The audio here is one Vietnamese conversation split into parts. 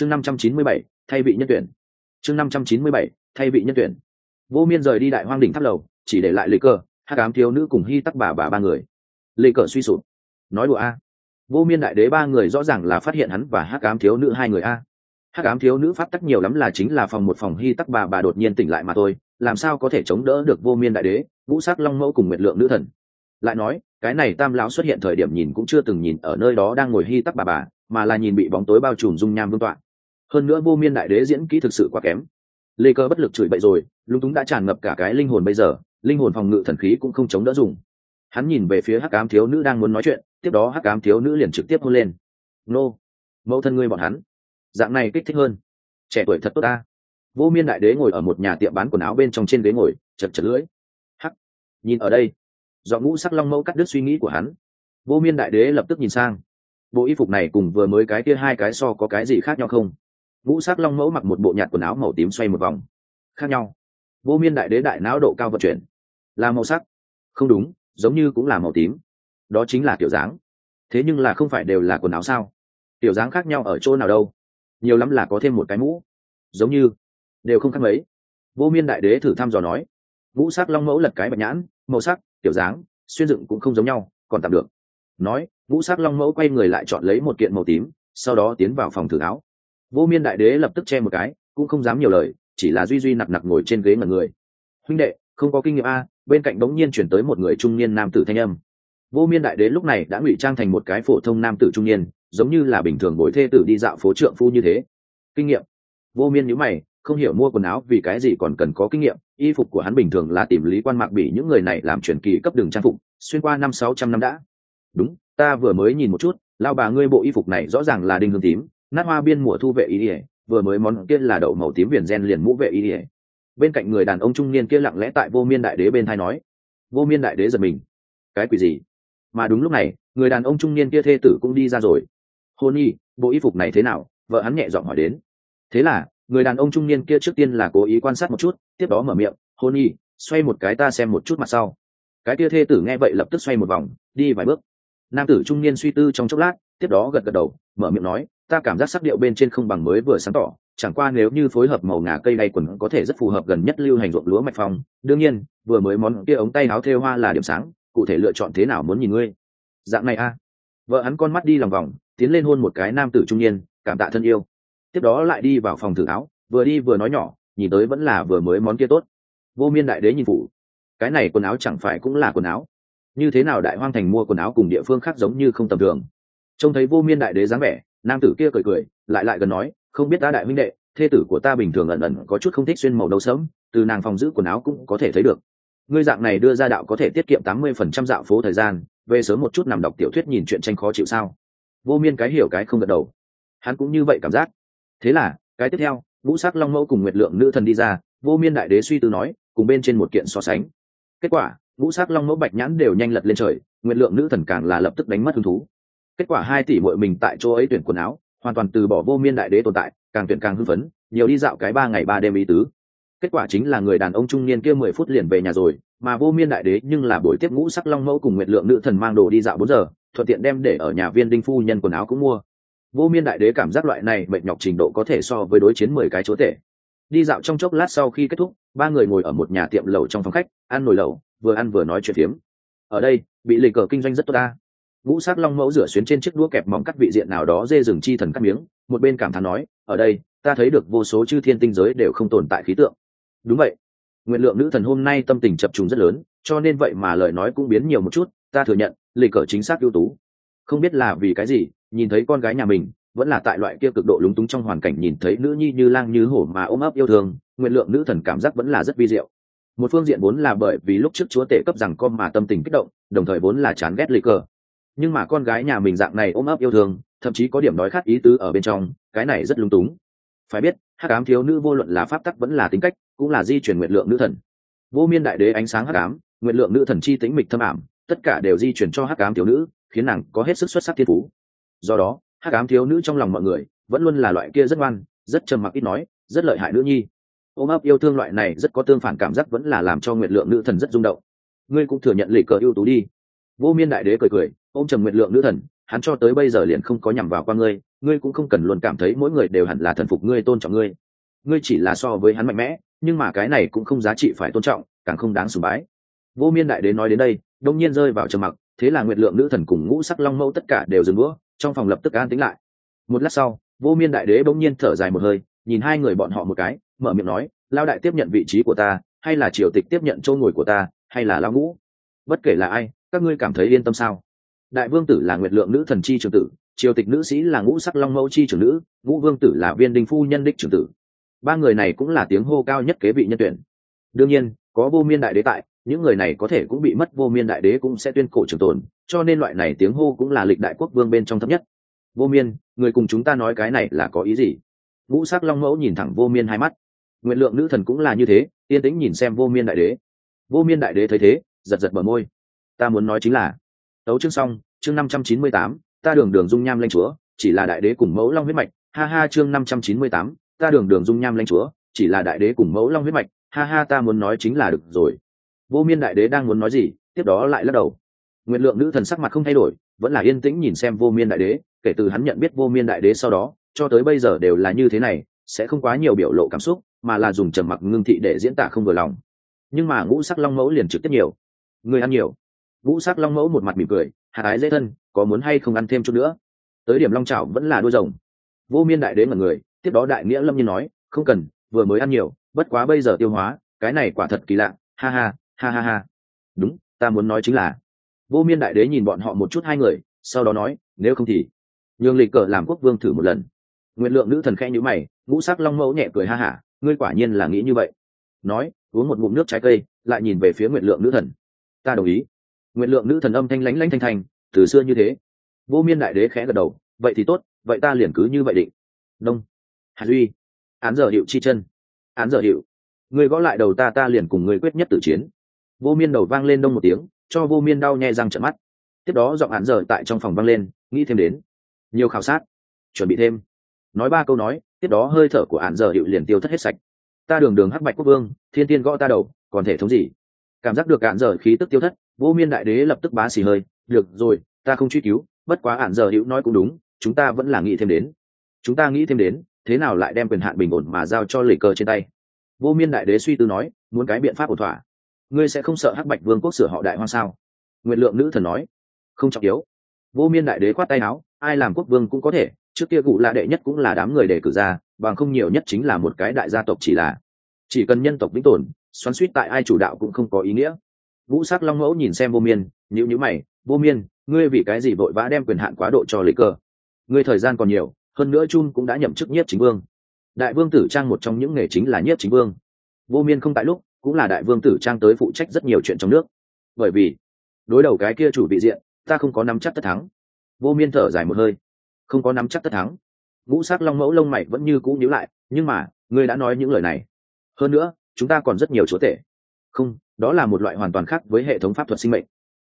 chương năm trăm chín mươi bảy, thay vị nhân tuyển. chương năm trăm chín mươi bảy, thay vị nhân tuyển. Vô miên rời đi đại hoang đỉnh tháp lầu, chỉ để lại lê cờ, hắc ám thiếu nữ cùng hy tắc bà bà ba người. Lê cờ suy sụp. Nói đùa a. Vô miên đại đế ba người rõ ràng là phát hiện hắn và hắc ám thiếu nữ hai người a. Hắc ám thiếu nữ pháp tắc nhiều lắm là chính là phòng một phòng hy tắc bà bà đột nhiên tỉnh lại mà thôi, làm sao có thể chống đỡ được vô miên đại đế vũ sắc long mẫu cùng nguyệt lượng nữ thần. Lại nói, cái này tam lão xuất hiện thời điểm nhìn cũng chưa từng nhìn ở nơi đó đang ngồi hy tắc bà bà, mà là nhìn bị bóng tối bao trùm dung nham vương tọa hơn nữa vô miên đại đế diễn kỹ thực sự quá kém. Lê cơ bất lực chửi bậy rồi, lúng túng đã tràn ngập cả cái linh hồn bây giờ, linh hồn phòng ngự thần khí cũng không chống đỡ dùng. Hắn nhìn về phía hắc ám thiếu nữ đang muốn nói chuyện, tiếp đó hắc ám thiếu nữ liền trực tiếp hôn lên. Nô, mẫu thân ngươi bọn hắn, dạng này kích thích hơn. Trẻ tuổi thật tốt ta. Vô miên đại đế ngồi ở một nhà tiệm bán quần áo bên trong trên ghế ngồi, chật chật lưỡi. Hắc, nhìn ở đây. Do ngũ sắc long mẫu cắt đứt suy nghĩ của hắn. Vô miên đại đế lập tức nhìn sang. Bộ y phục này cùng vừa mới cái kia hai cái so có cái gì khác nhau không? Ngũ sắc long mẫu mặc một bộ nhạt quần áo màu tím xoay một vòng. Khác nhau. Vô miên đại đế đại não độ cao vận chuyển. Là màu sắc. Không đúng, giống như cũng là màu tím. Đó chính là kiểu dáng. Thế nhưng là không phải đều là quần áo sao? Tiểu dáng khác nhau ở chỗ nào đâu? Nhiều lắm là có thêm một cái mũ. Giống như. Đều không khác mấy. Vô miên đại đế thử thăm dò nói. Ngũ sắc long mẫu lật cái bạch nhãn, màu sắc tiểu dáng, xuyên dựng cũng không giống nhau, còn tạm được. Nói, ngũ sắc long mẫu quay người lại chọn lấy một kiện màu tím, sau đó tiến vào phòng thử áo vô miên đại đế lập tức che một cái, cũng không dám nhiều lời, chỉ là duy duy nặc nặc ngồi trên ghế mà người. Huynh đệ, không có kinh nghiệm a? Bên cạnh bỗng nhiên chuyển tới một người trung niên nam tử thanh âm. Vô miên đại đế lúc này đã ngụy trang thành một cái phổ thông nam tử trung niên, giống như là bình thường bồi thê tử đi dạo phố trượng phu như thế. Kinh nghiệm? Vô miên nhữ mày, không hiểu mua quần áo vì cái gì còn cần có kinh nghiệm, y phục của hắn bình thường là tìm lý quan mạc bị những người này làm truyền kỳ cấp đường trang phục, xuyên qua năm sáu trăm năm đã. Đúng, ta vừa mới nhìn một chút lao bà ngươi bộ y phục này rõ ràng là đinh hương tím nát hoa biên mùa thu vệ y ỉa vừa mới món kia là đậu màu tím viền gen liền mũ vệ y ỉa bên cạnh người đàn ông trung niên kia lặng lẽ tại vô miên đại đế bên thai nói, vô miên đại đế giật mình. Cái quỷ gì? Mà đúng lúc này, người đàn ông trung niên kia thê tử cũng đi ra rồi. Hôn nhi bộ y phục này thế nào? Vợ hắn nhẹ giọng hỏi đến. Thế là, người đàn ông trung niên kia trước tiên là cố ý quan sát một chút, tiếp đó mở miệng, hôn nhi xoay một cái ta xem một chút mặt sau. Cái kia thê tử nghe vậy lập tức xoay một vòng, đi vài bước. Nam tử trung niên suy tư trong chốc lát, tiếp đó gật gật đầu, mở miệng nói ta cảm giác sắc điệu bên trên không bằng mới vừa sáng tỏ, chẳng qua nếu như phối hợp màu ngà cây đay quần có thể rất phù hợp gần nhất lưu hành ruộng lúa mạch phong. Đương nhiên, vừa mới món kia ống tay áo thêu hoa là điểm sáng, cụ thể lựa chọn thế nào muốn nhìn ngươi. Dạng này a. Vợ hắn con mắt đi lòng vòng, tiến lên hôn một cái nam tử trung niên, cảm tạ thân yêu. Tiếp đó lại đi vào phòng thử áo vừa đi vừa nói nhỏ, nhìn tới vẫn là vừa mới món kia tốt. Vô miên đại đế nhìn phụ cái này quần áo chẳng phải cũng là quần áo. Như thế nào đại hoang thành mua quần áo cùng địa phương khác giống như không tầm thường. Trông thấy vô miên đại đế dáng vẻ nam tử kia cười cười, lại lại gần nói, không biết ta đại huynh đệ, thê tử của ta bình thường ẩn ẩn có chút không thích xuyên màu đâu sớm từ nàng phòng giữ quần áo cũng có thể thấy được. Ngươi dạng này đưa ra đạo có thể tiết kiệm tám mươi phần trăm dạo phố thời gian, về sớm một chút nằm đọc tiểu thuyết nhìn chuyện tranh khó chịu sao? Vô miên cái hiểu cái không gật đầu. Hắn cũng như vậy cảm giác. Thế là, cái tiếp theo, vũ sắc long mẫu cùng nguyệt lượng nữ thần đi ra, vô miên đại đế suy tư nói, cùng bên trên một kiện so sánh. Kết quả, vũ sắc long mẫu bạch nhãn đều nhanh lật lên trời, nguyệt lượng nữ thần càng là lập tức đánh mất hứng thú kết quả hai tỷ muội mình tại chỗ ấy tuyển quần áo, hoàn toàn từ bỏ vô miên đại đế tồn tại, càng tuyển càng hưng phấn, nhiều đi dạo cái ba ngày ba đêm ý tứ. Kết quả chính là người đàn ông trung niên kia mười phút liền về nhà rồi, mà vô miên đại đế nhưng là buổi tiếp ngũ sắc long mẫu cùng nguyệt lượng nữ thần mang đồ đi dạo bốn giờ, thuận tiện đem để ở nhà viên đinh phu nhân quần áo cũng mua. Vô miên đại đế cảm giác loại này mệt nhọc trình độ có thể so với đối chiến mười cái chỗ tệ đi dạo trong chốc lát sau khi kết thúc, ba người ngồi ở một nhà tiệm lẩu trong phòng khách, ăn nồi lẩu, vừa ăn vừa nói chuyện phiếm. Ở đây, bị lì cờ kinh doanh rất tốt ta ngũ sắc long mẫu rửa xuyến trên chiếc đũa kẹp mỏng cắt vị diện nào đó dê rừng chi thần cắt miếng, một bên cảm thán nói, ở đây, ta thấy được vô số chư thiên tinh giới đều không tồn tại khí tượng. Đúng vậy. Nguyện lượng nữ thần hôm nay tâm tình chập trùng rất lớn, cho nên vậy mà lời nói cũng biến nhiều một chút, ta thừa nhận, lịch cờ chính xác ưu tú. Không biết là vì cái gì, nhìn thấy con gái nhà mình, vẫn là tại loại kia cực độ lúng túng trong hoàn cảnh nhìn thấy nữ nhi như lang như hổ mà ôm ấp yêu thương, nguyện lượng nữ thần cảm giác vẫn là rất vi diệu. Một phương diện vốn là bởi vì lúc trước chúa tể cấp rằng con mà tâm tình kích động, đồng thời vốn là chán ghét lịch cờ nhưng mà con gái nhà mình dạng này ôm ấp yêu thương, thậm chí có điểm đói khát ý tứ ở bên trong, cái này rất lung túng. Phải biết, hắc ám thiếu nữ vô luận là pháp tắc vẫn là tính cách, cũng là di chuyển nguyện lượng nữ thần. Vô miên đại đế ánh sáng hắc ám, nguyện lượng nữ thần chi tĩnh mịch thâm ảm, tất cả đều di chuyển cho hắc ám thiếu nữ, khiến nàng có hết sức xuất sắc thiên phú. Do đó, hắc ám thiếu nữ trong lòng mọi người vẫn luôn là loại kia rất ngoan, rất trầm mặc ít nói, rất lợi hại nữ nhi. Ôm ấp yêu thương loại này rất có tương phản cảm giác vẫn là làm cho nguyện lượng nữ thần rất rung động. Ngươi cũng thừa nhận lì cờ ưu tú đi vô miên đại đế cười cười, ôm trầm nguyện lượng nữ thần, hắn cho tới bây giờ liền không có nhằm vào qua ngươi ngươi cũng không cần luôn cảm thấy mỗi người đều hẳn là thần phục ngươi, tôn trọng ngươi. Ngươi chỉ là so với hắn mạnh mẽ, nhưng mà cái này cũng không giá trị phải tôn trọng, càng không đáng sùng bái. Vô miên đại đế nói đến đây, đông nhiên rơi vào trầm mặc, thế là nguyệt lượng nữ thần cùng ngũ sắc long mẫu tất cả đều dừng đũa, trong phòng lập tức an tính lại. Một lát sau, vô miên đại đế bỗng nhiên thở dài một hơi, nhìn hai người bọn họ một cái, mở miệng nói lao đại tiếp nhận vị trí của ta, hay là triều tịch tiếp nhận chỗ ngồi của ta, hay là lao ngũ? Bất kể là ai các ngươi cảm thấy yên tâm sao? Đại vương tử là nguyệt lượng nữ thần chi trường tử, triều tịch nữ sĩ là ngũ sắc long mẫu chi trưởng nữ, ngũ vương tử là viên đình phu nhân đích trưởng tử. Ba người này cũng là tiếng hô cao nhất kế vị nhân tuyển. Đương nhiên, có vô miên đại đế tại, những người này có thể cũng bị mất vô miên đại đế cũng sẽ tuyên cổ trường tồn, cho nên loại này tiếng hô cũng là lịch đại quốc vương bên trong thấp nhất. Vô miên, người cùng chúng ta nói cái này là có ý gì? Ngũ sắc long mẫu nhìn thẳng vô miên hai mắt. Nguyện lượng nữ thần cũng là như thế, yên tĩnh nhìn xem vô miên đại đế. Vô miên đại đế thấy thế, giật giật bờ môi ta muốn nói chính là, tấu chương xong, chương năm trăm chín mươi tám, ta đường đường dung nham lanh chúa, chỉ là đại đế cùng mẫu long huyết mạch, ha ha, chương năm trăm chín mươi tám, ta đường đường dung nham lanh chúa, chỉ là đại đế cùng mẫu long huyết mạch, ha ha, ta muốn nói chính là được rồi. Vô miên đại đế đang muốn nói gì, tiếp đó lại lắc đầu. Nguyện lượng nữ thần sắc mặt không thay đổi, vẫn là yên tĩnh nhìn xem vô miên đại đế, kể từ hắn nhận biết vô miên đại đế sau đó, cho tới bây giờ đều là như thế này, sẽ không quá nhiều biểu lộ cảm xúc, mà là dùng trầm mặc ngưng thị để diễn tả không vừa lòng. Nhưng mà ngũ sắc long mẫu liền trực tiếp nhiều. Người ăn nhiều. Vũ sắc long mẫu một mặt mỉm cười hạt ái dễ thân, có muốn hay không ăn thêm chút nữa? Tới điểm long Chảo vẫn là đôi rồng. Vô miên đại đế mọi người, tiếp đó đại nghĩa lâm nhiên nói, không cần, vừa mới ăn nhiều, bất quá bây giờ tiêu hóa, cái này quả thật kỳ lạ, ha ha ha ha ha. Đúng, ta muốn nói chính là. Vô miên đại đế nhìn bọn họ một chút hai người, sau đó nói, nếu không thì nhường lịch cờ làm quốc vương thử một lần. Nguyện lượng nữ thần khẽ nhữ mày, ngũ sắc long mẫu nhẹ cười ha hả, ngươi quả nhiên là nghĩ như vậy. Nói, uống một ngụm nước trái cây, lại nhìn về phía nguyện lượng nữ thần. Ta đồng ý nguyện lượng nữ thần âm thanh lánh lánh thanh thanh, từ xưa như thế. Vô miên đại đế khẽ gật đầu, vậy thì tốt, vậy ta liền cứ như vậy định. Đông. Hạt duy. Án giờ hiệu chi chân. Án giờ hiệu. Người gõ lại đầu ta ta liền cùng người quyết nhất tử chiến. Vô miên đầu vang lên đông một tiếng, cho vô miên đau nhẹ răng trận mắt. Tiếp đó giọng án giờ tại trong phòng vang lên, nghĩ thêm đến. Nhiều khảo sát. Chuẩn bị thêm. Nói ba câu nói, tiếp đó hơi thở của án giờ hiệu liền tiêu thất hết sạch. Ta đường đường hắc bạch quốc vương, thiên tiên gõ ta đầu, còn thể thống gì? Cảm giác được án giờ khí tức tiêu thất vô miên đại đế lập tức bá xì hơi, được rồi, ta không truy cứu, bất quá hạn giờ hữu nói cũng đúng, chúng ta vẫn là nghĩ thêm đến. Chúng ta nghĩ thêm đến, thế nào lại đem quyền hạn bình ổn mà giao cho lì cơ trên tay? Vô miên đại đế suy tư nói, muốn cái biện pháp ổn thỏa. Ngươi sẽ không sợ hắc bạch vương quốc sửa họ đại hoang sao? Nguyện lượng nữ thần nói, không trọng yếu. Vô miên đại đế khoát tay áo, ai làm quốc vương cũng có thể, trước kia cụ lạ đệ nhất cũng là đám người để cử ra, bằng không nhiều nhất chính là một cái đại gia tộc chỉ là, chỉ cần nhân tộc vĩnh tồn, xoắn suýt tại ai chủ đạo cũng không có ý nghĩa vũ sắc long mẫu nhìn xem vô miên nhữ nhữ mày, vô miên, ngươi vì cái gì vội vã đem quyền hạn quá độ cho lý cơ? Ngươi thời gian còn nhiều, hơn nữa chun cũng đã nhậm chức nhiếp chính vương. Đại vương tử trang một trong những nghề chính là nhiếp chính vương. Vô miên không tại lúc, cũng là đại vương tử trang tới phụ trách rất nhiều chuyện trong nước. Bởi vì, đối đầu cái kia chủ vị diện, ta không có nắm chắc tất thắng. Vô miên thở dài một hơi. Không có nắm chắc tất thắng. Ngũ sắc long mẫu lông mày vẫn như cũ nhíu lại, nhưng mà, ngươi đã nói những lời này. Hơn nữa, chúng ta còn rất nhiều chúa tể. Không đó là một loại hoàn toàn khác với hệ thống pháp thuật sinh mệnh.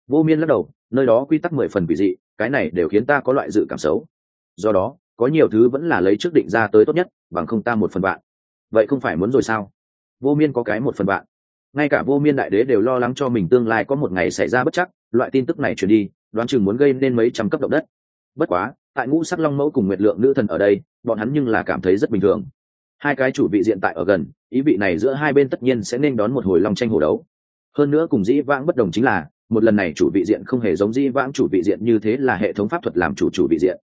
Vô miên lắc đầu, nơi đó quy tắc mười phần quỷ dị, cái này đều khiến ta có loại dự cảm xấu. Do đó, có nhiều thứ vẫn là lấy trước định ra tới tốt nhất, bằng không ta một phần bạn vậy không phải muốn rồi sao? Vô miên có cái một phần bạn ngay cả vô miên đại đế đều lo lắng cho mình tương lai có một ngày xảy ra bất chắc, loại tin tức này truyền đi, đoán chừng muốn gây nên mấy trăm cấp động đất. Bất quá, tại ngũ sắc long mẫu cùng nguyệt lượng nữ thần ở đây, bọn hắn nhưng là cảm thấy rất bình thường. Hai cái chủ vị diện tại ở gần, ý vị này giữa hai bên tất nhiên sẽ nên đón một hồi long tranh hổ đấu hơn nữa cùng dĩ vãng bất đồng chính là, một lần này chủ vị diện không hề giống dĩ vãng chủ vị diện như thế là hệ thống pháp thuật làm chủ chủ vị diện.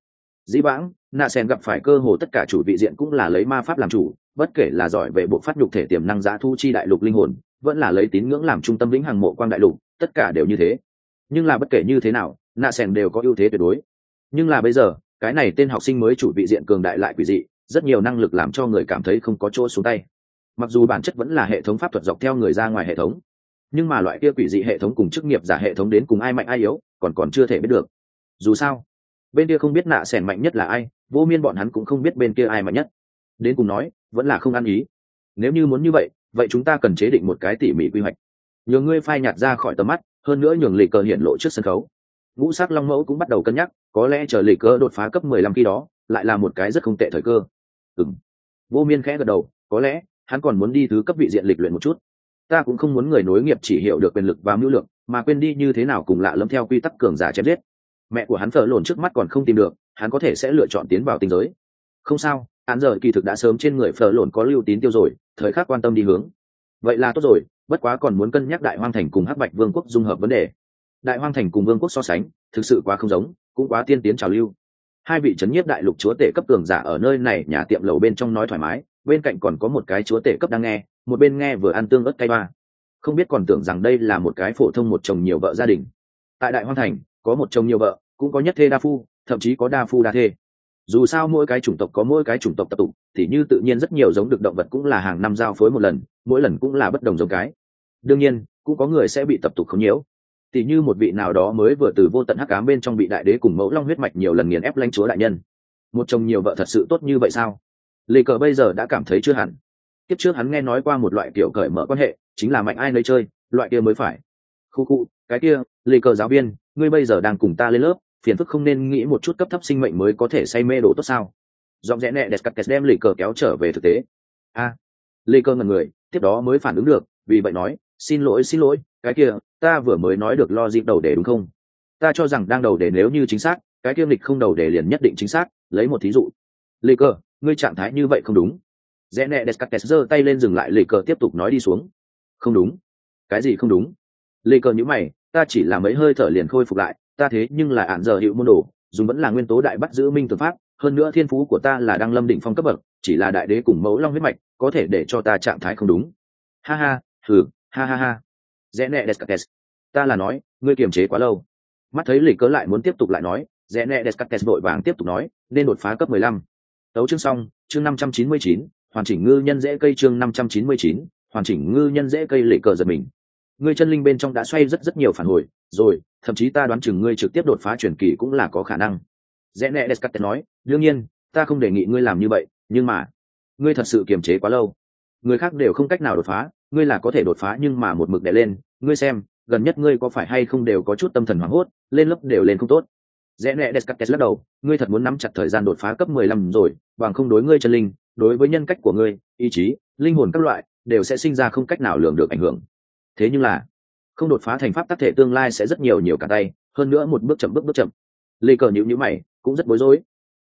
Dĩ vãng nạ sen gặp phải cơ hồ tất cả chủ vị diện cũng là lấy ma pháp làm chủ, bất kể là giỏi về bộ phát nhục thể tiềm năng giá thu chi đại lục linh hồn, vẫn là lấy tín ngưỡng làm trung tâm lĩnh hàng mộ quang đại lục, tất cả đều như thế. Nhưng là bất kể như thế nào nạ sen đều có ưu thế tuyệt đối. Nhưng là bây giờ, cái này tên học sinh mới chủ vị diện cường đại lại quỷ dị, rất nhiều năng lực làm cho người cảm thấy không có chỗ xuống tay. Mặc dù bản chất vẫn là hệ thống pháp thuật dọc theo người ra ngoài hệ thống nhưng mà loại kia quỷ dị hệ thống cùng chức nghiệp giả hệ thống đến cùng ai mạnh ai yếu, còn còn chưa thể biết được. Dù sao, bên kia không biết nạ sẻn mạnh nhất là ai, vô miên bọn hắn cũng không biết bên kia ai mạnh nhất. Đến cùng nói, vẫn là không ăn ý. Nếu như muốn như vậy vậy chúng ta cần chế định một cái tỉ mỉ quy hoạch. Nhường ngươi phai nhạt ra khỏi tầm mắt, hơn nữa nhường lì cờ hiện lộ trước sân khấu. Ngũ sắc long mẫu cũng bắt đầu cân nhắc, có lẽ chờ lì cờ đột phá cấp mười lăm khi đó, lại là một cái rất không tệ thời cơ. Ừng vô miên khẽ gật đầu, có lẽ, hắn còn muốn đi thứ cấp vị diện lịch luyện một chút ta cũng không muốn người nối nghiệp chỉ hiểu được quyền lực và mưu lược, mà quên đi như thế nào cùng lạ lẫm theo quy tắc cường giả chém giết. Mẹ của hắn thở lồn trước mắt còn không tìm được, hắn có thể sẽ lựa chọn tiến vào tình giới. Không sao, hắn giờ kỳ thực đã sớm trên người phở lồn có lưu tín tiêu rồi, thời khắc quan tâm đi hướng. Vậy là tốt rồi, bất quá còn muốn cân nhắc đại hoang thành cùng hắc bạch vương quốc dung hợp vấn đề. Đại hoang thành cùng vương quốc so sánh, thực sự quá không giống, cũng quá tiên tiến trào lưu. Hai vị c nhiếp đại lục chúa tể cấp cường giả ở nơi này nhà tiệm lầu bên trong nói thoải mái, bên cạnh còn có một cái chúa tể cấp đang nghe một bên nghe vừa ăn tương ớt cay ba. Không biết còn tưởng rằng đây là một cái phổ thông một chồng nhiều vợ gia đình. Tại đại hoan thành, có một chồng nhiều vợ, cũng có nhất thê đa phu, thậm chí có đa phu đa thê. Dù sao mỗi cái chủng tộc có mỗi cái chủng tộc tập tục, thì như tự nhiên rất nhiều giống được động vật cũng là hàng năm giao phối một lần, mỗi lần cũng là bất đồng giống cái. Đương nhiên, cũng có người sẽ bị tập tục không nhiễu. Tỉ như một vị nào đó mới vừa từ vô tận hắc cám bên trong bị đại đế cùng mẫu long huyết mạch nhiều lần nghiền ép lãnh chúa đại nhân. Một chồng nhiều vợ thật sự tốt như vậy sao? Lê cờ bây giờ đã cảm thấy chưa hẳn tiếp trước hắn nghe nói qua một loại kiểu cởi mở quan hệ chính là mạnh ai nơi chơi loại kia mới phải. Khu khu cái kia lì cờ giáo viên ngươi bây giờ đang cùng ta lên lớp phiền phức không nên nghĩ một chút cấp thấp sinh mệnh mới có thể say mê đồ tốt sao? Giọng rẽ nẹ đẹp cắt kẹt đem lì cờ kéo trở về thực tế. A. À, lê cờ ngần người tiếp đó mới phản ứng được vì vậy nói xin lỗi xin lỗi cái kia ta vừa mới nói được lo dịp đầu để đúng không? Ta cho rằng đang đầu để nếu như chính xác cái kiêm lịch không đầu để liền nhất định chính xác lấy một thí dụ. Lê cờ ngươi trạng thái như vậy không đúng rẽ nẹ descartes giơ tay lên dừng lại lê cờ tiếp tục nói đi xuống. Không đúng. Cái gì không đúng? Lê cờ nhữ mày, ta chỉ là mấy hơi thở liền khôi phục lại, ta thế nhưng là ạn giờ hiệu môn đồ, dùng vẫn là nguyên tố đại bắt giữ minh tư pháp, hơn nữa thiên phú của ta là đang lâm định phong cấp bậc, chỉ là đại đế cùng mẫu long huyết mạch, có thể để cho ta trạng thái không đúng. Ha ha, thử, ha ha ha. Rẽ nẹ descartes ta là nói, ngươi kiềm chế quá lâu. Mắt thấy lịch cớ lại muốn tiếp tục lại nói, rẽ nẹ descartes vội vàng tiếp tục nói, nên đột phá cấp mười lăm. Tấu chương xong, chương năm trăm chín mươi chín hoàn chỉnh ngư nhân dễ cây chương năm trăm chín mươi chín, hoàn chỉnh ngư nhân dễ cây lệ cờ giật mình. Ngươi chân linh bên trong đã xoay rất rất nhiều phản hồi, rồi, thậm chí ta đoán chừng ngươi trực tiếp đột phá truyền kỳ cũng là có khả năng. Rẽ nẹ descartes nói, đương nhiên, ta không đề nghị ngươi làm như vậy, nhưng mà, ngươi thật sự kiềm chế quá lâu. Người khác đều không cách nào đột phá, ngươi là có thể đột phá nhưng mà một mực đè lên. Ngươi xem, gần nhất ngươi có phải hay không đều có chút tâm thần hoảng hốt, lên lớp đều lên không tốt. Rẽ nẹ descartes lắc đầu, ngươi thật muốn nắm chặt thời gian đột phá cấp mười lăm rồi, bằng không đối ngươi chân linh đối với nhân cách của ngươi, ý chí, linh hồn các loại, đều sẽ sinh ra không cách nào lường được ảnh hưởng. Thế nhưng là, không đột phá thành pháp tác thể tương lai sẽ rất nhiều nhiều cả tay, hơn nữa một bước chậm bước bước chậm. Lê cờ nhữ nhữ mày, cũng rất bối rối.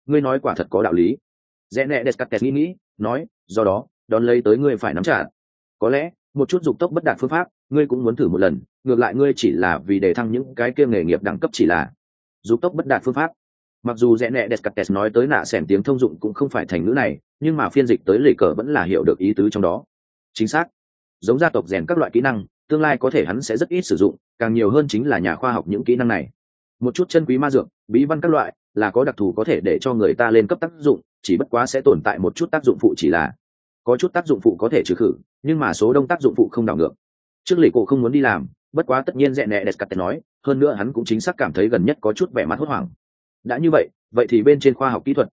Ngươi nói quả thật có đạo lý. Rẽ nẹ descartes nghĩ nghĩ, nói, do đó, đón lấy tới ngươi phải nắm trả. Có lẽ, một chút dục tốc bất đạt phương pháp, ngươi cũng muốn thử một lần, ngược lại ngươi chỉ là vì để thăng những cái kia nghề nghiệp đẳng cấp chỉ là. Dục tốc bất đạt phương pháp mặc dù rẽ nẹ descartes nói tới nạ xẻm tiếng thông dụng cũng không phải thành ngữ này, nhưng mà phiên dịch tới lệ cờ vẫn là hiểu được ý tứ trong đó. Chính xác. Giống gia tộc rèn các loại kỹ năng, tương lai có thể hắn sẽ rất ít sử dụng, càng nhiều hơn chính là nhà khoa học những kỹ năng này. Một chút chân quý ma dược, bí văn các loại, là có đặc thù có thể để cho người ta lên cấp tác dụng, chỉ bất quá sẽ tồn tại một chút tác dụng phụ chỉ là có chút tác dụng phụ có thể trừ khử, nhưng mà số đông tác dụng phụ không đảo ngược. Trước lì cổ không muốn đi làm, bất quá tất nhiên rẽ nẹ descartes nói, hơn nữa hắn cũng chính xác cảm thấy gần nhất có chút vẻ mặt hốt hoảng đã như vậy vậy thì bên trên khoa học kỹ thuật.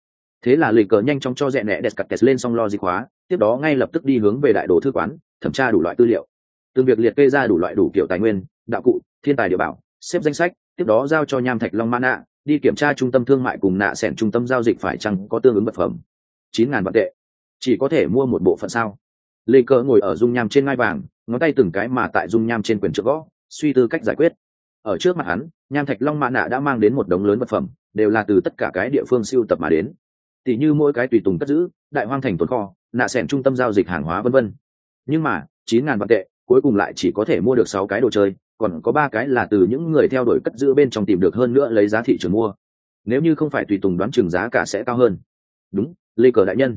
Thế là lì cờ nhanh chóng cho dẹ nẹ đẹp cắt lên xong lo gì khóa tiếp đó ngay lập tức đi hướng về đại đồ thư quán, thẩm tra đủ loại tư liệu. Từng việc liệt kê ra đủ loại đủ kiểu tài nguyên, đạo cụ, thiên tài địa bảo, xếp danh sách, tiếp đó giao cho nham thạch long ma nạ, đi kiểm tra trung tâm thương mại cùng nạ sẻn trung tâm giao dịch phải chăng có tương ứng vật phẩm. Chín ngàn vạn tệ. Chỉ có thể mua một bộ phận sao? Lê cờ ngồi ở dung nham trên ngai vàng, ngón tay từng cái mà tại dung nham trên quyền trước gõ, suy tư cách giải quyết. Ở trước mặt hắn, nham thạch long mạ nạ đã mang đến một đống lớn vật phẩm đều là từ tất cả cái địa phương siêu tập mà đến. Tỷ như mỗi cái tùy tùng cất giữ, đại hoang thành tồn kho, nạ s trung tâm giao dịch hàng hóa vân vân. Nhưng mà, chín ngàn vạn tệ, cuối cùng lại chỉ có thể mua được sáu cái đồ chơi, còn có ba cái là từ những người theo đuổi cất giữ bên trong tìm được hơn nữa lấy giá thị trường mua. Nếu như không phải tùy tùng đoán chừng giá cả sẽ cao hơn. Đúng, lê cờ đại nhân.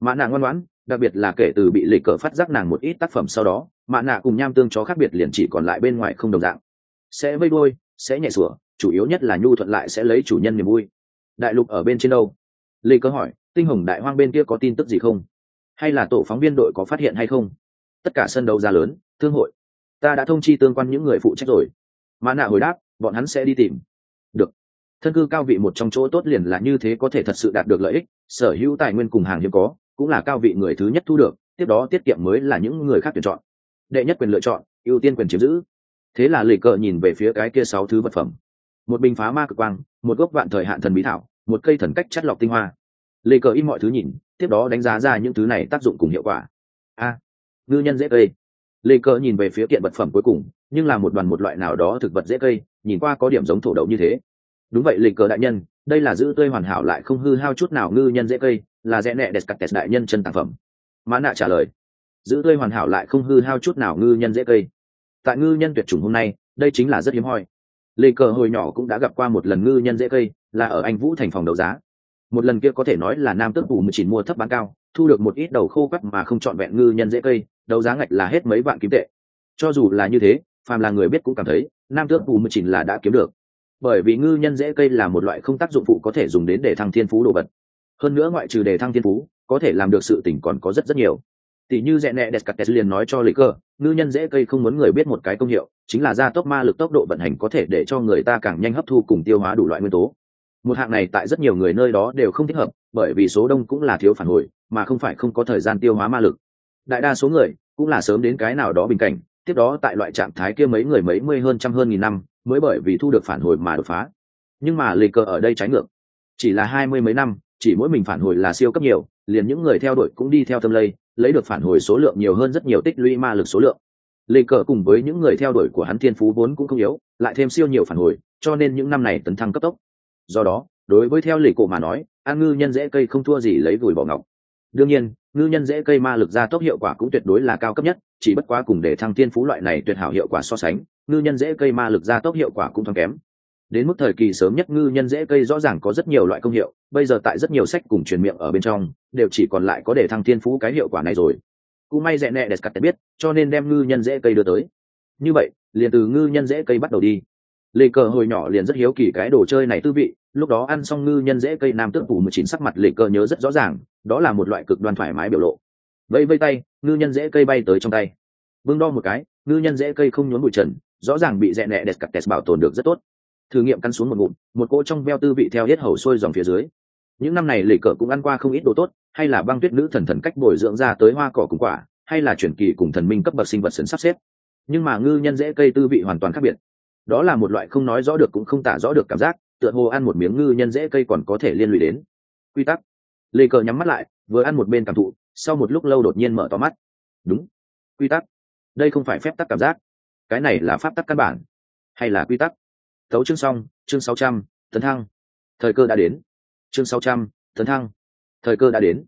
Mã nạ ngoan ngoãn, đặc biệt là kể từ bị lệ cờ phát giác nàng một ít tác phẩm sau đó, mã nạ cùng nham tương chó khác biệt liền chỉ còn lại bên ngoài không đồng dạng. Sẽ vây đuôi, sẽ nhẹ sủa chủ yếu nhất là nhu thuận lại sẽ lấy chủ nhân niềm vui. Đại lục ở bên trên đâu? Lê cơ hỏi, tinh hồng đại hoang bên kia có tin tức gì không? Hay là tổ phóng viên đội có phát hiện hay không? Tất cả sân đấu ra lớn, thương hội. Ta đã thông chi tương quan những người phụ trách rồi. Mã nạ hồi đáp, bọn hắn sẽ đi tìm. Được. Thân cư cao vị một trong chỗ tốt liền là như thế có thể thật sự đạt được lợi ích, sở hữu tài nguyên cùng hàng hiếm có, cũng là cao vị người thứ nhất thu được, tiếp đó tiết kiệm mới là những người khác tuyển chọn. Đệ nhất quyền lựa chọn, ưu tiên quyền chiếm giữ. Thế là lì cờ nhìn về phía cái kia sáu thứ vật phẩm một bình phá ma cực quang, một gốc vạn thời hạn thần bí thảo, một cây thần cách chất lọc tinh hoa. Lê cờ im mọi thứ nhìn, tiếp đó đánh giá ra những thứ này tác dụng cùng hiệu quả. A, ngư nhân dễ cây. Lê cờ nhìn về phía kiện vật phẩm cuối cùng, nhưng là một đoàn một loại nào đó thực vật dễ cây, nhìn qua có điểm giống thổ đậu như thế. Đúng vậy, Lê cờ đại nhân, đây là giữ tươi hoàn hảo lại không hư hao chút nào ngư nhân dễ cây, là rẽ nẹ đẹp cắt đại nhân chân tàng phẩm. Mã nạ trả lời, giữ tươi hoàn hảo lại không hư hao chút nào ngư nhân dễ cây. Tại ngư nhân tuyệt chủng hôm nay, đây chính là rất hiếm hoi lê cờ hồi nhỏ cũng đã gặp qua một lần ngư nhân dễ cây, là ở anh vũ thành phòng đấu giá. Một lần kia có thể nói là nam tước mười chín mua thấp bán cao, thu được một ít đầu khô quắt mà không trọn vẹn ngư nhân dễ cây, đấu giá ngạch là hết mấy vạn kiếm tệ. Cho dù là như thế, phàm là người biết cũng cảm thấy, nam tước phủ mười chín là đã kiếm được. Bởi vì ngư nhân dễ cây là một loại không tác dụng phụ có thể dùng đến để thăng thiên phú đồ vật. Hơn nữa ngoại trừ để thăng thiên phú, có thể làm được sự tỉnh còn có rất rất nhiều tỷ như rẽ nẹ đẹp liền nói cho lịch cơ, ngư nhân dễ cây không muốn người biết một cái công hiệu, chính là gia tốc ma lực tốc độ vận hành có thể để cho người ta càng nhanh hấp thu cùng tiêu hóa đủ loại nguyên tố. Một hạng này tại rất nhiều người nơi đó đều không thích hợp, bởi vì số đông cũng là thiếu phản hồi, mà không phải không có thời gian tiêu hóa ma lực. Đại đa số người cũng là sớm đến cái nào đó bình cảnh, tiếp đó tại loại trạng thái kia mấy người mấy mươi hơn trăm hơn nghìn năm mới bởi vì thu được phản hồi mà đột phá. Nhưng mà lịch cơ ở đây trái ngược. Chỉ là hai mươi mấy năm, chỉ mỗi mình phản hồi là siêu cấp nhiều, liền những người theo đuổi cũng đi theo tâm lây lấy được phản hồi số lượng nhiều hơn rất nhiều tích lũy ma lực số lượng. Lê cờ cùng với những người theo đuổi của hắn thiên phú vốn cũng không yếu, lại thêm siêu nhiều phản hồi, cho nên những năm này tấn thăng cấp tốc. Do đó, đối với theo lì cổ mà nói an ngư nhân dễ cây không thua gì lấy vùi bỏ ngọc. Đương nhiên, ngư nhân dễ cây ma lực gia tốc hiệu quả cũng tuyệt đối là cao cấp nhất, chỉ bất quá cùng để thăng thiên phú loại này tuyệt hảo hiệu quả so sánh, ngư nhân dễ cây ma lực gia tốc hiệu quả cũng thăng kém đến mức thời kỳ sớm nhất ngư nhân dễ cây rõ ràng có rất nhiều loại công hiệu, bây giờ tại rất nhiều sách cùng truyền miệng ở bên trong, đều chỉ còn lại có để thăng thiên phú cái hiệu quả này rồi. Cũng may rẽ nẹ đẹp cắt biết, cho nên đem ngư nhân dễ cây đưa tới. Như vậy, liền từ ngư nhân dễ cây bắt đầu đi. Lê cờ hồi nhỏ liền rất hiếu kỳ cái đồ chơi này tư vị, lúc đó ăn xong ngư nhân dễ cây nam tước phủ một chín sắc mặt lê cờ nhớ rất rõ ràng, đó là một loại cực đoan thoải mái biểu lộ. Vây vây tay, ngư nhân dễ cây bay tới trong tay. Vương đo một cái, ngư nhân dễ cây không nhốn bụi trần, rõ ràng bị rẽ nẹ đẹp cắt bảo tồn được rất tốt thử nghiệm căn xuống một ngụm, một cỗ trong veo tư vị theo hết hầu sôi dòng phía dưới. Những năm này lệ cờ cũng ăn qua không ít đồ tốt, hay là băng tuyết nữ thần thần cách bồi dưỡng ra tới hoa cỏ cùng quả, hay là chuyển kỳ cùng thần minh cấp bậc sinh vật sấn sắp xếp. Nhưng mà ngư nhân dễ cây tư vị hoàn toàn khác biệt. Đó là một loại không nói rõ được cũng không tả rõ được cảm giác, tựa hồ ăn một miếng ngư nhân dễ cây còn có thể liên lụy đến. Quy tắc. Lê cờ nhắm mắt lại, vừa ăn một bên cảm thụ, sau một lúc lâu đột nhiên mở to mắt. Đúng. Quy tắc. Đây không phải phép tắc cảm giác. Cái này là pháp tắc căn bản. Hay là quy tắc? Tấu chương xong, chương sáu trăm, tấn thăng. Thời cơ đã đến. Chương sáu trăm, tấn thăng. Thời cơ đã đến.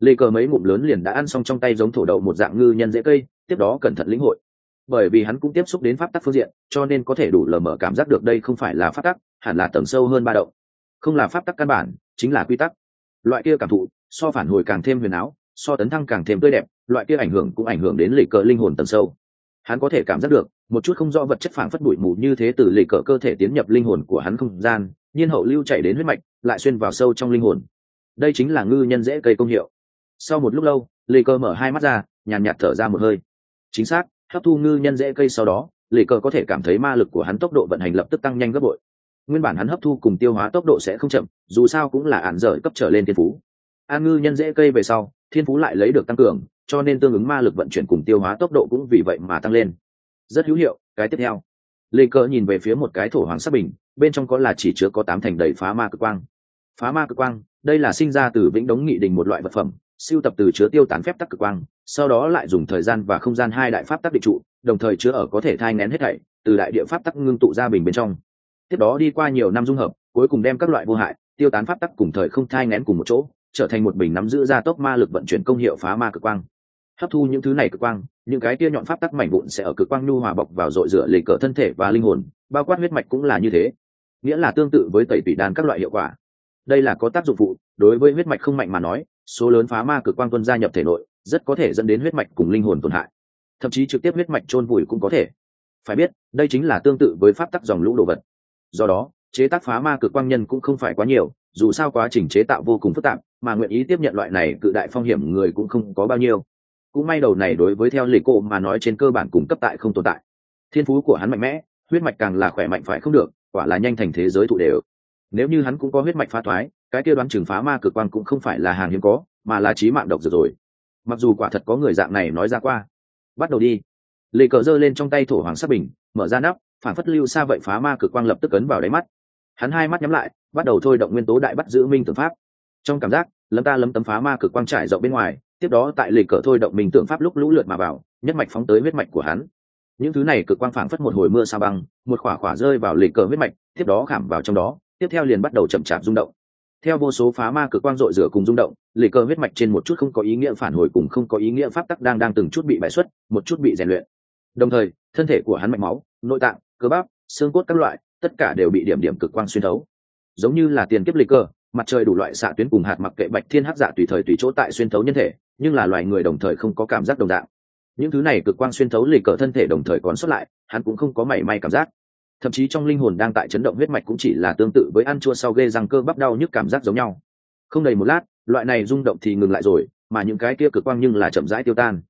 Lê cờ mấy ngụm lớn liền đã ăn xong trong tay giống thổ đậu một dạng ngư nhân dễ cây, tiếp đó cẩn thận lĩnh hội. Bởi vì hắn cũng tiếp xúc đến pháp tắc phương diện, cho nên có thể đủ lờ mở cảm giác được đây không phải là pháp tắc, hẳn là tầm sâu hơn ba đậu không là pháp tắc căn bản, chính là quy tắc. Loại kia cảm thụ, so phản hồi càng thêm huyền áo, so tấn thăng càng thêm tươi đẹp, loại kia ảnh hưởng cũng ảnh hưởng đến lệ cờ linh hồn tầm sâu. Hắn có thể cảm giác được một chút không rõ vật chất phản phất bụi mù như thế từ lì cờ cơ thể tiến nhập linh hồn của hắn không gian, nhiên hậu lưu chạy đến huyết mạch, lại xuyên vào sâu trong linh hồn. Đây chính là ngư nhân dễ cây công hiệu. Sau một lúc lâu, lì cờ mở hai mắt ra, nhàn nhạt thở ra một hơi. Chính xác, hấp thu ngư nhân dễ cây sau đó, lì cờ có thể cảm thấy ma lực của hắn tốc độ vận hành lập tức tăng nhanh gấp bội. Nguyên bản hắn hấp thu cùng tiêu hóa tốc độ sẽ không chậm, dù sao cũng là ản rời cấp trở lên thiên phú. An ngư nhân dễ cây về sau, thiên phú lại lấy được tăng cường, cho nên tương ứng ma lực vận chuyển cùng tiêu hóa tốc độ cũng vì vậy mà tăng lên rất hữu hiệu, cái tiếp theo. Lê cờ nhìn về phía một cái thổ hoàng sắc bình, bên trong có là chỉ chứa có tám thành đầy phá ma cực quang. Phá ma cực quang, đây là sinh ra từ vĩnh đống nghị đình một loại vật phẩm siêu tập từ chứa tiêu tán phép tắc cực quang, sau đó lại dùng thời gian và không gian hai đại pháp tắc định trụ, đồng thời chứa ở có thể thai ngén hết thảy, từ đại địa pháp tắc ngưng tụ ra bình bên trong. Tiếp đó đi qua nhiều năm dung hợp, cuối cùng đem các loại vô hại, tiêu tán pháp tắc cùng thời không thai ngén cùng một chỗ, trở thành một bình nắm giữ ra tốc ma lực vận chuyển công hiệu phá ma cực quang hấp thu những thứ này cực quang, những cái tia nhọn pháp tắc mảnh vụn sẽ ở cực quang nhu hòa bọc vào dội rửa lề cỡ thân thể và linh hồn, bao quát huyết mạch cũng là như thế. Nghĩa là tương tự với tẩy tủy đan các loại hiệu quả. Đây là có tác dụng phụ, đối với huyết mạch không mạnh mà nói, số lớn phá ma cực quang tuân gia nhập thể nội, rất có thể dẫn đến huyết mạch cùng linh hồn tổn hại. Thậm chí trực tiếp huyết mạch chôn vùi cũng có thể. Phải biết, đây chính là tương tự với pháp tắc dòng lũ đồ vật. Do đó, chế tác phá ma cực quang nhân cũng không phải quá nhiều, dù sao quá trình chế tạo vô cùng phức tạp, mà nguyện ý tiếp nhận loại này cự đại phong hiểm người cũng không có bao nhiêu cũng may đầu này đối với theo lịch cộ mà nói trên cơ bản cung cấp tại không tồn tại. Thiên phú của hắn mạnh mẽ, huyết mạch càng là khỏe mạnh phải không được, quả là nhanh thành thế giới thụ đều. Nếu như hắn cũng có huyết mạch phá thoái, cái kia đoán chừng phá ma cực quang cũng không phải là hàng hiếm có, mà là trí mạng độc dược rồi. Mặc dù quả thật có người dạng này nói ra qua. Bắt đầu đi. Lệ cờ giơ lên trong tay thổ hoàng sắc bình, mở ra nắp, phản phất lưu xa vậy phá ma cực quang lập tức ấn vào đáy mắt. Hắn hai mắt nhắm lại, bắt đầu thôi động nguyên tố đại bắt giữ minh tưởng pháp. Trong cảm giác lâm ta lâm tấm phá ma cực quang trải rộng bên ngoài tiếp đó tại lịch cờ thôi động mình tưởng pháp lúc lũ lượt mà vào, nhất mạch phóng tới huyết mạch của hắn. Những thứ này cực quang phảng phất một hồi mưa sa băng, một khỏa khỏa rơi vào lịch cờ huyết mạch, tiếp đó khảm vào trong đó, tiếp theo liền bắt đầu chậm chạp rung động. Theo vô số phá ma cực quang dội rửa cùng rung động lì cỡ huyết mạch trên một chút không có ý nghĩa phản hồi cùng không có ý nghĩa pháp tắc đang đang từng chút bị bại xuất, một chút bị rèn luyện. Đồng thời, thân thể của hắn mạch máu, nội tạng, cơ bắp, xương cốt các loại, tất cả đều bị điểm điểm cực quang xuyên thấu. Giống như là tiền kiếp lì cơ mặt trời đủ loại xạ tuyến cùng hạt mặc kệ bạch thiên hắc dạ tùy thời tùy chỗ tại xuyên thấu nhân thể nhưng là loài người đồng thời không có cảm giác đồng dạng. Những thứ này cực quang xuyên thấu lì cờ thân thể đồng thời còn xuất lại, hắn cũng không có mảy may cảm giác. Thậm chí trong linh hồn đang tại chấn động huyết mạch cũng chỉ là tương tự với ăn chua sau ghê răng cơ bắp đau nhức cảm giác giống nhau. Không đầy một lát, loại này rung động thì ngừng lại rồi, mà những cái kia cực quang nhưng là chậm rãi tiêu tan.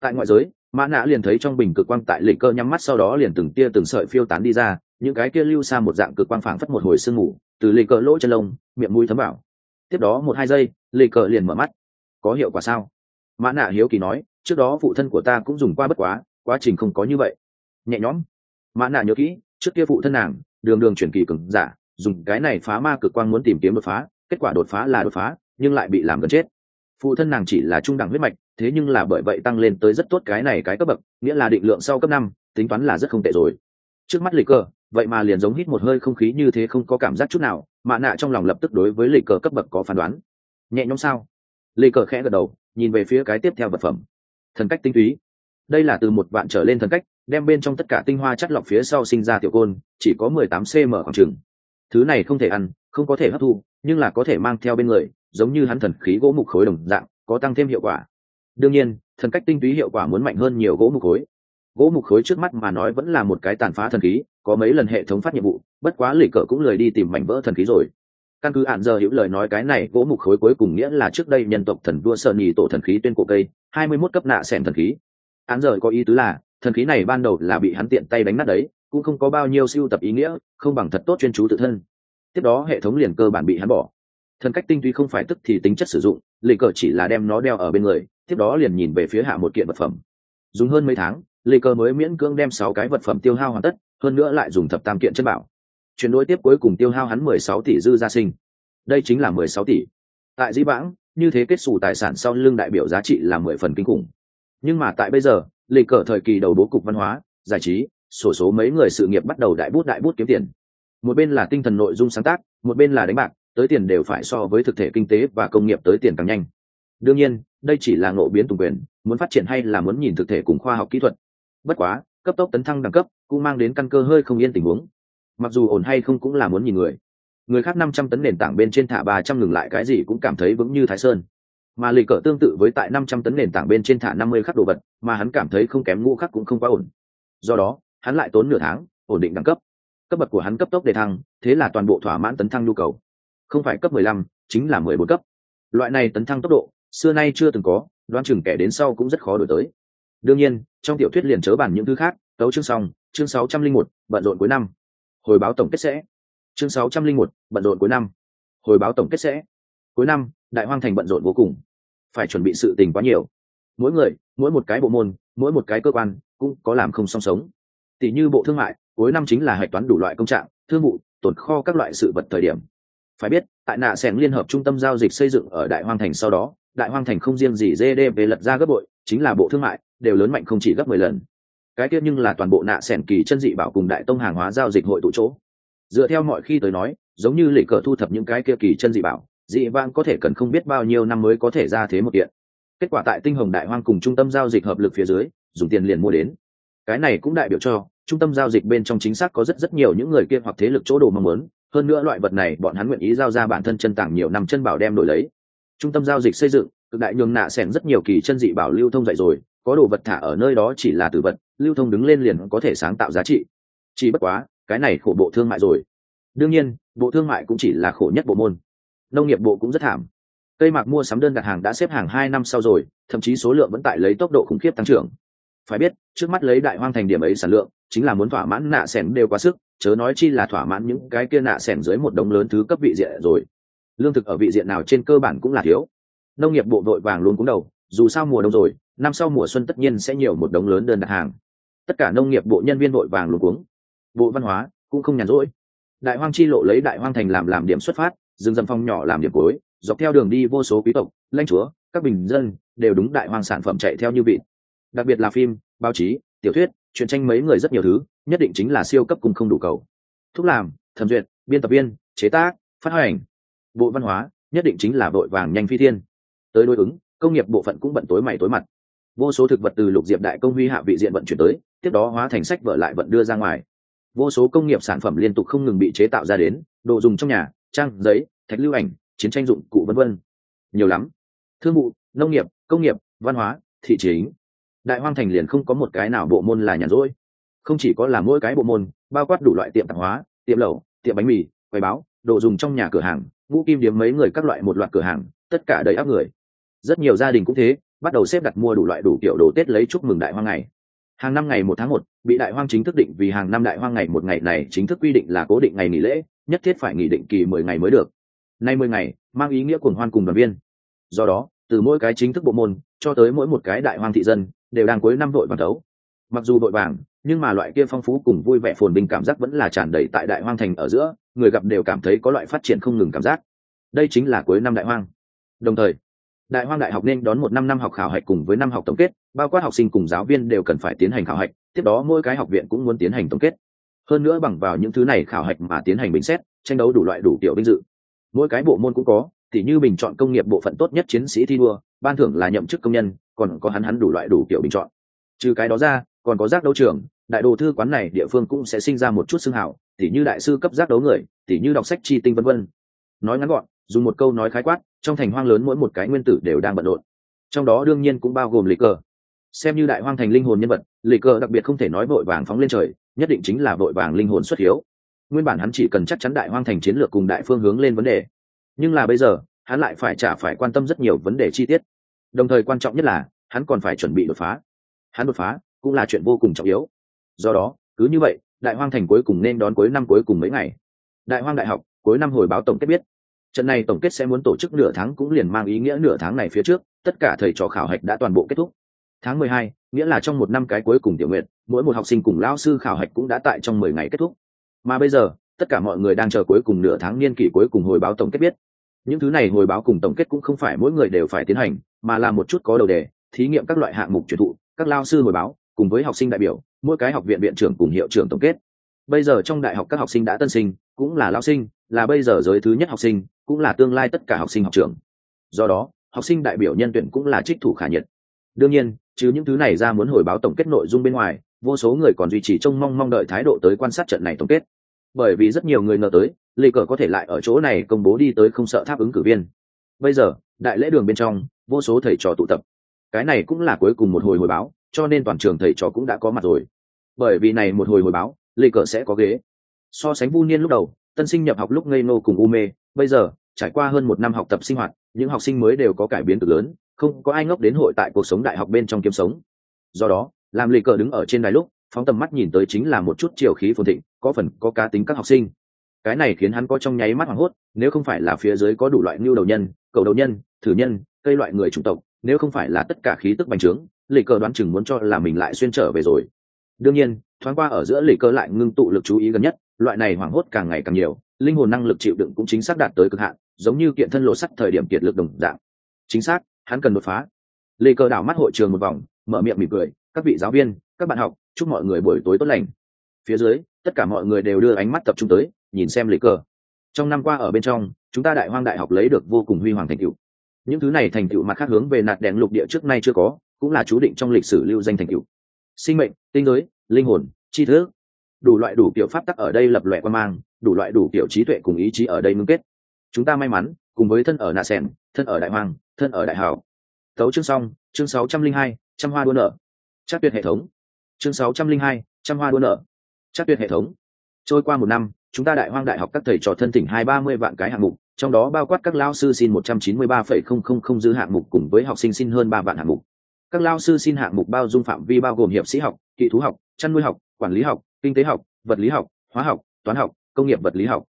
Tại ngoại giới, mã nã liền thấy trong bình cực quang tại lì cơ nhắm mắt sau đó liền từng tia từng sợi phiêu tán đi ra, những cái kia lưu xa một dạng cực quang phảng phất một hồi sương ngủ từ lì cờ lỗ chân lông, miệng mũi thấm vào. Tiếp đó một hai giây, lì cờ liền mở mắt có hiệu quả sao? Mã Nạ hiếu kỳ nói, trước đó phụ thân của ta cũng dùng qua bất quá quá trình không có như vậy. Nhẹ nhõm. Mã Nạ nhớ kỹ, trước kia phụ thân nàng, đường đường chuyển kỳ cường giả, dùng cái này phá ma cực quang muốn tìm kiếm đột phá, kết quả đột phá là đột phá, nhưng lại bị làm gần chết. Phụ thân nàng chỉ là trung đẳng huyết mạch, thế nhưng là bởi vậy tăng lên tới rất tốt cái này cái cấp bậc, nghĩa là định lượng sau cấp năm, tính toán là rất không tệ rồi. Trước mắt lịch cờ, vậy mà liền giống hít một hơi không khí như thế không có cảm giác chút nào mạ nạ trong lòng lập tức đối với lịch cờ cấp bậc có phán đoán. Nhẹ nhõm sao? Lê cờ khẽ gật đầu, nhìn về phía cái tiếp theo vật phẩm. Thần cách tinh túy. Đây là từ một vạn trở lên thần cách, đem bên trong tất cả tinh hoa chất lọc phía sau sinh ra tiểu côn, chỉ có mười tám cm khoảng trừng thứ này không thể ăn, không có thể hấp thu, nhưng là có thể mang theo bên người, giống như hắn thần khí gỗ mục khối đồng dạng, có tăng thêm hiệu quả. Đương nhiên, thần cách tinh túy hiệu quả muốn mạnh hơn nhiều gỗ mục khối. Gỗ mục khối trước mắt mà nói vẫn là một cái tàn phá thần khí, có mấy lần hệ thống phát nhiệm vụ, bất quá lì cỡ cũng lười đi tìm mảnh vỡ thần khí rồi căn cứ hạn giờ hiểu lời nói cái này, gỗ mục khối cuối cùng nghĩa là trước đây nhân tộc thần vua sơn nhì tổ thần khí tuyên cổ cây, hai mươi mốt cấp nạ xẻn thần khí. Án giờ có ý tứ là, thần khí này ban đầu là bị hắn tiện tay đánh nát đấy, cũng không có bao nhiêu siêu tập ý nghĩa, không bằng thật tốt chuyên chú tự thân. Tiếp đó hệ thống liền cơ bản bị hắn bỏ. Thần cách tinh tuy không phải tức thì tính chất sử dụng lì cờ chỉ là đem nó đeo ở bên người, tiếp đó liền nhìn về phía hạ một kiện vật phẩm. Dùng hơn mấy tháng lì cờ mới miễn cưỡng đem sáu cái vật phẩm tiêu hao hoàn tất, hơn nữa lại dùng thập tam kiện chân bảo chuyển đối tiếp cuối cùng tiêu hao hắn mười sáu tỷ dư gia sinh. Đây chính là mười sáu tỷ. Tại dĩ vãng, như thế kết sủ tài sản sau lưng đại biểu giá trị là mười phần kinh khủng. Nhưng mà tại bây giờ, lịch cỡ thời kỳ đầu bố cục văn hóa, giải trí, sổ số mấy người sự nghiệp bắt đầu đại bút đại bút kiếm tiền. Một bên là tinh thần nội dung sáng tác, một bên là đánh bạc, tới tiền đều phải so với thực thể kinh tế và công nghiệp tới tiền càng nhanh. Đương nhiên, đây chỉ là ngộ biến tùng quyền, muốn phát triển hay là muốn nhìn thực thể cùng khoa học kỹ thuật. Bất quá, cấp tốc tấn thăng đẳng cấp cũng mang đến căn cơ hơi không yên tình huống mặc dù ổn hay không cũng là muốn nhìn người. Người khác năm trăm tấn nền tảng bên trên thả ba trăm ngừng lại cái gì cũng cảm thấy vững như thái sơn. Mà lì cỡ tương tự với tại năm trăm tấn nền tảng bên trên thả năm mươi khắc đồ vật, mà hắn cảm thấy không kém ngũ khắc cũng không quá ổn. Do đó, hắn lại tốn nửa tháng, ổn định đẳng cấp. Cấp bậc của hắn cấp tốc đề thăng, thế là toàn bộ thỏa mãn tấn thăng nhu cầu. Không phải cấp mười lăm, chính là mười bốn cấp. Loại này tấn thăng tốc độ, xưa nay chưa từng có, đoán chừng kẻ đến sau cũng rất khó đổi tới. Đương nhiên, trong tiểu thuyết liền chớ bàn những thứ khác, tấu chương xong, chương sáu trăm linh một, bận rộn cuối năm hồi báo tổng kết sẽ. Chương sáu trăm linh một, bận rộn cuối năm. Hồi báo tổng kết sẽ. Cuối năm, đại hoang thành bận rộn vô cùng. Phải chuẩn bị sự tình quá nhiều. Mỗi người, mỗi một cái bộ môn, mỗi một cái cơ quan cũng có làm không song sống. Tỷ như bộ thương mại, cuối năm chính là hạch toán đủ loại công trạng, thương vụ, tồn kho các loại sự vật thời điểm. Phải biết, tại nạ sẻng liên hợp trung tâm giao dịch xây dựng ở đại hoang thành sau đó, đại hoang thành không riêng gì gdp lật ra gấp bội, chính là bộ thương mại, đều lớn mạnh không chỉ gấp mười lần cái kia nhưng là toàn bộ nạ sẻn kỳ chân dị bảo cùng đại tông hàng hóa giao dịch hội tụ chỗ. Dựa theo mọi khi tới nói, giống như lịch cờ thu thập những cái kia kỳ chân dị bảo, dị vang có thể cần không biết bao nhiêu năm mới có thể ra thế một kiện. Kết quả tại tinh hồng đại hoang cùng trung tâm giao dịch hợp lực phía dưới, dùng tiền liền mua đến. Cái này cũng đại biểu cho, trung tâm giao dịch bên trong chính xác có rất rất nhiều những người kia hoặc thế lực chỗ đồ mong muốn, hơn nữa loại vật này bọn hắn nguyện ý giao ra bản thân chân tảng nhiều năm chân bảo đem đổi lấy. Trung tâm giao dịch xây dựng, cực đại nhường nạ xẻn rất nhiều kỳ chân dị bảo lưu thông dậy rồi, có đồ vật thả ở nơi đó chỉ là tử vật lưu thông đứng lên liền có thể sáng tạo giá trị. Chỉ bất quá, cái này khổ bộ thương mại rồi. Đương nhiên, bộ thương mại cũng chỉ là khổ nhất bộ môn. Nông nghiệp bộ cũng rất thảm. Cây mạc mua sắm đơn đặt hàng đã xếp hàng hai năm sau rồi, thậm chí số lượng vẫn tại lấy tốc độ khủng khiếp tăng trưởng. Phải biết, trước mắt lấy đại hoang thành điểm ấy sản lượng, chính là muốn thỏa mãn nạ sẻn đều quá sức, chớ nói chi là thỏa mãn những cái kia nạ sẻn dưới một đống lớn thứ cấp vị diện rồi. Lương thực ở vị diện nào trên cơ bản cũng là thiếu. Nông nghiệp bộ đội vàng luôn cúng đầu, dù sao mùa đông rồi, năm sau mùa xuân tất nhiên sẽ nhiều một đống lớn đơn đặt hàng tất cả nông nghiệp bộ nhân viên đội vàng luống cuống. Bộ văn hóa cũng không nhàn rỗi. Đại hoang chi lộ lấy đại hoang thành làm làm điểm xuất phát, rừng dầm phong nhỏ làm điểm cuối, dọc theo đường đi vô số quý tộc, lãnh chúa, các bình dân đều đúng đại hoang sản phẩm chạy theo như vị đặc biệt là phim, báo chí, tiểu thuyết, truyện tranh mấy người rất nhiều thứ, nhất định chính là siêu cấp cùng không đủ cầu. Thúc làm, thẩm duyệt, biên tập viên, chế tác, phát hành. Bộ văn hóa nhất định chính là vội vàng nhanh phi thiên. Tới đối ứng, công nghiệp bộ phận cũng bận tối mày tối mặt vô số thực vật từ lục diệp đại công huy hạ vị diện vận chuyển tới, tiếp đó hóa thành sách vở lại vận đưa ra ngoài. Vô số công nghiệp sản phẩm liên tục không ngừng bị chế tạo ra đến, đồ dùng trong nhà, trang, giấy, thạch lưu ảnh, chiến tranh dụng cụ vân vân. Nhiều lắm. Thương vụ, nông nghiệp, công nghiệp, văn hóa, thị chính. Đại hoang thành liền không có một cái nào bộ môn là nhàn rỗi. Không chỉ có là mỗi cái bộ môn, bao quát đủ loại tiệm tạp hóa, tiệm lẩu, tiệm bánh mì, quầy báo, đồ dùng trong nhà cửa hàng, ngũ kim điếm mấy người các loại một loạt cửa hàng, tất cả đầy áp người. Rất nhiều gia đình cũng thế bắt đầu xếp đặt mua đủ loại đủ kiểu đồ tết lấy chúc mừng đại hoang ngày. Hàng năm ngày một tháng một, bị đại hoang chính thức định vì hàng năm đại hoang ngày một ngày này chính thức quy định là cố định ngày nghỉ lễ, nhất thiết phải nghỉ định kỳ mười ngày mới được. Nay mười ngày, mang ý nghĩa cuồng hoan cùng đoàn viên. Do đó, từ mỗi cái chính thức bộ môn, cho tới mỗi một cái đại hoang thị dân, đều đang cuối năm đội vàng đấu. Mặc dù đội vàng, nhưng mà loại kia phong phú cùng vui vẻ phồn bình cảm giác vẫn là tràn đầy tại đại hoang thành ở giữa, người gặp đều cảm thấy có loại phát triển không ngừng cảm giác. Đây chính là cuối năm đại hoang. Đồng thời đại hoang đại học nên đón một năm năm học khảo hạch cùng với năm học tổng kết bao quát học sinh cùng giáo viên đều cần phải tiến hành khảo hạch tiếp đó mỗi cái học viện cũng muốn tiến hành tổng kết. Hơn nữa bằng vào những thứ này khảo hạch mà tiến hành bình xét tranh đấu đủ loại đủ kiểu vinh dự. Mỗi cái bộ môn cũng có thì như bình chọn công nghiệp bộ phận tốt nhất chiến sĩ thi đua ban thưởng là nhậm chức công nhân còn có hắn hắn đủ loại đủ kiểu bình chọn. Trừ cái đó ra còn có giác đấu trường đại đồ thư quán này địa phương cũng sẽ sinh ra một chút xưng hảo, tỉ như đại sư cấp giác đấu người tỉ như đọc sách chi tinh vân vân. Nói ngắn gọn dùng một câu nói khái quát, trong thành hoang lớn mỗi một cái nguyên tử đều đang bận rộn. Trong đó đương nhiên cũng bao gồm lịch cờ. Xem như đại hoang thành linh hồn nhân vật, lịch cờ đặc biệt không thể nói vội vàng phóng lên trời, nhất định chính là vội vàng linh hồn xuất hiếu. Nguyên bản hắn chỉ cần chắc chắn đại hoang thành chiến lược cùng đại phương hướng lên vấn đề. Nhưng là bây giờ, hắn lại phải trả phải quan tâm rất nhiều vấn đề chi tiết. Đồng thời quan trọng nhất là, hắn còn phải chuẩn bị đột phá. Hắn đột phá cũng là chuyện vô cùng trọng yếu. Do đó, cứ như vậy, đại hoang thành cuối cùng nên đón cuối năm cuối cùng mấy ngày. Đại hoang đại học, cuối năm hồi báo tổng kết biết trận này tổng kết sẽ muốn tổ chức nửa tháng cũng liền mang ý nghĩa nửa tháng này phía trước, tất cả thầy trò khảo hạch đã toàn bộ kết thúc. Tháng mười hai, nghĩa là trong một năm cái cuối cùng tiểu nguyện, mỗi một học sinh cùng lao sư khảo hạch cũng đã tại trong mười ngày kết thúc. Mà bây giờ, tất cả mọi người đang chờ cuối cùng nửa tháng niên kỷ cuối cùng hồi báo tổng kết biết. Những thứ này hồi báo cùng tổng kết cũng không phải mỗi người đều phải tiến hành, mà là một chút có đầu đề, thí nghiệm các loại hạng mục truyền thụ, các lao sư hồi báo, cùng với học sinh đại biểu, mỗi cái học viện viện trưởng cùng hiệu trưởng tổng kết. Bây giờ trong đại học các học sinh đã tân sinh, cũng là lao sinh, là bây giờ giới thứ nhất học sinh cũng là tương lai tất cả học sinh học trường. Do đó, học sinh đại biểu nhân tuyển cũng là trích thủ khả nhiệt. Đương nhiên, chứ những thứ này ra muốn hồi báo tổng kết nội dung bên ngoài, vô số người còn duy trì trông mong mong đợi thái độ tới quan sát trận này tổng kết. Bởi vì rất nhiều người ngờ tới, lê cờ có thể lại ở chỗ này công bố đi tới không sợ tháp ứng cử viên. Bây giờ, đại lễ đường bên trong, vô số thầy trò tụ tập. Cái này cũng là cuối cùng một hồi hồi báo, cho nên toàn trường thầy trò cũng đã có mặt rồi. Bởi vì này một hồi hồi báo, lê cờ sẽ có ghế. So sánh vu niên lúc đầu, tân sinh nhập học lúc ngây ngô cùng u mê bây giờ, trải qua hơn một năm học tập sinh hoạt, những học sinh mới đều có cải biến cực lớn, không có ai ngốc đến hội tại cuộc sống đại học bên trong kiếm sống. Do đó, làm lì cờ đứng ở trên đài lúc, phóng tầm mắt nhìn tới chính là một chút chiều khí phồn thịnh, có phần có cá tính các học sinh. Cái này khiến hắn có trong nháy mắt hoảng hốt, nếu không phải là phía dưới có đủ loại ngưu đầu nhân, cầu đầu nhân, thử nhân, cây loại người chủng tộc, nếu không phải là tất cả khí tức bành trướng, lì cờ đoán chừng muốn cho là mình lại xuyên trở về rồi. Đương nhiên, thoáng qua ở giữa lì cờ lại ngưng tụ lực chú ý gần nhất, loại này hoảng hốt càng ngày càng nhiều linh hồn năng lực chịu đựng cũng chính xác đạt tới cực hạn, giống như kiện thân lộ sắt thời điểm kiệt lực đồng dạng. Chính xác, hắn cần đột phá. Lê cơ đảo mắt hội trường một vòng, mở miệng mỉm cười, các vị giáo viên, các bạn học, chúc mọi người buổi tối tốt lành. Phía dưới, tất cả mọi người đều đưa ánh mắt tập trung tới, nhìn xem lê cơ. Trong năm qua ở bên trong, chúng ta đại hoang đại học lấy được vô cùng huy hoàng thành tựu. Những thứ này thành tựu mặt khác hướng về nạt đèn lục địa trước nay chưa có, cũng là chú định trong lịch sử lưu danh thành tựu. Sinh mệnh, tinh giới, linh hồn, tri thức. Đủ loại đủ kiểu pháp tắc ở đây lập lòe quan mang đủ loại đủ kiểu trí tuệ cùng ý chí ở đây ngưng kết. Chúng ta may mắn, cùng với thân ở nạ sẻn, thân ở đại hoàng, thân ở đại hảo. Tấu chương xong, chương sáu trăm linh hai, trăm hoa đua nợ chắc tuyệt hệ thống. Chương sáu trăm linh hai, trăm hoa đua nợ chắc tuyệt hệ thống. Trôi qua một năm, chúng ta đại hoang đại học các thầy trò thân tỉnh hai ba mươi vạn cái hạng mục, trong đó bao quát các lao sư xin một trăm chín mươi ba phẩy không không không dư hạng mục cùng với học sinh xin hơn ba vạn hạng mục. Các lao sư xin hạng mục bao dung phạm vi bao gồm hiệp sĩ học, kỹ thú học, chăn nuôi học, quản lý học, kinh tế học, vật lý học, hóa học, toán học công nghiệp vật lý học.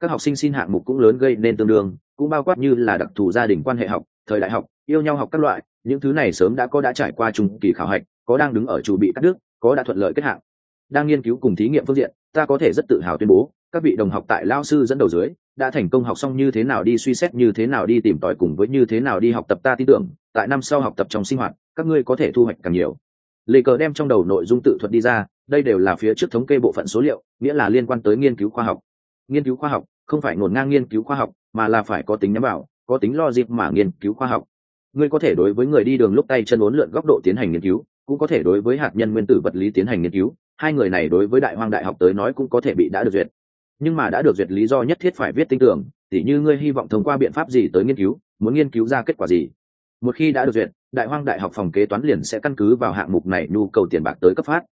Các học sinh xin hạng mục cũng lớn gây nên tương đương, cũng bao quát như là đặc thù gia đình quan hệ học, thời đại học, yêu nhau học các loại, những thứ này sớm đã có đã trải qua trung kỳ khảo hạch, có đang đứng ở chủ bị cắt đứt, có đã thuận lợi kết hạng. Đang nghiên cứu cùng thí nghiệm phương diện, ta có thể rất tự hào tuyên bố, các vị đồng học tại lao sư dẫn đầu dưới, đã thành công học xong như thế nào đi suy xét, như thế nào đi tìm tòi cùng với như thế nào đi học tập. Ta tin tưởng, tại năm sau học tập trong sinh hoạt, các ngươi có thể thu hoạch càng nhiều lê cờ đem trong đầu nội dung tự thuật đi ra đây đều là phía trước thống kê bộ phận số liệu nghĩa là liên quan tới nghiên cứu khoa học. Nghiên cứu khoa học không phải ngổn ngang nghiên cứu khoa học mà là phải có tính nhắm bảo, có tính lo dịp mà nghiên cứu khoa học. Ngươi có thể đối với người đi đường lúc tay chân uốn lượn góc độ tiến hành nghiên cứu cũng có thể đối với hạt nhân nguyên tử vật lý tiến hành nghiên cứu hai người này đối với đại hoang đại học tới nói cũng có thể bị đã được duyệt. Nhưng mà đã được duyệt lý do nhất thiết phải viết tinh tưởng tỉ như ngươi hy vọng thông qua biện pháp gì tới nghiên cứu muốn nghiên cứu ra kết quả gì. Một khi đã được duyệt đại hoang đại học phòng kế toán liền sẽ căn cứ vào hạng mục này nhu cầu tiền bạc tới cấp phát.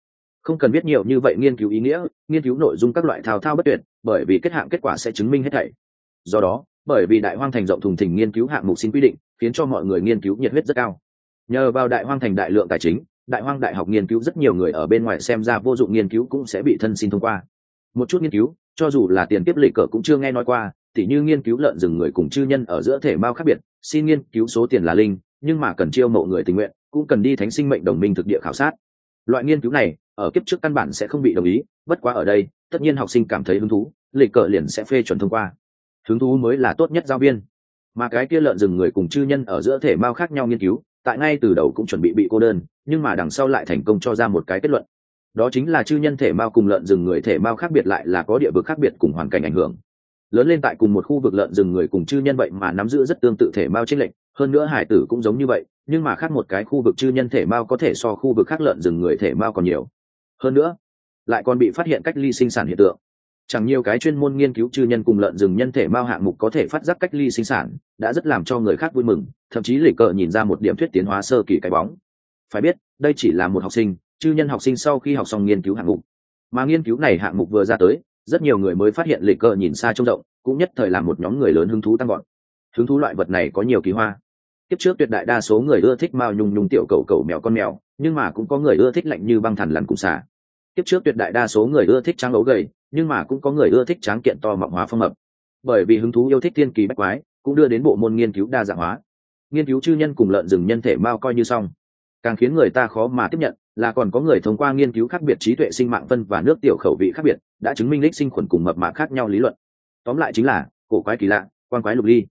Không cần biết nhiều như vậy nghiên cứu ý nghĩa, nghiên cứu nội dung các loại thao thao bất tuyệt, bởi vì kết hạng kết quả sẽ chứng minh hết thảy. Do đó, bởi vì đại hoang thành rộng thùng thình nghiên cứu hạng mục xin quy định, khiến cho mọi người nghiên cứu nhiệt huyết rất cao. Nhờ vào đại hoang thành đại lượng tài chính, đại hoang đại học nghiên cứu rất nhiều người ở bên ngoài xem ra vô dụng nghiên cứu cũng sẽ bị thân xin thông qua. Một chút nghiên cứu, cho dù là tiền tiếp lịch cờ cũng chưa nghe nói qua, tỉ như nghiên cứu lợn rừng người cùng chư nhân ở giữa thể mao khác biệt, xin nghiên cứu số tiền là linh nhưng mà cần chiêu mộ người tình nguyện, cũng cần đi thánh sinh mệnh đồng minh thực địa khảo sát. Loại nghiên cứu này, ở kiếp trước căn bản sẽ không bị đồng ý, bất quá ở đây, tất nhiên học sinh cảm thấy hứng thú, lịch cờ liền sẽ phê chuẩn thông qua. Hứng thú mới là tốt nhất giáo viên. Mà cái kia lợn rừng người cùng chư nhân ở giữa thể mao khác nhau nghiên cứu, tại ngay từ đầu cũng chuẩn bị bị cô đơn, nhưng mà đằng sau lại thành công cho ra một cái kết luận. Đó chính là chư nhân thể mao cùng lợn rừng người thể mao khác biệt lại là có địa vực khác biệt cùng hoàn cảnh ảnh hưởng. Lớn lên tại cùng một khu vực lợn rừng người cùng chư nhân vậy mà nắm giữ rất tương tự thể mao trên lệnh hơn nữa hải tử cũng giống như vậy, nhưng mà khác một cái khu vực chư nhân thể mao có thể so khu vực khác lợn rừng người thể mao còn nhiều. Hơn nữa, lại còn bị phát hiện cách ly sinh sản hiện tượng. Chẳng nhiều cái chuyên môn nghiên cứu chư nhân cùng lợn rừng nhân thể mao hạng mục có thể phát giác cách ly sinh sản, đã rất làm cho người khác vui mừng, thậm chí lỉ cờ nhìn ra một điểm thuyết tiến hóa sơ kỳ cái bóng. Phải biết, đây chỉ là một học sinh, chư nhân học sinh sau khi học xong nghiên cứu hạng mục. Mà nghiên cứu này hạng mục vừa ra tới, rất nhiều người mới phát hiện lỉ cờ nhìn xa trông rộng, cũng nhất thời làm một nhóm người lớn hứng thú tăng gọn hứng thú loại vật này có nhiều kỳ hoa tiếp trước tuyệt đại đa số người ưa thích mao nhung nhung tiểu cầu cầu mèo con mèo, nhưng mà cũng có người ưa thích lạnh như băng thằn lằn cùng xà. tiếp trước tuyệt đại đa số người ưa thích trắng ấu gầy, nhưng mà cũng có người ưa thích tráng kiện to mọng hóa phong mập. Bởi vì hứng thú yêu thích thiên kỳ bách quái, cũng đưa đến bộ môn nghiên cứu đa dạng hóa. Nghiên cứu chư nhân cùng lợn rừng nhân thể mao coi như xong. Càng khiến người ta khó mà tiếp nhận là còn có người thông qua nghiên cứu khác biệt trí tuệ sinh mạng vân và nước tiểu khẩu vị khác biệt, đã chứng minh lịch sinh khuẩn cùng mập mạp khác nhau lý luận. Tóm lại chính là cổ quái kỳ lạ quan quái lục ly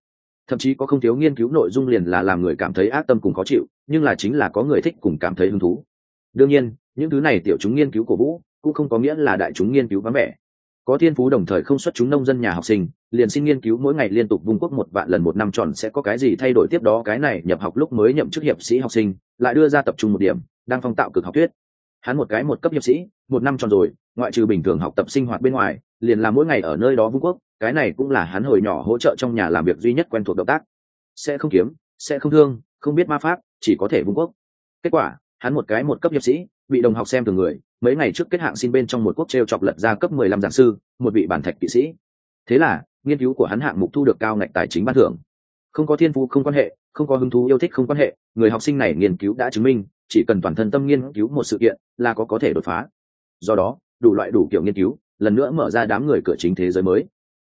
thậm chí có không thiếu nghiên cứu nội dung liền là làm người cảm thấy ác tâm cùng khó chịu, nhưng là chính là có người thích cùng cảm thấy hứng thú. Đương nhiên, những thứ này tiểu chúng nghiên cứu cổ vũ cũng không có nghĩa là đại chúng nghiên cứu vắng vẻ. Có thiên phú đồng thời không xuất chúng nông dân nhà học sinh, liền xin nghiên cứu mỗi ngày liên tục vung quốc một vạn lần một năm tròn sẽ có cái gì thay đổi tiếp đó cái này nhập học lúc mới nhậm chức hiệp sĩ học sinh, lại đưa ra tập trung một điểm, đang phong tạo cực học thuyết. Hắn một cái một cấp hiệp sĩ, một năm tròn rồi, ngoại trừ bình thường học tập sinh hoạt bên ngoài liền làm mỗi ngày ở nơi đó vung quốc, cái này cũng là hắn hồi nhỏ hỗ trợ trong nhà làm việc duy nhất quen thuộc động tác. Sẽ không kiếm, sẽ không thương, không biết ma pháp, chỉ có thể vung quốc. Kết quả, hắn một cái một cấp hiệp sĩ, bị đồng học xem thường người, mấy ngày trước kết hạng xin bên trong một quốc t r e o chọc lật ra cấp mười lăm giảng sư, một vị bản thạch kỵ sĩ. Thế là, nghiên cứu của hắn hạng mục thu được cao ngạch tài chính ban thưởng. Không có thiên phú, không quan hệ, không có hứng thú yêu thích, không quan hệ, người học sinh này nghiên cứu đã chứng minh, chỉ cần toàn thân tâm nghiên cứu một sự kiện là có có thể đột phá. Do đó, đủ loại đủ kiểu nghiên cứu lần nữa mở ra đám người cửa chính thế giới mới.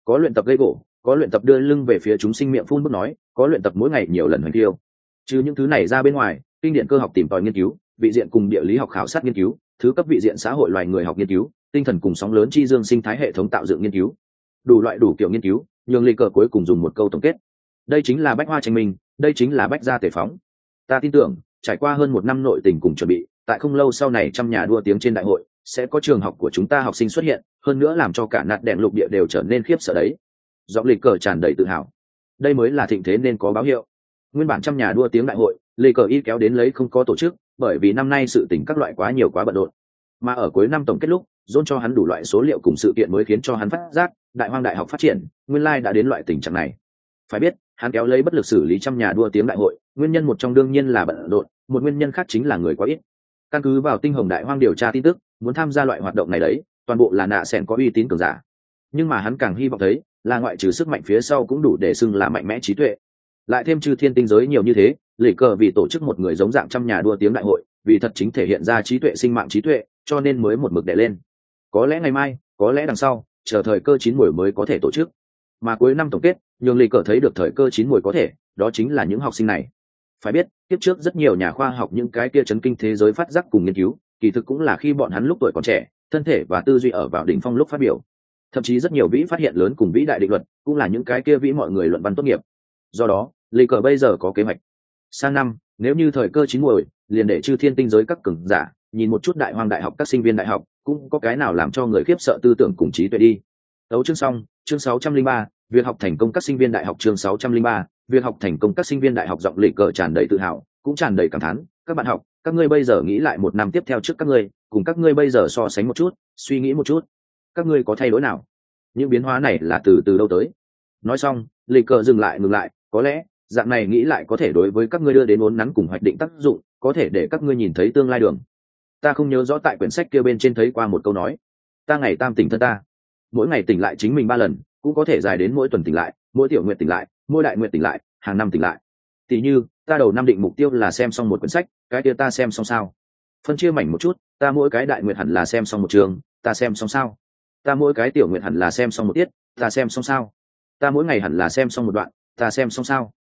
Có luyện tập gây gỗ, có luyện tập đưa lưng về phía chúng sinh miệng phun bức nói, có luyện tập mỗi ngày nhiều lần hoành tiêu chứ những thứ này ra bên ngoài, kinh điển cơ học tìm tòi nghiên cứu, vị diện cùng địa lý học khảo sát nghiên cứu, thứ cấp vị diện xã hội loài người học nghiên cứu, tinh thần cùng sóng lớn chi dương sinh thái hệ thống tạo dựng nghiên cứu. Đủ loại đủ kiểu nghiên cứu, nhường lì cờ cuối cùng dùng một câu tổng kết. Đây chính là bách hoa tranh minh, đây chính là bách gia tể phóng. Ta tin tưởng, trải qua hơn một năm nội tình cùng chuẩn bị, tại không lâu sau này trăm nhà đua tiếng trên đại hội sẽ có trường học của chúng ta học sinh xuất hiện, hơn nữa làm cho cả nạt đèn lục địa đều trở nên khiếp sợ đấy. Giọng lịch cờ tràn đầy tự hào. Đây mới là thịnh thế nên có báo hiệu. Nguyên bản trăm nhà đua tiếng đại hội lê cờ y kéo đến lấy không có tổ chức, bởi vì năm nay sự tỉnh các loại quá nhiều quá bận rộn. Mà ở cuối năm tổng kết lúc dôn cho hắn đủ loại số liệu cùng sự kiện mới khiến cho hắn phát giác, đại hoang đại học phát triển, nguyên lai đã đến loại tình trạng này. Phải biết, hắn kéo lấy bất lực xử lý trăm nhà đua tiếng đại hội, nguyên nhân một trong đương nhiên là bận rộn, một nguyên nhân khác chính là người quá ít. Căn cứ vào tinh hồng đại hoang điều tra tin tức muốn tham gia loại hoạt động này đấy, toàn bộ là nạ sẻn có uy tín cường giả. Nhưng mà hắn càng hy vọng thấy, là ngoại trừ sức mạnh phía sau cũng đủ để xưng là mạnh mẽ trí tuệ. Lại thêm chư thiên tinh giới nhiều như thế, lì cờ vì tổ chức một người giống dạng trăm nhà đua tiếng đại hội, vì thật chính thể hiện ra trí tuệ sinh mạng trí tuệ, cho nên mới một mực đệ lên. Có lẽ ngày mai, có lẽ đằng sau, chờ thời cơ chín mùi mới có thể tổ chức. Mà cuối năm tổng kết, nhường lì cờ thấy được thời cơ chín mùi có thể, đó chính là những học sinh này. Phải biết tiếp trước rất nhiều nhà khoa học những cái kia chấn kinh thế giới phát giác cùng nghiên cứu kỳ thực cũng là khi bọn hắn lúc tuổi còn trẻ thân thể và tư duy ở vào đỉnh phong lúc phát biểu. Thậm chí rất nhiều vĩ phát hiện lớn cùng vĩ đại định luật cũng là những cái kia vĩ mọi người luận văn tốt nghiệp. Do đó lì cờ bây giờ có kế hoạch. Sang năm nếu như thời cơ chín muồi liền để chư thiên tinh giới các cường giả nhìn một chút đại hoang đại học các sinh viên đại học cũng có cái nào làm cho người khiếp sợ tư tưởng cùng trí tuệ đi. Tấu chương xong, chương 603, việc học thành công các sinh viên đại học chương 603, việc học thành công các sinh viên đại học giọng lệ cờ tràn đầy tự hào, cũng tràn đầy cảm thán, các bạn học, các ngươi bây giờ nghĩ lại một năm tiếp theo trước các ngươi, cùng các ngươi bây giờ so sánh một chút, suy nghĩ một chút, các ngươi có thay đổi nào? Những biến hóa này là từ từ đâu tới? Nói xong, lì cờ dừng lại ngừng lại, có lẽ, dạng này nghĩ lại có thể đối với các ngươi đưa đến uốn nắn cùng hoạch định tác dụng, có thể để các ngươi nhìn thấy tương lai đường. Ta không nhớ rõ tại quyển sách kia bên trên thấy qua một câu nói, ta ngày tam tỉnh thân ta mỗi ngày tỉnh lại chính mình ba lần cũng có thể dài đến mỗi tuần tỉnh lại mỗi tiểu nguyện tỉnh lại mỗi đại nguyện tỉnh lại hàng năm tỉnh lại tỉ như ta đầu năm định mục tiêu là xem xong một quyển sách, cái kia ta xem xong sao? Phân chia mảnh một chút, ta mỗi cái đại nguyện hẳn là xem xong một trường, ta xem xong sao? Ta mỗi cái tiểu nguyện hẳn là xem xong một tiết, ta xem xong sao? Ta mỗi ngày hẳn là xem xong một đoạn, ta xem xong sao?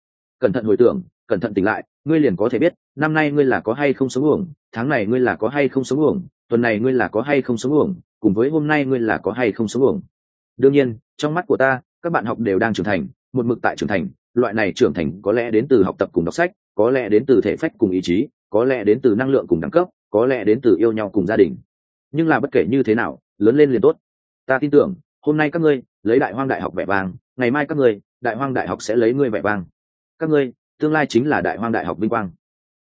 Cẩn thận hồi tưởng, cẩn thận tỉnh lại, ngươi liền có thể biết, năm nay ngươi là có hay không sống uổng, tháng này ngươi là có hay không sống uổng, tuần này ngươi là có hay không sống uổng, cùng với hôm nay ngươi là có hay không sống uổng. Đương nhiên, trong mắt của ta, các bạn học đều đang trưởng thành, một mực tại trưởng thành loại này trưởng thành có lẽ đến từ học tập cùng đọc sách, có lẽ đến từ thể phách cùng ý chí, có lẽ đến từ năng lượng cùng đẳng cấp, có lẽ đến từ yêu nhau cùng gia đình. Nhưng là bất kể như thế nào, lớn lên liền tốt. Ta tin tưởng, hôm nay các ngươi, lấy đại hoang đại học vẻ vang, ngày mai các ngươi, đại hoang đại học sẽ lấy ngươi vẻ vang. Các ngươi, tương lai chính là đại hoang đại học vinh quang.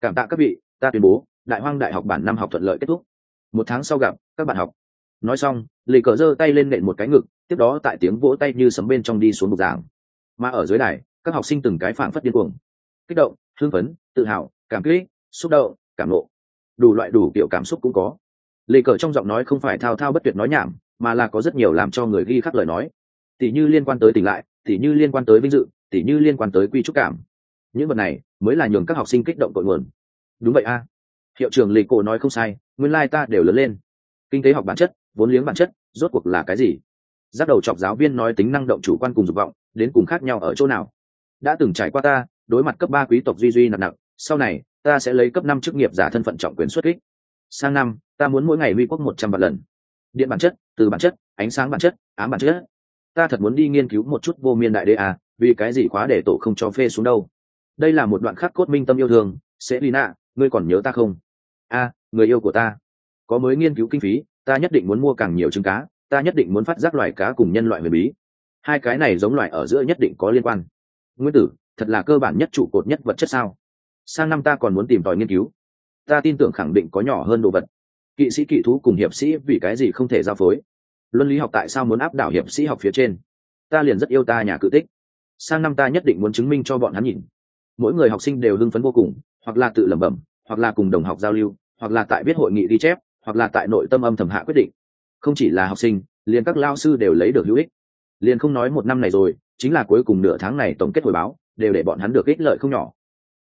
Cảm tạ các vị, ta tuyên bố, đại hoang đại học bản năm học thuận lợi kết thúc. Một tháng sau gặp, các bạn học. Nói xong lì cờ giơ tay lên nện một cái ngực, tiếp đó tại tiếng vỗ tay như sấm bên trong đi xuống bục giảng. Mà ở dưới đài các học sinh từng cái phảng phất điên cuồng. Kích động, hưng phấn, tự hào, cảm kích, xúc động, cảm nộ. Đủ loại đủ kiểu cảm xúc cũng có. Lê cờ trong giọng nói không phải thao thao bất tuyệt nói nhảm, mà là có rất nhiều làm cho người ghi khắc lời nói. Tỉ như liên quan tới tỉnh lại tỉ như liên quan tới vinh dự tỉ như liên quan tới quy trúc cảm. Những vật này mới là nhường các học sinh kích động cội nguồn. Đúng vậy a. Hiệu trưởng lê cổ nói không sai, nguyên lai ta đều lớn lên. Kinh tế học bản chất, vốn liếng bản chất, rốt cuộc là cái gì? Giác đầu chọc giáo viên nói tính năng động chủ quan cùng dục vọng, đến cùng khác nhau ở chỗ nào? Đã từng trải qua ta, đối mặt cấp ba quý tộc duy duy nặng nặng, sau này, ta sẽ lấy cấp năm chức nghiệp giả thân phận trọng quyền xuất kích. Sang năm, ta muốn mỗi ngày huy quốc một trăm vạn lần. Điện bản chất, từ bản chất, ánh sáng bản chất, ám bản chất. Ta thật muốn đi nghiên cứu một chút vô miên đại đế à vì cái gì khóa để tổ không cho phê xuống đâu? Đây là một đoạn khắc cốt minh tâm yêu thương sẽ lina ngươi còn nhớ ta không? A người yêu của ta. Có mới nghiên cứu kinh phí, ta nhất định muốn mua càng nhiều trứng cá, ta nhất định muốn phát giác loài cá cùng nhân loại huyền bí. Hai cái này giống loài ở giữa nhất định có liên quan nguyên tử, thật là cơ bản nhất trụ cột nhất vật chất sao? Sang năm ta còn muốn tìm tòi nghiên cứu. Ta tin tưởng khẳng định có nhỏ hơn đồ vật. Kỵ sĩ kỵ thú cùng hiệp sĩ vì cái gì không thể giao phối? Luân lý học tại sao muốn áp đảo hiệp sĩ học phía trên? Ta liền rất yêu ta nhà cự tích. Sang năm ta nhất định muốn chứng minh cho bọn hắn nhìn. Mỗi người học sinh đều hưng phấn vô cùng, hoặc là tự lẩm bẩm, hoặc là cùng đồng học giao lưu, hoặc là tại viết hội nghị ghi chép, hoặc là tại nội tâm âm thầm hạ quyết định. Không chỉ là học sinh, liền các lao sư đều lấy được hữu ích. Liền không nói một năm này rồi chính là cuối cùng nửa tháng này tổng kết hồi báo, đều để bọn hắn được ích lợi không nhỏ.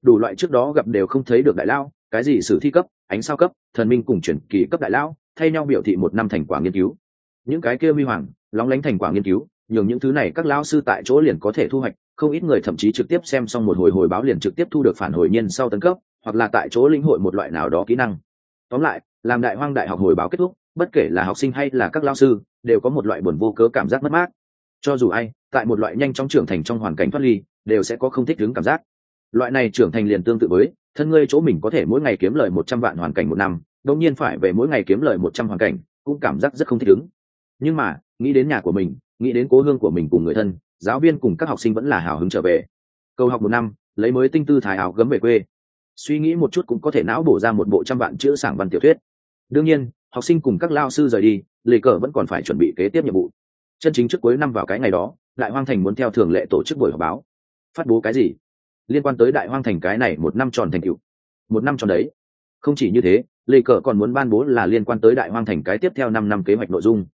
Đủ loại trước đó gặp đều không thấy được đại lao, cái gì sử thi cấp, ánh sao cấp, thần minh cùng chuyển kỳ cấp đại lao, thay nhau biểu thị một năm thành quả nghiên cứu. Những cái kia huy hoàng, lóng lánh thành quả nghiên cứu, nhường những thứ này các lao sư tại chỗ liền có thể thu hoạch, không ít người thậm chí trực tiếp xem xong một hồi hồi báo liền trực tiếp thu được phản hồi nhiên sau tấn cấp, hoặc là tại chỗ lĩnh hội một loại nào đó kỹ năng. Tóm lại, làm đại hoang đại học hồi báo kết thúc, bất kể là học sinh hay là các lao sư, đều có một loại buồn vô cớ cảm giác mất mát cho dù ai, tại một loại nhanh chóng trưởng thành trong hoàn cảnh thoát ly, đều sẽ có không thích đứng cảm giác. Loại này trưởng thành liền tương tự với, thân ngươi chỗ mình có thể mỗi ngày kiếm lời một trăm vạn hoàn cảnh một năm đống nhiên phải về mỗi ngày kiếm lời một trăm hoàn cảnh, cũng cảm giác rất không thích ứng nhưng mà, nghĩ đến nhà của mình, nghĩ đến cố hương của mình cùng người thân, giáo viên cùng các học sinh vẫn là hào hứng trở về. Cầu học một năm, lấy mới tinh tư thái áo gấm về quê. Suy nghĩ một chút cũng có thể não bổ ra một bộ trăm vạn chữ sảng văn tiểu thuyết. Đương nhiên, học sinh cùng các lao sư rời đi, lề cờ vẫn còn phải chuẩn bị kế tiếp nhiệm vụ chân chính trước cuối năm vào cái ngày đó, đại hoang thành muốn theo thường lệ tổ chức buổi họp báo. Phát bố cái gì? Liên quan tới đại hoang thành cái này một năm tròn thành cựu một năm tròn đấy. Không chỉ như thế, lê cờ còn muốn ban bố là liên quan tới đại hoang thành cái tiếp theo năm năm kế hoạch nội dung.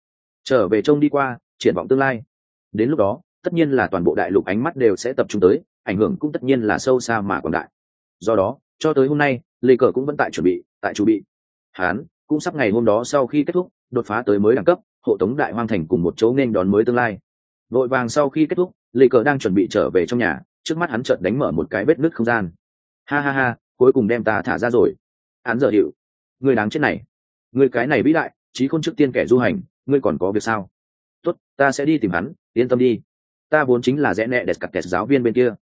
Trở về trông đi qua, triển vọng tương lai. Đến lúc đó, tất nhiên là toàn bộ đại lục ánh mắt đều sẽ tập trung tới, ảnh hưởng cũng tất nhiên là sâu xa mà còn đại. Do đó, cho tới hôm nay, lê cờ cũng vẫn tại chuẩn bị, tại chuẩn bị. Hán, cũng sắp ngày hôm đó sau khi kết thúc, đột phá tới mới đẳng cấp hộ tống đại hoang thành cùng một chỗ nên đón mới tương lai. Vội vàng sau khi kết thúc Lệ cờ đang chuẩn bị trở về trong nhà, trước mắt hắn chợt đánh mở một cái vết nứt không gian. Ha ha ha, cuối cùng đem ta thả ra rồi. Hắn giờ hiệu. Người đáng chết này. Người cái này vĩ đại trí khôn trước tiên kẻ du hành, ngươi còn có việc sao? Tốt, ta sẽ đi tìm hắn, yên tâm đi. Ta vốn chính là rẽ nẹ đẹp cặp kẹt giáo viên bên kia.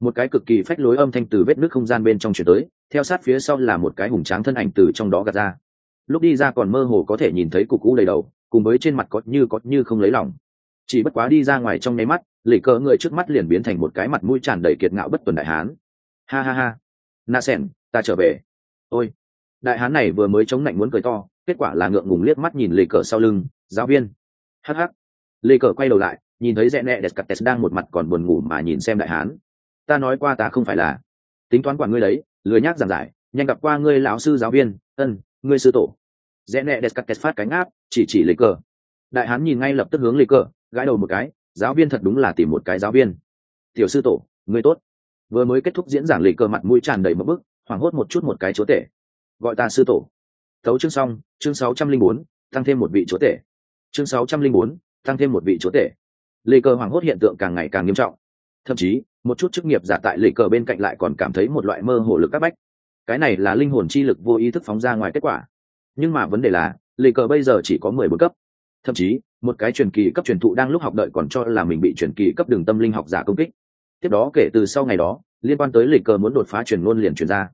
Một cái cực kỳ phách lối âm thanh từ vết nước không gian bên trong chuyển tới, theo sát phía sau là một cái hùng tráng thân ảnh từ trong đó gạt ra. Lúc đi ra còn mơ hồ có thể nhìn thấy cục cũ đầy đầu cùng với trên mặt có như có như không lấy lòng. Chỉ bất quá đi ra ngoài trong nháy mắt lỉ cờ người trước mắt liền biến thành một cái mặt mũi tràn đầy kiệt ngạo bất tuần đại hán. Ha ha ha. Na sen ta trở về. Ôi. Đại hán này vừa mới chống lạnh muốn cười to, kết quả là ngượng ngùng liếc mắt nhìn lì cờ sau lưng, giáo viên. Hh lì cờ quay đầu lại, nhìn thấy rẽ nẹ đẹp cặp tes đang một mặt còn buồn ngủ mà nhìn xem đại hán. Ta nói qua ta không phải là. Tính toán quản ngươi đấy, lười nhác giảng giải, nhanh gặp qua ngươi lão sư giáo viên, ân, ngươi sư tổ. Rẽ nẹ đẹp cặp tes phát cánh áp chỉ chỉ lịch cờ. Đại hán nhìn ngay lập tức hướng lịch cờ, gãi đầu một cái, giáo viên thật đúng là tìm một cái giáo viên. Tiểu sư tổ ngươi tốt. Vừa mới kết thúc diễn giảng lịch cờ mặt mũi tràn đầy một bức, hoảng hốt một chút một cái chúa tể gọi ta sư tổ. Thấu chương xong, chương sáu trăm linh bốn, tăng thêm một vị chúa tể chương sáu trăm linh bốn, tăng thêm một vị chúa tể lịch cờ hoảng hốt hiện tượng càng ngày càng nghiêm trọng. Thậm chí, một chút chức nghiệp giả tại lịch cờ bên cạnh lại còn cảm thấy một loại mơ hồ lực các bách. Cái này là linh hồn chi lực vô ý thức phóng ra ngoài kết quả. Nhưng mà vấn đề là lì cờ bây giờ chỉ có mười bốn cấp. Thậm chí, một cái truyền kỳ cấp truyền thụ đang lúc học đợi còn cho là mình bị truyền kỳ cấp đường tâm linh học giả công kích. Tiếp đó kể từ sau ngày đó, liên quan tới lịch cờ muốn đột phá truyền ngôn liền truyền ra.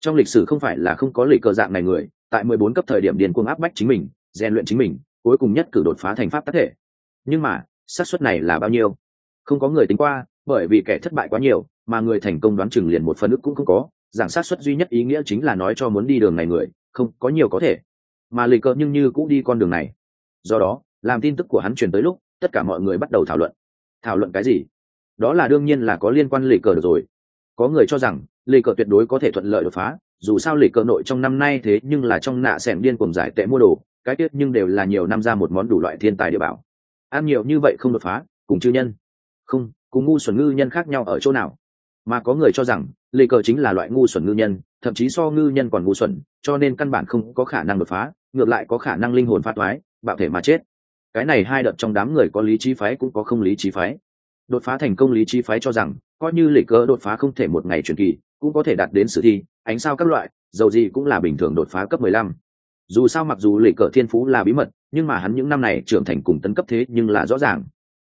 Trong lịch sử không phải là không có lịch cờ dạng này người, tại mười bốn cấp thời điểm điền cuồng áp bách chính mình, rèn luyện chính mình, cuối cùng nhất cử đột phá thành pháp tác thể. Nhưng mà, xác suất này là bao nhiêu? Không có người tính qua, bởi vì kẻ thất bại quá nhiều, mà người thành công đoán chừng liền một phần ức cũng không có. Giảng xác suất duy nhất ý nghĩa chính là nói cho muốn đi đường này người, không, có nhiều có thể mà lì cờ nhưng như cũng đi con đường này. Do đó, làm tin tức của hắn truyền tới lúc, tất cả mọi người bắt đầu thảo luận. Thảo luận cái gì? Đó là đương nhiên là có liên quan lì cờ được rồi. Có người cho rằng, lì cờ tuyệt đối có thể thuận lợi đột phá, dù sao lì cờ nội trong năm nay thế nhưng là trong nạ s ẻ điên cùng giải tệ mua đồ, cái tiết nhưng đều là nhiều năm ra một món đủ loại thiên tài địa bảo. Ăn nhiều như vậy không đột phá, cùng chư nhân. Không, cùng ngu xuẩn ngư nhân khác nhau ở chỗ nào? Mà có người cho rằng, lì cờ chính là loại ngu xuẩn ngư nhân thậm chí so ngư nhân còn ngu xuẩn, cho nên căn bản không có khả năng đột phá, ngược lại có khả năng linh hồn phá toái, bạo thể mà chết. Cái này hai đợt trong đám người có lý trí phái cũng có không lý trí phái. Đột phá thành công lý trí phái cho rằng, coi như lịch cỡ đột phá không thể một ngày truyền kỳ, cũng có thể đạt đến sử thi, ánh sao các loại, dầu gì cũng là bình thường đột phá cấp mười lăm. Dù sao mặc dù lịch cỡ thiên phú là bí mật, nhưng mà hắn những năm này trưởng thành cùng tấn cấp thế nhưng là rõ ràng.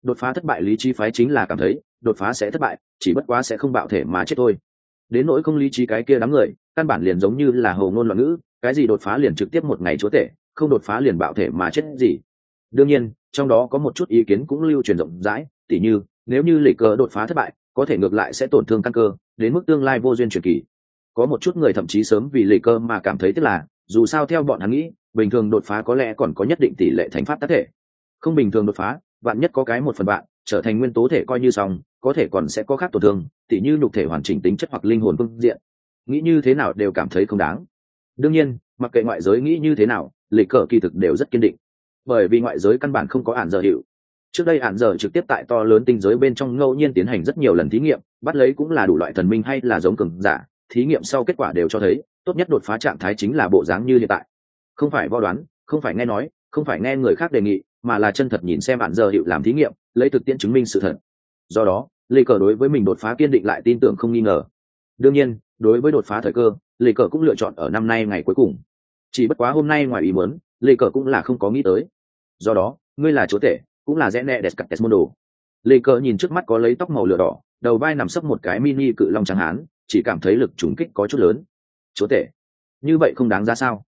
Đột phá thất bại lý trí phái chính là cảm thấy, đột phá sẽ thất bại, chỉ bất quá sẽ không bạo thể mà chết thôi đến nỗi không lý trí cái kia đám người, căn bản liền giống như là hầu ngôn loạn ngữ, cái gì đột phá liền trực tiếp một ngày chúa tể, không đột phá liền bạo thể mà chết gì. Đương nhiên, trong đó có một chút ý kiến cũng lưu truyền rộng rãi, tỉ như, nếu như lịch cờ đột phá thất bại, có thể ngược lại sẽ tổn thương căn cơ, đến mức tương lai vô duyên truyền kỳ. Có một chút người thậm chí sớm vì lịch cơ mà cảm thấy tức là, dù sao theo bọn hắn nghĩ, bình thường đột phá có lẽ còn có nhất định tỷ lệ thành pháp tác thể. Không bình thường đột phá, vạn nhất có cái một phần bạn trở thành nguyên tố thể coi như xong có thể còn sẽ có khác tổn thương, tỉ như nhục thể hoàn chỉnh tính chất hoặc linh hồn phương diện. Nghĩ như thế nào đều cảm thấy không đáng. Đương nhiên, mặc kệ ngoại giới nghĩ như thế nào, lịch cờ kỳ thực đều rất kiên định. Bởi vì ngoại giới căn bản không có ản dở hiệu. Trước đây ản dở trực tiếp tại to lớn tinh giới bên trong ngẫu nhiên tiến hành rất nhiều lần thí nghiệm, bắt lấy cũng là đủ loại thần minh hay là giống cường giả, thí nghiệm sau kết quả đều cho thấy, tốt nhất đột phá trạng thái chính là bộ dáng như hiện tại. Không phải vo đoán, không phải nghe nói, không phải nghe người khác đề nghị, mà là chân thật nhìn xem ản dở hiệu làm thí nghiệm, lấy thực tiễn chứng minh sự thật do đó, lê cờ đối với mình đột phá kiên định lại tin tưởng không nghi ngờ. Đương nhiên, đối với đột phá thời cơ, lê cờ cũng lựa chọn ở năm nay ngày cuối cùng. Chỉ bất quá hôm nay ngoài ý muốn, lê cờ cũng là không có nghĩ tới. Do đó, ngươi là chúa tể, cũng là rẽ nẹ đẹp cặp tesmondo lê cờ nhìn trước mắt có lấy tóc màu lửa đỏ, đầu vai nằm sấp một cái mini cự long trắng hán, chỉ cảm thấy lực trùng kích có chút lớn. Chúa tể, như vậy không đáng ra sao?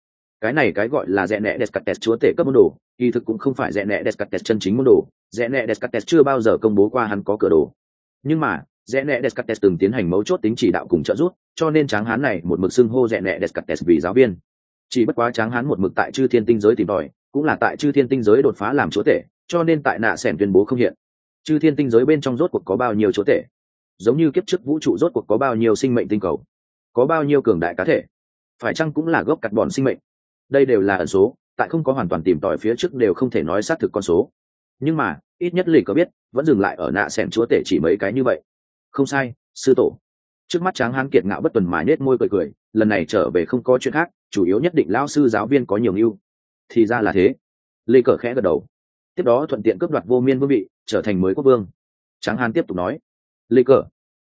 Cái này cái gọi là rẽ nẹ descartes chúa tể cấp môn đồ, kỳ thực cũng không phải rẽ nẹ descartes chân chính môn đồ. Rẽ nẹ descartes chưa bao giờ công bố qua hắn có cửa đồ. Nhưng mà, rẽ nẹ descartes từng tiến hành mấu chốt tính chỉ đạo cùng trợ giúp, cho nên tráng hán này một mực xưng hô rẽ nẹ descartes vì giáo viên. Chỉ bất quá tráng hán một mực tại chư thiên tinh giới tìm tòi, cũng là tại chư thiên tinh giới đột phá làm chúa tể, cho nên tại nạ sẻn tuyên bố không hiện. Chư thiên tinh giới bên trong rốt cuộc có bao nhiêu chúa tể? Giống như kiếp trước vũ trụ rốt cuộc có bao nhiêu sinh mệnh tinh cầu? Có bao nhiêu cường đại cá thể? Phải chăng cũng là gốc cặt bọn sinh mệnh? Đây đều là ẩn số, tại không có hoàn toàn tìm tòi phía trước đều không thể nói xác thực con số. Nhưng mà, ít nhất lì có biết, vẫn dừng lại ở nạ sẻn chúa tể chỉ mấy cái như vậy. Không sai, sư tổ. Trước mắt tráng hán kiệt ngạo bất tuần mà nết môi cười cười, lần này trở về không có chuyện khác, chủ yếu nhất định lao sư giáo viên có nhiều ưu. Thì ra là thế. Lê cờ khẽ gật đầu. Tiếp đó thuận tiện cướp đoạt vô miên vương vị, trở thành mới quốc vương. Tráng hán tiếp tục nói. Lê cờ.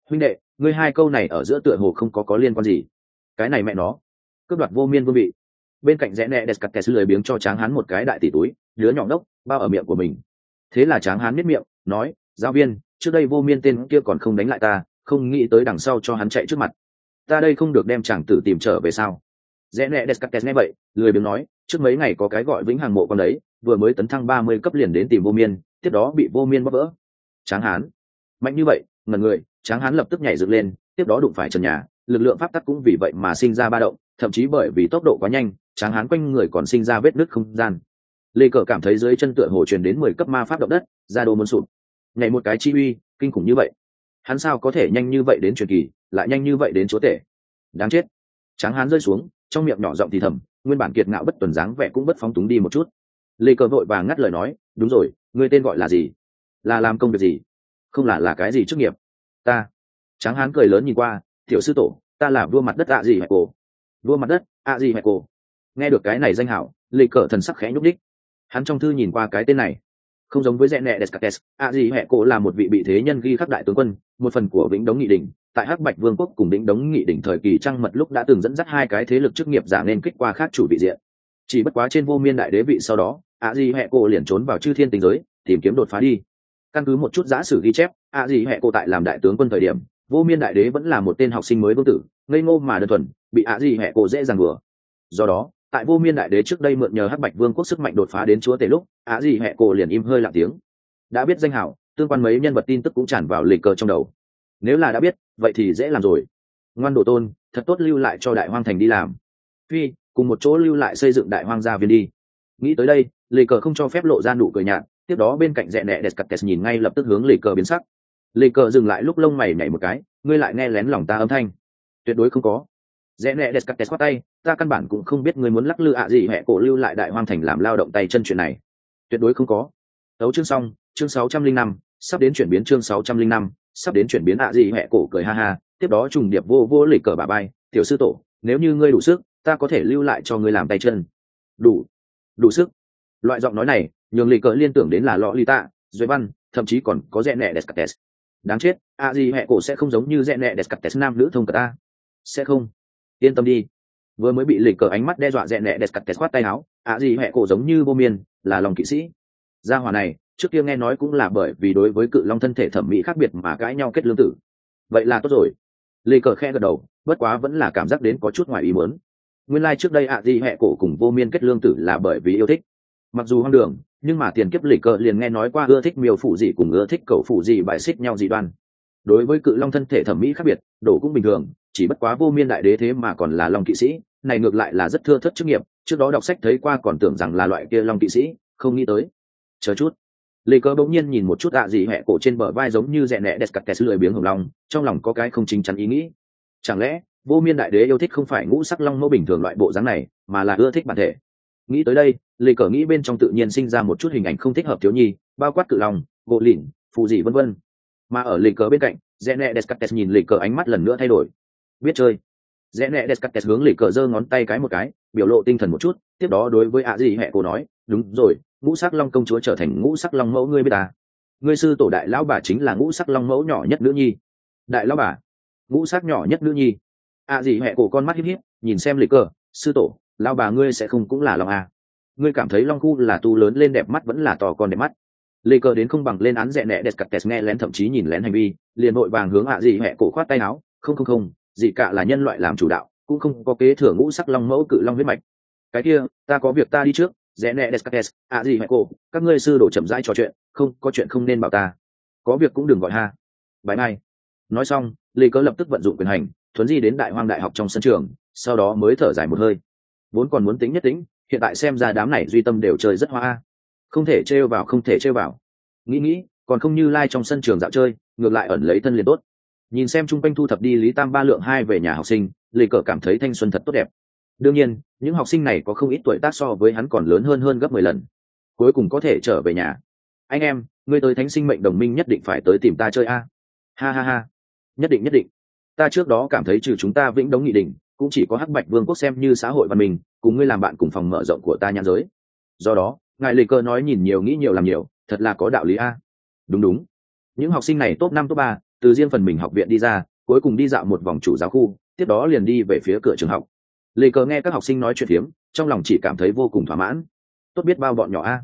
Huynh đệ, ngươi hai câu này ở giữa tựa hồ không có có liên quan gì. Cái này mẹ nó. Cướp đoạt vô miên vương vị bên cạnh rẽ nẹ đẹp cặt kẹt lười biếng cho tráng hán một cái đại tỷ túi, đứa nhỏ đốc bao ở miệng của mình. Thế là tráng hán miết miệng, nói, giáo viên, trước đây vô miên tên kia còn không đánh lại ta, không nghĩ tới đằng sau cho hắn chạy trước mặt. Ta đây không được đem chàng tử tìm trở về sao? Rẽ nẹ descartes nghe vậy, lười biếng nói, trước mấy ngày có cái gọi vĩnh hằng mộ con đấy, vừa mới tấn thăng ba mươi cấp liền đến tìm vô miên, tiếp đó bị vô miên bóp vỡ. Tráng hán, mạnh như vậy ngần người, tráng hán lập tức nhảy dựng lên, tiếp đó đụng phải trần nhà, lực lượng pháp tắc cũng vì vậy mà sinh ra ba động thậm chí bởi vì tốc độ quá nhanh, tráng hán quanh người còn sinh ra vết nứt không gian. Lê cờ cảm thấy dưới chân tựa hồ truyền đến mười cấp ma pháp động đất, ra đồ muốn sụp. Nhảy một cái chi uy, kinh khủng như vậy. Hắn sao có thể nhanh như vậy đến truyền kỳ, lại nhanh như vậy đến chúa tể? Đáng chết. Tráng hán rơi xuống, trong miệng nhỏ giọng thì thầm, nguyên bản kiệt ngạo bất tuần dáng vẻ cũng bất phóng túng đi một chút. Lê cờ vội và ngắt lời nói, đúng rồi người tên gọi là gì? Là làm công việc gì? Không là là cái gì chức nghiệp? Ta. Tráng hán cười lớn nhìn qua, tiểu sư tổ, ta là vua mặt đất ạ gì hẹ cổ vua mặt đất ạ gì mẹ cô. nghe được cái này danh hảo lịch cờ thần sắc khẽ nhúc đích hắn trong thư nhìn qua cái tên này. Không giống với rẽ nẹ descartes ạ gì mẹ cô là một vị bị thế nhân ghi khắc đại tướng quân, một phần của vĩnh đống nghị đình. Tại hắc bạch vương quốc cùng vĩnh đống nghị đỉnh thời kỳ trăng mật lúc đã từng dẫn dắt hai cái thế lực chức nghiệp giả nên kích qua khác chủ vị diện. Chỉ bất quá trên vô miên đại đế vị sau đó ạ gì mẹ cổ liền trốn vào chư thiên tình giới, tìm kiếm đột phá đi. Căn cứ một chút giả sử ghi chép ạ gì mẹ cổ tại làm đại tướng quân thời điểm vô miên đại đế vẫn là một tên học sinh mới vương tử, ngây ngô mà đơn thuần, bị ạ gì hẹ cổ dễ dàng vừa. Do đó, tại vô miên đại đế trước đây mượn nhờ hắc bạch vương quốc sức mạnh đột phá đến chúa tể lúc, ạ gì hẹ cổ liền im hơi lặng tiếng. Đã biết danh hảo, tương quan mấy nhân vật tin tức cũng tràn vào lịch cờ trong đầu. Nếu là đã biết, vậy thì dễ làm rồi. Ngoan đồ tôn, thật tốt lưu lại cho đại hoang thành đi làm. Phi, cùng một chỗ lưu lại xây dựng đại hoang gia viên đi. Nghĩ tới đây, lịch cờ không cho phép lộ ra nụ cười nhạt, tiếp đó bên cạnh rẽ nẹ đẹp cặt nhìn ngay lập tức hướng lịch cờ biến sắc lê cờ dừng lại lúc lông mày nhảy một cái, ngươi lại nghe lén lòng ta âm thanh. Tuyệt đối không có. Rẽ nẹ đẹp cặt khoát tay, ta căn bản cũng không biết ngươi muốn lắc lư ạ gì hẹ cổ lưu lại đại hoang thành làm lao động tay chân chuyện này. Tuyệt đối không có. Tấu chương xong, chương sáu trăm linh năm, sắp đến chuyển biến chương sáu trăm linh năm, sắp đến chuyển biến ạ gì hẹ cổ cười ha ha, tiếp đó trùng điệp vô vô lì cờ bà bay, tiểu sư tổ, nếu như ngươi đủ sức, ta có thể lưu lại cho ngươi làm tay chân. Đủ đủ sức. Loại giọng nói này, nhường lì cờ liên tưởng đến là lọ lì tạ duy văn, thậm chí còn có rẽ nẹ descartes đáng chết, a di hẹ cổ sẽ không giống như rẽ nẹ descartes nam nữ thông cả ta. Sẽ không. Yên tâm đi. Vừa mới bị lịch cờ ánh mắt đe dọa rẽ nẹ descartes khoát tay áo, a di hẹ cổ giống như vô miên, là lòng kỵ sĩ. Gia hòa này, trước kia nghe nói cũng là bởi vì đối với cự long thân thể thẩm mỹ khác biệt mà cãi nhau kết lương tử. Vậy là tốt rồi. Lê cờ khe gật đầu, bất quá vẫn là cảm giác đến có chút ngoài ý muốn. Nguyên lai、like、trước đây ạ à di hẹ cổ cùng vô miên kết lương tử là bởi vì yêu thích mặc dù hoang đường, nhưng mà tiền kiếp lịch cờ liền nghe nói qua ưa thích miêu phụ gì cùng ưa thích cầu phụ gì bài xích nhau dị đoan. Đối với cự long thân thể thẩm mỹ khác biệt đổ cũng bình thường, chỉ bất quá vô miên đại đế thế mà còn là long kỵ sĩ, này ngược lại là rất thưa thất chức nghiệp, trước đó đọc sách thấy qua còn tưởng rằng là loại kia long kỵ sĩ, không nghĩ tới. Chờ chút. Lê cờ bỗng nhiên nhìn một chút ạ à gì hẹ cổ trên bờ vai giống như rẽ nẹ đẹp cặt kẹt lười biếng hồng long, trong lòng có cái không chính chắn ý nghĩ. Chẳng lẽ, vô miên đại đế yêu thích không phải ngũ sắc long mẫu bình thường loại bộ dáng này, mà là ưa thích bản thể? Nghĩ tới đây lì cờ nghĩ bên trong tự nhiên sinh ra một chút hình ảnh không thích hợp thiếu nhi, bao quát cự lòng gỗ lỉn, phù dị vân vân. Mà ở lì cờ bên cạnh, rẽ nẹ descartes nhìn lì cờ ánh mắt lần nữa thay đổi. Biết chơi. Rẽ nẹ descartes hướng lì cờ giơ ngón tay cái một cái, biểu lộ tinh thần một chút, tiếp đó đối với ạ gì hẹ cô nói, đúng rồi, ngũ sắc long công chúa trở thành ngũ sắc long mẫu ngươi biết ta. Ngươi sư tổ đại lão bà chính là ngũ sắc long mẫu nhỏ nhất nữ nhi. Đại lão bà? Ngũ sắc nhỏ nhất nữ nhi. à gì mẹ cổ con mắt hít hít nhìn xem lê cờ, sư tổ lão bà ngươi sẽ không cũng là long à. ngươi cảm thấy long khu là tu lớn lên đẹp mắt vẫn là to con đẹp mắt. Lê cơ đến không bằng lên án rẽ nẹ đẹp cặp tes nghe lén thậm chí nhìn lén hành vi, liền vội vàng hướng ạ à gì mẹ cổ khoát tay áo, không không không gì cả là nhân loại làm chủ đạo, cũng không có kế thừa ngũ sắc long mẫu cự long huyết mạch. Cái kia, ta có việc ta đi trước, rẽ nẹ descartes à gì mẹ cô các ngươi sư đổ chậm rãi trò chuyện, không, có chuyện không nên bảo ta. Có việc cũng đừng gọi ha. Bãi mai. Nói xong, lê cớ lập tức vận dụng quyền hành, thuấn di đến đại hoang đại học trong sân trường, sau đó mới thở dài một hơi vốn còn muốn tính nhất tính, hiện tại xem ra đám này duy tâm đều chơi rất hoa. Không thể trêu vào, không thể trêu vào. Nghĩ nghĩ, còn không như lai、like、trong sân trường dạo chơi, ngược lại ẩn lấy thân liền tốt. Nhìn xem chung quanh thu thập đi lý tam ba lượng hai về nhà học sinh, lê cờ cảm thấy thanh xuân thật tốt đẹp. Đương nhiên, những học sinh này có không ít tuổi tác so với hắn còn lớn hơn hơn gấp mười lần. Cuối cùng có thể trở về nhà. Anh em, ngươi tới thánh sinh mệnh đồng minh nhất định phải tới tìm ta chơi a. Ha ha ha. Nhất định nhất định. Ta trước đó cảm thấy trừ chúng ta vĩnh đống nghị đình cũng chỉ có hắc bạch vương quốc xem như xã hội văn minh, cùng ngươi làm bạn cùng phòng mở rộng của ta nhan giới. Do đó, ngài lê cơ nói nhìn nhiều nghĩ nhiều làm nhiều, thật là có đạo lý a. Đúng đúng. Những học sinh này top năm, top ba, từ riêng phần mình học viện đi ra, cuối cùng đi dạo một vòng chủ giáo khu, tiếp đó liền đi về phía cửa trường học. Lê cờ nghe các học sinh nói chuyện phiếm, trong lòng chỉ cảm thấy vô cùng thỏa mãn. Tốt biết bao bọn nhỏ a.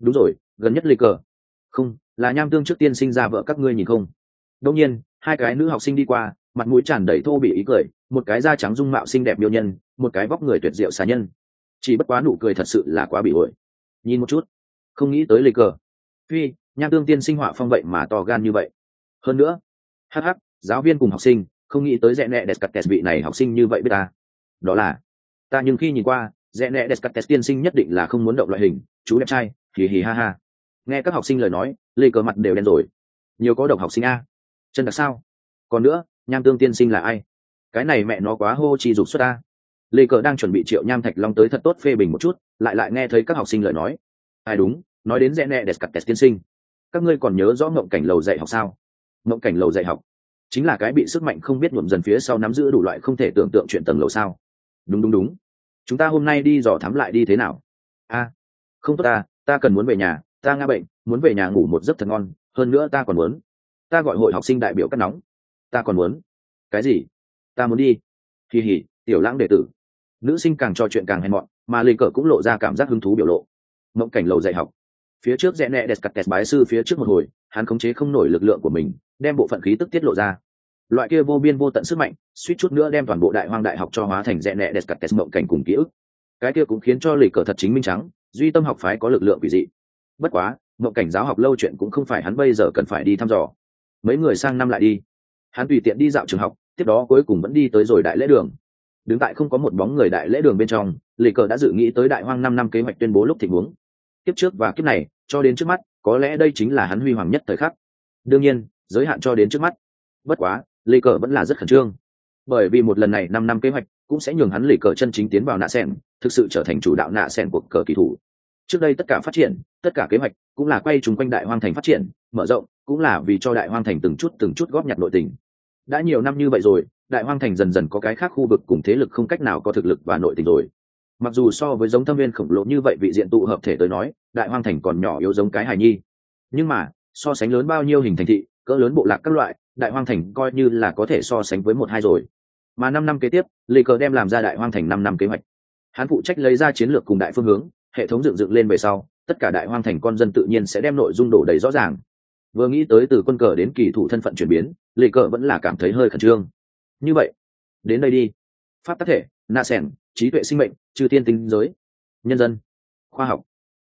Đúng rồi, gần nhất lê cờ không, là nham tương trước tiên sinh ra vợ các ngươi nhìn không? Đông nhiên, hai cái nữ học sinh đi qua mặt mũi tràn đầy thô bị ý cười, một cái da trắng dung mạo xinh đẹp miêu nhân, một cái vóc người tuyệt diệu xà nhân. Chỉ bất quá nụ cười thật sự là quá bị ổi. Nhìn một chút, không nghĩ tới lê cờ. Phi nham tương tiên sinh họa phong vậy mà to gan như vậy. Hơn nữa hh giáo viên cùng học sinh, không nghĩ tới rẽ nẹ đẹp cắt vị này học sinh như vậy biết ta. Đó là, ta nhưng khi nhìn qua, rẽ nẹ đẹp cắt tiên sinh nhất định là không muốn động loại hình, chú đẹp trai, hì hì ha ha. Nghe các học sinh lời nói lê cờ mặt đều đen rồi. Nhiều có độc học sinh a. Chân đặc sao? Còn nữa nham tương tiên sinh là ai? Cái này mẹ nó quá hô chi dục xuất ta. lê cờ đang chuẩn bị triệu nham thạch long tới thật tốt phê bình một chút, lại lại nghe thấy các học sinh lời nói. Ai đúng, nói đến rẽ nẹ đẹp cắt tiên sinh. Các ngươi còn nhớ rõ ngộng cảnh lầu dạy học sao? Ngộng cảnh lầu dạy học chính là cái bị sức mạnh không biết nhuộm dần phía sau nắm giữ đủ loại không thể tưởng tượng chuyện tầng lầu sao? Đúng đúng đúng. Chúng ta hôm nay đi dò thám lại đi thế nào? A, không tốt ta ta cần muốn về nhà, ta nga bệnh, muốn về nhà ngủ một giấc thật ngon, hơn nữa ta còn muốn. Ta gọi hội học sinh đại biểu cắt nóng ta còn muốn. Cái gì? Ta muốn đi. Kỳ hỉ tiểu lãng đệ tử. Nữ sinh càng trò chuyện càng hèn mọn, mà lê cờ cũng lộ ra cảm giác hứng thú biểu lộ. Mộng cảnh lầu dạy học. Phía trước rẽ nẹ đẹp cặt tẹt bái sư phía trước một hồi, hắn khống chế không nổi lực lượng của mình, đem bộ phận khí tức tiết lộ ra. Loại kia vô biên vô tận sức mạnh, suýt chút nữa đem toàn bộ đại hoang đại học cho hóa thành rẽ nẹ đẹp cặt tẹt mộng cảnh cùng ký ức. Cái kia cũng khiến cho lì cờ thật chính minh trắng, duy tâm học phái có lực lượng quỷ dị. Bất quá, mộng cảnh giáo học lâu chuyện cũng không phải hắn bây giờ cần phải đi thăm dò. Mấy người sang năm lại đi hắn tùy tiện đi dạo trường học, tiếp đó cuối cùng vẫn đi tới rồi đại lễ đường. Đứng tại không có một bóng người đại lễ đường bên trong lì cờ đã dự nghĩ tới đại hoang năm năm kế hoạch tuyên bố lúc tình huống kiếp trước và kiếp này, cho đến trước mắt, có lẽ đây chính là hắn huy hoàng nhất thời khắc. Đương nhiên, giới hạn cho đến trước mắt. Bất quá lì cờ vẫn là rất khẩn trương. Bởi vì một lần này năm năm kế hoạch cũng sẽ nhường hắn lì cờ chân chính tiến vào nạ sen thực sự trở thành chủ đạo nạ sen của cờ kỳ thủ. Trước đây tất cả phát triển, tất cả kế hoạch cũng là quay chung quanh đại hoang thành phát triển, mở rộng cũng là vì cho đại hoang thành từng chút từng chút góp nhặt nội tình. Đã nhiều năm như vậy rồi, đại hoang thành dần dần có cái khác khu vực cùng thế lực không cách nào có thực lực và nội tình rồi. Mặc dù so với giống thâm viên khổng lồ như vậy vị diện tụ hợp thể tới nói, đại hoang thành còn nhỏ yếu giống cái hài nhi. Nhưng mà, so sánh lớn bao nhiêu hình thành thị, cỡ lớn bộ lạc các loại, đại hoang thành coi như là có thể so sánh với một hai rồi. Mà năm năm kế tiếp, lê cờ đem làm ra đại hoang thành năm năm kế hoạch. Hắn phụ trách lấy ra chiến lược cùng đại phương hướng, hệ thống dựng dựng lên về sau, tất cả đại hoang thành con dân tự nhiên sẽ đem nội dung đổ đầy rõ ràng vừa nghĩ tới từ quân cờ đến kỳ thủ thân phận chuyển biến lê cờ vẫn là cảm thấy hơi khẩn trương. Như vậy, đến đây đi. Pháp tác thể nạ sẻn trí tuệ sinh mệnh trừ tiên tinh giới. Nhân dân, khoa học.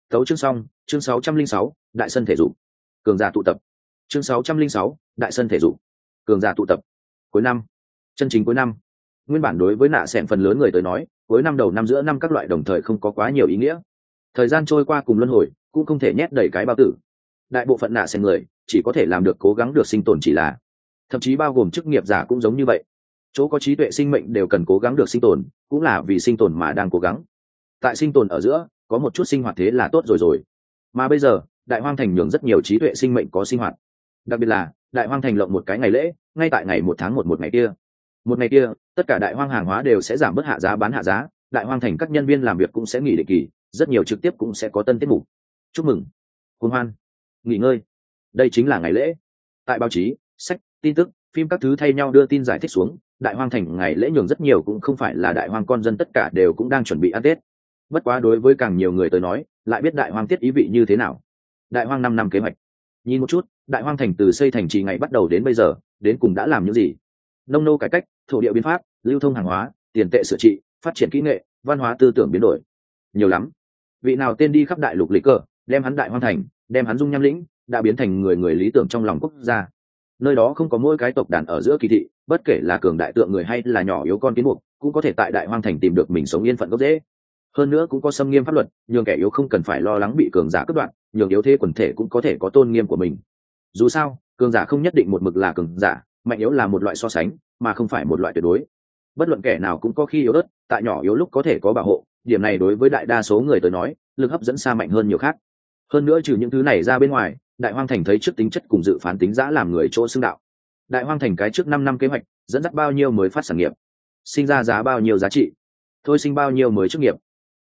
Tấu chương xong, chương sáu trăm linh sáu, đại sân thể dục. Cường giả tụ tập. Chương sáu trăm linh sáu, đại sân thể dục. Cường giả tụ tập. Cuối năm. Chân chính cuối năm. Nguyên bản đối với nạ sẻn phần lớn người tới nói, cuối năm đầu năm giữa năm các loại đồng thời không có quá nhiều ý nghĩa. Thời gian trôi qua cùng luân hồi, cũng không thể nhét đầy cái bao tử đại bộ phận nạ sẻn người chỉ có thể làm được cố gắng được sinh tồn chỉ là. Thậm chí bao gồm chức nghiệp giả cũng giống như vậy. Chỗ có trí tuệ sinh mệnh đều cần cố gắng được sinh tồn, cũng là vì sinh tồn mà đang cố gắng. Tại sinh tồn ở giữa, có một chút sinh hoạt thế là tốt rồi rồi. Mà bây giờ, đại hoang thành nhường rất nhiều trí tuệ sinh mệnh có sinh hoạt. Đặc biệt là, đại hoang thành lộng một cái ngày lễ, ngay tại ngày một tháng một một ngày kia. Một ngày kia, tất cả đại hoang hàng hóa đều sẽ giảm bớt hạ giá bán hạ giá, đại hoang thành các nhân viên làm việc cũng sẽ nghỉ định kỳ, rất nhiều trực tiếp cũng sẽ có tân tiết mục. Chúc mừng. Cuốn hoan nghỉ ngơi. Đây chính là ngày lễ. Tại báo chí, sách, tin tức, phim các thứ thay nhau đưa tin giải thích xuống, đại hoang thành ngày lễ nhường rất nhiều cũng không phải là đại hoang con dân tất cả đều cũng đang chuẩn bị ăn tết. Bất quá đối với càng nhiều người tới nói, lại biết đại hoang tiết ý vị như thế nào. Đại hoang năm năm kế hoạch. Nhìn một chút, đại hoang thành từ xây thành trì ngày bắt đầu đến bây giờ, đến cùng đã làm những gì? Nông nô cải cách, thổ địa biến pháp, lưu thông hàng hóa, tiền tệ sửa trị, phát triển kỹ nghệ, văn hóa tư tưởng biến đổi. Nhiều lắm. Vị nào tên đi khắp đại lục lịch cờ, đem hắn đại hoang thành đem hắn dung nham lĩnh, đã biến thành người người lý tưởng trong lòng quốc gia. Nơi đó không có mỗi cái tộc đàn ở giữa kỳ thị, bất kể là cường đại tượng người hay là nhỏ yếu con kiến mục, cũng có thể tại đại hoang thành tìm được mình sống yên phận gốc dễ hơn nữa cũng có xâm nghiêm pháp luật, nhường kẻ yếu không cần phải lo lắng bị cường giả cướp đoạn nhường yếu thế quần thể cũng có thể có tôn nghiêm của mình. Dù sao, cường giả không nhất định một mực là cường giả, mạnh yếu là một loại so sánh, mà không phải một loại tuyệt đối. Bất luận kẻ nào cũng có khi yếu ớt, tại nhỏ yếu lúc có thể có bảo hộ, điểm này đối với đại đa số người tới nói, lực hấp dẫn xa mạnh hơn nhiều khác hơn nữa trừ những thứ này ra bên ngoài, đại hoang thành thấy trước tính chất cùng dự phán tính giã làm người chỗ xưng đạo. Đại hoang thành cái trước năm năm kế hoạch, dẫn dắt bao nhiêu mới phát sản nghiệp, sinh ra giá bao nhiêu giá trị, thôi sinh bao nhiêu mới chức nghiệp.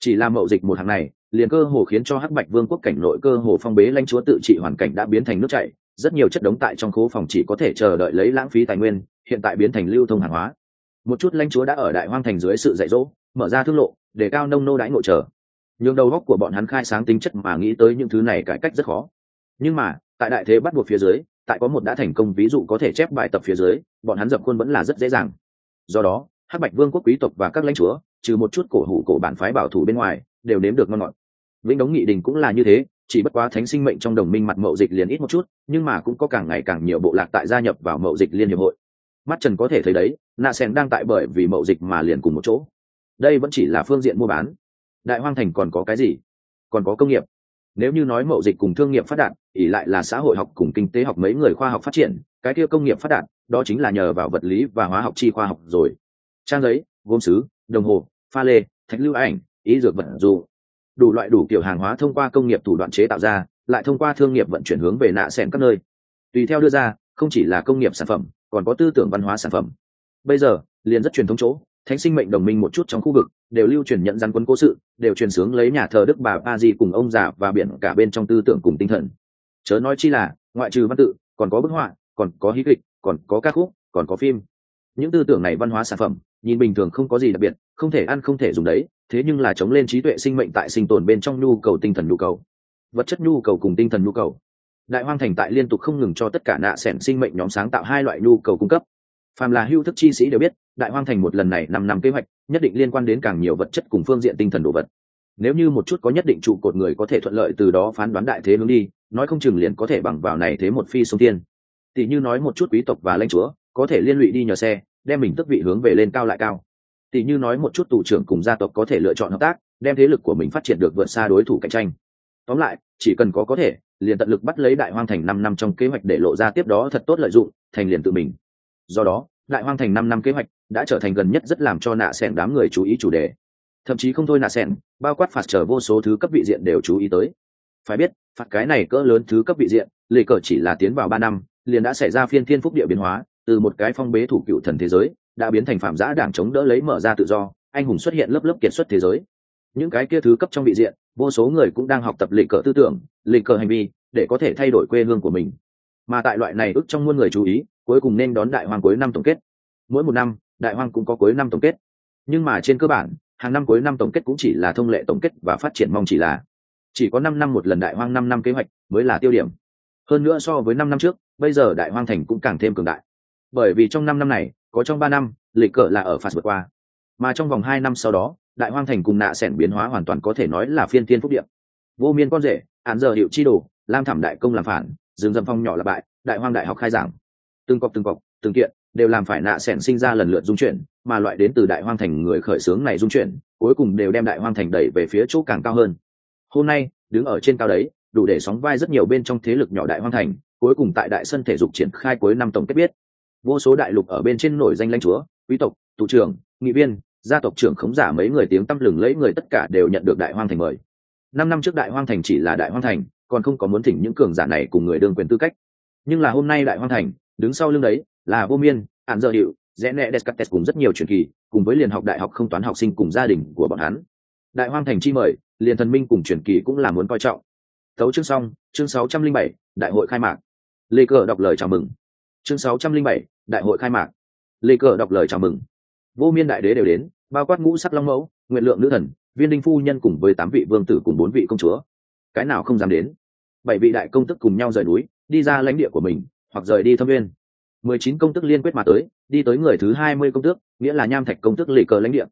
Chỉ làm mậu dịch một hàng này, liền cơ hồ khiến cho hắc bạch vương quốc cảnh nội cơ hồ phong bế lãnh chúa tự trị hoàn cảnh đã biến thành nước chảy, rất nhiều chất đống tại trong khố phòng chỉ có thể chờ đợi lấy lãng phí tài nguyên, hiện tại biến thành lưu thông hàng hóa. Một chút lãnh chúa đã ở đại hoang thành dưới sự dạy dỗ, mở ra thương lộ, để cao nông nô đãi ngộ trở nhường đầu góc của bọn hắn khai sáng tính chất mà nghĩ tới những thứ này cải cách rất khó. Nhưng mà, tại đại thế bắt buộc phía dưới, tại có một đã thành công ví dụ có thể chép bài tập phía dưới, bọn hắn dập khuôn vẫn là rất dễ dàng. Do đó, hắc bạch vương quốc quý tộc và các lãnh chúa, trừ một chút cổ hủ cổ bản phái bảo thủ bên ngoài, đều nếm được ngon ngọt. Vĩnh đống nghị đình cũng là như thế, chỉ bất quá thánh sinh mệnh trong đồng minh mặt mậu dịch liền ít một chút, nhưng mà cũng có càng ngày càng nhiều bộ lạc tại gia nhập vào mậu dịch liên hiệp hội. Mắt trần có thể thấy đấy nạ sen đang tại bởi vì mậu dịch mà liền cùng một chỗ. Đây vẫn chỉ là phương diện mua bán đại hoang thành còn có cái gì? Còn có công nghiệp. Nếu như nói mậu dịch cùng thương nghiệp phát đạt ỉ lại là xã hội học cùng kinh tế học mấy người khoa học phát triển, cái kia công nghiệp phát đạt, đó chính là nhờ vào vật lý và hóa học chi khoa học rồi. Trang giấy, gốm sứ, đồng hồ, pha lê, thạch lưu ảnh, ý dược vật dù đủ loại đủ kiểu hàng hóa thông qua công nghiệp thủ đoạn chế tạo ra, lại thông qua thương nghiệp vận chuyển hướng về nạ xẻn các nơi. Tùy theo đưa ra, không chỉ là công nghiệp sản phẩm, còn có tư tưởng văn hóa sản phẩm. Bây giờ, liền rất truyền thống chỗ thánh sinh mệnh đồng minh một chút trong khu vực, đều lưu truyền nhận rắn quân cố sự, đều truyền sướng lấy nhà thờ đức bà ba di cùng ông già và biển cả bên trong tư tưởng cùng tinh thần. Chớ nói chi là, ngoại trừ văn tự, còn có bức họa, còn có hí kịch, còn có ca khúc, còn có phim. Những tư tưởng này văn hóa sản phẩm, nhìn bình thường không có gì đặc biệt, không thể ăn không thể dùng đấy, thế nhưng là chống lên trí tuệ sinh mệnh tại sinh tồn bên trong nhu cầu tinh thần nhu cầu. Vật chất nhu cầu cùng tinh thần nhu cầu. Đại hoang thành tại liên tục không ngừng cho tất cả nạ sẻn sinh mệnh nhóm sáng tạo hai loại nhu cầu cung cấp. Phàm là hưu thức chi sĩ đều biết đại hoang thành một lần này năm năm kế hoạch, nhất định liên quan đến càng nhiều vật chất cùng phương diện tinh thần đồ vật. Nếu như một chút có nhất định trụ cột người có thể thuận lợi từ đó phán đoán đại thế hướng đi, nói không chừng liền có thể bằng vào này thế một phi sông tiên. Tỷ như nói một chút quý tộc và lãnh chúa, có thể liên lụy đi nhờ xe, đem mình tức vị hướng về lên cao lại cao. Tỷ như nói một chút tù trưởng cùng gia tộc có thể lựa chọn hợp tác, đem thế lực của mình phát triển được vượt xa đối thủ cạnh tranh. Tóm lại, chỉ cần có có thể, liền tận lực bắt lấy đại hoang thành năm năm trong kế hoạch để lộ ra tiếp đó thật tốt lợi dụng, thành liền tự mình. Do đó đại hoang thành năm năm kế hoạch, đã trở thành gần nhất rất làm cho nạ sẻn đám người chú ý chủ đề. Thậm chí không thôi nạ sẻn, bao quát phạt trở vô số thứ cấp vị diện đều chú ý tới. Phải biết, phạt cái này cỡ lớn thứ cấp vị diện lệ cờ chỉ là tiến vào ba năm, liền đã xảy ra phiên thiên phúc địa biến hóa, từ một cái phong bế thủ cựu thần thế giới, đã biến thành phạm giã đảng chống đỡ lấy mở ra tự do, anh hùng xuất hiện lớp lớp kiệt xuất thế giới. Những cái kia thứ cấp trong vị diện, vô số người cũng đang học tập lệ cờ tư tưởng lệ cờ hành vi, để có thể thay đổi quê hương của mình mà tại loại này ức trong muôn người chú ý, cuối cùng nên đón đại hoàng cuối năm tổng kết. Mỗi một năm, đại hoàng cũng có cuối năm tổng kết. Nhưng mà trên cơ bản, hàng năm cuối năm tổng kết cũng chỉ là thông lệ tổng kết và phát triển mong chỉ là. Chỉ có năm năm một lần đại hoang năm năm kế hoạch mới là tiêu điểm. Hơn nữa so với năm năm trước, bây giờ đại hoang thành cũng càng thêm cường đại. Bởi vì trong năm năm này, có trong ba năm, lịch cờ là ở phạt vượt qua. Mà trong vòng hai năm sau đó, đại hoang thành cùng nạ sẻn biến hóa hoàn toàn có thể nói là phiên tiên phúc điệp vô miên con rể, án giờ hiệu chi đồ, lam thảm đại công làm phản rừng dâm phong nhỏ là bại, đại hoang đại học khai giảng. Từng cọc từng cọc, từng kiện, đều làm phải nạ sẻn sinh ra lần lượt dung chuyển, mà loại đến từ đại hoang thành người khởi xướng này dung chuyển, cuối cùng đều đem đại hoang thành đẩy về phía chỗ càng cao hơn. Hôm nay, đứng ở trên cao đấy, đủ để sóng vai rất nhiều bên trong thế lực nhỏ đại hoang thành, cuối cùng tại đại sân thể dục triển khai cuối năm tổng kết biết. Vô số đại lục ở bên trên nổi danh lãnh chúa, quý tộc thủ trưởng, nghị viên, gia tộc trưởng khống giả mấy người tiếng tăm lừng lẫy người tất cả đều nhận được đại hoang thành mời. Năm năm trước đại hoang thành chỉ là đại hoang thành còn không có muốn thỉnh những cường giả này cùng người đương quyền tư cách. Nhưng là hôm nay đại hoang thành, đứng sau lưng đấy, là vô miên hạn dợ hiệu rẽ nẹ descartes cùng rất nhiều truyền kỳ, cùng với liền học đại học không toán học sinh cùng gia đình của bọn hắn. Đại hoang thành chi mời, liền thần minh cùng truyền kỳ cũng là muốn coi trọng. Thấu chương xong, chương sáu trăm linh bảy, đại hội khai mạc. Lê cờ đọc lời chào mừng. Chương sáu trăm linh bảy, đại hội khai mạc. Lê cờ đọc lời chào mừng. Vô miên đại đế đều đến, bao quát ngũ sắc long mẫu, nguyện lượng nữ thần, viên đinh phu nhân cùng với tám vị vương tử cùng bốn vị công chúa cái nào không dám đến. Bảy vị đại công tức cùng nhau rời núi, đi ra lãnh địa của mình, hoặc rời đi thâm viên. Mười chín công tức liên quyết mà tới, đi tới người thứ hai mươi công tước, nghĩa là nham thạch công tước lì cờ lãnh địa.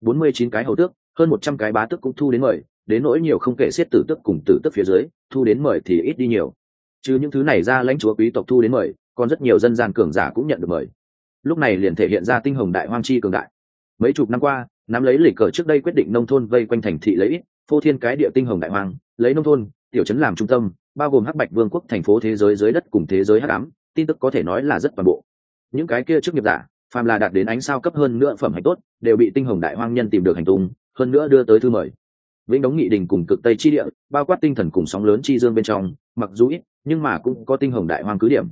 Bốn mươi chín cái hầu tước, hơn một trăm cái bá tước cũng thu đến mời, đến nỗi nhiều không kể xiết tử tước cùng tử tước phía dưới, thu đến mời thì ít đi nhiều. Chứ những thứ này ra lãnh chúa quý tộc thu đến mời, còn rất nhiều dân gian cường giả cũng nhận được mời. Lúc này liền thể hiện ra tinh hồng đại hoang chi cường đại. Mấy chục năm qua, nắm lấy lì cờ trước đây quyết định nông thôn vây quanh thành thị lấy ít, phô thiên cái địa tinh hồng đại hoang lấy nông thôn, tiểu trấn làm trung tâm, bao gồm hắc bạch vương quốc thành phố thế giới dưới đất cùng thế giới hắc ám, tin tức có thể nói là rất toàn bộ. Những cái kia trước nghiệp giả, phàm là đạt đến ánh sao cấp hơn nữa phẩm hạnh tốt, đều bị tinh hồng đại hoang nhân tìm được hành tung, hơn nữa đưa tới thư mời. Vĩnh đóng nghị đình cùng cực tây chi địa, bao quát tinh thần cùng sóng lớn chi dương bên trong, mặc dù ít, nhưng mà cũng có tinh hồng đại hoang cứ điểm.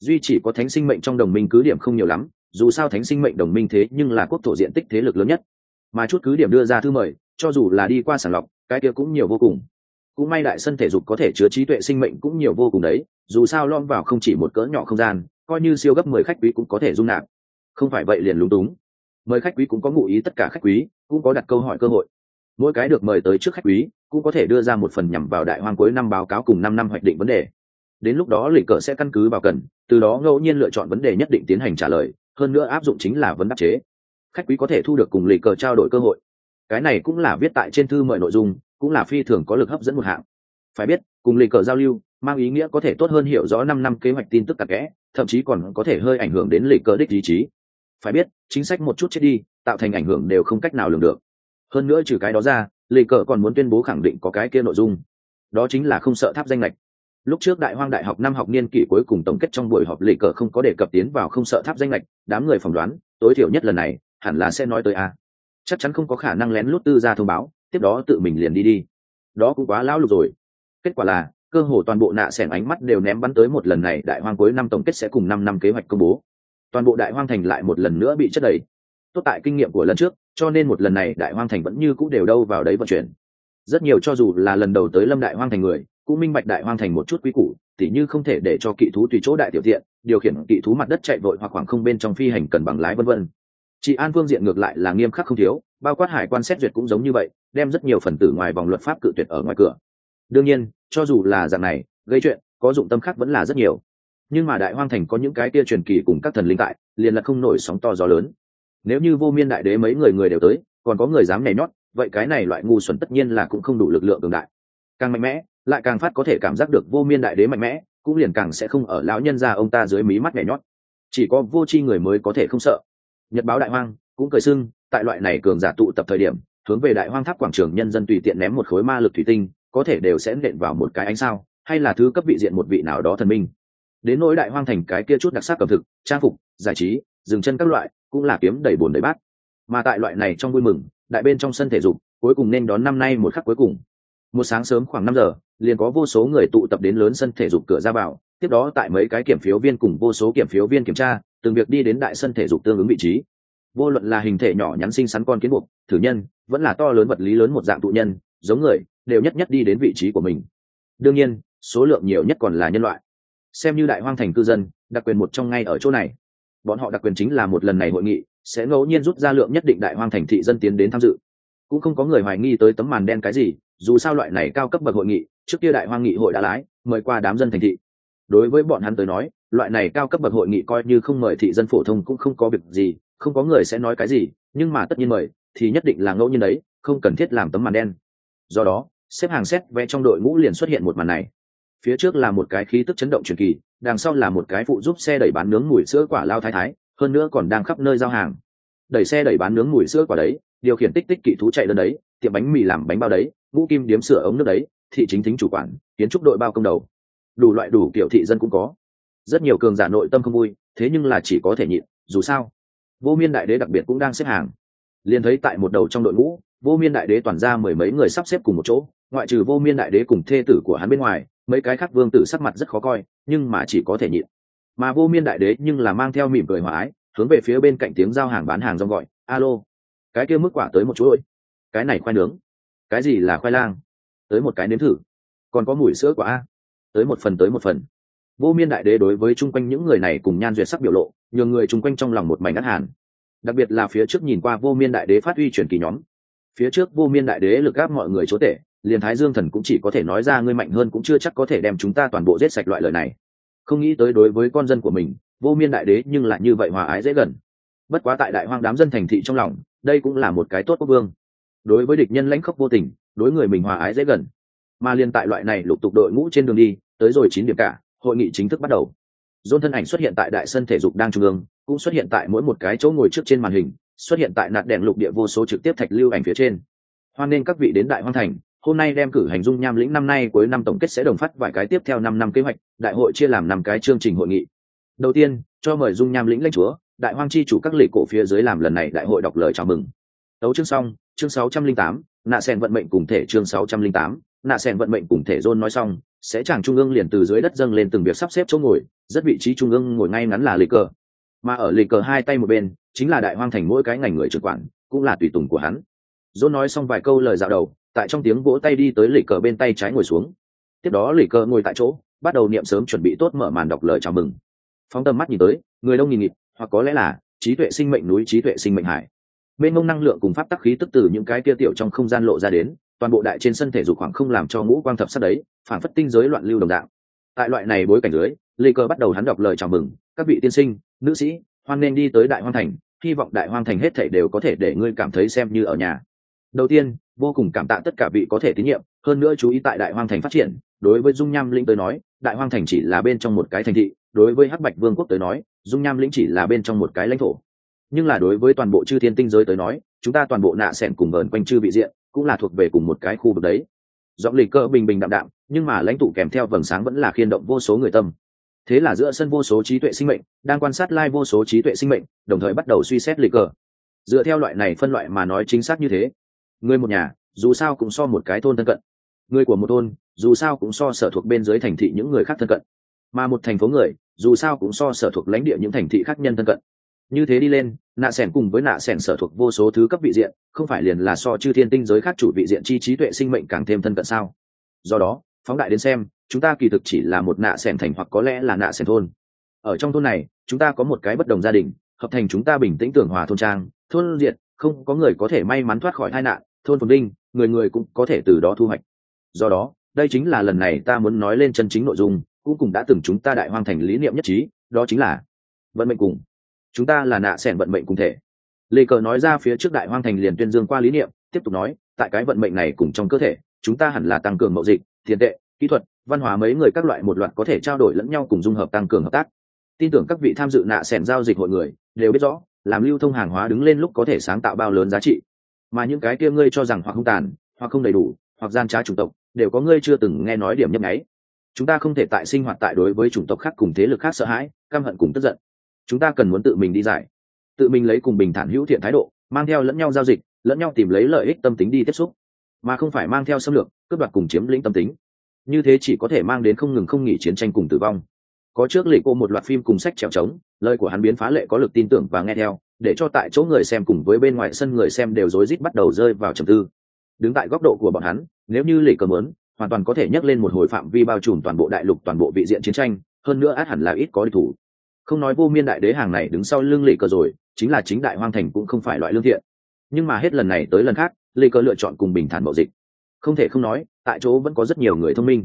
Duy chỉ có thánh sinh mệnh trong đồng minh cứ điểm không nhiều lắm, dù sao thánh sinh mệnh đồng minh thế nhưng là quốc thổ diện tích thế lực lớn nhất. Mà chút cứ điểm đưa ra thư mời, cho dù là đi qua sàng lọc, cái kia cũng nhiều vô cùng cũng may đại sân thể dục có thể chứa trí tuệ sinh mệnh cũng nhiều vô cùng đấy, dù sao lom vào không chỉ một cỡ nhỏ không gian, coi như siêu gấp mười khách quý cũng có thể dung nạp. Không phải vậy liền lúng túng. Mời khách quý cũng có ngụ ý tất cả khách quý, cũng có đặt câu hỏi cơ hội. Mỗi cái được mời tới trước khách quý, cũng có thể đưa ra một phần nhằm vào đại hoang cuối năm báo cáo cùng năm năm hoạch định vấn đề. Đến lúc đó lịch cờ sẽ căn cứ vào cần, từ đó ngẫu nhiên lựa chọn vấn đề nhất định tiến hành trả lời, hơn nữa áp dụng chính là vấn đáp chế. Khách quý có thể thu được cùng lịch cờ trao đổi cơ hội. Cái này cũng là viết tại trên thư mời nội dung cũng là phi thường có lực hấp dẫn một hạng. Phải biết, cùng lịch cờ giao lưu, mang ý nghĩa có thể tốt hơn hiểu rõ năm năm kế hoạch tin tức cặn kẽ, thậm chí còn có thể hơi ảnh hưởng đến lịch cờ đích ý chí. Phải biết, chính sách một chút chết đi, tạo thành ảnh hưởng đều không cách nào lường được. Hơn nữa trừ cái đó ra, lịch cờ còn muốn tuyên bố khẳng định có cái kia nội dung. Đó chính là không sợ tháp danh lệch. Lúc trước đại hoang đại học năm học niên kỷ cuối cùng tổng kết trong buổi họp lịch cờ không có đề cập tiến vào không sợ tháp danh lệch, đám người phỏng đoán, tối thiểu nhất lần này, hẳn là sẽ nói tới a. Chắc chắn không có khả năng lén lút tư ra thông báo tiếp đó tự mình liền đi đi. Đó cũng quá lão lục rồi. Kết quả là, cơ hồ toàn bộ nạ xẻn ánh mắt đều ném bắn tới một lần này, đại hoang cuối năm tổng kết sẽ cùng năm năm kế hoạch công bố. Toàn bộ đại hoang thành lại một lần nữa bị chất đầy. Tốt tại kinh nghiệm của lần trước, cho nên một lần này đại hoang thành vẫn như c ũ đều đâu vào đấy vận chuyển. Rất nhiều cho dù là lần đầu tới lâm đại hoang thành người, cũng minh bạch đại hoang thành một chút quý củ, tỉ như không thể để cho kỵ thú tùy chỗ đại tiểu tiện, điều khiển kỵ thú mặt đất chạy vội hoặc khoảng không bên trong phi hành cần bằng lái vân vân. Chị an phương diện ngược lại là nghiêm khắc không thiếu, bao quát hải quan xét duyệt cũng giống như vậy đem rất nhiều phần tử ngoài vòng luật pháp cự tuyệt ở ngoài cửa. Đương nhiên, cho dù là dạng này, gây chuyện, có dụng tâm khác vẫn là rất nhiều. Nhưng mà đại hoang thành có những cái kia truyền kỳ cùng các thần linh tại, liền là không nổi sóng to gió lớn. Nếu như vô miên đại đế mấy người người đều tới, còn có người dám nhảy nhót, vậy cái này loại ngu xuẩn tất nhiên là cũng không đủ lực lượng cường đại. Càng mạnh mẽ, lại càng phát có thể cảm giác được vô miên đại đế mạnh mẽ, cũng liền càng sẽ không ở lão nhân ra ông ta dưới mí mắt nhảy nhót. Chỉ có vô tri người mới có thể không sợ. Nhật báo đại hoang cũng cười sưng, tại loại này cường giả tụ tập thời điểm hướng về đại hoang tháp quảng trường nhân dân tùy tiện ném một khối ma lực thủy tinh, có thể đều sẽ nện vào một cái ánh sao, hay là thứ cấp vị diện một vị nào đó thần minh. Đến nỗi đại hoang thành cái kia chút đặc sắc cẩm thực, trang phục, giải trí, dừng chân các loại, cũng là kiếm đầy bồn đầy bát. Mà tại loại này trong vui mừng, đại bên trong sân thể dục, cuối cùng nên đón năm nay một khắc cuối cùng. Một sáng sớm khoảng năm giờ, liền có vô số người tụ tập đến lớn sân thể dục cửa ra vào, tiếp đó tại mấy cái kiểm phiếu viên cùng vô số kiểm phiếu viên kiểm tra, từng việc đi đến đại sân thể dục tương ứng vị trí vô luận là hình thể nhỏ nhắn xinh xắn con kiến buộc, thử nhân, vẫn là to lớn vật lý lớn một dạng tụ nhân, giống người, đều nhất nhất đi đến vị trí của mình. Đương nhiên, số lượng nhiều nhất còn là nhân loại. Xem như đại hoang thành cư dân, đặc quyền một trong ngay ở chỗ này. Bọn họ đặc quyền chính là một lần này hội nghị, sẽ ngẫu nhiên rút ra lượng nhất định đại hoang thành thị dân tiến đến tham dự. Cũng không có người hoài nghi tới tấm màn đen cái gì, dù sao loại này cao cấp bậc hội nghị, trước kia đại hoang nghị hội đã lái, mời qua đám dân thành thị. Đối với bọn hắn tới nói, loại này cao cấp bậc hội nghị coi như không mời thị dân phổ thông cũng không có việc gì không có người sẽ nói cái gì, nhưng mà tất nhiên mời, thì nhất định là ngẫu nhiên đấy, không cần thiết làm tấm màn đen. Do đó, xếp hàng xét vẽ trong đội ngũ liền xuất hiện một màn này. Phía trước là một cái khí tức chấn động truyền kỳ, đằng sau là một cái phụ giúp xe đẩy bán nướng mùi sữa quả lao thái thái, hơn nữa còn đang khắp nơi giao hàng. Đẩy xe đẩy bán nướng mùi sữa quả đấy, điều khiển tích tích kỵ thú chạy lên đấy, tiệm bánh mì làm bánh bao đấy, ngũ kim điếm sửa ống nước đấy, thị chính thính chủ quản, kiến trúc đội bao công đầu. Đủ loại đủ kiểu thị dân cũng có. Rất nhiều cường giả nội tâm không vui, thế nhưng là chỉ có thể nhịn, dù sao vô miên đại đế đặc biệt cũng đang xếp hàng. Liền thấy tại một đầu trong đội ngũ, vô miên đại đế toàn ra mười mấy người sắp xếp cùng một chỗ, ngoại trừ vô miên đại đế cùng thê tử của hắn bên ngoài, mấy cái khác vương tử sắc mặt rất khó coi, nhưng mà chỉ có thể nhịn. Mà vô miên đại đế nhưng là mang theo mỉm cười hòa ái, hướng về phía bên cạnh tiếng giao hàng bán hàng rong gọi, alo. Cái kia mức quả tới một chuỗi cái này khoai nướng. Cái gì là khoai lang? Tới một cái nếm thử. Còn có mùi sữa quả a. Tới một phần, tới một phần vô miên đại đế đối với chung quanh những người này cùng nhan duyệt sắc biểu lộ, nhường người chung quanh trong lòng một mảnh ngắt hàn. Đặc biệt là phía trước nhìn qua vô miên đại đế phát huy truyền kỳ nhóm. Phía trước vô miên đại đế lực gáp mọi người chúa tể, liền thái dương thần cũng chỉ có thể nói ra ngươi mạnh hơn cũng chưa chắc có thể đem chúng ta toàn bộ giết sạch loại lời này. Không nghĩ tới đối với con dân của mình, vô miên đại đế nhưng lại như vậy hòa ái dễ gần. Bất quá tại đại hoang đám dân thành thị trong lòng, đây cũng là một cái tốt quốc vương. Đối với địch nhân lãnh khốc vô tình, đối người mình hòa ái dễ gần. Mà liên tại loại này lục tục đội ngũ trên đường đi, tới rồi chín điểm cả hội nghị chính thức bắt đầu. Dôn thân ảnh xuất hiện tại đại sân thể dục đang trung ương, cũng xuất hiện tại mỗi một cái chỗ ngồi trước trên màn hình, xuất hiện tại nạt đèn lục địa vô số trực tiếp thạch lưu ảnh phía trên. Hoan nên các vị đến đại hoang thành, hôm nay đem cử hành dung nham lĩnh năm nay cuối năm tổng kết sẽ đồng phát vài cái tiếp theo năm năm kế hoạch, đại hội chia làm năm cái chương trình hội nghị. Đầu tiên, cho mời dung nham lĩnh lãnh chúa, đại hoang chi chủ các lệ cổ phía dưới làm lần này đại hội đọc lời chào mừng. Đấu chương xong, chương sáu trăm linh tám, nạ sen vận mệnh cùng thể chương sáu trăm linh tám, nạ sen vận mệnh cùng thể dôn nói xong sẽ chàng trung ương liền từ dưới đất dâng lên từng việc sắp xếp chỗ ngồi, rất vị trí trung ương ngồi ngay ngắn là lịch cờ. Mà ở lịch cờ hai tay một bên, chính là đại hoang thành mỗi cái ngành người trực quản, cũng là tùy tùng của hắn. Dôn nói xong vài câu lời dạo đầu, tại trong tiếng vỗ tay đi tới lịch cờ bên tay trái ngồi xuống. Tiếp đó lịch cờ ngồi tại chỗ, bắt đầu niệm sớm chuẩn bị tốt mở màn đọc lời chào mừng. Phóng tầm mắt nhìn tới, người đông nghìn nghịt, hoặc có lẽ là trí tuệ sinh mệnh núi, trí tuệ sinh mệnh hải. Mênh mông năng lượng cùng pháp tắc khí tức từ những cái kia tiểu trong không gian lộ ra đến toàn bộ đại trên sân thể dục khoảng không làm cho ngũ quang thập sát đấy, phản phất tinh giới loạn lưu đồng đạo tại loại này bối cảnh dưới, lê cơ bắt đầu hắn đọc lời chào mừng, các vị tiên sinh, nữ sĩ, hoan nên đi tới đại hoang thành, hy vọng đại hoang thành hết thảy đều có thể để ngươi cảm thấy xem như ở nhà. Đầu tiên, vô cùng cảm tạ tất cả vị có thể tín nhiệm, hơn nữa chú ý tại đại hoang thành phát triển, đối với dung nham lĩnh tới nói, đại hoang thành chỉ là bên trong một cái thành thị, đối với hắc bạch vương quốc tới nói, dung nham lĩnh chỉ là bên trong một cái lãnh thổ. Nhưng là đối với toàn bộ chư thiên tinh giới tới nói, chúng ta toàn bộ nạ sẻn cùng vờn quanh chư vị diện cũng là thuộc về cùng một cái khu vực đấy. Giọng lịch cơ bình bình đạm đạm, nhưng mà lãnh tụ kèm theo vầng sáng vẫn là khiên động vô số người tâm. Thế là giữa sân vô số trí tuệ sinh mệnh, đang quan sát lai vô số trí tuệ sinh mệnh, đồng thời bắt đầu suy xét lịch cờ dựa theo loại này phân loại mà nói chính xác như thế. Người một nhà, dù sao cũng so một cái thôn thân cận. Người của một thôn, dù sao cũng so sở thuộc bên dưới thành thị những người khác thân cận. Mà một thành phố người, dù sao cũng so sở thuộc lãnh địa những thành thị khác nhân thân cận như thế đi lên, nạ sẻn cùng với nạ sẻn sở thuộc vô số thứ cấp vị diện, không phải liền là so chư thiên tinh giới khác chủ vị diện chi trí tuệ sinh mệnh càng thêm thân cận sao? Do đó, phóng đại đến xem, chúng ta kỳ thực chỉ là một nạ sẻn thành hoặc có lẽ là nạ sẻn thôn. Ở trong thôn này, chúng ta có một cái bất đồng gia đình, hợp thành chúng ta bình tĩnh tưởng hòa thôn trang, thôn diện không có người có thể may mắn thoát khỏi tai nạn, thôn phồn đinh người người cũng có thể từ đó thu hoạch. Do đó, đây chính là lần này ta muốn nói lên chân chính nội dung, cũng cùng đã từng chúng ta đại hoang thành lý niệm nhất trí, đó chính là vận mệnh cùng chúng ta là nạ sẻn vận mệnh cùng thể. Lê cờ nói ra phía trước đại hoang thành liền tuyên dương qua lý niệm, tiếp tục nói, tại cái vận mệnh này cùng trong cơ thể, chúng ta hẳn là tăng cường mậu dịch, tiền tệ, kỹ thuật, văn hóa mấy người các loại một loạt có thể trao đổi lẫn nhau cùng dung hợp tăng cường hợp tác. Tin tưởng các vị tham dự nạ sẻn giao dịch hội người, đều biết rõ, làm lưu thông hàng hóa đứng lên lúc có thể sáng tạo bao lớn giá trị. Mà những cái kia ngươi cho rằng hoặc không tàn, hoặc không đầy đủ, hoặc gian trá chủng tộc, đều có ngươi chưa từng nghe nói điểm nhấp nháy. Chúng ta không thể tại sinh hoạt tại đối với chủng tộc khác cùng thế lực khác sợ hãi, căm hận cùng tức giận chúng ta cần muốn tự mình đi giải. Tự mình lấy cùng bình thản hữu thiện thái độ, mang theo lẫn nhau giao dịch, lẫn nhau tìm lấy lợi ích tâm tính đi tiếp xúc. Mà không phải mang theo xâm lược, cướp đoạt cùng chiếm lĩnh tâm tính. Như thế chỉ có thể mang đến không ngừng không nghỉ chiến tranh cùng tử vong. Có trước lì cô một loạt phim cùng sách trèo trống, lời của hắn biến phá lệ có lực tin tưởng và nghe theo, để cho tại chỗ người xem cùng với bên ngoài sân người xem đều rối rít bắt đầu rơi vào trầm tư. Đứng tại góc độ của bọn hắn, nếu như lì cờ mớn, hoàn toàn có thể nhắc lên một hồi phạm vi bao trùm toàn bộ đại lục toàn bộ vị diện chiến tranh, hơn nữa át hẳn là ít có địch thủ không nói vô miên đại đế hàng này đứng sau lưng lì cờ rồi, chính là chính đại hoang thành cũng không phải loại lương thiện. Nhưng mà hết lần này tới lần khác lì cờ lựa chọn cùng bình thản mậu dịch. Không thể không nói, tại chỗ vẫn có rất nhiều người thông minh.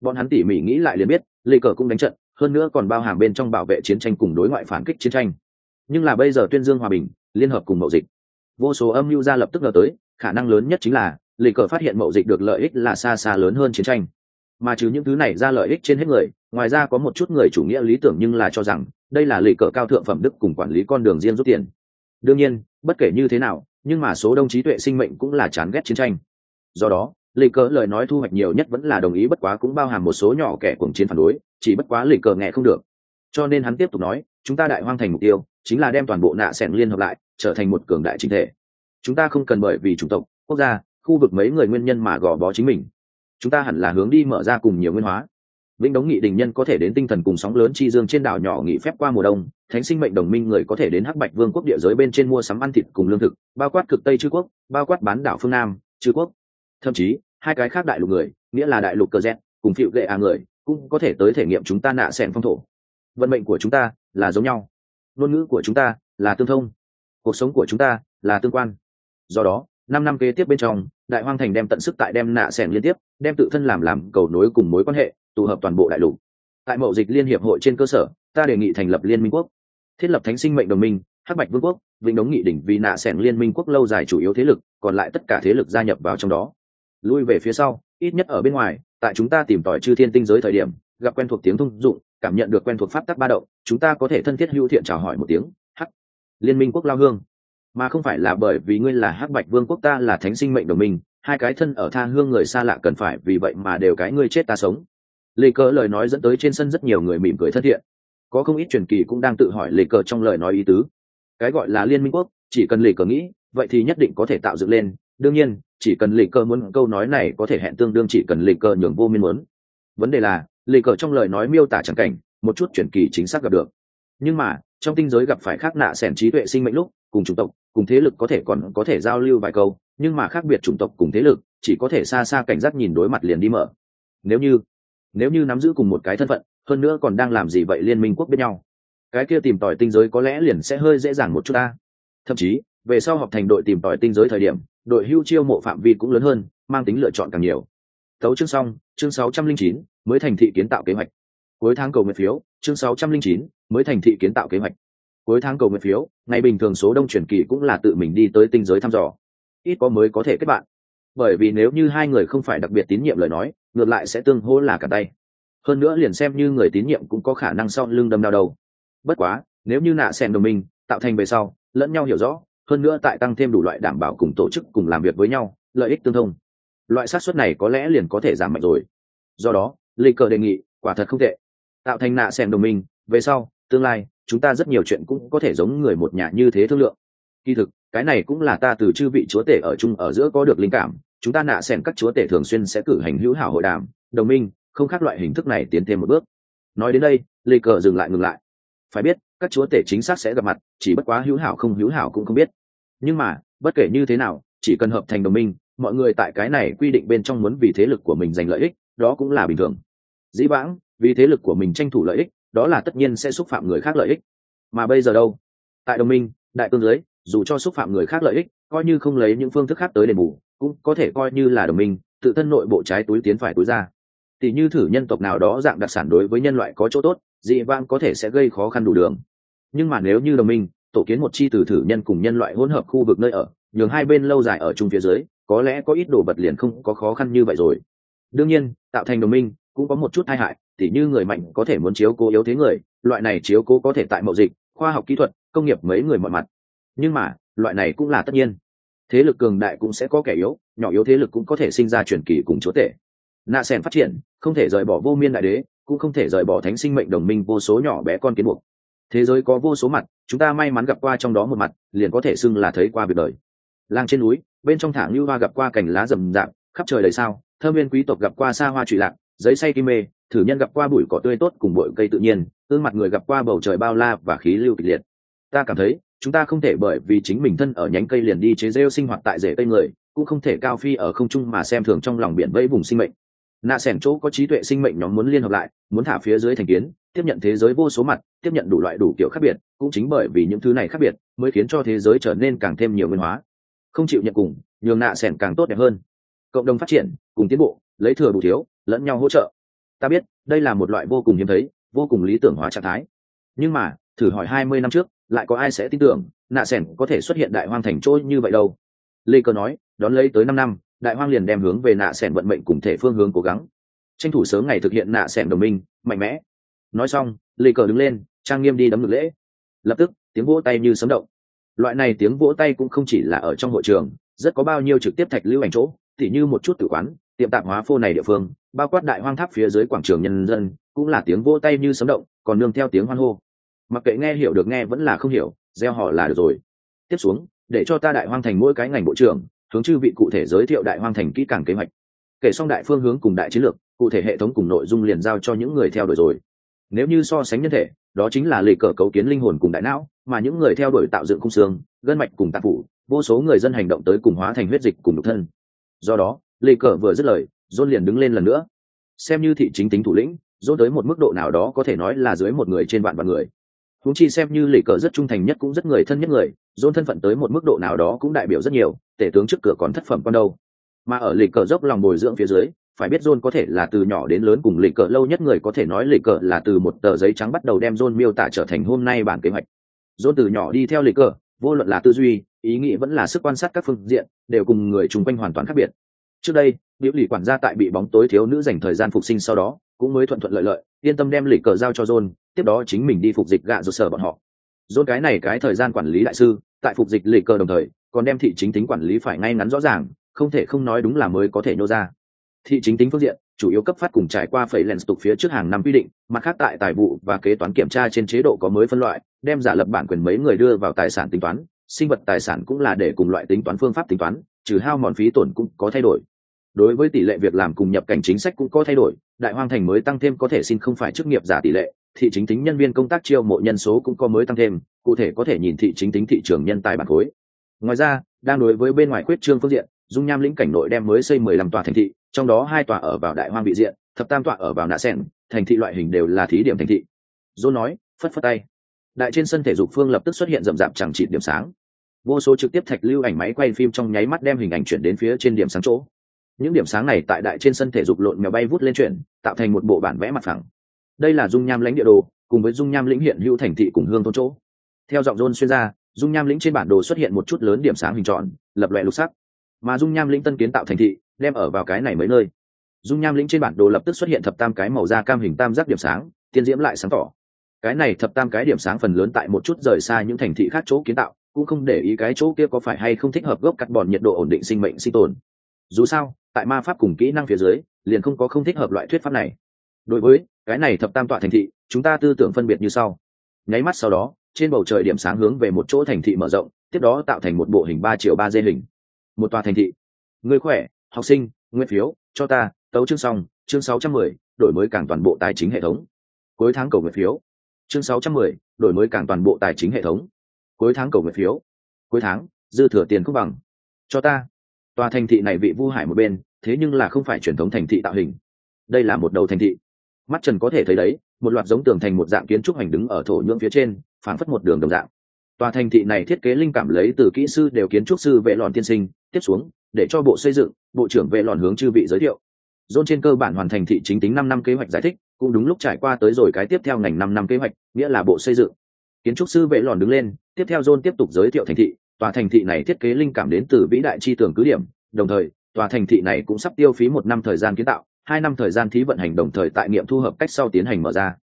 Bọn hắn tỉ mỉ nghĩ lại liền biết lì cờ cũng đánh trận, hơn nữa còn bao hàm bên trong bảo vệ chiến tranh cùng đối ngoại phản kích chiến tranh. Nhưng là bây giờ tuyên dương hòa bình, liên hợp cùng mậu dịch. Vô số âm mưu ra lập tức ngờ tới, khả năng lớn nhất chính là lì cờ phát hiện mậu dịch được lợi ích là xa xa lớn hơn chiến tranh. Mà trừ những thứ này ra lợi ích trên hết người ngoài ra có một chút người chủ nghĩa lý tưởng nhưng là cho rằng, đây là lì cờ cao thượng phẩm đức cùng quản lý con đường riêng rút tiền. Đương nhiên, bất kể như thế nào, nhưng mà số đông trí tuệ sinh mệnh cũng là chán ghét chiến tranh. Do đó, lì cờ lời nói thu hoạch nhiều nhất vẫn là đồng ý bất quá cũng bao hàm một số nhỏ kẻ cuồng chiến phản đối, chỉ bất quá lì cờ nghe không được. Cho nên hắn tiếp tục nói, chúng ta đại hoang thành mục tiêu, chính là đem toàn bộ nạ sẻn liên hợp lại, trở thành một cường đại chính thể. Chúng ta không cần bởi vì chủng tộc, quốc gia, khu vực mấy người nguyên nhân mà gò bó chính mình. Chúng ta hẳn là hướng đi mở ra cùng nhiều nguyên hóa vĩnh đống nghị đình nhân có thể đến tinh thần cùng sóng lớn chi dương trên đảo nhỏ nghỉ phép qua mùa đông, thánh sinh mệnh đồng minh người có thể đến hắc bạch vương quốc địa giới bên trên mua sắm ăn thịt cùng lương thực, bao quát cực tây chư quốc, bao quát bán đảo phương nam, chư quốc. Thậm chí, hai cái khác đại lục người, nghĩa là đại lục cơ rét cùng phịu lệ à người, cũng có thể tới thể nghiệm chúng ta nạ xẻn phong thổ. Vận mệnh của chúng ta là giống nhau. Ngôn ngữ của chúng ta là tương thông. Cuộc sống của chúng ta là tương quan. Do đó, năm năm kế tiếp bên trong, đại hoang thành đem tận sức tại đem nạ xẻn liên tiếp, đem tự thân làm làm cầu nối cùng mối quan hệ tụ hợp toàn bộ đại lục. Tại mậu dịch liên hiệp hội trên cơ sở, ta đề nghị thành lập liên minh quốc, thiết lập thánh sinh mệnh đồng minh, hắc bạch vương quốc, vĩnh đống nghị đỉnh vì nạ sẻn liên minh quốc lâu dài chủ yếu thế lực, còn lại tất cả thế lực gia nhập vào trong đó. Lui về phía sau, ít nhất ở bên ngoài, tại chúng ta tìm tòi chư thiên tinh giới thời điểm, gặp quen thuộc tiếng thông dụng, cảm nhận được quen thuộc pháp tắc ba động, chúng ta có thể thân thiết hữu thiện chào hỏi một tiếng, hắc liên minh quốc lao hương. Mà không phải là bởi vì ngươi là hắc bạch vương quốc ta là thánh sinh mệnh đồng minh, hai cái thân ở tha hương người xa lạ cần phải vì vậy mà đều cái ngươi chết ta sống lê cờ lời nói dẫn tới trên sân rất nhiều người mỉm cười thân thiện. Có không ít truyền kỳ cũng đang tự hỏi lê cờ trong lời nói ý tứ. Cái gọi là liên minh quốc, chỉ cần lê cờ nghĩ, vậy thì nhất định có thể tạo dựng lên. Đương nhiên, chỉ cần lê cờ muốn câu nói này có thể hẹn tương đương chỉ cần lê cờ nhường vô miên muốn. Vấn đề là, lê cờ trong lời nói miêu tả chẳng cảnh, một chút truyền kỳ chính xác gặp được. Nhưng mà, trong tinh giới gặp phải khác nạ sẻn trí tuệ sinh mệnh lúc, cùng chủng tộc, cùng thế lực có thể còn có thể giao lưu vài câu, nhưng mà khác biệt chủng tộc cùng thế lực, chỉ có thể xa xa cảnh giác nhìn đối mặt liền đi mở. Nếu như nếu như nắm giữ cùng một cái thân phận hơn nữa còn đang làm gì vậy liên minh quốc biết nhau. Cái kia tìm tòi tinh giới có lẽ liền sẽ hơi dễ dàng một chút ta. Thậm chí về sau học thành đội tìm tòi tinh giới thời điểm đội hưu chiêu mộ phạm vi cũng lớn hơn mang tính lựa chọn càng nhiều. Tấu chương xong chương 609, mới thành thị kiến tạo kế hoạch. Cuối tháng cầu nguyện phiếu chương 609, mới thành thị kiến tạo kế hoạch. Cuối tháng cầu nguyện phiếu ngày bình thường số đông truyền kỳ cũng là tự mình đi tới tinh giới thăm dò. Ít có mới có thể kết bạn bởi vì nếu như hai người không phải đặc biệt tín nhiệm lời nói, ngược lại sẽ tương hỗ là cả tay. Hơn nữa liền xem như người tín nhiệm cũng có khả năng sau lưng đâm đau đầu. Bất quá, nếu như nạ xen đồng minh, tạo thành về sau, lẫn nhau hiểu rõ, hơn nữa tại tăng thêm đủ loại đảm bảo cùng tổ chức cùng làm việc với nhau, lợi ích tương thông. Loại xác suất này có lẽ liền có thể giảm mạnh rồi. Do đó, lê cờ đề nghị, quả thật không tệ. Tạo thành nạ xen đồng minh, về sau, tương lai, chúng ta rất nhiều chuyện cũng có thể giống người một nhà như thế thương lượng. Kỳ thực cái này cũng là ta từ chư vị chúa tể ở chung ở giữa có được linh cảm, chúng ta nạ xen các chúa tể thường xuyên sẽ cử hành hữu hảo hội đàm, đồng minh, không khác loại hình thức này tiến thêm một bước. Nói đến đây, lê cờ dừng lại ngừng lại. Phải biết, các chúa tể chính xác sẽ gặp mặt, chỉ bất quá hữu hảo không hữu hảo cũng không biết. Nhưng mà, bất kể như thế nào, chỉ cần hợp thành đồng minh, mọi người tại cái này quy định bên trong muốn vì thế lực của mình giành lợi ích, đó cũng là bình thường. Dĩ vãng, vì thế lực của mình tranh thủ lợi ích, đó là tất nhiên sẽ xúc phạm người khác lợi ích. Mà bây giờ đâu? Tại đồng minh, đại cương giới dù cho xúc phạm người khác lợi ích, coi như không lấy những phương thức khác tới đền bù, cũng có thể coi như là đồng minh, tự thân nội bộ trái túi tiến phải túi ra. Tỷ như thử nhân tộc nào đó dạng đặc sản đối với nhân loại có chỗ tốt, dị vãng có thể sẽ gây khó khăn đủ đường. Nhưng mà nếu như đồng minh, tổ kiến một chi từ thử nhân cùng nhân loại hỗn hợp khu vực nơi ở, nhường hai bên lâu dài ở chung phía dưới, có lẽ có ít đồ vật liền không có khó khăn như vậy rồi. Đương nhiên, tạo thành đồng minh cũng có một chút tai hại, tỉ như người mạnh có thể muốn chiếu cố yếu thế người, loại này chiếu cố có thể tại mậu dịch, khoa học kỹ thuật, công nghiệp mấy người mọi mặt nhưng mà, loại này cũng là tất nhiên. Thế lực cường đại cũng sẽ có kẻ yếu, nhỏ yếu thế lực cũng có thể sinh ra truyền kỳ cùng chúa tể. Nạ sen phát triển, không thể rời bỏ vô miên đại đế, cũng không thể rời bỏ thánh sinh mệnh đồng minh vô số nhỏ bé con kiến buộc thế giới có vô số mặt, chúng ta may mắn gặp qua trong đó một mặt, liền có thể xưng là thấy qua việc đời. Lang trên núi, bên trong thảng lưu hoa gặp qua cành lá rầm rạp, khắp trời đầy sao, thơ viên quý tộc gặp qua xa hoa trụy lạc, giấy say kim mê, thử nhân gặp qua bụi cỏ tươi tốt cùng bụi cây tự nhiên, ương mặt người gặp qua bầu trời bao la và khí lưu kịch liệt. Ta cảm thấy chúng ta không thể bởi vì chính mình thân ở nhánh cây liền đi chế rêu sinh hoạt tại rễ cây người, cũng không thể cao phi ở không trung mà xem thường trong lòng biển vẫy vùng sinh mệnh. Nạ sẻn chỗ có trí tuệ sinh mệnh nhóm muốn liên hợp lại, muốn thả phía dưới thành kiến, tiếp nhận thế giới vô số mặt, tiếp nhận đủ loại đủ kiểu khác biệt, cũng chính bởi vì những thứ này khác biệt, mới khiến cho thế giới trở nên càng thêm nhiều nguyên hóa. Không chịu nhận cùng, nhường nạ sẻn càng tốt đẹp hơn. Cộng đồng phát triển, cùng tiến bộ, lấy thừa đủ thiếu, lẫn nhau hỗ trợ. Ta biết, đây là một loại vô cùng hiếm thấy, vô cùng lý tưởng hóa trạng thái. Nhưng mà, thử hỏi hai mươi năm trước lại có ai sẽ tin tưởng, nạ sẻn có thể xuất hiện đại hoang thành trôi như vậy đâu. Lê cơ nói, đón lấy tới năm năm, đại hoang liền đem hướng về nạ sẻn vận mệnh cùng thể phương hướng cố gắng. Tranh thủ sớm ngày thực hiện nạ sẻn đồng minh, mạnh mẽ. Nói xong, lê cờ đứng lên, trang nghiêm đi đấm ngực lễ. Lập tức, tiếng vỗ tay như sấm động. Loại này tiếng vỗ tay cũng không chỉ là ở trong hội trường, rất có bao nhiêu trực tiếp thạch lưu ảnh chỗ, tỉ như một chút tử quán, tiệm tạp hóa phô này địa phương, bao quát đại hoang tháp phía dưới quảng trường nhân dân, cũng là tiếng vỗ tay như sấm động, còn nương theo tiếng hoan hô mặc kệ nghe hiểu được nghe vẫn là không hiểu, gieo họ là được rồi. Tiếp xuống, để cho ta đại hoang thành mỗi cái ngành bộ trưởng, hướng chư vị cụ thể giới thiệu đại hoang thành kỹ càng kế hoạch. Kể xong đại phương hướng cùng đại chiến lược, cụ thể hệ thống cùng nội dung liền giao cho những người theo đuổi rồi. Nếu như so sánh nhân thể, đó chính là lệ cờ cấu kiến linh hồn cùng đại não, mà những người theo đuổi tạo dựng khung xương, gân mạch cùng tạp phủ, vô số người dân hành động tới cùng hóa thành huyết dịch cùng độc thân. Do đó lệ cờ vừa dứt lời dôn liền đứng lên lần nữa. Xem như thị chính tính thủ lĩnh dôn tới một mức độ nào đó có thể nói là dưới một người trên vạn vạn người húng chi xem như lì cờ rất trung thành nhất cũng rất người thân nhất người dôn thân phận tới một mức độ nào đó cũng đại biểu rất nhiều tể tướng trước cửa còn thất phẩm con đâu mà ở lì cờ dốc lòng bồi dưỡng phía dưới phải biết John có thể là từ nhỏ đến lớn cùng lì cờ lâu nhất người có thể nói lì cờ là từ một tờ giấy trắng bắt đầu đem John miêu tả trở thành hôm nay bản kế hoạch. John từ nhỏ đi theo lì cờ, vô luận là tư duy, ý nghĩ vẫn là sức quan sát các phương diện, đều cùng người chung quanh hoàn toàn khác biệt. Trước đây, biểu lì quản gia tại bị bóng tối thiếu nữ dành thời gian phục sinh sau đó, cũng mới thuận thuận lợi lợi, yên tâm đem lì cờ giao cho John, tiếp đó chính mình đi phục dịch gạ rồi sở bọn họ. John cái này cái thời gian quản lý đại sư, tại phục dịch lì cờ đồng thời, còn đem thị chính tính quản lý phải ngay ngắn rõ ràng, không thể không nói đúng là mới có thể nhô ra. Thị chính tính phương diện chủ yếu cấp phát cùng trải qua phẩy lens tục phía trước hàng năm quy định mặt khác tại tài vụ và kế toán kiểm tra trên chế độ có mới phân loại đem giả lập bản quyền mấy người đưa vào tài sản tính toán sinh vật tài sản cũng là để cùng loại tính toán phương pháp tính toán trừ hao mòn phí tổn cũng có thay đổi. Đối với tỷ lệ việc làm cùng nhập cảnh chính sách cũng có thay đổi đại hoang thành mới tăng thêm có thể xin không phải chức nghiệp giả tỷ lệ thị chính tính nhân viên công tác chiêu mộ nhân số cũng có mới tăng thêm, cụ thể có thể nhìn thị chính tính thị trường nhân tài bản khối. Ngoài ra, đang đối với bên ngoài quyết trương phương diện, dung nham lĩnh cảnh nội đem mới xây mười lăm tòa thành thị, trong đó hai tòa ở vào đại hoang vị diện, thập tam tọa ở vào nạ sen thành thị loại hình đều là thí điểm thành thị. Dô nói, phất phất tay. Đại trên sân thể dục phương lập tức xuất hiện rậm rạp chẳng trị điểm sáng. Vô số trực tiếp thạch lưu ảnh máy quay phim trong nháy mắt đem hình ảnh chuyển đến phía trên điểm sáng chỗ. Những điểm sáng này tại đại trên sân thể dục lộn mèo bay vút lên chuyển, tạo thành một bộ bản vẽ mặt phẳng đây là dung nham lãnh địa đồ, cùng với dung nham lĩnh hiện hữu thành thị cùng hương thôn chỗ. Theo giọng rôn xuyên ra dung nham lĩnh trên bản đồ xuất hiện một chút lớn điểm sáng hình tròn, lập loại lục sắc. Mà dung nham lĩnh tân kiến tạo thành thị, đem ở vào cái này mấy nơi. Dung nham lĩnh trên bản đồ lập tức xuất hiện thập tam cái màu da cam hình tam giác điểm sáng, tiên diễm lại sáng tỏ. Cái này thập tam cái điểm sáng phần lớn tại một chút rời xa những thành thị khác chỗ kiến tạo, cũng không để ý cái chỗ kia có phải hay không thích hợp gốc cắt bòn nhiệt độ ổn định sinh mệnh sinh tồn. Dù sao, tại ma pháp cùng kỹ năng phía dưới, liền không có không thích hợp loại thuyết pháp này đối với cái này thập tam tọa thành thị, chúng ta tư tưởng phân biệt như sau. Nháy mắt sau đó, trên bầu trời điểm sáng hướng về một chỗ thành thị mở rộng, tiếp đó tạo thành một bộ hình ba triệu ba dê hình. Một tòa thành thị. Người khỏe, học sinh, nguyên phiếu, cho ta, tấu chương xong, chương sáu trăm mười, đổi mới cảng toàn bộ tài chính hệ thống. Cuối tháng cầu nguyện phiếu. Chương sáu trăm mười, đổi mới cảng toàn bộ tài chính hệ thống. Cuối tháng cầu nguyện phiếu. Cuối tháng, dư thừa tiền không bằng. Cho ta. Tòa thành thị này bị vu hải một bên, thế nhưng là không phải truyền thống thành thị tạo hình. Đây là một đầu thành thị mắt trần có thể thấy đấy, một loạt giống tường thành một dạng kiến trúc hành đứng ở thổ nhưỡng phía trên, phảng phất một đường đồng dạng. Tòa thành thị này thiết kế linh cảm lấy từ kỹ sư đều kiến trúc sư vệ lòn tiên sinh, tiếp xuống, để cho bộ xây dựng, bộ trưởng vệ lòn hướng chư vị giới thiệu. Dôn trên cơ bản hoàn thành thị chính tính năm năm kế hoạch giải thích, cũng đúng lúc trải qua tới rồi cái tiếp theo ngành năm năm kế hoạch, nghĩa là bộ xây dựng. Kiến trúc sư vệ lòn đứng lên, tiếp theo dôn tiếp tục giới thiệu thành thị, tòa thành thị này thiết kế linh cảm đến từ vĩ đại chi tưởng cứ điểm, đồng thời, tòa thành thị này cũng sắp tiêu phí một năm thời gian kiến tạo hai năm thời gian thí vận hành đồng thời tại nghiệm thu hợp cách sau tiến hành mở ra.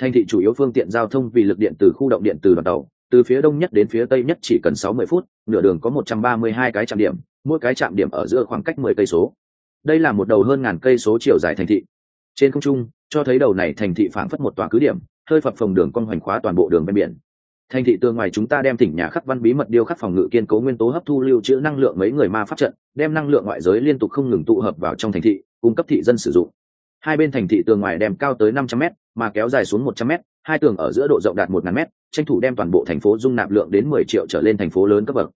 Thành thị chủ yếu phương tiện giao thông vì lực điện từ khu động điện từ đoàn tàu, từ phía đông nhất đến phía tây nhất chỉ cần 60 phút, nửa đường có 132 cái trạm điểm, mỗi cái trạm điểm ở giữa khoảng cách 10 cây số. Đây là một đầu hơn ngàn cây số chiều dài thành thị. Trên không trung, cho thấy đầu này thành thị phảng phất một tòa cứ điểm, hơi phập phồng đường con hoành khóa toàn bộ đường ven biển thành thị tương ngoài chúng ta đem tỉnh nhà khắc văn bí mật điêu khắc phòng ngự kiên cố nguyên tố hấp thu lưu trữ năng lượng mấy người ma pháp trận, đem năng lượng ngoại giới liên tục không ngừng tụ hợp vào trong thành thị, cung cấp thị dân sử dụng. Hai bên thành thị tường ngoài đem cao tới 500 m mà kéo dài xuống 100 m hai tường ở giữa độ rộng đạt 1 ngàn m tranh thủ đem toàn bộ thành phố dung nạp lượng đến 10 triệu trở lên thành phố lớn cấp bậc.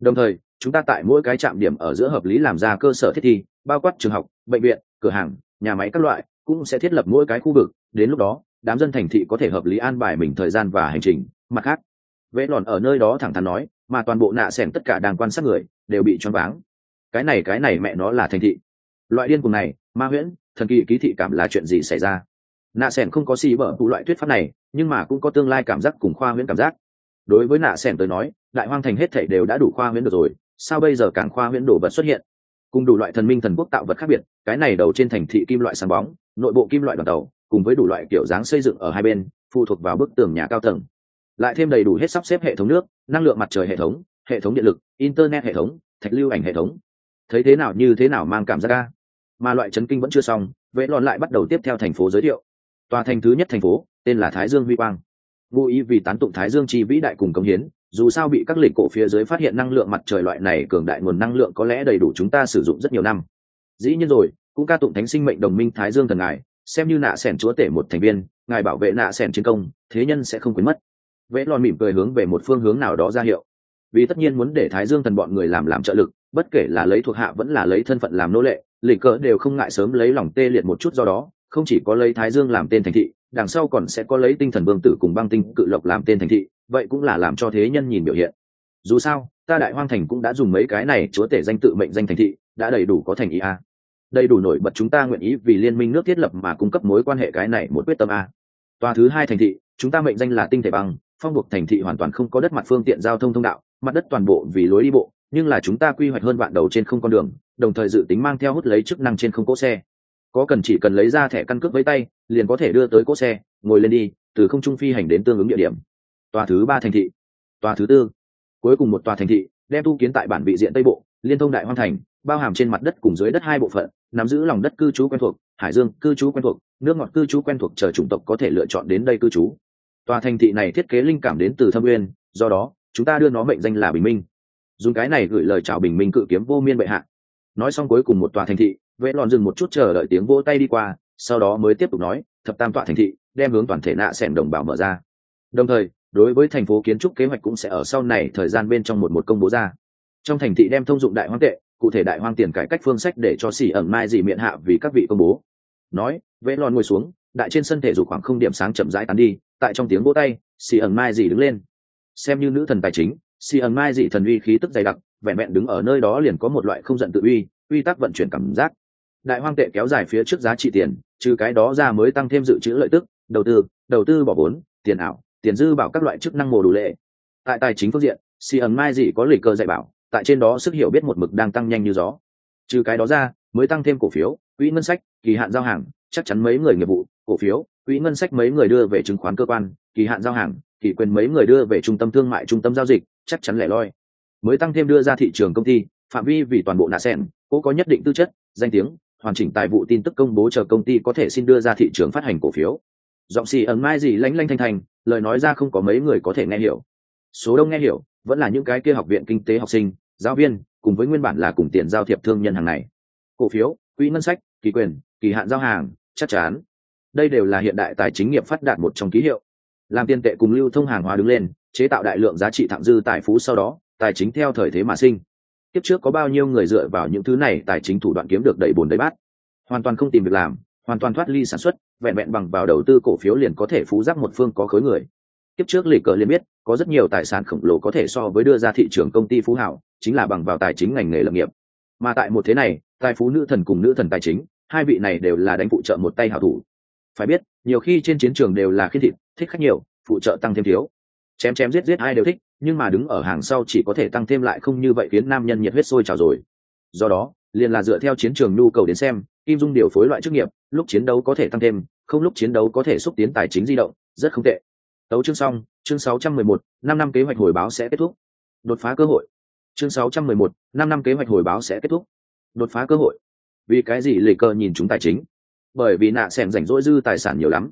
Đồng thời, chúng ta tại mỗi cái trạm điểm ở giữa hợp lý làm ra cơ sở thiết thi, bao quát trường học, bệnh viện, cửa hàng, nhà máy các loại, cũng sẽ thiết lập mỗi cái khu vực. Đến lúc đó, đám dân thành thị có thể hợp lý an bài mình thời gian và hành trình mặt khác vẽ lòn ở nơi đó thẳng thắn nói, mà toàn bộ nạ xẻn tất cả đang quan sát người, đều bị choáng váng. Cái này cái này mẹ nó là thành thị. Loại điên cùng này, ma huyễn, thần kỳ ký thị cảm là chuyện gì xảy ra? Nạ xẻn không có xì bở vụ loại thuyết pháp này, nhưng mà cũng có tương lai cảm giác cùng khoa huyễn cảm giác. Đối với nạ xẻn tới nói, đại hoang thành hết thể đều đã đủ khoa huyễn được rồi, sao bây giờ càng khoa huyễn đổ vật xuất hiện? Cùng đủ loại thần minh thần quốc tạo vật khác biệt, cái này đầu trên thành thị kim loại sáng bóng, nội bộ kim loại đoàn tàu, cùng với đủ loại kiểu dáng xây dựng ở hai bên, phụ thuộc vào bức tường nhà cao tầng lại thêm đầy đủ hết sắp xếp hệ thống nước, năng lượng mặt trời hệ thống hệ thống điện lực, internet hệ thống, thạch lưu ảnh hệ thống. Thấy thế nào như thế nào mang cảm giác ca mà loại chấn kinh vẫn chưa xong, vệ lòn lại bắt đầu tiếp theo thành phố giới thiệu. Tòa thành thứ nhất thành phố, tên là thái dương huy quang. Ngụ ý vì tán tụng thái dương chi vĩ đại cùng công hiến, dù sao bị các lịch cổ phía dưới phát hiện năng lượng mặt trời loại này cường đại nguồn năng lượng có lẽ đầy đủ chúng ta sử dụng rất nhiều năm. Dĩ nhiên rồi, cũng ca tụng thánh sinh mệnh đồng minh thái dương thần ngài, xem như nạ sẻn chúa tể một thành viên, ngài bảo vệ nạ sẻn chiến công, thế nhân sẽ không quên mất vẽ Lon mỉm cười hướng về một phương hướng nào đó ra hiệu. Vì tất nhiên muốn để thái dương thần bọn người làm làm trợ lực, bất kể là lấy thuộc hạ vẫn là lấy thân phận làm nô lệ, lịch cỡ đều không ngại sớm lấy lòng tê liệt một chút do đó, không chỉ có lấy thái dương làm tên thành thị, đằng sau còn sẽ có lấy tinh thần vương tử cùng băng tinh cự lộc làm tên thành thị, vậy cũng là làm cho thế nhân nhìn biểu hiện. Dù sao, ta đại hoang thành cũng đã dùng mấy cái này chúa tể danh tự mệnh danh thành thị, đã đầy đủ có thành ý a. Đầy đủ nổi bật chúng ta nguyện ý vì liên minh nước thiết lập mà cung cấp mối quan hệ cái này một quyết tâm a. Tòa thứ hai thành thị, chúng ta mệnh danh là tinh thể băng phong buộc thành thị hoàn toàn không có đất mặt phương tiện giao thông thông đạo, mặt đất toàn bộ vì lối đi bộ, nhưng là chúng ta quy hoạch hơn vạn đầu trên không con đường, đồng thời dự tính mang theo hút lấy chức năng trên không cỗ xe. Có cần chỉ cần lấy ra thẻ căn cước với tay, liền có thể đưa tới cỗ xe, ngồi lên đi, từ không trung phi hành đến tương ứng địa điểm. Tòa thứ ba thành thị. Tòa thứ tư. Cuối cùng một tòa thành thị, đem tu kiến tại bản vị diện tây bộ, liên thông đại hoang thành, bao hàm trên mặt đất cùng dưới đất hai bộ phận, nắm giữ lòng đất cư trú quen thuộc, hải dương cư trú quen thuộc, nước ngọt cư trú quen thuộc chờ chủng tộc có thể lựa chọn đến đây cư trú tòa thành thị này thiết kế linh cảm đến từ thâm uyên, do đó, chúng ta đưa nó mệnh danh là bình minh. Dùng cái này gửi lời chào bình minh cự kiếm vô miên bệ hạ. Nói xong cuối cùng một tòa thành thị, vệ lòn dừng một chút chờ đợi tiếng vỗ tay đi qua, sau đó mới tiếp tục nói, thập tam tọa thành thị, đem hướng toàn thể nạ sẻn đồng bào mở ra. Đồng thời, đối với thành phố kiến trúc kế hoạch cũng sẽ ở sau này thời gian bên trong một một công bố ra. Trong thành thị đem thông dụng đại hoang tệ, cụ thể đại hoang tiền cải cách phương sách để cho xỉ ẩn mai dị miệng hạ vì các vị công bố. Nói, vệ lòn ngồi xuống, đại trên sân thể dục khoảng không điểm sáng chậm rãi tán đi tại trong tiếng vỗ tay, xì ẩn mai dì đứng lên. Xem như nữ thần tài chính, xì ẩn mai dì thần uy khí tức dày đặc, vẹn vẹn đứng ở nơi đó liền có một loại không giận tự uy uy tắc vận chuyển cảm giác. Đại hoang tệ kéo dài phía trước giá trị tiền, trừ cái đó ra mới tăng thêm dự trữ lợi tức, đầu tư đầu tư bỏ vốn, tiền ảo, tiền dư bảo các loại chức năng mồ đủ lệ. Tại tài chính phương diện, xì ẩn mai dì có lịch cơ dạy bảo, tại trên đó sức hiểu biết một mực đang tăng nhanh như gió. Trừ cái đó ra, mới tăng thêm cổ phiếu, quỹ ngân sách, kỳ hạn giao hàng, chắc chắn mấy người nghiệp vụ, cổ phiếu quỹ ngân sách mấy người đưa về chứng khoán cơ quan kỳ hạn giao hàng kỳ quyền mấy người đưa về trung tâm thương mại trung tâm giao dịch chắc chắn lẻ loi. Mới tăng thêm đưa ra thị trường công ty phạm vi vì toàn bộ nạ sen cô có nhất định tư chất danh tiếng hoàn chỉnh tài vụ tin tức công bố chờ công ty có thể xin đưa ra thị trường phát hành cổ phiếu. Giọng xì ẩn mai gì lanh lanh thanh thành, lời nói ra không có mấy người có thể nghe hiểu. Số đông nghe hiểu vẫn là những cái kia học viện kinh tế học sinh giáo viên cùng với nguyên bản là cùng tiền giao thiệp thương nhân hàng này cổ phiếu quỹ ngân sách kỳ quyền kỳ hạn giao hàng chắc chắn đây đều là hiện đại tài chính nghiệp phát đạt một trong ký hiệu. Làm tiền tệ cùng lưu thông hàng hóa đứng lên, chế tạo đại lượng giá trị thặng dư tài phú sau đó, tài chính theo thời thế mà sinh. Kiếp trước có bao nhiêu người dựa vào những thứ này tài chính thủ đoạn kiếm được đầy bồn đầy bát. Hoàn toàn không tìm việc làm, hoàn toàn thoát ly sản xuất, vẹn vẹn bằng vào đầu tư cổ phiếu liền có thể phú giác một phương có khối người. Kiếp trước lì cờ liền biết, có rất nhiều tài sản khổng lồ có thể so với đưa ra thị trường công ty phú hảo, chính là bằng vào tài chính ngành nghề lập nghiệp. Mà tại một thế này, tài phú nữ thần cùng nữ thần tài chính, hai vị này đều là đánh phụ trợ một tay hảo thủ phải biết nhiều khi trên chiến trường đều là khiên thịt thích khách nhiều phụ trợ tăng thêm thiếu. Chém chém giết giết ai đều thích nhưng mà đứng ở hàng sau chỉ có thể tăng thêm lại không như vậy khiến nam nhân nhiệt huyết sôi trào rồi. Do đó liền là dựa theo chiến trường nhu cầu đến xem kim dung điều phối loại chức nghiệp lúc chiến đấu có thể tăng thêm không lúc chiến đấu có thể xúc tiến tài chính di động rất không tệ. Tấu chương xong chương 611, năm năm kế hoạch hồi báo sẽ kết thúc. Đột phá cơ hội. Chương 611, năm năm kế hoạch hồi báo sẽ kết thúc. Đột phá cơ hội. Vì cái gì lề cơ nhìn chúng tài chính? Bởi vì nạ xẻn rảnh rỗi dư tài sản nhiều lắm.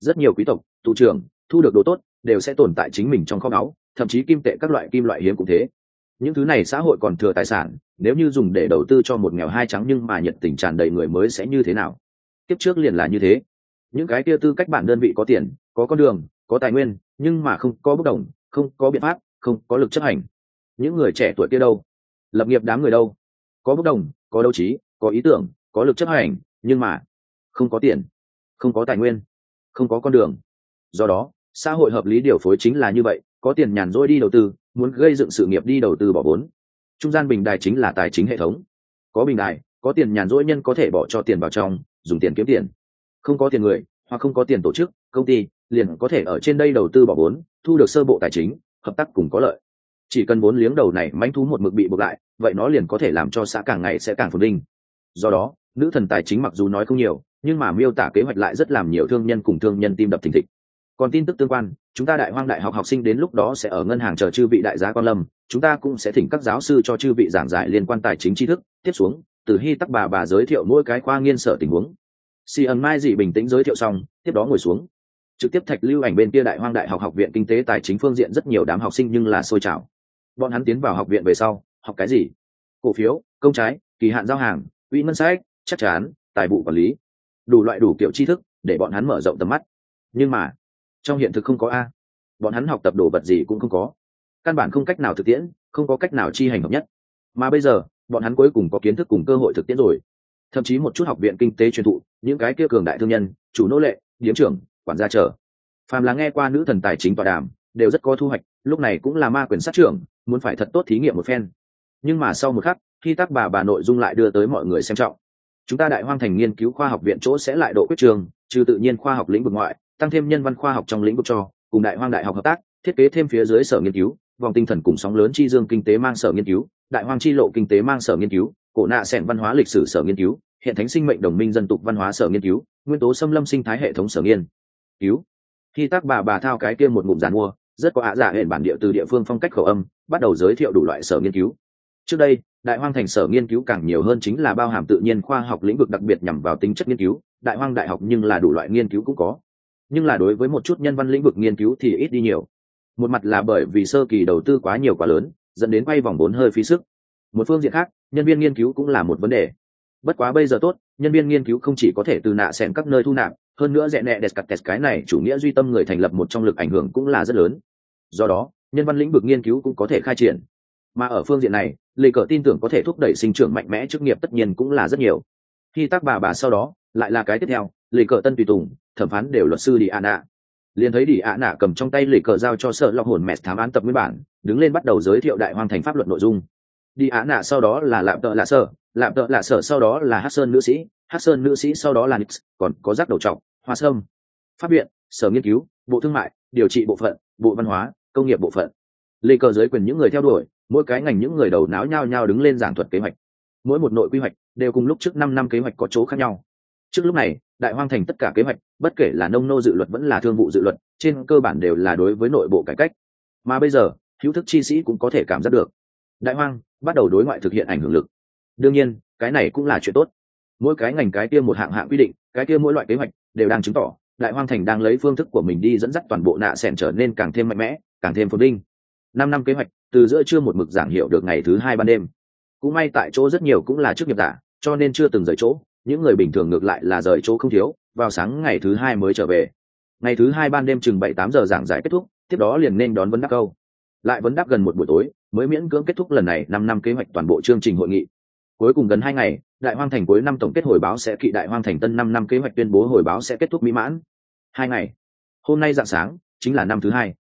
Rất nhiều quý tộc, tù trưởng, thu được đồ tốt, đều sẽ tồn tại chính mình trong kho báu, thậm chí kim tệ các loại kim loại hiếm cũng thế. Những thứ này xã hội còn thừa tài sản, nếu như dùng để đầu tư cho một nghèo hai trắng nhưng mà nhận tình tràn đầy người mới sẽ như thế nào? Tiếp trước liền là như thế. Những cái kia tư cách bản đơn vị có tiền, có con đường, có tài nguyên, nhưng mà không có bất đồng không có biện pháp, không có lực chấp hành. Những người trẻ tuổi kia đâu? Lập nghiệp đám người đâu? Có bất đồng có đấu trí, có ý tưởng, có lực chấp hành, nhưng mà không có tiền, không có tài nguyên, không có con đường. Do đó, xã hội hợp lý điều phối chính là như vậy, có tiền nhàn rỗi đi đầu tư, muốn gây dựng sự nghiệp đi đầu tư bỏ vốn. Trung gian bình đài chính là tài chính hệ thống. Có bình đài, có tiền nhàn rỗi nhân có thể bỏ cho tiền vào trong, dùng tiền kiếm tiền. Không có tiền người, hoặc không có tiền tổ chức, công ty, liền có thể ở trên đây đầu tư bỏ vốn, thu được sơ bộ tài chính, hợp tác cùng có lợi. Chỉ cần vốn liếng đầu này manh thú một mực bị buộc lại, vậy nó liền có thể làm cho xã càng ngày sẽ càng phồn vinh. Do đó, nữ thần tài chính mặc dù nói không nhiều nhưng mà miêu tả kế hoạch lại rất làm nhiều thương nhân cùng thương nhân tim đập thình thịch. Còn tin tức tương quan, chúng ta đại hoang đại học học sinh đến lúc đó sẽ ở ngân hàng chờ chư vị đại giá quan lâm, chúng ta cũng sẽ thỉnh các giáo sư cho chư vị giảng giải liên quan tài chính tri thức. Tiếp xuống, từ hy tắc bà bà giới thiệu mỗi cái khoa nghiên sở tình huống. Si ẩn mai dị bình tĩnh giới thiệu xong, tiếp đó ngồi xuống. Trực tiếp thạch lưu ảnh bên kia đại hoang đại học học viện kinh tế tài chính phương diện rất nhiều đám học sinh nhưng là sôi trào. Bọn hắn tiến vào học viện về sau, học cái gì? Cổ phiếu, công trái, kỳ hạn giao hàng, quỹ ngân sách, chắc chắn, tài vụ quản lý đủ loại đủ kiểu tri thức để bọn hắn mở rộng tầm mắt. Nhưng mà, trong hiện thực không có a. Bọn hắn học tập đồ vật gì cũng không có. Căn bản không cách nào thực tiễn, không có cách nào chi hành hợp nhất. Mà bây giờ, bọn hắn cuối cùng có kiến thức cùng cơ hội thực tiễn rồi. Thậm chí một chút học viện kinh tế truyền thụ, những cái kia cường đại thương nhân, chủ nô lệ, điếm trưởng, quản gia trở phàm là nghe qua nữ thần tài chính tọa đàm, đều rất có thu hoạch, lúc này cũng là ma quyền sát trưởng, muốn phải thật tốt thí nghiệm một phen. Nhưng mà sau một khắc, khi tác bà bà nội dung lại đưa tới mọi người xem trọng chúng ta đại hoang thành nghiên cứu khoa học viện chỗ sẽ lại độ quyết trường, trừ tự nhiên khoa học lĩnh vực ngoại, tăng thêm nhân văn khoa học trong lĩnh vực cho, cùng đại hoang đại học hợp tác, thiết kế thêm phía dưới sở nghiên cứu, vòng tinh thần cùng sóng lớn chi dương kinh tế mang sở nghiên cứu, đại hoang chi lộ kinh tế mang sở nghiên cứu, cổ nạ sẻn văn hóa lịch sử sở nghiên cứu hiện thánh sinh mệnh đồng minh dân tục văn hóa sở nghiên cứu, nguyên tố xâm lâm sinh thái hệ thống sở nghiên cứu. Khi tác bà bà thao cái kia một ngụm giàn mua, rất có ạ dạ giả hệ bản địa từ địa phương phong cách khẩu âm, bắt đầu giới thiệu đủ loại sở nghiên cứu. Trước đây đại hoang thành sở nghiên cứu càng nhiều hơn chính là bao hàm tự nhiên khoa học lĩnh vực đặc biệt nhằm vào tính chất nghiên cứu. Đại hoang đại học nhưng là đủ loại nghiên cứu cũng có. Nhưng là đối với một chút nhân văn lĩnh vực nghiên cứu thì ít đi nhiều. Một mặt là bởi vì sơ kỳ đầu tư quá nhiều quá lớn, dẫn đến quay vòng vốn hơi phí sức. Một phương diện khác, nhân viên nghiên cứu cũng là một vấn đề. Bất quá bây giờ tốt, nhân viên nghiên cứu không chỉ có thể từ nạ xẻn các nơi thu nạp, hơn nữa rẽ nẹ đẹp cặt kẹt cái này chủ nghĩa duy tâm người thành lập một trong lực ảnh hưởng cũng là rất lớn. Do đó, nhân văn lĩnh vực nghiên cứu cũng có thể khai triển. Mà ở phương diện này lê cờ tin tưởng có thể thúc đẩy sinh trưởng mạnh mẽ chức nghiệp tất nhiên cũng là rất nhiều. Khi tác bà bà sau đó, lại là cái tiếp theo, lê cờ tân tùy tùng, thẩm phán đều luật sư đi ạ nạ. Liền thấy đi ạ nạ cầm trong tay lê cờ giao cho sợ lọc hồn mẹ thám án tập nguyên bản, đứng lên bắt đầu giới thiệu đại hoang thành pháp luật nội dung. Đi ạ nạ sau đó là lạm tợ lạ sở, lạm tợ lạ sở sau đó là hát sơn nữ sĩ hát sơn nữ sĩ sau đó là nix, còn có rác đầu trọc, hoa sâm. Pháp viện, sở nghiên cứu, bộ thương mại, điều trị bộ phận, bộ văn hóa, công nghiệp bộ phận. Lê cờ giới quyền những người theo đuổi mỗi cái ngành những người đầu não nhao nhao đứng lên giảng thuật kế hoạch. Mỗi một nội quy hoạch đều cùng lúc trước năm năm kế hoạch có chỗ khác nhau. Trước lúc này, đại hoang thành tất cả kế hoạch, bất kể là nông nô dự luật vẫn là thương vụ dự luật, trên cơ bản đều là đối với nội bộ cải cách. Mà bây giờ, hữu thức chi sĩ cũng có thể cảm giác được. Đại hoang bắt đầu đối ngoại thực hiện ảnh hưởng lực. Đương nhiên, cái này cũng là chuyện tốt. Mỗi cái ngành cái kia một hạng hạng quy định, cái kia mỗi loại kế hoạch đều đang chứng tỏ, đại hoang thành đang lấy phương thức của mình đi dẫn dắt toàn bộ nạ sẻn trở nên càng thêm mạnh mẽ, càng thêm phồn vinh. Năm năm kế hoạch từ giữa trưa một mực giảng hiểu được ngày thứ hai ban đêm. Cũng may tại chỗ rất nhiều cũng là chức nghiệp giả, cho nên chưa từng rời chỗ, những người bình thường ngược lại là rời chỗ không thiếu, vào sáng ngày thứ hai mới trở về. Ngày thứ hai ban đêm chừng bảy tám giờ giảng giải kết thúc, tiếp đó liền nên đón vấn đáp câu. Lại vấn đáp gần một buổi tối, mới miễn cưỡng kết thúc lần này năm năm kế hoạch toàn bộ chương trình hội nghị. Cuối cùng gần hai ngày, đại hoang thành cuối năm tổng kết hồi báo sẽ kỵ đại hoang thành tân năm năm kế hoạch tuyên bố hồi báo sẽ kết thúc mỹ mãn. Hai ngày. Hôm nay dạng sáng, chính là năm thứ hai.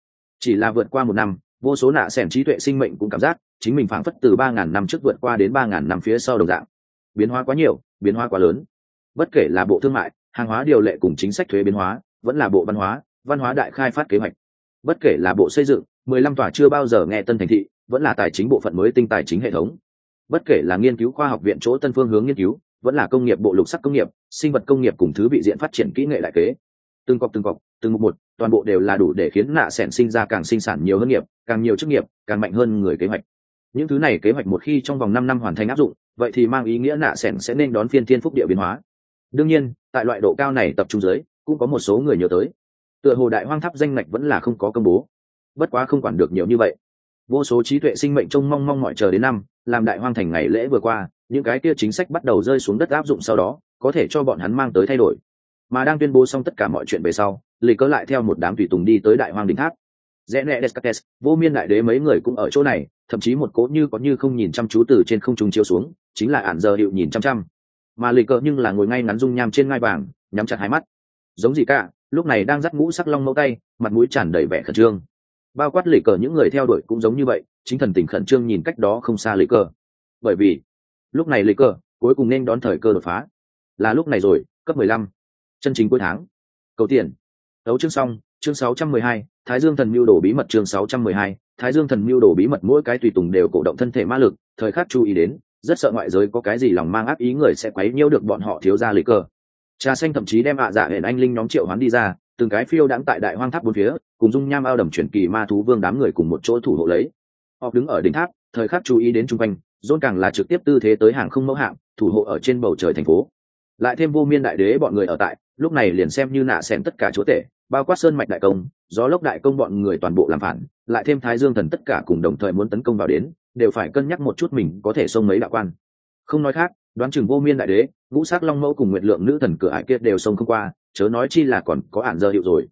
Chỉ là vượt qua một năm vô số nạ xẻn trí tuệ sinh mệnh cũng cảm giác chính mình phảng phất từ ba ngàn năm trước vượt qua đến ba ngàn năm phía sau đồng dạng. Biến hóa quá nhiều, biến hóa quá lớn. Bất kể là bộ thương mại, hàng hóa điều lệ cùng chính sách thuế biến hóa, vẫn là bộ văn hóa văn hóa đại khai phát kế hoạch. Bất kể là bộ xây dựng, mười lăm tòa chưa bao giờ nghe tân thành thị, vẫn là tài chính bộ phận mới tinh tài chính hệ thống. Bất kể là nghiên cứu khoa học viện chỗ tân phương hướng nghiên cứu, vẫn là công nghiệp bộ lục sắc công nghiệp, sinh vật công nghiệp cùng thứ bị diện phát triển kỹ nghệ đại kế từng cọc từng cọc, từng mục một, toàn bộ đều là đủ để khiến nạ sẻn sinh ra càng sinh sản nhiều hơn nghiệp, càng nhiều chức nghiệp, càng mạnh hơn người kế hoạch. Những thứ này kế hoạch một khi trong vòng năm năm hoàn thành áp dụng, vậy thì mang ý nghĩa nạ sẻn sẽ nên đón phiên thiên phúc địa biến hóa. Đương nhiên, tại loại độ cao này tập trung giới cũng có một số người nhớ tới. Tựa hồ đại hoang tháp danh ngạch vẫn là không có công bố. Bất quá không quản được nhiều như vậy. Vô số trí tuệ sinh mệnh trông mong mong mọi chờ đến năm, làm đại hoang thành ngày lễ vừa qua, những cái kia chính sách bắt đầu rơi xuống đất áp dụng sau đó, có thể cho bọn hắn mang tới thay đổi mà đang tuyên bố xong tất cả mọi chuyện về sau, lì cớ lại theo một đám tùy tùng đi tới đại hoang đỉnh tháp. Rẽ nẹ descartes vô miên đại đế mấy người cũng ở chỗ này, thậm chí một cỗ như có như không nhìn chăm chú từ trên không trung chiếu xuống, chính là ản giờ hiệu nhìn chăm chăm. Mà lì cờ nhưng là ngồi ngay ngắn dung nham trên ngai vàng, nhắm chặt hai mắt. Giống gì cả, lúc này đang dắt ngũ sắc long mẫu tay, mặt mũi tràn đầy vẻ khẩn trương. Bao quát lì cờ những người theo đuổi cũng giống như vậy, chính thần tình khẩn trương nhìn cách đó không xa lì cờ bởi vì, lúc này lì cờ cuối cùng nên đón thời cơ đột phá. Là lúc này rồi, cấp mười lăm chân chính cuối tháng. Cầu tiền. Đấu chương xong, chương sáu trăm mười hai, thái dương thần mưu đồ bí mật chương sáu trăm mười hai, thái dương thần mưu đồ bí mật mỗi cái tùy tùng đều cổ động thân thể ma lực, thời khắc chú ý đến, rất sợ ngoại giới có cái gì lòng mang ác ý người sẽ quấy nhiễu được bọn họ thiếu ra lý cơ trà xanh thậm chí đem ạ dạ hẹn anh linh nhóm triệu hoán đi ra, từng cái phiêu đãng tại đại hoang tháp bốn phía, cùng dung nham ao đầm chuyển kỳ ma thú vương đám người cùng một chỗ thủ hộ lấy. Họ đứng ở đỉnh tháp, thời khắc chú ý đến chung quanh dôn càng là trực tiếp tư thế tới hàng không mẫu hạng thủ hộ ở trên bầu trời thành phố. Lại thêm vô miên đại đế bọn người ở tại lúc này liền xem như nạ xẻn tất cả chúa tể, bao quát sơn mạch đại công, gió lốc đại công bọn người toàn bộ làm phản, lại thêm thái dương thần tất cả cùng đồng thời muốn tấn công vào đến, đều phải cân nhắc một chút mình có thể xông mấy đạo quan. Không nói khác, đoán chừng vô miên đại đế, ngũ sắc long mẫu cùng nguyện lượng nữ thần cửa hải kia đều xông không qua, chớ nói chi là còn có ản dơ hiệu rồi.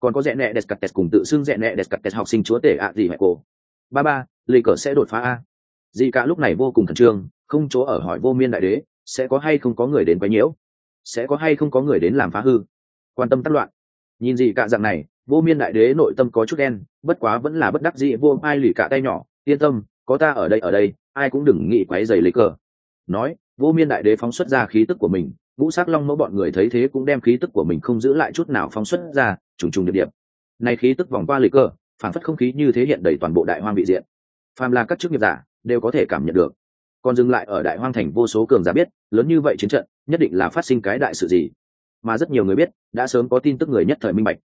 Còn có rẽ nẹ descartes cùng tự xưng rẽ nẹ descartes học sinh chúa tể ạ gì hại cô ba ba lì cờ sẽ đột phá a. Dị cả lúc này vô cùng khẩn trương, không chỗ ở hỏi vô miên đại đế, sẽ có hay không có người đến quấy nhiễu sẽ có hay không có người đến làm phá hư. Quan tâm tắt loạn. Nhìn gì cả dạng này, vô miên đại đế nội tâm có chút đen bất quá vẫn là bất đắc dĩ vô ai lì cả tay nhỏ, yên tâm, có ta ở đây ở đây, ai cũng đừng nghĩ quấy giày lấy cờ. Nói, vô miên đại đế phóng xuất ra khí tức của mình vũ sắc long mẫu bọn người thấy thế cũng đem khí tức của mình không giữ lại chút nào phóng xuất ra, trùng trùng điệp điệp. Này khí tức vòng qua lấy cờ, phản phất không khí như thế hiện đầy toàn bộ đại hoang vị diện. Phàm là các chức nghiệp giả, đều có thể cảm nhận được. Còn dừng lại ở đại hoang thành vô số cường giả biết, lớn như vậy chiến trận nhất định là phát sinh cái đại sự gì. Mà rất nhiều người biết, đã sớm có tin tức người nhất thời minh bạch.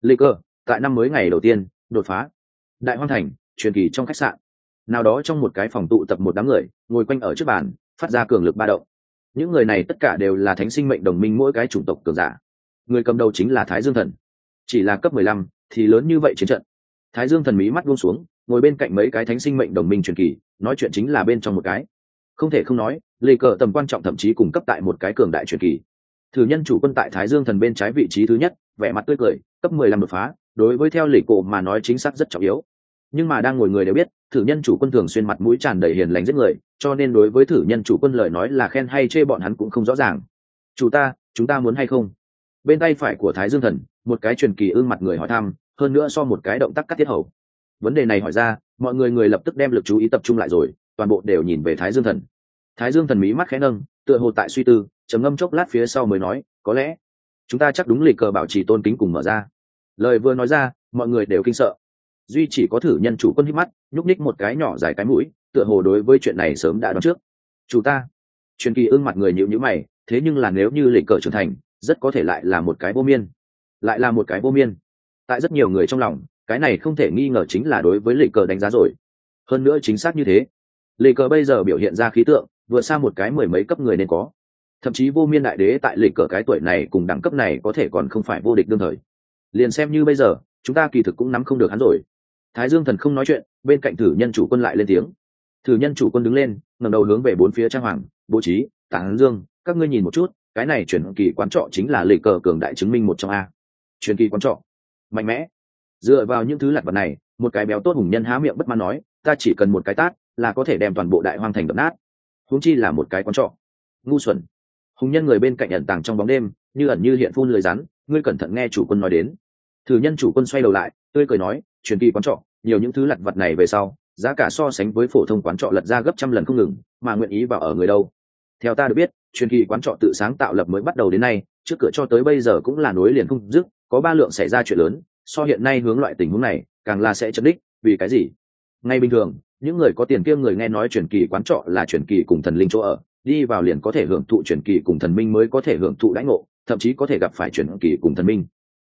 Lê cơ, tại năm mới ngày đầu tiên, đột phá. Đại hoang thành, truyền kỳ trong khách sạn. Nào đó trong một cái phòng tụ tập một đám người, ngồi quanh ở trước bàn, phát ra cường lực ba động. Những người này tất cả đều là thánh sinh mệnh đồng minh mỗi cái chủng tộc cường giả. Người cầm đầu chính là thái dương thần. Chỉ là cấp mười lăm, thì lớn như vậy chiến trận. Thái dương thần mỹ mắt buông xuống, ngồi bên cạnh mấy cái thánh sinh mệnh đồng minh truyền kỳ, nói chuyện chính là bên trong một cái không thể không nói, lê cờ tầm quan trọng thậm chí cung cấp tại một cái cường đại truyền kỳ. Thử nhân chủ quân tại thái dương thần bên trái vị trí thứ nhất, vẻ mặt tươi cười, cấp mười lăm đột phá, đối với theo lịch cổ mà nói chính xác rất trọng yếu. Nhưng mà đang ngồi người đều biết, thử nhân chủ quân thường xuyên mặt mũi tràn đầy hiền lành giết người, cho nên đối với thử nhân chủ quân lời nói là khen hay chê bọn hắn cũng không rõ ràng. Chủ ta, chúng ta muốn hay không? Bên tay phải của thái dương thần, một cái truyền kỳ ương mặt người hỏi thăm, hơn nữa so một cái động tác cắt tiết hầu. Vấn đề này hỏi ra, mọi người người lập tức đem lực chú ý tập trung lại rồi toàn bộ đều nhìn về thái dương thần. Thái dương thần mí mắt khẽ nâng, tựa hồ tại suy tư, trầm ngâm chốc lát phía sau mới nói, có lẽ chúng ta chắc đúng lịch cờ bảo trì tôn kính cùng mở ra. Lời vừa nói ra, mọi người đều kinh sợ. Duy chỉ có thử nhân chủ quân hít mắt, nhúc ních một cái nhỏ dài cái mũi, tựa hồ đối với chuyện này sớm đã đoán trước. Chủ ta. Truyền kỳ ưng mặt người nhịu nhữ mày, thế nhưng là nếu như lịch cờ trưởng thành, rất có thể lại là một cái vô miên. Lại là một cái vô miên. Tại rất nhiều người trong lòng, cái này không thể nghi ngờ chính là đối với lịch cờ đánh giá rồi. Hơn nữa chính xác như thế lịch cờ bây giờ biểu hiện ra khí tượng, vượt xa một cái mười mấy cấp người nên có. Thậm chí vô miên đại đế tại lịch cờ cái tuổi này cùng đẳng cấp này có thể còn không phải vô địch đương thời. Liền xem như bây giờ, chúng ta kỳ thực cũng nắm không được hắn rồi. Thái dương thần không nói chuyện, bên cạnh thử nhân chủ quân lại lên tiếng. Thử nhân chủ quân đứng lên, ngẩng đầu hướng về bốn phía trang hoàng, bố trí tản dương, các ngươi nhìn một chút, cái này chuyển kỳ quán trọ chính là lệ cờ cường đại chứng minh một trong a. Truyền kỳ quán trọ. Mạnh mẽ. Dựa vào những thứ lặt vật này, một cái béo tốt hùng nhân há miệng bất mãn nói, ta chỉ cần một cái tát là có thể đem toàn bộ đại hoang thành đập nát. Huống chi là một cái quán trọ. Ngu xuẩn. Hùng nhân người bên cạnh ẩn tàng trong bóng đêm, như ẩn như hiện phun lời rắn, ngươi cẩn thận nghe chủ quân nói đến. Thử nhân chủ quân xoay đầu lại, tươi cười nói, truyền kỳ quán trọ, nhiều những thứ lặt vặt này về sau, giá cả so sánh với phổ thông quán trọ lật ra gấp trăm lần không ngừng, mà nguyện ý vào ở người đâu? Theo ta được biết, truyền kỳ quán trọ tự sáng tạo lập mới bắt đầu đến nay, trước cửa cho tới bây giờ cũng là nối liền không dứt, có ba lượng xảy ra chuyện lớn, so hiện nay hướng loại tình huống này, càng là sẽ chấn đích vì cái gì? Ngay bình thường những người có tiền kia người nghe nói truyền kỳ quán trọ là truyền kỳ cùng thần linh chỗ ở, đi vào liền có thể hưởng thụ truyền kỳ cùng thần minh mới có thể hưởng thụ đãi ngộ, thậm chí có thể gặp phải truyền kỳ cùng thần minh.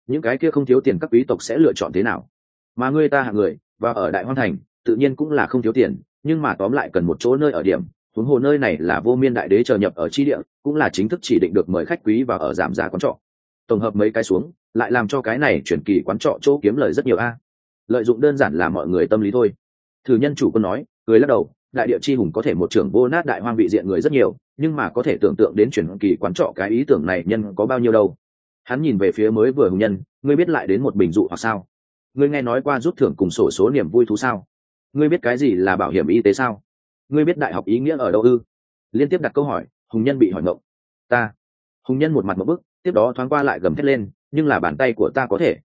Những cái kia không thiếu tiền các quý tộc sẽ lựa chọn thế nào? Mà người ta hạng người, và ở đại hoan thành, tự nhiên cũng là không thiếu tiền, nhưng mà tóm lại cần một chỗ nơi ở điểm, huống hồ nơi này là vô miên đại đế chờ nhập ở chi địa, cũng là chính thức chỉ định được mời khách quý và ở giảm giá quán trọ. Tổng hợp mấy cái xuống, lại làm cho cái này chuyển kỳ quán trọ chỗ kiếm lời rất nhiều a. Lợi dụng đơn giản là mọi người tâm lý thôi thử nhân chủ quân nói, cười lắc đầu, đại địa chi hùng có thể một trưởng vô nát đại hoang vị diện người rất nhiều, nhưng mà có thể tưởng tượng đến chuyển kỳ quán trọ cái ý tưởng này nhân có bao nhiêu đâu. Hắn nhìn về phía mới vừa hùng nhân, ngươi biết lại đến một bình dụ hoặc sao? Ngươi nghe nói qua rút thưởng cùng sổ số niềm vui thú sao? Ngươi biết cái gì là bảo hiểm y tế sao? Ngươi biết đại học ý nghĩa ở đâu ư? Liên tiếp đặt câu hỏi, hùng nhân bị hỏi ngộng. Ta. Hùng nhân một mặt một bức, tiếp đó thoáng qua lại gầm thét lên, nhưng là bàn tay của ta có thể.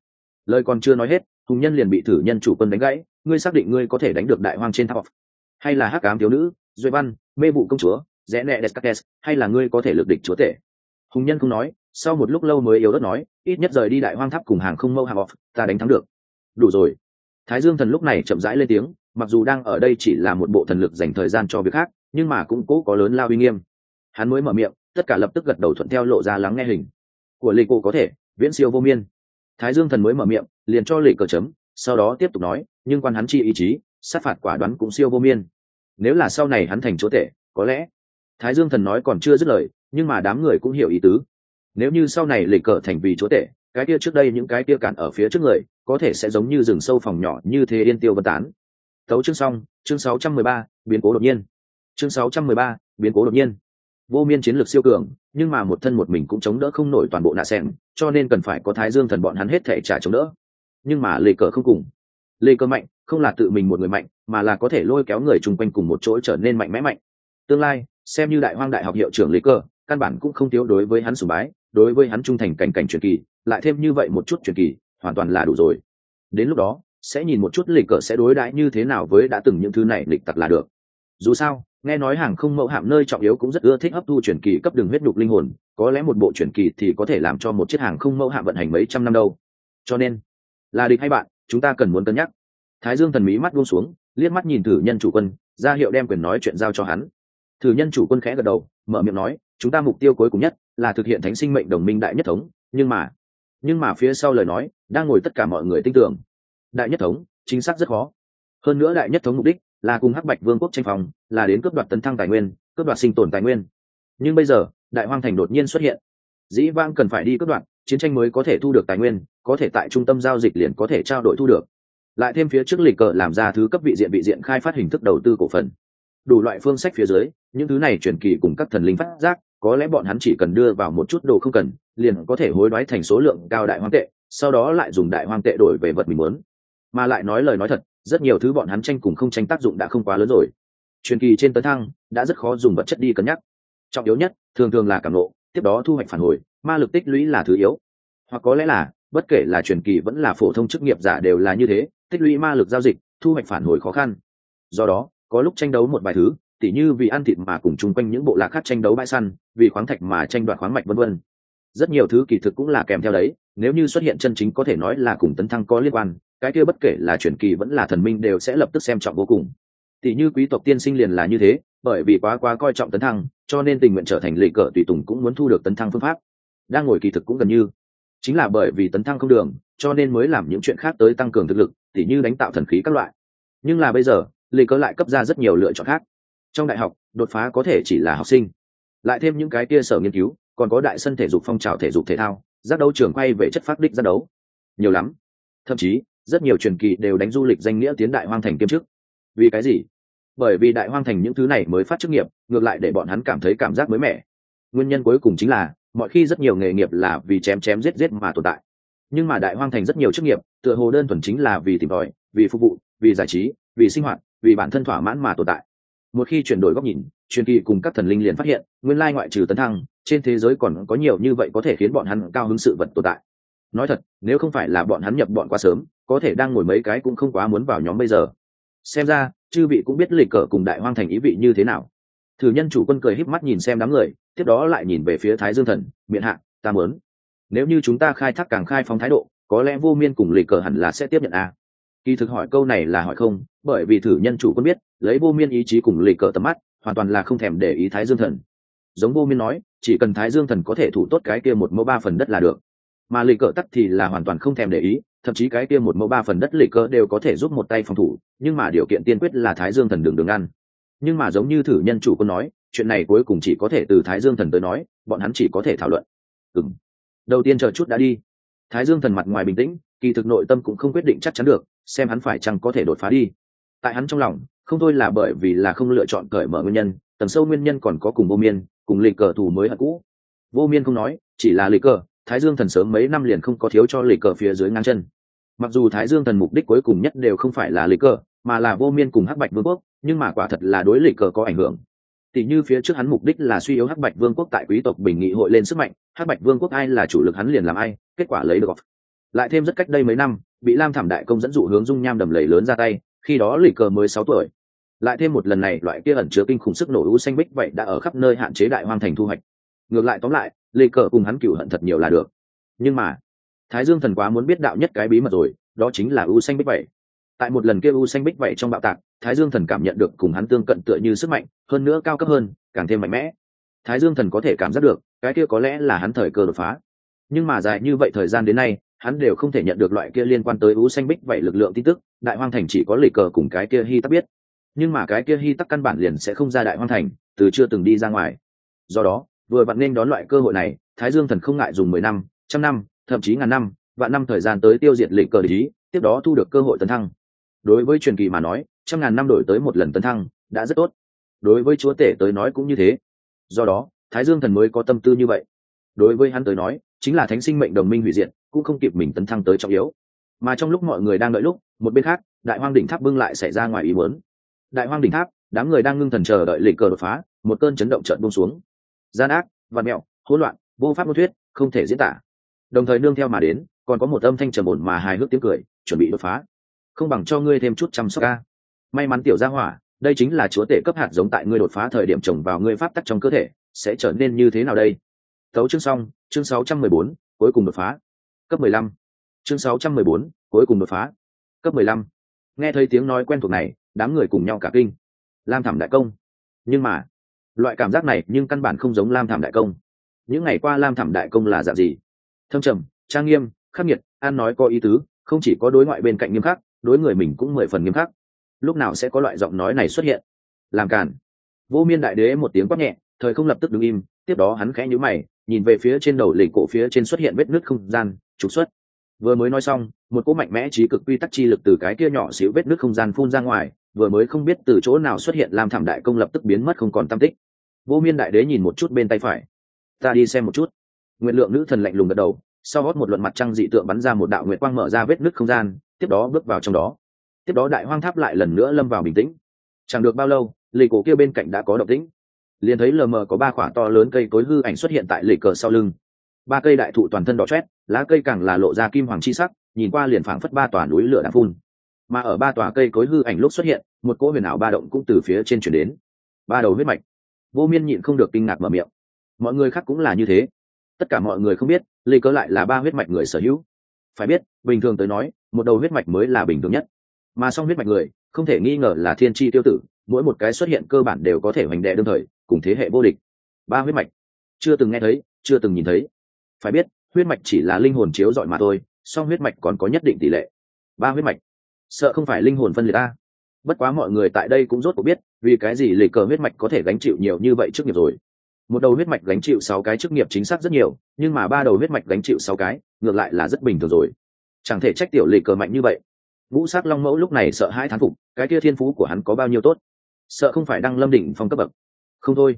Lời còn chưa nói hết, hùng nhân liền bị thử nhân chủ quân đánh gãy ngươi xác định ngươi có thể đánh được đại hoang trên tháp hay là hắc ám thiếu nữ duy văn, mê vụ công chúa, rẽ nẹ descartes hay là ngươi có thể lực địch chúa tể? Hùng nhân không nói, sau một lúc lâu mới yếu đất nói, ít nhất rời đi đại hoang tháp cùng hàng không mâu hàng off ta đánh thắng được. Đủ rồi. Thái dương thần lúc này chậm rãi lên tiếng, mặc dù đang ở đây chỉ là một bộ thần lực dành thời gian cho việc khác, nhưng mà cũng cố có lớn lao uy nghiêm. Hắn mới mở miệng, tất cả lập tức gật đầu thuận theo lộ ra lắng nghe hình. Của lịch cổ có thể, viễn siêu vô miên. Thái dương thần mới mở miệng, liền cho lịch cờ chấm sau đó tiếp tục nói nhưng quan hắn chi ý chí sát phạt quả đoán cũng siêu vô miên. Nếu là sau này hắn thành chúa tể có lẽ thái dương thần nói còn chưa dứt lời nhưng mà đám người cũng hiểu ý tứ. Nếu như sau này lịch cờ thành vì chúa tể cái kia trước đây những cái kia cản ở phía trước người có thể sẽ giống như rừng sâu phòng nhỏ như thế yên tiêu vân tán. Tấu chương xong chương 613, biến cố đột nhiên. Chương 613, biến cố đột nhiên. Vô miên chiến lược siêu cường nhưng mà một thân một mình cũng chống đỡ không nổi toàn bộ nạ xẻng cho nên cần phải có thái dương thần bọn hắn hết thể trả chống đỡ nhưng mà lê cờ không cùng. Lê cờ mạnh, không là tự mình một người mạnh, mà là có thể lôi kéo người chung quanh cùng một chỗ trở nên mạnh mẽ mạnh. Tương lai, xem như đại hoang đại học hiệu trưởng lê cờ, căn bản cũng không thiếu đối với hắn sùng bái, đối với hắn trung thành cảnh cảnh truyền kỳ, lại thêm như vậy một chút truyền kỳ, hoàn toàn là đủ rồi. Đến lúc đó, sẽ nhìn một chút lịch cờ sẽ đối đãi như thế nào với đã từng những thứ này lịch tặc là được. Dù sao, nghe nói hàng không mẫu hạm nơi trọng yếu cũng rất ưa thích hấp thu truyền kỳ cấp đường huyết nhục linh hồn, có lẽ một bộ truyền kỳ thì có thể làm cho một chiếc hàng không mẫu hạm vận hành mấy trăm năm đâu. Cho nên là địch hay bạn, chúng ta cần muốn cân nhắc. Thái dương thần mỹ mắt buông xuống, liếc mắt nhìn thử nhân chủ quân, ra hiệu đem quyền nói chuyện giao cho hắn. Thử nhân chủ quân khẽ gật đầu, mở miệng nói, chúng ta mục tiêu cuối cùng nhất là thực hiện thánh sinh mệnh đồng minh đại nhất thống, nhưng mà nhưng mà phía sau lời nói, đang ngồi tất cả mọi người tin tưởng. Đại nhất thống, chính xác rất khó. Hơn nữa đại nhất thống mục đích là cùng hắc bạch vương quốc tranh phòng, là đến cướp đoạt tấn thăng tài nguyên, cướp đoạt sinh tồn tài nguyên. Nhưng bây giờ, đại hoang thành đột nhiên xuất hiện. Dĩ vang cần phải đi cướp đoạt chiến tranh mới có thể thu được tài nguyên, có thể tại trung tâm giao dịch liền có thể trao đổi thu được. Lại thêm phía trước lịch cờ làm ra thứ cấp vị diện vị diện khai phát hình thức đầu tư cổ phần. Đủ loại phương sách phía dưới, những thứ này truyền kỳ cùng các thần linh phát giác, có lẽ bọn hắn chỉ cần đưa vào một chút đồ không cần, liền có thể hối đoái thành số lượng cao đại hoang tệ, sau đó lại dùng đại hoang tệ đổi về vật mình muốn. Mà lại nói lời nói thật, rất nhiều thứ bọn hắn tranh cùng không tranh tác dụng đã không quá lớn rồi. Truyền kỳ trên tấn thăng, đã rất khó dùng vật chất đi cân nhắc. Trọng yếu nhất, thường thường là cảm lộ tiếp đó thu hoạch phản hồi ma lực tích lũy là thứ yếu. Hoặc có lẽ là, bất kể là truyền kỳ vẫn là phổ thông chức nghiệp giả đều là như thế, tích lũy ma lực giao dịch, thu hoạch phản hồi khó khăn. Do đó, có lúc tranh đấu một vài thứ, tỉ như vì ăn thịt mà cùng chung quanh những bộ lạc khác tranh đấu bãi săn, vì khoáng thạch mà tranh đoạt khoáng mạch vân vân. Rất nhiều thứ kỳ thực cũng là kèm theo đấy, nếu như xuất hiện chân chính có thể nói là cùng tấn thăng có liên quan, cái kia bất kể là truyền kỳ vẫn là thần minh đều sẽ lập tức xem trọng vô cùng. Tỷ như quý tộc tiên sinh liền là như thế, bởi vì quá quá coi trọng tấn thăng, cho nên tình nguyện trở thành lệ cờ tùy tùng cũng muốn thu được tấn thăng phương pháp đang ngồi kỳ thực cũng gần như. Chính là bởi vì tấn thăng không đường, cho nên mới làm những chuyện khác tới tăng cường thực lực, tỉ như đánh tạo thần khí các loại. Nhưng là bây giờ, lê cơ lại cấp ra rất nhiều lựa chọn khác. Trong đại học, đột phá có thể chỉ là học sinh. Lại thêm những cái kia sở nghiên cứu, còn có đại sân thể dục phong trào thể dục thể thao, giác đấu trường quay về chất phát đích giác đấu. Nhiều lắm. Thậm chí, rất nhiều truyền kỳ đều đánh du lịch danh nghĩa tiến đại hoang thành kiêm chức. Vì cái gì? Bởi vì đại hoang thành những thứ này mới phát chức nghiệp, ngược lại để bọn hắn cảm thấy cảm giác mới mẻ. Nguyên nhân cuối cùng chính là mọi khi rất nhiều nghề nghiệp là vì chém chém giết giết mà tồn tại. Nhưng mà đại hoang thành rất nhiều chức nghiệp, tựa hồ đơn thuần chính là vì tìm tòi, vì phục vụ, vì giải trí, vì sinh hoạt, vì bản thân thỏa mãn mà tồn tại. Một khi chuyển đổi góc nhìn, truyền kỳ cùng các thần linh liền phát hiện, nguyên lai ngoại trừ tấn thăng, trên thế giới còn có nhiều như vậy có thể khiến bọn hắn cao hứng sự vật tồn tại. Nói thật, nếu không phải là bọn hắn nhập bọn quá sớm, có thể đang ngồi mấy cái cũng không quá muốn vào nhóm bây giờ. Xem ra, chư vị cũng biết lịch cờ cùng đại hoang thành ý vị như thế nào thử nhân chủ quân cười híp mắt nhìn xem đám người, tiếp đó lại nhìn về phía thái dương thần, miệng hạ, ta muốn. Nếu như chúng ta khai thác càng khai phóng thái độ, có lẽ vô miên cùng lì cờ hẳn là sẽ tiếp nhận a. Kỳ thực hỏi câu này là hỏi không, bởi vì thử nhân chủ quân biết, lấy vô miên ý chí cùng lì cờ tầm mắt, hoàn toàn là không thèm để ý thái dương thần. Giống vô miên nói, chỉ cần thái dương thần có thể thủ tốt cái kia một mẫu ba phần đất là được. Mà lì cờ tắt thì là hoàn toàn không thèm để ý, thậm chí cái kia một mẫu ba phần đất lì cờ đều có thể giúp một tay phòng thủ, nhưng mà điều kiện tiên quyết là thái dương thần đường đường ăn nhưng mà giống như thử nhân chủ quân nói, chuyện này cuối cùng chỉ có thể từ thái dương thần tới nói, bọn hắn chỉ có thể thảo luận. Ừ đầu tiên chờ chút đã đi. Thái dương thần mặt ngoài bình tĩnh, kỳ thực nội tâm cũng không quyết định chắc chắn được, xem hắn phải chăng có thể đột phá đi. Tại hắn trong lòng, không thôi là bởi vì là không lựa chọn cởi mở nguyên nhân, tầng sâu nguyên nhân còn có cùng vô miên, cùng lịch cờ thủ mới hận cũ. Vô miên không nói, chỉ là lịch cờ, thái dương thần sớm mấy năm liền không có thiếu cho lịch cờ phía dưới ngang chân. Mặc dù thái dương thần mục đích cuối cùng nhất đều không phải là lịch cờ, mà là vô miên cùng hắc bạch vương quốc nhưng mà quả thật là đối lịch cờ có ảnh hưởng. Tỷ như phía trước hắn mục đích là suy yếu hắc bạch vương quốc tại quý tộc bình nghị hội lên sức mạnh, hắc bạch vương quốc ai là chủ lực hắn liền làm ai, kết quả lấy được lại thêm rất cách đây mấy năm, bị lam thảm đại công dẫn dụ hướng dung nham đầm lầy lớn ra tay, khi đó lịch cờ mới sáu tuổi. Lại thêm một lần này, loại kia ẩn chứa kinh khủng sức nổ u xanh bích vậy đã ở khắp nơi hạn chế đại hoang thành thu hoạch. Ngược lại tóm lại, lịch cờ cùng hắn cựu hận thật nhiều là được. Nhưng mà, thái dương thần quá muốn biết đạo nhất cái bí mật rồi, đó chính là u xanh bích vậy. Tại một lần kia u xanh bích vậy trong bạo tạc thái dương thần cảm nhận được cùng hắn tương cận tựa như sức mạnh, hơn nữa cao cấp hơn, càng thêm mạnh mẽ. Thái dương thần có thể cảm giác được, cái kia có lẽ là hắn thời cơ đột phá. Nhưng mà dài như vậy thời gian đến nay, hắn đều không thể nhận được loại kia liên quan tới u xanh bích vậy lực lượng tin tức, đại hoang thành chỉ có lì cờ cùng cái kia hy tắc biết. Nhưng mà cái kia hy tắc căn bản liền sẽ không ra đại hoang thành, từ chưa từng đi ra ngoài. Do đó, vừa vặn nên đón loại cơ hội này, thái dương thần không ngại dùng mười năm, trăm năm, thậm chí ngàn năm, vạn năm thời gian tới tiêu diệt lệnh cờ lý tiếp đó thu được cơ hội tấn thăng. Đối với truyền kỳ mà nói trăm ngàn năm đổi tới một lần tấn thăng, đã rất tốt. Đối với chúa tể tới nói cũng như thế. Do đó, thái dương thần mới có tâm tư như vậy. Đối với hắn tới nói, chính là thánh sinh mệnh đồng minh hủy diệt, cũng không kịp mình tấn thăng tới trọng yếu. Mà trong lúc mọi người đang đợi lúc, một bên khác, đại hoang đỉnh tháp bưng lại xảy ra ngoài ý muốn. Đại hoang đỉnh tháp, đám người đang ngưng thần chờ đợi lịch cờ đột phá, một cơn chấn động trận buông xuống. Gian ác và mẹo, hỗn loạn, vô pháp ngôn thuyết, không thể diễn tả. Đồng thời nương theo mà đến, còn có một âm thanh trầm ổn mà hài hước tiếng cười, chuẩn bị đột phá. Không bằng cho ngươi thêm chút chăm sóc ca may mắn tiểu gia hỏa đây chính là chúa tể cấp hạt giống tại ngươi đột phá thời điểm trồng vào ngươi pháp tắc trong cơ thể sẽ trở nên như thế nào đây? Thấu chương xong chương 614, cuối cùng đột phá. Cấp 15. chương 614, cuối cùng đột phá. Cấp 15. nghe thấy tiếng nói quen thuộc này đám người cùng nhau cả kinh. Lam thảm đại công. Nhưng mà loại cảm giác này nhưng căn bản không giống lam thảm đại công. Những ngày qua lam thảm đại công là dạng gì? Thâm trầm trang nghiêm khắc nghiệt an nói có ý tứ không chỉ có đối ngoại bên cạnh nghiêm khắc đối người mình cũng mười phần nghiêm khắc lúc nào sẽ có loại giọng nói này xuất hiện? Làm cản vô miên đại đế một tiếng quát nhẹ, thời không lập tức đứng im, tiếp đó hắn khẽ nhíu mày, nhìn về phía trên đầu lề cổ phía trên xuất hiện vết nứt không gian, trục xuất. Vừa mới nói xong, một cỗ mạnh mẽ trí cực quy tắc chi lực từ cái kia nhỏ xíu vết nứt không gian phun ra ngoài, vừa mới không biết từ chỗ nào xuất hiện làm thảm đại công lập tức biến mất không còn tam tích. Vô miên đại đế nhìn một chút bên tay phải. Ta đi xem một chút. Nguyện lượng nữ thần lạnh lùng gật đầu, sau gót một luận mặt trăng dị tượng bắn ra một đạo nguyệt quang mở ra vết nứt không gian, tiếp đó bước vào trong đó tiếp đó đại hoang tháp lại lần nữa lâm vào bình tĩnh. Chẳng được bao lâu, lì cổ kia bên cạnh đã có động tĩnh. Liền thấy lờ mờ có ba khoả to lớn cây cối hư ảnh xuất hiện tại lì cờ sau lưng. Ba cây đại thụ toàn thân đỏ chét lá cây càng là lộ ra kim hoàng chi sắc, nhìn qua liền phảng phất ba tòa núi lửa đã phun. Mà ở ba tòa cây cối hư ảnh lúc xuất hiện, một cỗ huyền ảo ba động cũng từ phía trên chuyển đến. Ba đầu huyết mạch. Vô miên nhịn không được kinh ngạc mở miệng. Mọi người khác cũng là như thế. Tất cả mọi người không biết, lì cờ lại là ba huyết mạch người sở hữu. Phải biết, bình thường tới nói, một đầu huyết mạch mới là bình thường nhất mà song huyết mạch người, không thể nghi ngờ là thiên tri tiêu tử, mỗi một cái xuất hiện cơ bản đều có thể hoành đệ đương thời, cùng thế hệ vô địch. Ba huyết mạch, chưa từng nghe thấy, chưa từng nhìn thấy. Phải biết, huyết mạch chỉ là linh hồn chiếu dọi mà thôi, song huyết mạch còn có nhất định tỷ lệ. Ba huyết mạch, sợ không phải linh hồn phân liệt ta. Bất quá mọi người tại đây cũng rốt cuộc biết, vì cái gì lì cờ huyết mạch có thể gánh chịu nhiều như vậy trước nghiệp rồi. Một đầu huyết mạch gánh chịu sáu cái chức nghiệp chính xác rất nhiều, nhưng mà ba đầu huyết mạch gánh chịu sáu cái, ngược lại là rất bình thường rồi. Chẳng thể trách tiểu lì cờ mạnh như vậy ngũ sắc long mẫu lúc này sợ hai thán phục, cái kia thiên phú của hắn có bao nhiêu tốt? Sợ không phải đăng lâm đỉnh phong cấp bậc. Không thôi.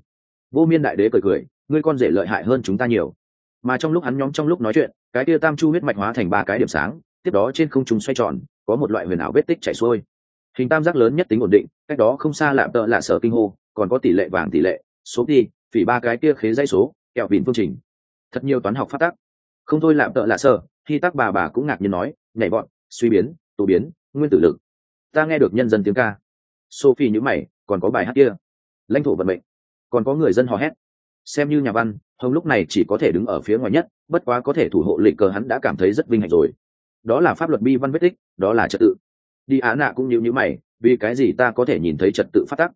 Vô miên đại đế cười cười, ngươi con rể lợi hại hơn chúng ta nhiều. Mà trong lúc hắn nhóm trong lúc nói chuyện, cái kia tam chu huyết mạch hóa thành ba cái điểm sáng, tiếp đó trên không trung xoay tròn, có một loại huyền ảo vết tích chảy xuôi. Hình tam giác lớn nhất tính ổn định, cách đó không xa lạm tợ lạ sở kinh hô, còn có tỷ lệ vàng tỷ lệ, số đi phỉ ba cái kia khế dây số, kẹo vịn phương trình. Thật nhiều toán học phát tác. Không thôi lạm tợ lạ sở khi tác bà bà cũng ngạc nhiên nói, nhảy bọn, suy biến tụ biến, nguyên tử lực. Ta nghe được nhân dân tiếng ca. Sophie nhữ mày, còn có bài hát kia. Lãnh thổ vận mệnh. Còn có người dân hò hét. Xem như nhà văn, hồng lúc này chỉ có thể đứng ở phía ngoài nhất, bất quá có thể thủ hộ lịch cờ hắn đã cảm thấy rất vinh hạnh rồi. Đó là pháp luật bi văn vết tích, đó là trật tự. Đi á nạ cũng như nhữ mày, vì cái gì ta có thể nhìn thấy trật tự phát tắc?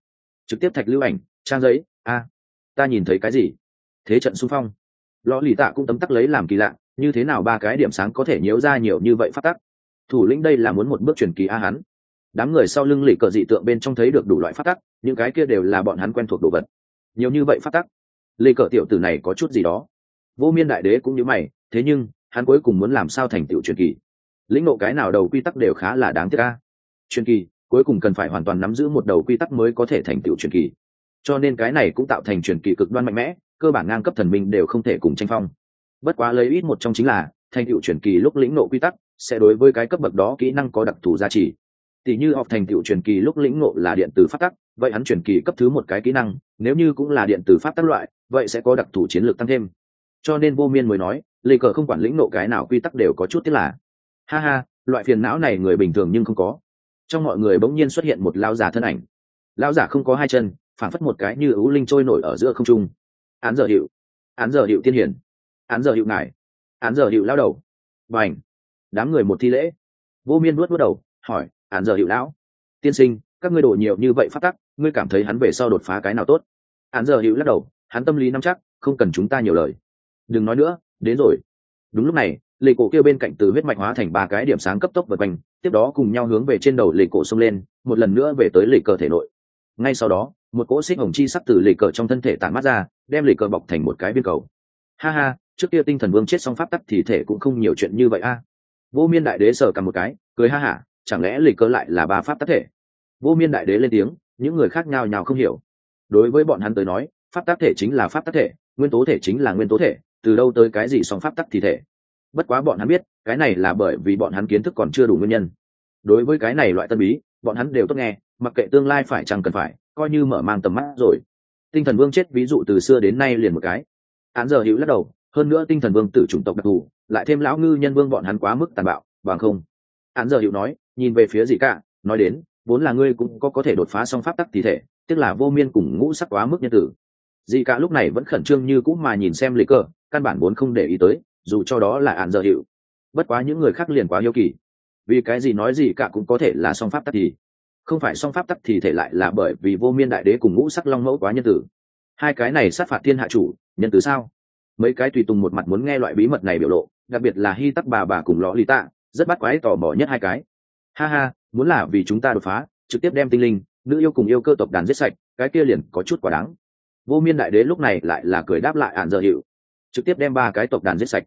Trực tiếp thạch lưu ảnh, trang giấy, a. Ta nhìn thấy cái gì? Thế trận xung phong. Lõ lì tạ cũng tấm tắc lấy làm kỳ lạ, như thế nào ba cái điểm sáng có thể nhiễu ra nhiều như vậy phát tắc? Thủ lĩnh đây là muốn một bước truyền kỳ a hắn. Đám người sau lưng lì cờ dị tượng bên trong thấy được đủ loại phát tắc, những cái kia đều là bọn hắn quen thuộc đồ vật. Nhiều như vậy phát tắc, lì cờ tiểu tử này có chút gì đó. Vô miên đại đế cũng như mày, thế nhưng, hắn cuối cùng muốn làm sao thành tựu truyền kỳ? Lĩnh nộ cái nào đầu quy tắc đều khá là đáng tiếc a. Truyền kỳ, cuối cùng cần phải hoàn toàn nắm giữ một đầu quy tắc mới có thể thành tựu truyền kỳ. Cho nên cái này cũng tạo thành truyền kỳ cực đoan mạnh mẽ, cơ bản ngang cấp thần minh đều không thể cùng tranh phong. Bất quá lấy ít một trong chính là, thành tựu truyền kỳ lúc lĩnh nộ quy tắc sẽ đối với cái cấp bậc đó kỹ năng có đặc thù giá trị. Tỷ như học thành tựu truyền kỳ lúc lĩnh ngộ là điện tử phát tắc, vậy hắn truyền kỳ cấp thứ một cái kỹ năng, nếu như cũng là điện tử phát tắc loại, vậy sẽ có đặc thù chiến lược tăng thêm. Cho nên vô miên mới nói, lê cờ không quản lĩnh nộ cái nào quy tắc đều có chút tiếc là. Ha ha, loại phiền não này người bình thường nhưng không có. Trong mọi người bỗng nhiên xuất hiện một lao giả thân ảnh. Lao giả không có hai chân, phản phất một cái như ấu linh trôi nổi ở giữa không trung. Án giờ hiệu. Án giờ hiệu tiên hiển. Án giờ hiệu ngài án giờ hiệu lao đầu. Và ảnh đám người một thi lễ. Vô miên nuốt nuốt đầu, hỏi án giờ hiệu lão, tiên sinh, các ngươi đổ nhiều như vậy phát tắc, ngươi cảm thấy hắn về sau đột phá cái nào tốt? Án giờ hiệu lắc đầu, hắn tâm lý nắm chắc, không cần chúng ta nhiều lời. Đừng nói nữa, đến rồi. Đúng lúc này, lệ cổ kêu bên cạnh từ huyết mạch hóa thành ba cái điểm sáng cấp tốc vượt quanh, tiếp đó cùng nhau hướng về trên đầu lệ cổ xông lên, một lần nữa về tới lệ cờ thể nội. Ngay sau đó, một cỗ xích hồng chi sắc từ lệ cờ trong thân thể tản mắt ra, đem lệ cờ bọc thành một cái viên cầu. Ha ha, trước kia tinh thần vương chết xong pháp tắc thì thể cũng không nhiều chuyện như vậy a vô miên đại đế sờ cầm một cái, cười ha hả, chẳng lẽ lịch cơ lại là ba pháp tác thể? Vô miên đại đế lên tiếng, những người khác nhau nhào không hiểu. Đối với bọn hắn tới nói, pháp tác thể chính là pháp tác thể, nguyên tố thể chính là nguyên tố thể, từ đâu tới cái gì song pháp tắc thì thể? Bất quá bọn hắn biết, cái này là bởi vì bọn hắn kiến thức còn chưa đủ nguyên nhân. Đối với cái này loại tân bí bọn hắn đều tốt nghe, mặc kệ tương lai phải chẳng cần phải, coi như mở mang tầm mắt rồi. Tinh thần vương chết ví dụ từ xưa đến nay liền một cái. Án giờ hữu lắc đầu, hơn nữa tinh thần vương tử chủng tộc đặc thù lại thêm lão ngư nhân vương bọn hắn quá mức tàn bạo, bằng không. Hắn giờ hiệu nói, nhìn về phía gì cả, nói đến, vốn là ngươi cũng có có thể đột phá song pháp tắc tỷ thể, tức là vô miên cùng ngũ sắc quá mức nhân tử. Dị cả lúc này vẫn khẩn trương như cũ mà nhìn xem lịch cờ căn bản vốn không để ý tới, dù cho đó là ạn dở hiệu. Bất quá những người khác liền quá yêu kỳ. Vì cái gì nói gì cả cũng có thể là song pháp tắc thì, không phải song pháp tắc thì thể lại là bởi vì vô miên đại đế cùng ngũ sắc long mẫu quá nhân tử. Hai cái này sát phạt thiên hạ chủ, nhân tử sao? Mấy cái tùy tùng một mặt muốn nghe loại bí mật này biểu lộ, đặc biệt là hy tắc bà bà cùng ló lì tạ, rất bắt quái tò mò nhất hai cái. Ha ha, muốn là vì chúng ta đột phá, trực tiếp đem tinh linh, nữ yêu cùng yêu cơ tộc đàn giết sạch, cái kia liền có chút quả đáng. Vô miên đại đế lúc này lại là cười đáp lại ạn dở hiệu. Trực tiếp đem ba cái tộc đàn giết sạch.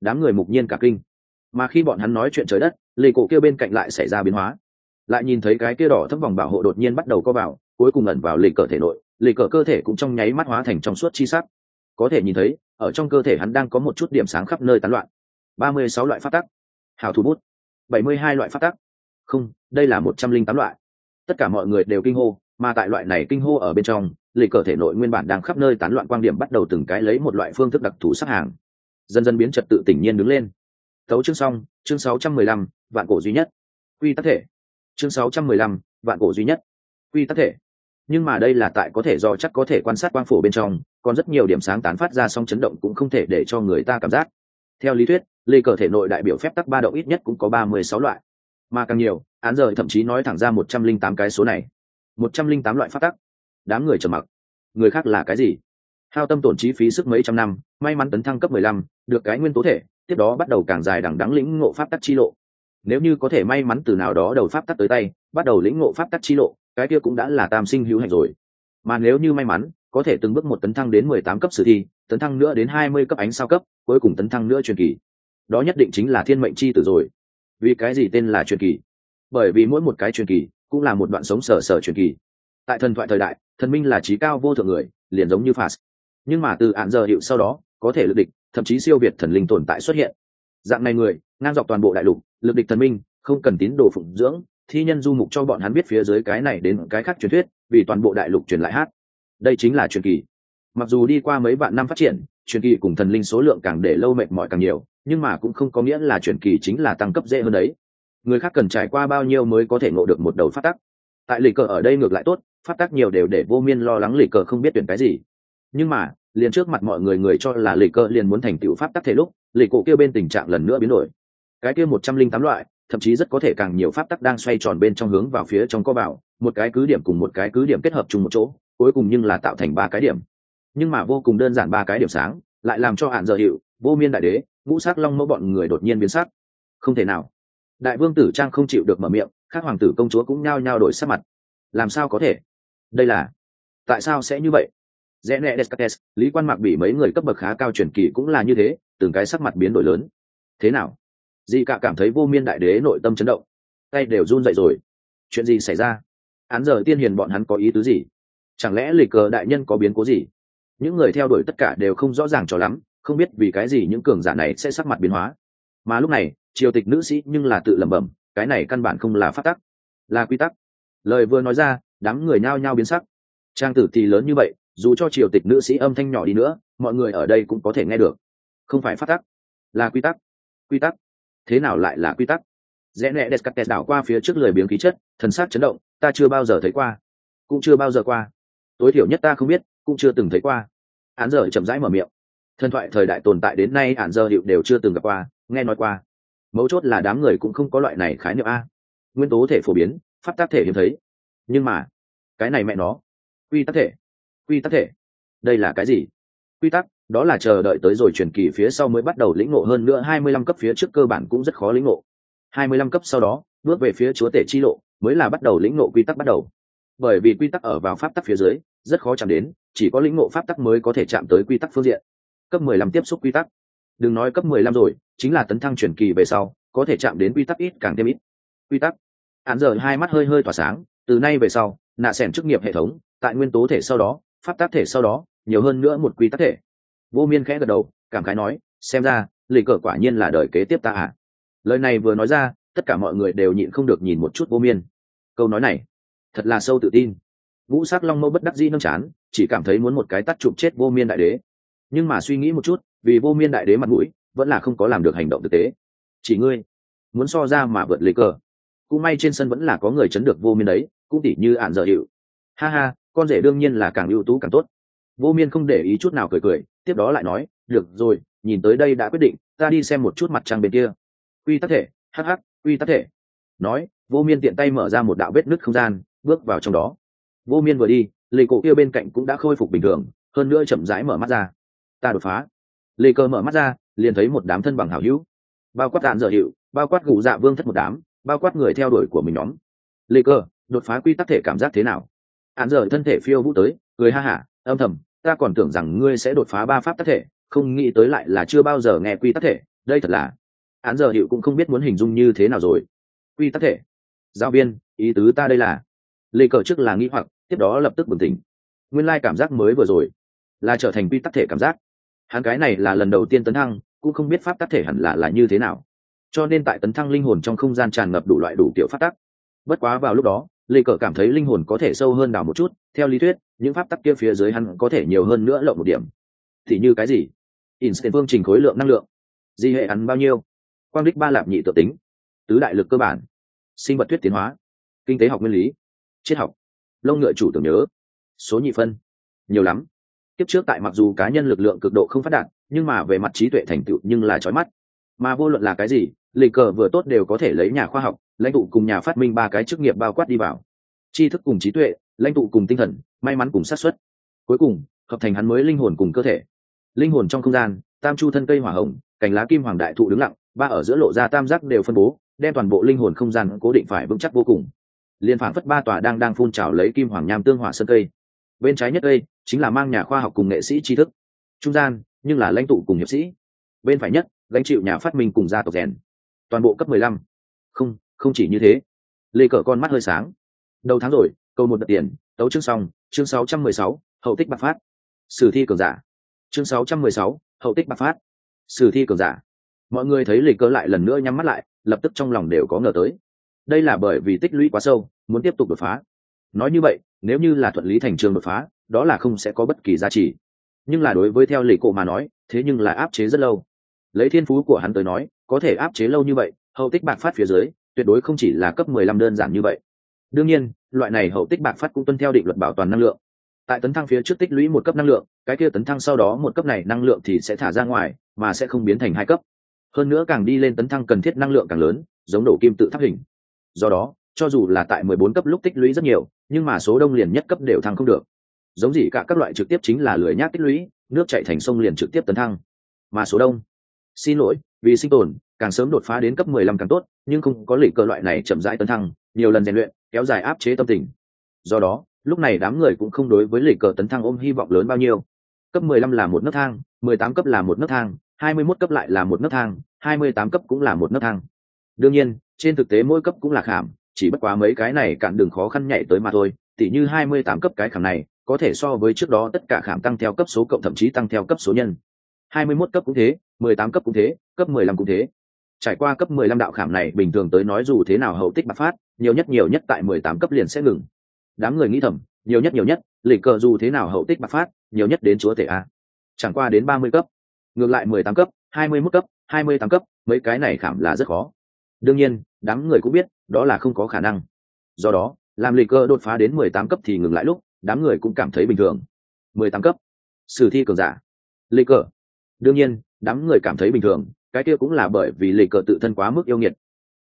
Đám người mục nhiên cả kinh. Mà khi bọn hắn nói chuyện trời đất, lì cổ kia bên cạnh lại xảy ra biến hóa. Lại nhìn thấy cái kia đỏ thấp vòng bảo hộ đột nhiên bắt đầu co vào, cuối cùng ẩn vào lì cờ thể nội, lì cờ cơ thể cũng trong nháy mắt hóa thành trong suốt chi sắc có thể nhìn thấy ở trong cơ thể hắn đang có một chút điểm sáng khắp nơi tán loạn. Ba mươi sáu loại phát tắc. Hào thủ bút. Bảy mươi hai loại phát tắc. Không đây là một trăm linh tám loại. Tất cả mọi người đều kinh hô mà tại loại này kinh hô ở bên trong lì cờ thể nội nguyên bản đang khắp nơi tán loạn quan điểm bắt đầu từng cái lấy một loại phương thức đặc thù sắp hàng. Dần dần biến trật tự tỉnh nhiên đứng lên. Tấu chương xong chương 615, vạn cổ duy nhất. Quy tắc thể. Chương 615, vạn cổ duy nhất. Quy tắc thể nhưng mà đây là tại có thể do chắc có thể quan sát quang phổ bên trong, còn rất nhiều điểm sáng tán phát ra song chấn động cũng không thể để cho người ta cảm giác. Theo lý thuyết lê cờ thể nội đại biểu phép tắc ba động ít nhất cũng có ba mươi sáu loại. Mà càng nhiều, án rời thậm chí nói thẳng ra một trăm linh tám cái số này. một trăm linh tám loại phát tắc. Đám người trầm mặc. Người khác là cái gì? Hao tâm tổn chi phí sức mấy trăm năm, may mắn tấn thăng cấp mười lăm, được cái nguyên tố thể, tiếp đó bắt đầu càng dài đằng đắng lĩnh ngộ pháp tắc chi lộ. Nếu như có thể may mắn từ nào đó đầu pháp tắc tới tay, bắt đầu lĩnh ngộ pháp tắc chi lộ cái kia cũng đã là tam sinh hữu hạnh rồi. Mà nếu như may mắn, có thể từng bước một tấn thăng đến mười tám cấp sử thi, tấn thăng nữa đến hai mươi cấp ánh sao cấp, cuối cùng tấn thăng nữa truyền kỳ. Đó nhất định chính là thiên mệnh chi tử rồi. Vì cái gì tên là truyền kỳ? Bởi vì mỗi một cái truyền kỳ cũng là một đoạn sống sở sở truyền kỳ. Tại thần thoại thời đại, thần minh là trí cao vô thượng người, liền giống như phạt nhưng mà từ ạn giờ hiệu sau đó, có thể lực địch, thậm chí siêu việt thần linh tồn tại xuất hiện. Dạng này người, ngang dọc toàn bộ đại lục, lực địch thần minh, không cần tín đồ phụng dưỡng thi nhân du mục cho bọn hắn biết phía dưới cái này đến cái khác truyền thuyết, vì toàn bộ đại lục truyền lại hát. Đây chính là truyền kỳ. Mặc dù đi qua mấy vạn năm phát triển, truyền kỳ cùng thần linh số lượng càng để lâu mệt mỏi càng nhiều, nhưng mà cũng không có nghĩa là truyền kỳ chính là tăng cấp dễ hơn đấy. Người khác cần trải qua bao nhiêu mới có thể ngộ được một đầu phát tắc. Tại lì cờ ở đây ngược lại tốt, phát tắc nhiều đều để vô miên lo lắng lì cờ không biết tuyển cái gì. Nhưng mà, liền trước mặt mọi người người cho là lì cờ liền muốn thành tựu pháp tắc thể lúc, lì cổ kêu bên tình trạng lần nữa biến đổi. Cái kia một trăm linh tám loại thậm chí rất có thể càng nhiều pháp tắc đang xoay tròn bên trong hướng vào phía trong có bảo, một cái cứ điểm cùng một cái cứ điểm kết hợp chung một chỗ, cuối cùng nhưng là tạo thành ba cái điểm. Nhưng mà vô cùng đơn giản ba cái điểm sáng, lại làm cho hạn giờ hiệu, vô miên đại đế, ngũ sắc long mẫu bọn người đột nhiên biến sắc. Không thể nào. Đại vương tử trang không chịu được mở miệng các hoàng tử công chúa cũng nhao nhao đổi sắc mặt. Làm sao có thể? Đây là, tại sao sẽ như vậy? Rẽ nẹ descartes, lý quan mạc bị mấy người cấp bậc khá cao truyền kỳ cũng là như thế, từng cái sắc mặt biến đổi lớn. Thế nào? Dị cả cảm thấy vô miên đại đế nội tâm chấn động. Tay đều run dậy rồi. Chuyện gì xảy ra? Án giờ tiên hiền bọn hắn có ý tứ gì? Chẳng lẽ lịch cờ đại nhân có biến cố gì? Những người theo đuổi tất cả đều không rõ ràng cho lắm, không biết vì cái gì những cường giả này sẽ sắc mặt biến hóa. Mà lúc này, triều tịch nữ sĩ nhưng là tự lẩm bẩm, cái này căn bản không là phát tắc, là quy tắc. Lời vừa nói ra, đám người nhao nhao biến sắc. Trang tử thì lớn như vậy, dù cho triều tịch nữ sĩ âm thanh nhỏ đi nữa, mọi người ở đây cũng có thể nghe được. Không phải phát tắc, là quy tắc. Quy tắc thế nào lại là quy tắc? Rẽ nẹ đẹp cắt đảo qua phía trước lười biếng khí chất, thần sắc chấn động, ta chưa bao giờ thấy qua. Cũng chưa bao giờ qua. Tối thiểu nhất ta không biết, cũng chưa từng thấy qua. Án giờ chậm rãi mở miệng. Thần thoại thời đại tồn tại đến nay án giờ hiệu đều chưa từng gặp qua, nghe nói qua. Mấu chốt là đám người cũng không có loại này khái niệm a. Nguyên tố thể phổ biến phát tác thể hiếm thấy. Nhưng mà, cái này mẹ nó. Quy tắc thể. Quy tắc thể. Đây là cái gì? Quy tắc đó là chờ đợi tới rồi truyền kỳ phía sau mới bắt đầu lĩnh ngộ hơn nữa hai mươi lăm cấp phía trước cơ bản cũng rất khó lĩnh ngộ. hai mươi lăm cấp sau đó, bước về phía chúa tể chi lộ mới là bắt đầu lĩnh ngộ quy tắc bắt đầu. Bởi vì quy tắc ở vào pháp tắc phía dưới, rất khó chạm đến, chỉ có lĩnh ngộ pháp tắc mới có thể chạm tới quy tắc phương diện. Cấp mười lăm tiếp xúc quy tắc. Đừng nói cấp mười lăm rồi, chính là tấn thăng chuyển kỳ về sau, có thể chạm đến quy tắc ít càng thêm ít. Quy tắc. Hạn giờ hai mắt hơi hơi tỏa sáng, từ nay về sau, nạ xẻn chức nghiệp hệ thống, tại nguyên tố thể sau đó, pháp tắc thể sau đó, nhiều hơn nữa một quy tắc thể vô miên khẽ gật đầu, cảm khái nói, xem ra lì cờ quả nhiên là đời kế tiếp ta à lời này vừa nói ra, tất cả mọi người đều nhịn không được nhìn một chút vô miên. Câu nói này, thật là sâu tự tin. Ngũ sắc long mâu bất đắc dĩ nâng chán, chỉ cảm thấy muốn một cái tắt chụp chết vô miên đại đế. Nhưng mà suy nghĩ một chút, vì vô miên đại đế mặt mũi, vẫn là không có làm được hành động thực tế. Chỉ ngươi, muốn so ra mà vượt lấy cờ. Cũng may trên sân vẫn là có người chấn được vô miên đấy, cũng tỉ như ạn dở hiệu ha ha, con rể đương nhiên là càng ưu tú càng tốt. Vô miên không để ý chút nào cười cười tiếp đó lại nói, được rồi, nhìn tới đây đã quyết định, ta đi xem một chút mặt trăng bên kia. Quy tắc thể hh quy tắc thể. Nói, vô miên tiện tay mở ra một đạo vết nứt không gian, bước vào trong đó. Vô miên vừa đi lệ cổ kia bên cạnh cũng đã khôi phục bình thường, hơn nữa chậm rãi mở mắt ra. Ta đột phá. Lê cơ mở mắt ra, liền thấy một đám thân bằng hảo hữu. Bao quát đạn dở hiệu, bao quát gù dạ vương thất một đám, bao quát người theo đuổi của mình nhóm. Lê cơ, đột phá quy tắc thể cảm giác thế nào? Hạn dở thân thể phiêu vũ tới, cười ha hả, âm thầm ta còn tưởng rằng ngươi sẽ đột phá ba pháp tác thể, không nghĩ tới lại là chưa bao giờ nghe quy tắc thể, đây thật là, án giờ hiệu cũng không biết muốn hình dung như thế nào rồi. Quy tắc thể, giáo viên, ý tứ ta đây là, lê cờ trước là nghĩ hoặc, tiếp đó lập tức bừng tỉnh. Nguyên lai cảm giác mới vừa rồi, là trở thành quy tắc thể cảm giác. Hắn cái này là lần đầu tiên tấn thăng, cũng không biết pháp tắc thể hẳn là là như thế nào. Cho nên tại tấn thăng linh hồn trong không gian tràn ngập đủ loại đủ kiểu pháp tắc bất quá vào lúc đó lê cờ cảm thấy linh hồn có thể sâu hơn đào một chút, theo lý thuyết, những pháp tắc kia phía dưới hắn có thể nhiều hơn nữa lộng một điểm. Thì như cái gì? Instant phương trình khối lượng năng lượng. Di hệ hắn bao nhiêu? Quang đích ba lạp nhị tự tính. Tứ đại lực cơ bản. Sinh vật thuyết tiến hóa. Kinh tế học nguyên lý. Triết học. Lông ngựa chủ tưởng nhớ. Số nhị phân. Nhiều lắm. Tiếp trước tại mặc dù cá nhân lực lượng cực độ không phát đạt, nhưng mà về mặt trí tuệ thành tựu nhưng là trói mắt. Mà vô luận là cái gì lì cờ vừa tốt đều có thể lấy nhà khoa học lãnh tụ cùng nhà phát minh ba cái chức nghiệp bao quát đi vào. Tri thức cùng trí tuệ, lãnh tụ cùng tinh thần, may mắn cùng sát xuất cuối cùng, hợp thành hắn mới linh hồn cùng cơ thể. Linh hồn trong không gian, tam chu thân cây hỏa hồng, cành lá kim hoàng đại thụ đứng lặng, ba ở giữa lộ ra tam giác đều phân bố, đem toàn bộ linh hồn không gian cố định phải vững chắc vô cùng. Liên phản phất ba tòa đang đang phun trào lấy kim hoàng nham tương hỏa sân cây. Bên trái nhất đây chính là mang nhà khoa học cùng nghệ sĩ tri thức. Trung gian, nhưng là lãnh tụ cùng hiệp sĩ. Bên phải nhất, gánh chịu nhà phát minh cùng gia tộc rèn. Toàn bộ cấp mười lăm. Không không chỉ như thế. Lê cờ con mắt hơi sáng. Đầu tháng rồi, câu một đợt tiền, tấu chương xong, chương sáu trăm mười sáu, hậu tích bạc phát. Sử thi cường giả. Chương sáu trăm mười sáu, hậu tích bạc phát. Sử thi cường giả. Mọi người thấy lê cờ lại lần nữa nhắm mắt lại, lập tức trong lòng đều có ngờ tới. Đây là bởi vì tích lũy quá sâu, muốn tiếp tục đột phá. Nói như vậy, nếu như là thuận lý thành trường đột phá, đó là không sẽ có bất kỳ giá trị. Nhưng là đối với theo lệ cổ mà nói, thế nhưng là áp chế rất lâu. Lấy thiên phú của hắn tới nói, có thể áp chế lâu như vậy, hậu tích bạc phát phía dưới tuyệt đối không chỉ là cấp mười lăm đơn giản như vậy. Đương nhiên, loại này hậu tích bạc phát cũng tuân theo định luật bảo toàn năng lượng. Tại tấn thăng phía trước tích lũy một cấp năng lượng, cái kia tấn thăng sau đó một cấp này năng lượng thì sẽ thả ra ngoài, mà sẽ không biến thành hai cấp. Hơn nữa càng đi lên tấn thăng cần thiết năng lượng càng lớn, giống đổ kim tự tháp hình. Do đó, cho dù là tại mười bốn cấp lúc tích lũy rất nhiều, nhưng mà số đông liền nhất cấp đều thăng không được. Giống gì cả các loại trực tiếp chính là lười nhác tích lũy, nước chảy thành sông liền trực tiếp tấn thăng. Mà số đông, xin lỗi, vì sinh tồn càng sớm đột phá đến cấp mười lăm càng tốt, nhưng không có lịch cơ loại này chậm rãi tấn thăng, nhiều lần rèn luyện, kéo dài áp chế tâm tình. Do đó, lúc này đám người cũng không đối với lịch cờ tấn thăng ôm hy vọng lớn bao nhiêu. Cấp mười lăm là một nấc thang, mười tám cấp là một nấc thang, hai mươi 21 cấp lại là một nấc thang, hai mươi tám cấp cũng là một nấc thang. Đương nhiên, trên thực tế mỗi cấp cũng là khảm, chỉ bất quá mấy cái này cản đường khó khăn nhảy tới mà thôi, tỉ như hai mươi tám cấp cái khảm này, có thể so với trước đó tất cả khảm tăng theo cấp số cộng thậm chí tăng theo cấp số nhân. Hai mươi 21 cấp cũng thế, mười tám cấp cũng thế, cấp mười lăm cũng thế trải qua cấp mười lăm đạo khảm này, bình thường tới nói dù thế nào hậu tích bạc phát, nhiều nhất nhiều nhất tại mười tám cấp liền sẽ ngừng. Đám người nghĩ thầm, nhiều nhất nhiều nhất, lịch cờ dù thế nào hậu tích bạc phát, nhiều nhất đến chúa tể a. Chẳng qua đến ba mươi cấp, ngược lại mười tám cấp, hai mươi 21 cấp, hai mươi tám cấp, mấy cái này khảm là rất khó. Đương nhiên, đám người cũng biết, đó là không có khả năng. Do đó, làm lịch cơ đột phá đến mười tám cấp thì ngừng lại lúc, đám người cũng cảm thấy bình thường. Mười tám cấp. Sử thi cường giả. Lịch cờ. Đương nhiên, đám người cảm thấy bình thường cái kia cũng là bởi vì lì cờ tự thân quá mức yêu nghiệt.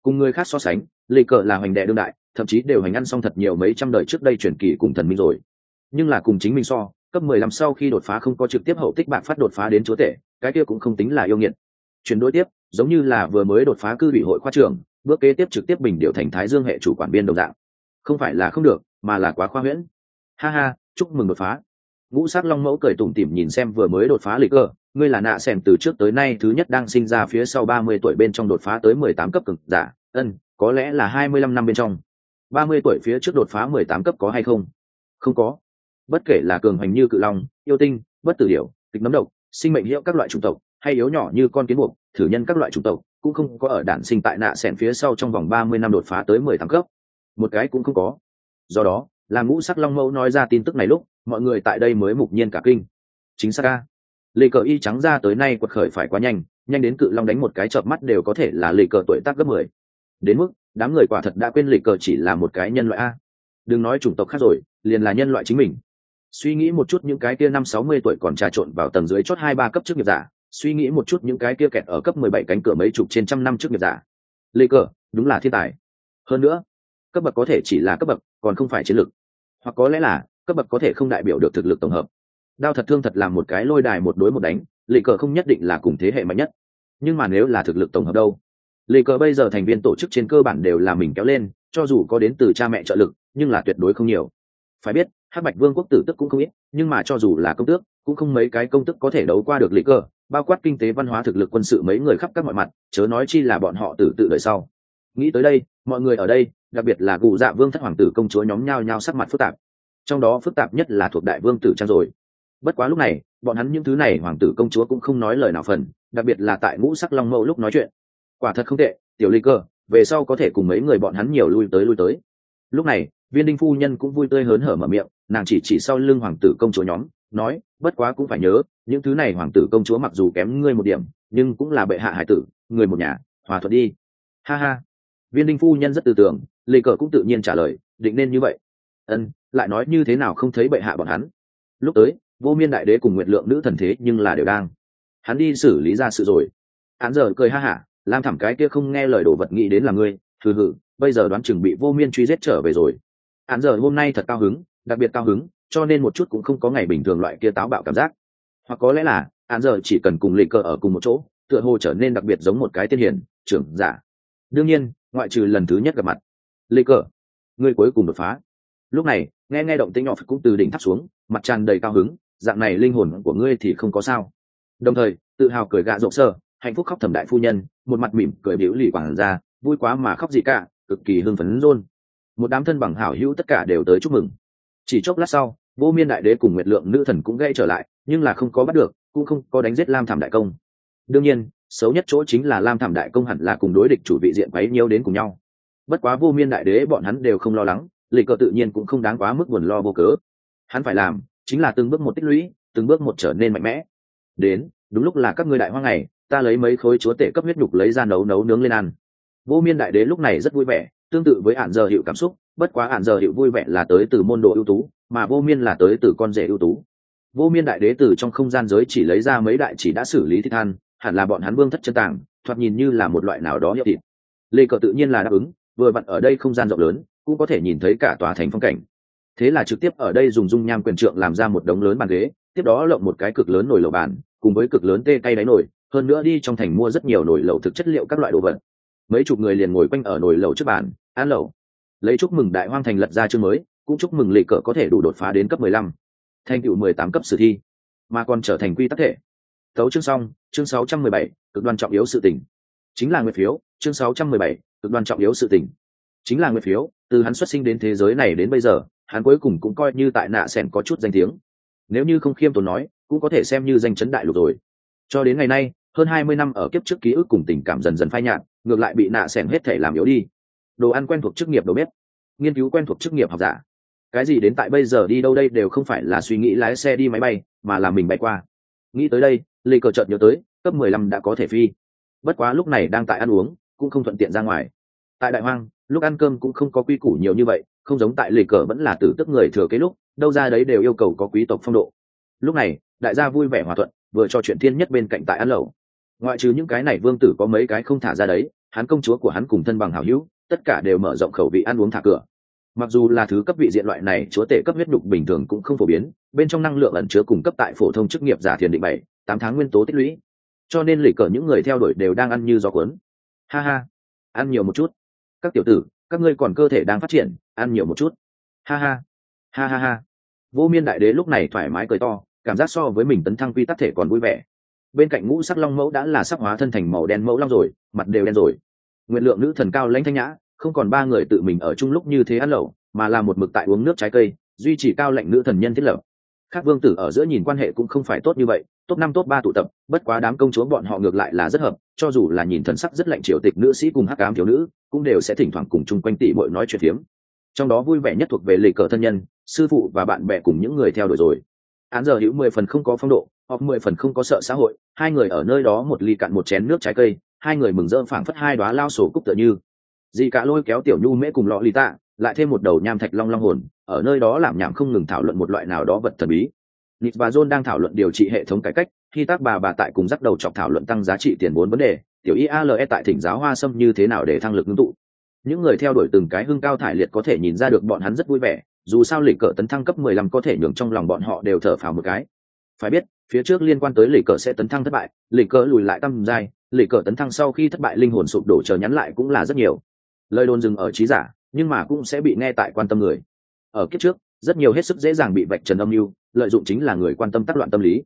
Cùng người khác so sánh, lì cờ là hoành đệ đương đại, thậm chí đều hành ăn xong thật nhiều mấy trăm đời trước đây truyền kỳ cùng thần minh rồi. Nhưng là cùng chính mình so, cấp mười lăm sau khi đột phá không có trực tiếp hậu tích bạc phát đột phá đến chúa tể, cái kia cũng không tính là yêu nghiệt. Chuyển đối tiếp, giống như là vừa mới đột phá cư ủy hội khoa trưởng, bước kế tiếp trực tiếp bình điều thành thái dương hệ chủ quản biên đồng dạng. Không phải là không được, mà là quá khoa huyễn. Ha ha, chúc mừng đột phá. Ngũ sắc long mẫu cười tủm tỉm nhìn xem vừa mới đột phá lịch cơ ngươi là nạ sẻn từ trước tới nay thứ nhất đang sinh ra phía sau ba mươi tuổi bên trong đột phá tới mười tám cấp cực giả. Ân, có lẽ là hai mươi lăm năm bên trong. ba mươi tuổi phía trước đột phá mười tám cấp có hay không? Không có. Bất kể là cường hành như cự long, yêu tinh, bất tử điểu, kịch nấm độc, sinh mệnh hiệu các loại chủng tộc, hay yếu nhỏ như con kiến buộc, thử nhân các loại chủng tộc, cũng không có ở đản sinh tại nạ sẻn phía sau trong vòng ba mươi năm đột phá tới mười tháng cấp. Một cái cũng không có. Do đó, là ngũ sắc long mẫu nói ra tin tức này lúc, mọi người tại đây mới mục nhiên cả kinh. Chính xác a lệ cờ y trắng ra tới nay quật khởi phải quá nhanh nhanh đến cự long đánh một cái chợp mắt đều có thể là lệ cờ tuổi tác gấp mười. Đến mức, đám người quả thật đã quên lệ cờ chỉ là một cái nhân loại a. Đừng nói chủng tộc khác rồi, liền là nhân loại chính mình. Suy nghĩ một chút những cái kia năm sáu mươi tuổi còn trà trộn vào tầng dưới chót hai ba cấp trước nghiệp giả, suy nghĩ một chút những cái kia kẹt ở cấp mười bảy cánh cửa mấy chục trên trăm năm trước nghiệp giả. Lê cờ, đúng là thiên tài. Hơn nữa, cấp bậc có thể chỉ là cấp bậc, còn không phải chiến lược. Hoặc có lẽ là, cấp bậc có thể không đại biểu được thực lực tổng hợp đao thật thương thật là một cái lôi đài một đối một đánh lì cờ không nhất định là cùng thế hệ mạnh nhất. Nhưng mà nếu là thực lực tổng hợp đâu? Lì cờ bây giờ thành viên tổ chức trên cơ bản đều là mình kéo lên, cho dù có đến từ cha mẹ trợ lực, nhưng là tuyệt đối không nhiều. Phải biết, hắc bạch vương quốc tử tức cũng không ít, nhưng mà cho dù là công tước, cũng không mấy cái công tức có thể đấu qua được lì cờ, bao quát kinh tế văn hóa thực lực quân sự mấy người khắp các mọi mặt, chớ nói chi là bọn họ tử tự đời sau. Nghĩ tới đây, mọi người ở đây, đặc biệt là cụ dạ vương thất hoàng tử công chúa nhóm nhao nhao sắc mặt phức tạp. Trong đó phức tạp nhất là thuộc đại vương tử trang rồi bất quá lúc này, bọn hắn những thứ này hoàng tử công chúa cũng không nói lời nào phần, đặc biệt là tại ngũ sắc long mẫu lúc nói chuyện. Quả thật không tệ, tiểu ly cơ, về sau có thể cùng mấy người bọn hắn nhiều lui tới lui tới. Lúc này, viên đinh phu nhân cũng vui tươi hớn hở mở miệng, nàng chỉ chỉ sau lưng hoàng tử công chúa nhóm, nói, bất quá cũng phải nhớ, những thứ này hoàng tử công chúa mặc dù kém ngươi một điểm, nhưng cũng là bệ hạ hải tử, người một nhà, hòa thuận đi. Ha ha. Viên đinh phu nhân rất tư tưởng lê cờ cũng tự nhiên trả lời, định nên như vậy. Ân, lại nói như thế nào không thấy bệ hạ bọn hắn? Lúc tới vô miên đại đế cùng nguyệt lượng nữ thần thế nhưng là đều đang. Hắn đi xử lý ra sự rồi. Hắn giờ cười ha hả, lam thảm cái kia không nghe lời đồ vật nghĩ đến là ngươi, hừ hừ, bây giờ đoán chừng bị vô miên truy giết trở về rồi. Hắn giờ hôm nay thật cao hứng, đặc biệt cao hứng, cho nên một chút cũng không có ngày bình thường loại kia táo bạo cảm giác. Hoặc có lẽ là, hắn giờ chỉ cần cùng lệ cờ ở cùng một chỗ, tựa hồ trở nên đặc biệt giống một cái tiên hiển trưởng giả. Đương nhiên, ngoại trừ lần thứ nhất gặp mặt, lệ cờ, ngươi cuối cùng đột phá. Lúc này, nghe nghe động tĩnh nhỏ cũng từ đỉnh tháp xuống, mặt tràn đầy cao hứng dạng này linh hồn của ngươi thì không có sao. Đồng thời, tự hào cười gạ rộng sơ, hạnh phúc khóc thẩm đại phu nhân, một mặt mỉm cười biểu lì quảng ra, vui quá mà khóc gì cả, cực kỳ hưng phấn rôn. Một đám thân bằng hảo hữu tất cả đều tới chúc mừng. Chỉ chốc lát sau, vô miên đại đế cùng nguyệt lượng nữ thần cũng gây trở lại, nhưng là không có bắt được, cũng không có đánh giết lam thảm đại công. Đương nhiên, xấu nhất chỗ chính là lam thảm đại công hẳn là cùng đối địch chủ vị diện quấy nhiêu đến cùng nhau. Bất quá vô miên đại đế bọn hắn đều không lo lắng, lịch cờ tự nhiên cũng không đáng quá mức buồn lo vô cớ. Hắn phải làm chính là từng bước một tích lũy, từng bước một trở nên mạnh mẽ. Đến, đúng lúc là các ngươi đại hoa ngày, ta lấy mấy khối chúa tể cấp huyết nhục lấy ra nấu nấu nướng lên ăn. Vô miên đại đế lúc này rất vui vẻ, tương tự với Hạn giờ hiệu cảm xúc, bất quá Hạn giờ hiệu vui vẻ là tới từ môn đồ ưu tú, mà vô miên là tới từ con rể ưu tú. Vô miên đại đế từ trong không gian giới chỉ lấy ra mấy đại chỉ đã xử lý thịt than hẳn là bọn hắn vương thất chân tàng, thoạt nhìn như là một loại nào đó hiệu thịt. Lê cờ tự nhiên là đáp ứng, vừa vặn ở đây không gian rộng lớn, cũng có thể nhìn thấy cả tòa thành phong cảnh thế là trực tiếp ở đây dùng dung nham quyền trượng làm ra một đống lớn bàn ghế, tiếp đó lộng một cái cực lớn nồi lẩu bàn, cùng với cực lớn tê tay đáy nồi, hơn nữa đi trong thành mua rất nhiều nồi lẩu thực chất liệu các loại đồ vật. Mấy chục người liền ngồi quanh ở nồi lẩu trước bàn, ăn lẩu. Lấy chúc mừng đại hoang thành lật ra chương mới, cũng chúc mừng lệ cờ có thể đủ đột phá đến cấp mười lăm. Thành cựu mười tám cấp sử thi, mà còn trở thành quy tắc thể. Tấu chương xong, chương sáu trăm mười bảy, cực đoan trọng yếu sự tình. Chính là nguyệt phiếu, chương sáu trăm mười bảy, cực đoan trọng yếu sự tình. Chính là nguyệt phiếu, từ hắn xuất sinh đến thế giới này đến bây giờ hắn cuối cùng cũng coi như tại nạ sẻn có chút danh tiếng. Nếu như không khiêm tốn nói, cũng có thể xem như danh chấn đại lục rồi. Cho đến ngày nay, hơn hai mươi năm ở kiếp trước ký ức cùng tình cảm dần dần phai nhạt, ngược lại bị nạ sẻn hết thể làm yếu đi. Đồ ăn quen thuộc chức nghiệp đồ bếp, nghiên cứu quen thuộc chức nghiệp học giả. Cái gì đến tại bây giờ đi đâu đây đều không phải là suy nghĩ lái xe đi máy bay, mà là mình bay qua. Nghĩ tới đây, lê cờ chợt nhớ tới, cấp mười lăm đã có thể phi. Bất quá lúc này đang tại ăn uống, cũng không thuận tiện ra ngoài. Tại đại hoang, lúc ăn cơm cũng không có quy củ nhiều như vậy không giống tại lề cờ vẫn là tử tức người thừa kế lúc, đâu ra đấy đều yêu cầu có quý tộc phong độ. Lúc này, đại gia vui vẻ hòa thuận, vừa cho chuyện thiên nhất bên cạnh tại ăn lẩu. Ngoại trừ những cái này vương tử có mấy cái không thả ra đấy, hắn công chúa của hắn cùng thân bằng hảo hữu, tất cả đều mở rộng khẩu vị ăn uống thả cửa. Mặc dù là thứ cấp vị diện loại này, chúa tể cấp huyết đục bình thường cũng không phổ biến, bên trong năng lượng ẩn chứa cung cấp tại phổ thông chức nghiệp giả thiền định bảy, tám tháng nguyên tố tích lũy. Cho nên lì cờ những người theo đuổi đều đang ăn như gió cuốn. Ha ha, ăn nhiều một chút. Các tiểu tử các ngươi còn cơ thể đang phát triển, ăn nhiều một chút. Ha ha ha ha ha. Vô miên đại đế lúc này thoải mái cười to, cảm giác so với mình tấn thăng quy tắc thể còn vui vẻ. Bên cạnh ngũ sắc long mẫu đã là sắc hóa thân thành màu đen mẫu long rồi, mặt đều đen rồi. Nguyện lượng nữ thần cao lãnh thanh nhã, không còn ba người tự mình ở chung lúc như thế ăn lẩu, mà là một mực tại uống nước trái cây, duy trì cao lệnh nữ thần nhân thiết lập. Khác vương tử ở giữa nhìn quan hệ cũng không phải tốt như vậy, top năm, top ba tụ tập, bất quá đám công chúa bọn họ ngược lại là rất hợp, cho dù là nhìn thần sắc rất lạnh triều tịch nữ sĩ cùng hắc ám thiếu nữ, cũng đều sẽ thỉnh thoảng cùng chung quanh tỷ bội nói chuyện phiếm. Trong đó vui vẻ nhất thuộc về lịch cờ thân nhân, sư phụ và bạn bè cùng những người theo đuổi rồi. Án giờ hữu mười phần không có phong độ, hoặc mười phần không có sợ xã hội, hai người ở nơi đó một ly cạn một chén nước trái cây, hai người mừng rỡ phảng phất hai đoá lao sổ cúc tựa như. Dì cả lôi kéo tiểu nhu mễ cùng lọ lì tạ, lại thêm một đầu nham thạch long long hồn ở nơi đó làm nhảm không ngừng thảo luận một loại nào đó vật thần bí. Nít và john đang thảo luận điều trị hệ thống cải cách, khi tác bà bà tại cùng dắt đầu chọc thảo luận tăng giá trị tiền vốn vấn đề, tiểu iale tại thỉnh giáo hoa sâm như thế nào để thăng lực ngưng tụ. Những người theo đuổi từng cái hưng cao thải liệt có thể nhìn ra được bọn hắn rất vui vẻ, dù sao lịch cờ tấn thăng cấp mười lăm có thể nhường trong lòng bọn họ đều thở phào một cái. Phải biết, phía trước liên quan tới lịch cờ sẽ tấn thăng thất bại, lịch cờ lùi lại tâm dài. lịch cờ tấn thăng sau khi thất bại linh hồn sụp đổ chờ nhắn lại cũng là rất nhiều. Lời đồn dừng ở trí giả, nhưng mà cũng sẽ bị nghe tại quan tâm người ở kiếp trước, rất nhiều hết sức dễ dàng bị vạch trần âm mưu, lợi dụng chính là người quan tâm tác loạn tâm lý.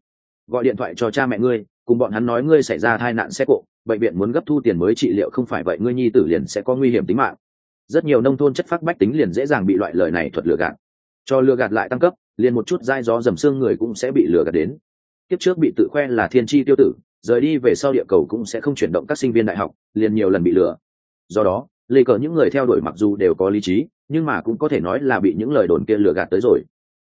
Gọi điện thoại cho cha mẹ ngươi, cùng bọn hắn nói ngươi xảy ra tai nạn xe cộ, bệnh viện muốn gấp thu tiền mới trị liệu không phải vậy ngươi nhi tử liền sẽ có nguy hiểm tính mạng. Rất nhiều nông thôn chất phác bách tính liền dễ dàng bị loại lời này thuật lừa gạt. Cho lừa gạt lại tăng cấp, liền một chút dai gió dầm xương người cũng sẽ bị lừa gạt đến. Kiếp trước bị tự khoe là thiên tri tiêu tử, rời đi về sau địa cầu cũng sẽ không chuyển động các sinh viên đại học, liền nhiều lần bị lừa. Do đó, lê cờ những người theo đuổi mặc dù đều có lý trí nhưng mà cũng có thể nói là bị những lời đồn kia lừa gạt tới rồi.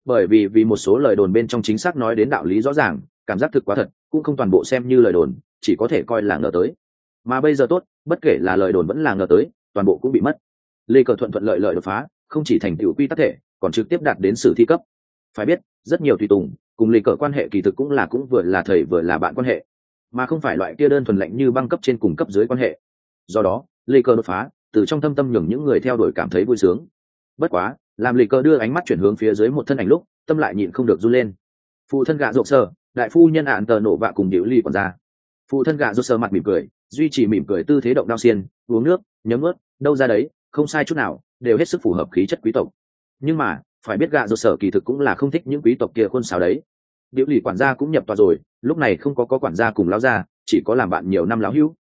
Bởi vì vì một số lời đồn bên trong chính xác nói đến đạo lý rõ ràng, cảm giác thực quá thật, cũng không toàn bộ xem như lời đồn, chỉ có thể coi là ngờ tới. Mà bây giờ tốt, bất kể là lời đồn vẫn là ngờ tới, toàn bộ cũng bị mất. Lê cờ thuận thuận lợi lợi đột phá, không chỉ thành tựu quy tắc thể, còn trực tiếp đạt đến sử thi cấp. Phải biết, rất nhiều tùy tùng, cùng lê cờ quan hệ kỳ thực cũng là cũng vừa là thầy vừa là bạn quan hệ. Mà không phải loại kia đơn thuần lạnh như băng cấp trên cùng cấp dưới quan hệ. Do đó, lê cờ đột phá từ trong thâm tâm nhường những người theo đuổi cảm thấy vui sướng. Bất quá, làm lì cờ đưa ánh mắt chuyển hướng phía dưới một thân ảnh lúc, tâm lại nhịn không được run lên. Phụ thân gạ rộp sơ đại phu nhân ạn tờ nổ vạ cùng điệu ly còn ra. Phụ thân gạ rộp sơ mặt mỉm cười, duy trì mỉm cười tư thế động đao xiên, uống nước, nhấm ướt đâu ra đấy, không sai chút nào, đều hết sức phù hợp khí chất quý tộc. Nhưng mà, phải biết gạ rộp sở kỳ thực cũng là không thích những quý tộc kia khuôn sáo đấy. Điệu ly quản gia cũng nhập tòa rồi, lúc này không có có quản gia cùng lão gia, chỉ có làm bạn nhiều năm lão hữu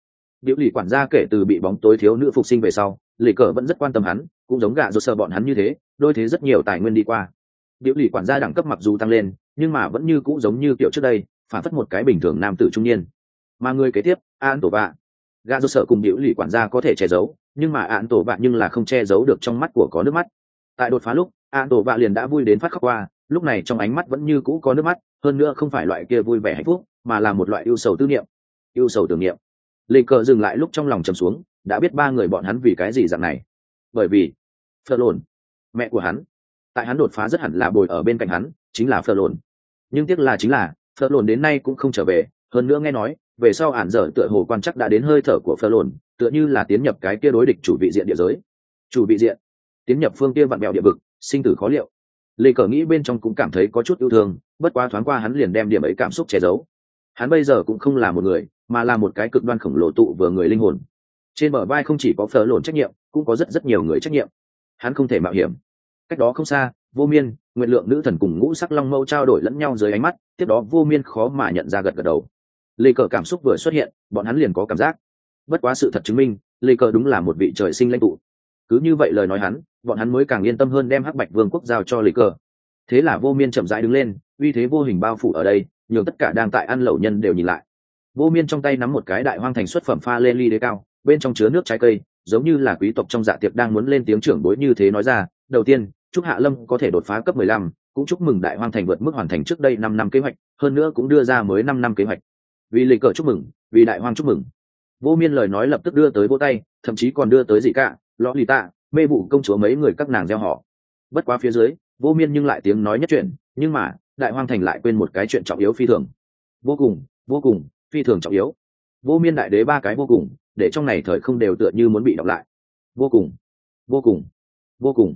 điệu lì quản gia kể từ bị bóng tối thiếu nữ phục sinh về sau, lì cờ vẫn rất quan tâm hắn, cũng giống gạ rộp sợ bọn hắn như thế, đôi thế rất nhiều tài nguyên đi qua. Điệu lì quản gia đẳng cấp mặc dù tăng lên, nhưng mà vẫn như cũ giống như kiểu trước đây, phản phất một cái bình thường nam tử trung niên. Mà người kế tiếp, an tổ vạ. Gạ do sợ cùng điệu lì quản gia có thể che giấu, nhưng mà an tổ vạ nhưng là không che giấu được trong mắt của có nước mắt. Tại đột phá lúc, an tổ vạ liền đã vui đến phát khóc qua, lúc này trong ánh mắt vẫn như cũ có nước mắt, hơn nữa không phải loại kia vui vẻ hạnh phúc, mà là một loại ưu sầu tư niệm. Ưu sầu tưởng niệm lê cờ dừng lại lúc trong lòng trầm xuống, đã biết ba người bọn hắn vì cái gì dạng này. Bởi vì phật lồn, mẹ của hắn, tại hắn đột phá rất hẳn là bồi ở bên cạnh hắn, chính là phật lồn. Nhưng tiếc là chính là phật lồn đến nay cũng không trở về, hơn nữa nghe nói, về sau ản dở tựa hồ quan chắc đã đến hơi thở của phật lồn, tựa như là tiến nhập cái kia đối địch chủ vị diện địa giới. Chủ vị diện, tiến nhập phương kia vặn bèo địa vực, sinh tử khó liệu. Lê cờ nghĩ bên trong cũng cảm thấy có chút yêu thương, bất quá thoáng qua hắn liền đem điểm ấy cảm xúc che giấu. Hắn bây giờ cũng không là một người mà là một cái cực đoan khổng lồ tụ vừa người linh hồn. Trên bờ vai không chỉ có phở lồn trách nhiệm, cũng có rất rất nhiều người trách nhiệm. Hắn không thể mạo hiểm. Cách đó không xa, vô miên nguyện lượng nữ thần cùng ngũ sắc long mâu trao đổi lẫn nhau dưới ánh mắt, tiếp đó vô miên khó mà nhận ra gật gật đầu. Lê cờ cảm xúc vừa xuất hiện, bọn hắn liền có cảm giác. Bất quá sự thật chứng minh, lê cờ đúng là một vị trời sinh lãnh tụ. Cứ như vậy lời nói hắn, bọn hắn mới càng yên tâm hơn đem hắc bạch vương quốc giao cho lê cờ. Thế là vô miên chậm rãi đứng lên, uy thế vô hình bao phủ ở đây, nhường tất cả đang tại ăn lẩu nhân đều nhìn lại vô miên trong tay nắm một cái đại hoang thành xuất phẩm pha lên ly đế cao bên trong chứa nước trái cây giống như là quý tộc trong dạ tiệc đang muốn lên tiếng trưởng bối như thế nói ra. Đầu tiên chúc hạ lâm có thể đột phá cấp 15, cũng chúc mừng đại hoang thành vượt mức hoàn thành trước đây năm năm kế hoạch hơn nữa cũng đưa ra mới năm năm kế hoạch. Vì lịch cờ chúc mừng vì đại hoang chúc mừng. Vô miên lời nói lập tức đưa tới vô tay thậm chí còn đưa tới gì cả lõ lì tạ mê vụ công chúa mấy người các nàng gieo họ. Bất quá phía dưới vô miên nhưng lại tiếng nói nhất chuyện nhưng mà đại hoang thành lại quên một cái chuyện trọng yếu phi thường. Vô cùng vô cùng phi thường trọng yếu. Vô miên đại đế ba cái vô cùng để trong này thời không đều tựa như muốn bị đọc lại. Vô cùng vô cùng vô cùng.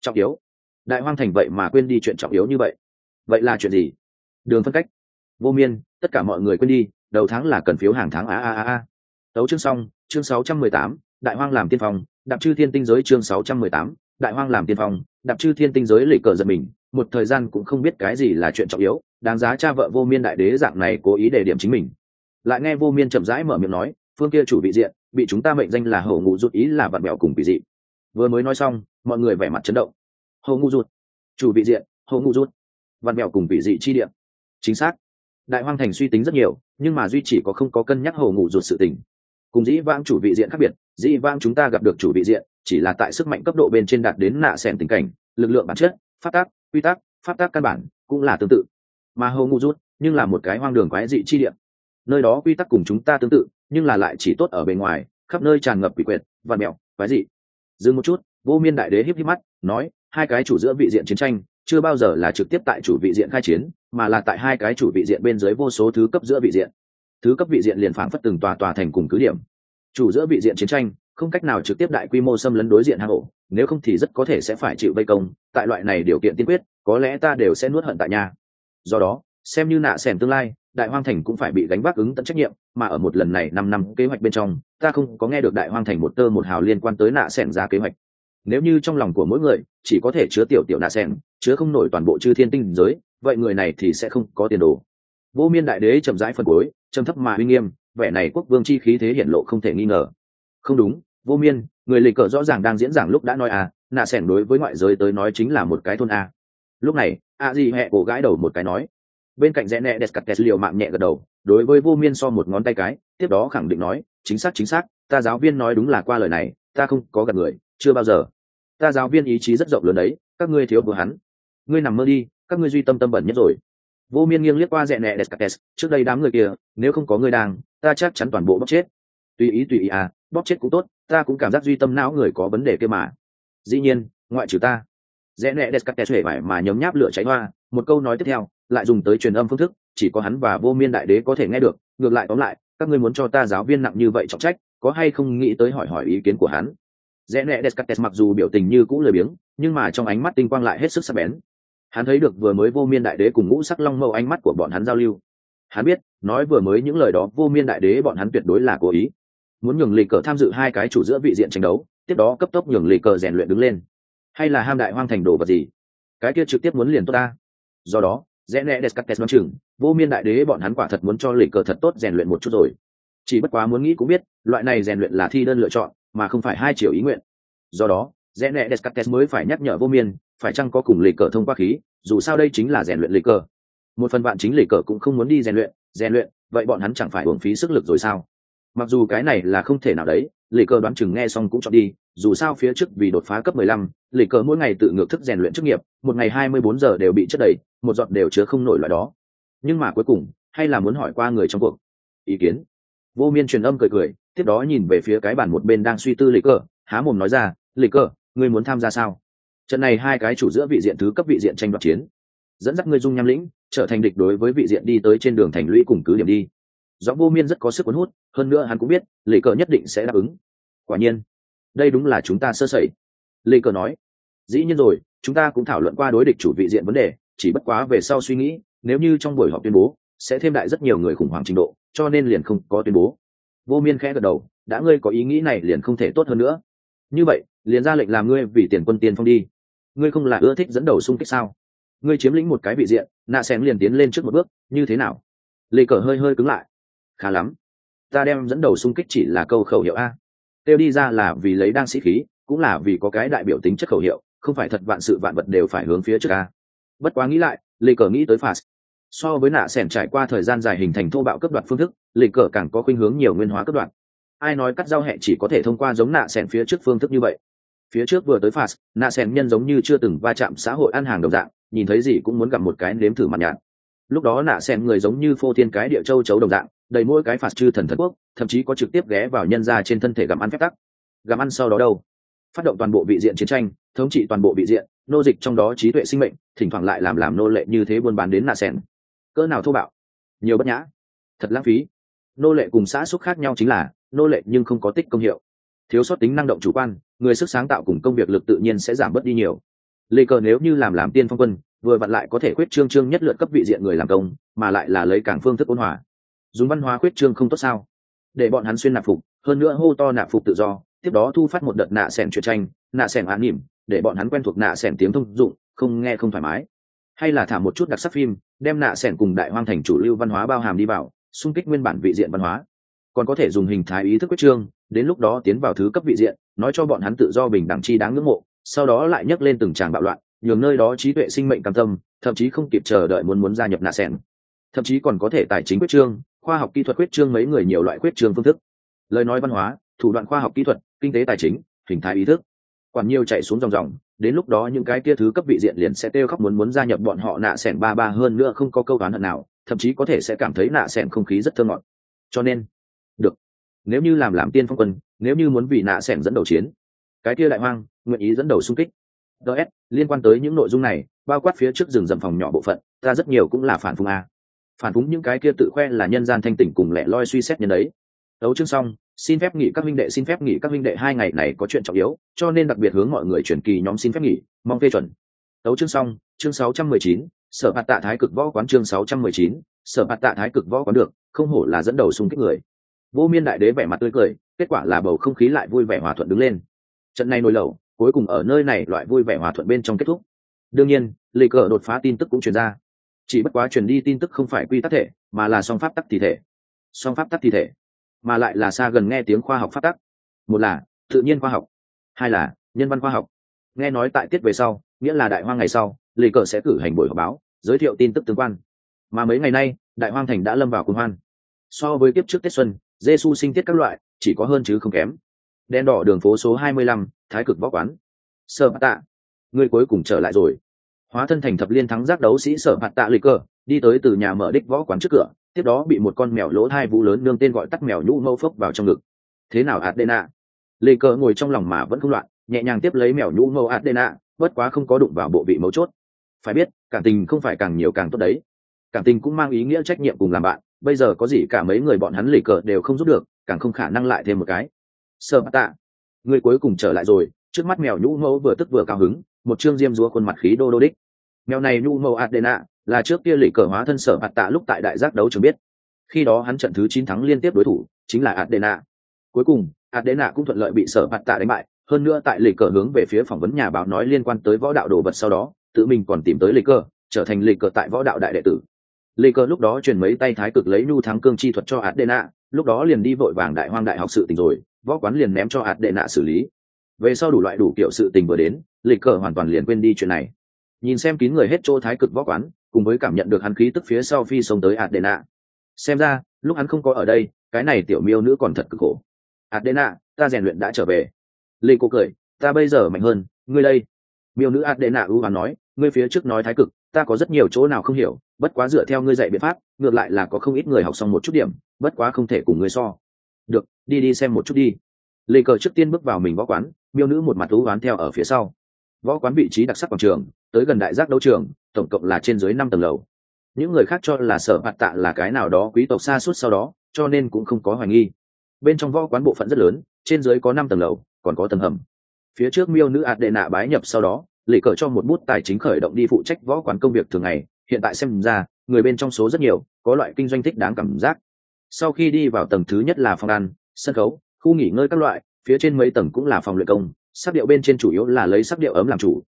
Trọng yếu. Đại hoang thành vậy mà quên đi chuyện trọng yếu như vậy. Vậy là chuyện gì? Đường phân cách. Vô miên tất cả mọi người quên đi đầu tháng là cần phiếu hàng tháng a a a a. Tấu chương xong chương 618, đại hoang làm tiên phong đạp chư thiên tinh giới chương 618, đại hoang làm tiên phong đạp chư thiên tinh giới lệ cờ giật mình. Một thời gian cũng không biết cái gì là chuyện trọng yếu đáng giá cha vợ vô miên đại đế dạng này cố ý để điểm chính mình lại nghe vô miên chậm rãi mở miệng nói, phương kia chủ vị diện, bị chúng ta mệnh danh là hậu ngụ rụt ý là bạn bèo cùng vị dị. Vừa mới nói xong, mọi người vẻ mặt chấn động. Hậu ngụ rụt chủ vị diện hậu ngụ rụt bạn mèo cùng vị dị chi điểm chính xác. Đại hoang thành suy tính rất nhiều, nhưng mà duy chỉ có không có cân nhắc hậu ngụ rụt sự tình. Cùng dĩ vãng chủ vị diện khác biệt, dĩ vãng chúng ta gặp được chủ vị diện, chỉ là tại sức mạnh cấp độ bên trên đạt đến nạ xẻn tình cảnh, lực lượng bản chất phát tác, quy tắc phát tác căn bản, cũng là tương tự. Mà hầu ngụ rút nhưng là một cái hoang đường quái dị chi điểm nơi đó quy tắc cùng chúng ta tương tự, nhưng là lại chỉ tốt ở bề ngoài, khắp nơi tràn ngập quỷ quyệt và mẹo, quái dị. Dừng một chút, vô miên đại đế híp híp mắt, nói, hai cái chủ giữa vị diện chiến tranh, chưa bao giờ là trực tiếp tại chủ vị diện khai chiến, mà là tại hai cái chủ vị diện bên dưới vô số thứ cấp giữa vị diện. Thứ cấp vị diện liền phảng phất từng tòa tòa thành cùng cứ điểm. Chủ giữa vị diện chiến tranh, không cách nào trực tiếp đại quy mô xâm lấn đối diện hang ổ, nếu không thì rất có thể sẽ phải chịu vây công, tại loại này điều kiện tiên quyết, có lẽ ta đều sẽ nuốt hận tại nhà. Do đó, xem như nạ xẻn tương lai đại hoang thành cũng phải bị gánh vác ứng tận trách nhiệm, mà ở một lần này năm năm kế hoạch bên trong, ta không có nghe được đại hoang thành một tơ một hào liên quan tới nạ xẻn ra kế hoạch. Nếu như trong lòng của mỗi người, chỉ có thể chứa tiểu tiểu nạ xẻn chứa không nổi toàn bộ chư thiên tinh giới, vậy người này thì sẽ không có tiền đồ. Vô miên đại đế chậm rãi phân cối trầm thấp mà uy nghiêm, vẻ này quốc vương chi khí thế hiện lộ không thể nghi ngờ. Không đúng, vô miên, người lịch cờ rõ ràng đang diễn giảng lúc đã nói à nạ xẻn đối với ngoại giới tới nói chính là một cái thôn a. Lúc này, a di hẹ cổ gãi đầu một cái nói bên cạnh rẽ nẹ đẹp cặt tẹt liều mạng nhẹ gật đầu, đối với vô miên so một ngón tay cái, tiếp đó khẳng định nói, chính xác chính xác, ta giáo viên nói đúng là qua lời này, ta không có gặp người, chưa bao giờ. Ta giáo viên ý chí rất rộng lớn đấy, các ngươi thiếu vừa hắn. Ngươi nằm mơ đi, các ngươi duy tâm tâm bẩn nhất rồi. Vô miên nghiêng liếc qua rẽ nẹ đẹp cặt tẹt trước đây đám người kia, nếu không có ngươi đang, ta chắc chắn toàn bộ bóc chết. Tùy ý tùy ý à bóc chết cũng tốt, ta cũng cảm giác duy tâm não người có vấn đề kia mà. Dĩ nhiên, ngoại trừ ta. Rẽ nẹ đẹp cặt tẹt vải mà nhấm nháp lửa cháy hoa, một câu nói tiếp theo lại dùng tới truyền âm phương thức, chỉ có hắn và vô miên đại đế có thể nghe được. Ngược lại tóm lại, các ngươi muốn cho ta giáo viên nặng như vậy trọng trách, có hay không nghĩ tới hỏi hỏi ý kiến của hắn? Rẽ nẹ descartes mặc dù biểu tình như cũ lười biếng, nhưng mà trong ánh mắt tinh quang lại hết sức sắc bén. Hắn thấy được vừa mới vô miên đại đế cùng ngũ sắc long mâu ánh mắt của bọn hắn giao lưu. Hắn biết, nói vừa mới những lời đó, vô miên đại đế bọn hắn tuyệt đối là cố ý. Muốn nhường lì cờ tham dự hai cái chủ giữa vị diện tranh đấu, tiếp đó cấp tốc nhường lì cờ rèn luyện đứng lên. Hay là ham đại hoang thành đồ vật gì? Cái kia trực tiếp muốn liền tốt ta. Do đó rẽ nẹ descartes đoán chừng. Vô miên đại đế bọn hắn quả thật muốn cho lịch cờ thật tốt rèn luyện một chút rồi. Chỉ bất quá muốn nghĩ cũng biết, loại này rèn luyện là thi đơn lựa chọn, mà không phải hai chiều ý nguyện. Do đó, rẽ nẹ descartes mới phải nhắc nhở vô miên, phải chăng có cùng lịch cờ thông qua khí, dù sao đây chính là rèn luyện lịch cờ. Một phần bạn chính lịch cờ cũng không muốn đi rèn luyện rèn luyện, vậy bọn hắn chẳng phải uổng phí sức lực rồi sao? Mặc dù cái này là không thể nào đấy lì cờ đoán chừng nghe xong cũng chọn đi dù sao phía trước vì đột phá cấp 15, lì cờ mỗi ngày tự ngược thức rèn luyện chức nghiệp một ngày 24 giờ đều bị chất đầy một giọt đều chứa không nổi loại đó. Nhưng mà cuối cùng hay là muốn hỏi qua người trong cuộc? Ý kiến. Vô miên truyền âm cười cười tiếp đó nhìn về phía cái bàn một bên đang suy tư lì cờ há mồm nói ra lì cờ ngươi muốn tham gia sao? Trận này hai cái chủ giữa vị diện thứ cấp vị diện tranh đoạt chiến. Dẫn dắt ngươi dung nham lĩnh trở thành địch đối với vị diện đi tới trên đường thành lũy cùng cứ điểm đi giọng vô miên rất có sức cuốn hút, hơn nữa hắn cũng biết, lệ cờ nhất định sẽ đáp ứng. Quả nhiên, đây đúng là chúng ta sơ sẩy. Lệ cờ nói, dĩ nhiên rồi, chúng ta cũng thảo luận qua đối địch chủ vị diện vấn đề, chỉ bất quá về sau suy nghĩ, nếu như trong buổi họp tuyên bố, sẽ thêm đại rất nhiều người khủng hoảng trình độ, cho nên liền không có tuyên bố. Vô miên khẽ gật đầu, đã ngươi có ý nghĩ này liền không thể tốt hơn nữa. Như vậy, liền ra lệnh làm ngươi vì tiền quân tiên phong đi. Ngươi không là ưa thích dẫn đầu xung kích sao? Ngươi chiếm lĩnh một cái vị diện nạ xén liền tiến lên trước một bước, như thế nào? Lê cờ hơi hơi cứng lại khá lắm. Ta đem dẫn đầu xung kích chỉ là câu khẩu hiệu a. Tiêu đi ra là vì lấy đang sĩ khí, cũng là vì có cái đại biểu tính chất khẩu hiệu, không phải thật vạn sự vạn vật đều phải hướng phía trước a. Bất quá nghĩ lại, lê cờ nghĩ tới phạt. So với nạ sẻn trải qua thời gian dài hình thành thô bạo cấp đoạt phương thức, lê cờ càng có khuynh hướng nhiều nguyên hóa cấp đoạt ai nói cắt giao hẹ chỉ có thể thông qua giống nạ sẻn phía trước phương thức như vậy? Phía trước vừa tới phạt, nạ sẻn nhân giống như chưa từng va chạm xã hội ăn hàng đồng dạng, nhìn thấy gì cũng muốn gặp một cái nếm thử mặt nhạt. Lúc đó nạ sẻn người giống như phô thiên cái địa châu chấu đồng dạng đầy mỗi cái phạt chư thần thần quốc, thậm chí có trực tiếp ghé vào nhân ra trên thân thể gặm ăn phép tắc. Gặm ăn sau đó đâu? Phát động toàn bộ vị diện chiến tranh, thống trị toàn bộ vị diện, nô dịch trong đó trí tuệ sinh mệnh, thỉnh thoảng lại làm làm nô lệ như thế buôn bán đến nạ sẻn. Cỡ nào thô bạo? Nhiều bất nhã. Thật lãng phí. Nô lệ cùng xã xúc khác nhau chính là, nô lệ nhưng không có tích công hiệu. Thiếu sót tính năng động chủ quan, người sức sáng tạo cùng công việc lực tự nhiên sẽ giảm bớt đi nhiều. Lê cờ nếu như làm làm tiên phong quân, vừa vặn lại có thể khuyết trương trương nhất lượt cấp vị diện người làm công, mà lại là lấy cảng phương thức ôn hòa dùng văn hóa khuyết trương không tốt sao? Để bọn hắn xuyên nạp phục, hơn nữa hô to nạp phục tự do, tiếp đó thu phát một đợt nạ sẻn truyện tranh, nạ sẻn án nỉm để bọn hắn quen thuộc nạ sẻn tiếng thông dụng, không nghe không thoải mái. Hay là thả một chút đặc sắc phim, đem nạ sẻn cùng đại hoang thành chủ lưu văn hóa bao hàm đi vào, xung kích nguyên bản vị diện văn hóa. Còn có thể dùng hình thái ý thức quyết trương, đến lúc đó tiến vào thứ cấp vị diện, nói cho bọn hắn tự do bình đẳng chi đáng ngưỡng mộ, sau đó lại nhấc lên từng tràng bạo loạn, nhường nơi đó trí tuệ sinh mệnh cam tâm, thậm chí không kịp chờ đợi muốn muốn gia nhập nạ sẻn. Thậm chí còn có thể tài chính quyết trương khoa học kỹ thuật quyết trương mấy người nhiều loại quyết trương phương thức. Lời nói văn hóa, thủ đoạn khoa học kỹ thuật, kinh tế tài chính, hình thái ý thức. Quản nhiều chạy xuống dòng dòng, đến lúc đó những cái kia thứ cấp vị diện liền sẽ kêu khóc muốn muốn gia nhập bọn họ nạ sẻn ba ba hơn nữa không có câu đoán hận nào, thậm chí có thể sẽ cảm thấy nạ sẻn không khí rất thơ ngọt. Cho nên, được. Nếu như làm làm tiên phong quân, nếu như muốn vì nạ sẻn dẫn đầu chiến, cái kia đại hoang, nguyện ý dẫn đầu xung kích. Ts liên quan tới những nội dung này, bao quát phía trước rừng dầm phòng nhỏ bộ phận, ta rất nhiều cũng là phản phung a phản phúng những cái kia tự khoe là nhân gian thanh tỉnh cùng lẻ loi suy xét nhân ấy đấu chương xong xin phép nghỉ các minh đệ xin phép nghỉ các minh đệ hai ngày này có chuyện trọng yếu cho nên đặc biệt hướng mọi người chuyển kỳ nhóm xin phép nghỉ mong phê chuẩn. Đấu chương xong chương 619, sở phạt tạ thái cực võ quán chương 619, sở phạt tạ thái cực võ quán được không hổ là dẫn đầu xung kích người. Vô miên đại đế vẻ mặt tươi cười kết quả là bầu không khí lại vui vẻ hòa thuận đứng lên. Trận này nổi lẩu cuối cùng ở nơi này loại vui vẻ hòa thuận bên trong kết thúc. Đương nhiên lì cờ đột phá tin tức cũng truyền ra chỉ bất quá truyền đi tin tức không phải quy tắc thể mà là song pháp tắc thi thể. Song pháp tắc thi thể mà lại là xa gần nghe tiếng khoa học pháp tắc. Một là tự nhiên khoa học. Hai là nhân văn khoa học. Nghe nói tại tiết về sau nghĩa là đại hoang ngày sau lì cờ sẽ cử hành buổi họp báo giới thiệu tin tức tương quan. Mà mấy ngày nay đại hoang thành đã lâm vào cuồng hoan. So với kiếp trước tết xuân giê xu sinh tiết các loại chỉ có hơn chứ không kém. Đen đỏ đường phố số 25, thái cực võ quán. Sơ tạ người cuối cùng trở lại rồi hóa thân thành thập liên thắng giác đấu sĩ sở hạt tạ lịch cờ, đi tới từ nhà mở đích võ quán trước cửa, tiếp đó bị một con mèo lỗ hai vũ lớn nương tên gọi tắt mèo nhũ mâu phốc vào trong ngực. Thế nào adena? Lịch cờ ngồi trong lòng mà vẫn không loạn, nhẹ nhàng tiếp lấy mèo nhũ mâu adena, bất quá không có đụng vào bộ vị mấu chốt. Phải biết, cảm tình không phải càng nhiều càng tốt đấy. Cảm tình cũng mang ý nghĩa trách nhiệm cùng làm bạn, bây giờ có gì cả mấy người bọn hắn lì cờ đều không giúp được, càng không khả năng lại thêm một cái. Sơ bát tạ, người cuối cùng trở lại rồi, trước mắt mèo nhũ mẫu vừa tức vừa cao hứng, một chương diêm dúa khuôn mặt khí đô đô đích mèo này nhu mẫu adena, là trước kia lì cờ hóa thân sở bạt tạ lúc tại đại giác đấu trường biết. Khi đó hắn trận thứ chín thắng liên tiếp đối thủ, chính là adena. Cuối cùng, adena cũng thuận lợi bị sở bạt tạ đánh bại, hơn nữa tại lì cờ hướng về phía phỏng vấn nhà báo nói liên quan tới võ đạo đồ vật sau đó, tự mình còn tìm tới lì cờ, trở thành lì cờ tại võ đạo đại đệ tử. Lì cờ lúc đó truyền mấy tay thái cực lấy nhu thắng cương chi thuật cho adena, lúc đó liền đi vội vàng đại hoang đại học sự tình rồi, võ quán liền ném cho adena xử lý. Về sau đủ loại đủ kiểu sự tình vừa đến lịch cờ hoàn toàn liền quên đi chuyện này nhìn xem kín người hết chỗ thái cực võ quán, cùng với cảm nhận được hắn khí tức phía sau phi sông tới adena. Xem ra, lúc hắn không có ở đây, cái này tiểu miêu nữ còn thật cực khổ. Adena, ta rèn luyện đã trở về. Lê cô cười, ta bây giờ mạnh hơn, ngươi đây. Miêu nữ adena ưu hoán nói, ngươi phía trước nói thái cực, ta có rất nhiều chỗ nào không hiểu, bất quá dựa theo ngươi dạy biện pháp, ngược lại là có không ít người học xong một chút điểm, bất quá không thể cùng ngươi so. Được, đi đi xem một chút đi. Lê cờ trước tiên bước vào mình võ quán, miêu nữ một mặt thú oán theo ở phía sau võ quán vị trí đặc sắc quảng trường, tới gần đại giác đấu trường, tổng cộng là trên dưới năm tầng lầu. Những người khác cho là sở hạt tạ là cái nào đó quý tộc xa suốt sau đó, cho nên cũng không có hoài nghi. Bên trong võ quán bộ phận rất lớn, trên dưới có năm tầng lầu, còn có tầng hầm. Phía trước miêu nữ ạt đệ nạ bái nhập sau đó lệ cờ cho một bút tài chính khởi động đi phụ trách võ quán công việc thường ngày. Hiện tại xem ra, người bên trong số rất nhiều, có loại kinh doanh thích đáng cảm giác. Sau khi đi vào tầng thứ nhất là phòng ăn, sân khấu, khu nghỉ ngơi các loại phía trên mấy tầng cũng là phòng luyện công sắc điệu bên trên chủ yếu là lấy sắc điệu ấm làm chủ.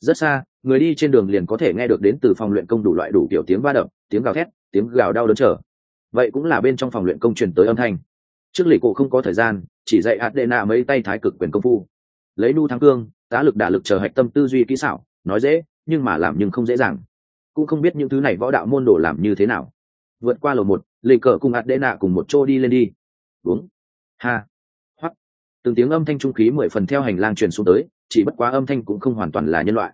Rất xa, người đi trên đường liền có thể nghe được đến từ phòng luyện công đủ loại đủ kiểu tiếng va đập, tiếng gào thét, tiếng gào đau đớn trở vậy cũng là bên trong phòng luyện công truyền tới âm thanh. Trước lì cụ không có thời gian, chỉ dạy hạt đệ nạ mấy tay thái cực quyền công phu. Lấy nu thắng cương, tá lực đả lực chờ hạch tâm tư duy kỹ xảo, nói dễ, nhưng mà làm nhưng không dễ dàng. Cũng không biết những thứ này võ đạo môn đồ làm như thế nào. Vượt qua lầu một, lì cờ cùng hạt đệ nạ cùng một chỗ đi lên đi. Đúng. ha từng tiếng âm thanh trung khí mười phần theo hành lang truyền xuống tới, chỉ bất quá âm thanh cũng không hoàn toàn là nhân loại.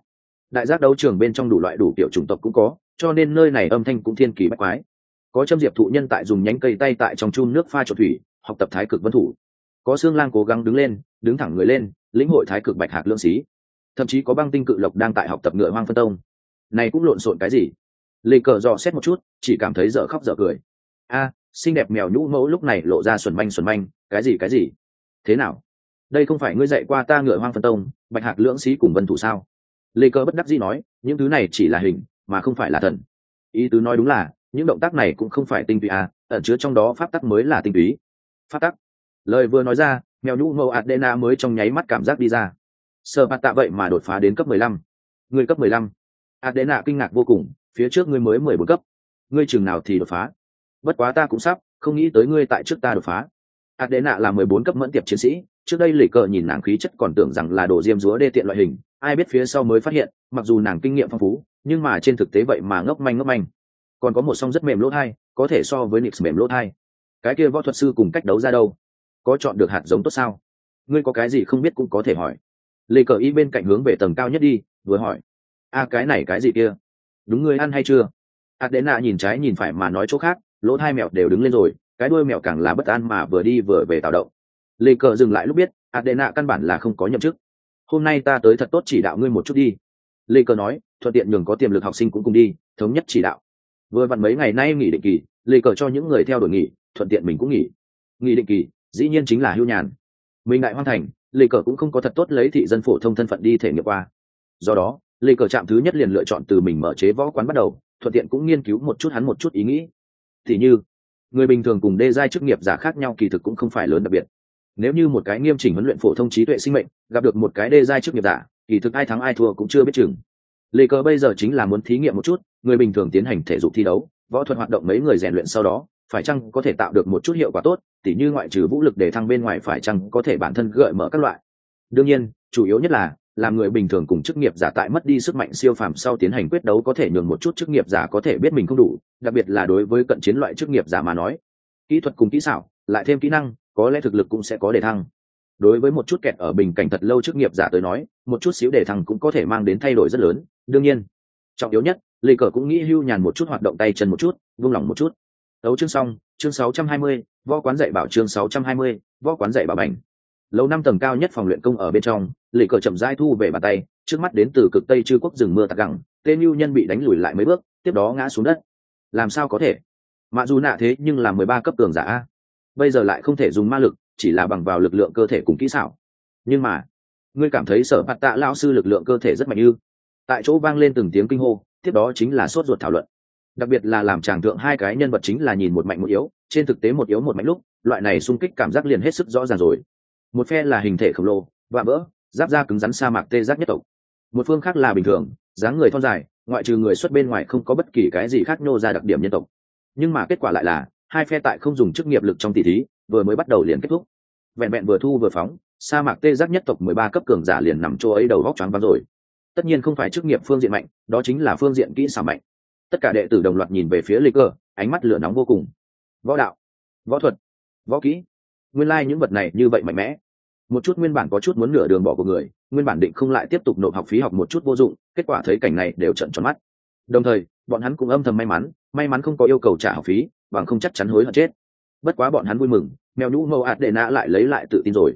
Đại giác đấu trường bên trong đủ loại đủ kiểu chủng tộc cũng có, cho nên nơi này âm thanh cũng thiên kỳ bách quái. Có châm diệp thụ nhân tại dùng nhánh cây tay tại trong chun nước pha trộn thủy, học tập thái cực vân thủ. Có xương lang cố gắng đứng lên, đứng thẳng người lên, lĩnh hội thái cực bạch hạc lương xí. Thậm chí có băng tinh cự lộc đang tại học tập ngựa hoang phân tông. Này cũng lộn xộn cái gì? Lê cờ dò xét một chút, chỉ cảm thấy dở khóc dở cười. A, xinh đẹp mèo nhũ mẫu lúc này lộ ra xuẩn manh xuẩn manh, cái gì cái gì? Thế nào? Đây không phải ngươi dạy qua ta ngựa hoang phân tông, bạch hạc lưỡng sĩ cùng vân thủ sao? Lê cơ bất đắc dĩ nói, những thứ này chỉ là hình, mà không phải là thần. Ý tứ nói đúng là, những động tác này cũng không phải tinh túy à ẩn chứa trong đó pháp tắc mới là tinh túy. Pháp tắc? Lời vừa nói ra, mèo nhũ mẫu adena mới trong nháy mắt cảm giác đi ra. Sơ bạt tạ vậy mà đột phá đến cấp mười lăm. Người cấp mười lăm. Adena kinh ngạc vô cùng, phía trước ngươi mới mười bốn cấp. Ngươi chừng nào thì đột phá? Bất quá ta cũng sắp, không nghĩ tới ngươi tại trước ta đột phá. Adena là mười bốn cấp mẫn tiệp chiến sĩ trước đây lì cờ nhìn nàng khí chất còn tưởng rằng là đồ diêm dúa đê tiện loại hình, ai biết phía sau mới phát hiện, mặc dù nàng kinh nghiệm phong phú, nhưng mà trên thực tế vậy mà ngốc manh ngốc manh. Còn có một song rất mềm lỗ thai, có thể so với nix mềm lỗ thai. Cái kia võ thuật sư cùng cách đấu ra đâu? Có chọn được hạt giống tốt sao? Ngươi có cái gì không biết cũng có thể hỏi. Lê cờ y bên cạnh hướng về tầng cao nhất đi, vừa hỏi. A, cái này cái gì kia? Đúng ngươi ăn hay chưa? Ạt đến nạ nhìn trái nhìn phải mà nói chỗ khác, lỗ hai mèo đều đứng lên rồi, cái đuôi mèo càng là bất an mà vừa đi vừa về tạo động lê cờ dừng lại lúc biết, adena căn bản là không có nhậm chức. Hôm nay ta tới thật tốt chỉ đạo ngươi một chút đi. Lê cờ nói, thuận tiện nhường có tiềm lực học sinh cũng cùng đi, thống nhất chỉ đạo. Vừa vặn mấy ngày nay nghỉ định kỳ, lê cờ cho những người theo đuổi nghỉ, thuận tiện mình cũng nghỉ. Nghỉ định kỳ, dĩ nhiên chính là hưu nhàn. Mình đại hoan thành, lê cờ cũng không có thật tốt lấy thị dân phổ thông thân phận đi thể nghiệm qua. Do đó, lê cờ chạm thứ nhất liền lựa chọn từ mình mở chế võ quán bắt đầu, thuận tiện cũng nghiên cứu một chút hắn một chút ý nghĩ. Thì như, người bình thường cùng đê giai chức nghiệp giả khác nhau kỳ thực cũng không phải lớn đặc biệt nếu như một cái nghiêm chỉnh huấn luyện phổ thông trí tuệ sinh mệnh, gặp được một cái đê giai chức nghiệp giả, kỳ thực ai thắng ai thua cũng chưa biết chừng. Lê cờ bây giờ chính là muốn thí nghiệm một chút, người bình thường tiến hành thể dục thi đấu, võ thuật hoạt động mấy người rèn luyện sau đó, phải chăng có thể tạo được một chút hiệu quả tốt, tỉ như ngoại trừ vũ lực để thăng bên ngoài phải chăng có thể bản thân gợi mở các loại. Đương nhiên, chủ yếu nhất là, làm người bình thường cùng chức nghiệp giả tại mất đi sức mạnh siêu phàm sau tiến hành quyết đấu có thể nhường một chút chức nghiệp giả có thể biết mình không đủ, đặc biệt là đối với cận chiến loại chức nghiệp giả mà nói. Kỹ thuật cùng kỹ xảo, lại thêm kỹ năng có lẽ thực lực cũng sẽ có đề thăng. Đối với một chút kẹt ở bình cảnh thật lâu trước nghiệp giả tới nói một chút xíu đề thăng cũng có thể mang đến thay đổi rất lớn. Đương nhiên trọng yếu nhất lê cờ cũng nghĩ hưu nhàn một chút hoạt động tay chân một chút vung lòng một chút. Đấu chương xong chương 620, võ quán dạy bảo chương 620, võ quán dạy bảo bành. Lâu năm tầng cao nhất phòng luyện công ở bên trong lê cờ chậm rãi thu về bàn tay trước mắt đến từ cực tây chư quốc rừng mưa tạc gẳng tên lưu nhân bị đánh lùi lại mấy bước tiếp đó ngã xuống đất. Làm sao có thể? Mạ dù nạ thế nhưng là mười ba cấp tường giả a bây giờ lại không thể dùng ma lực, chỉ là bằng vào lực lượng cơ thể cùng kỹ xảo. Nhưng mà, ngươi cảm thấy sở bạt tạ lao sư lực lượng cơ thể rất mạnh ư? Tại chỗ vang lên từng tiếng kinh hô, tiếp đó chính là sốt ruột thảo luận. Đặc biệt là làm tràng thượng hai cái nhân vật chính là nhìn một mạnh một yếu, trên thực tế một yếu một mạnh lúc, loại này xung kích cảm giác liền hết sức rõ ràng rồi. Một phe là hình thể khổng lồ và vỡ, giáp da cứng rắn sa mạc tê giác nhất tộc. Một phương khác là bình thường, dáng người thon dài, ngoại trừ người xuất bên ngoài không có bất kỳ cái gì khác nhô ra đặc điểm nhân tộc. Nhưng mà kết quả lại là hai phe tại không dùng chức nghiệp lực trong tỷ thí, vừa mới bắt đầu liền kết thúc. Vẹn vẹn vừa thu vừa phóng, sa mạc tê giác nhất tộc mười ba cấp cường giả liền nằm chỗ ấy đầu góc choáng vắng rồi. Tất nhiên không phải chức nghiệp phương diện mạnh, đó chính là phương diện kỹ xảo mạnh. Tất cả đệ tử đồng loạt nhìn về phía lịch cơ, ánh mắt lửa nóng vô cùng. Võ đạo, võ thuật, võ kỹ. Nguyên lai、like、những vật này như vậy mạnh mẽ. Một chút nguyên bản có chút muốn nửa đường bỏ của người, nguyên bản định không lại tiếp tục nộp học phí học một chút vô dụng, kết quả thấy cảnh này đều trận tròn mắt. Đồng thời, bọn hắn cũng âm thầm may mắn may mắn không có yêu cầu trả học phí bằng không chắc chắn hối hận chết. Bất quá bọn hắn vui mừng mèo nhũ mâu ạt đệ nã lại lấy lại tự tin rồi.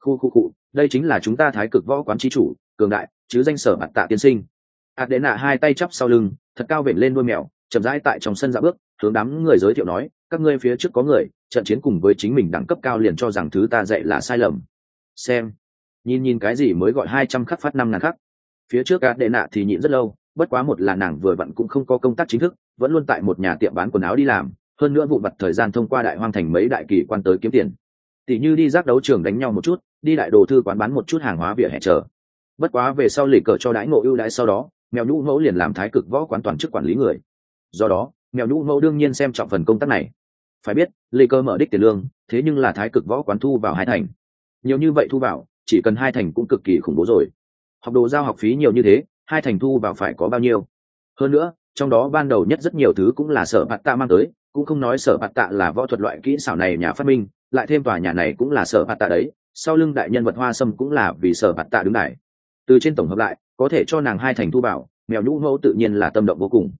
Khu khu khu, đây chính là chúng ta thái cực võ quán trí chủ cường đại chứ danh sở mặt tạ tiên sinh. Ạt đệ nạ hai tay chắp sau lưng thật cao vểnh lên đôi mèo chậm rãi tại trong sân dạ bước hướng đám người giới thiệu nói các ngươi phía trước có người trận chiến cùng với chính mình đẳng cấp cao liền cho rằng thứ ta dạy là sai lầm. Xem nhìn nhìn cái gì mới gọi hai trăm khắc phát năm ngàn khắc. Phía trước ạt đệ nạ thì nhịn rất lâu bất quá một là nàng vừa vặn cũng không có công tác chính thức vẫn luôn tại một nhà tiệm bán quần áo đi làm hơn nữa vụ vặt thời gian thông qua đại hoang thành mấy đại kỳ quan tới kiếm tiền. Tỷ như đi giác đấu trường đánh nhau một chút, đi đại đồ thư quán bán một chút hàng hóa vỉa hè chờ. Bất quá về sau lì cờ cho đãi ngộ ưu đãi sau đó, mèo nhũ mẫu liền làm thái cực võ quán toàn chức quản lý người. Do đó, mèo nhũ mẫu đương nhiên xem trọng phần công tác này. Phải biết, lì cờ mở đích tiền lương, thế nhưng là thái cực võ quán thu vào hai thành. Nhiều như vậy thu vào, chỉ cần hai thành cũng cực kỳ khủng bố rồi. Học đồ giao học phí nhiều như thế, hai thành thu vào phải có bao nhiêu? Hơn nữa trong đó ban đầu nhất rất nhiều thứ cũng là sở bạt tạ mang tới, cũng không nói sở bạt tạ là võ thuật loại kỹ xảo này nhà phát minh, lại thêm tòa nhà này cũng là sở bạt tạ đấy, sau lưng đại nhân vật hoa sâm cũng là vì sở bạt tạ đứng đại từ trên tổng hợp lại, có thể cho nàng hai thành thu bảo, mèo nhũ mẫu tự nhiên là tâm động vô cùng.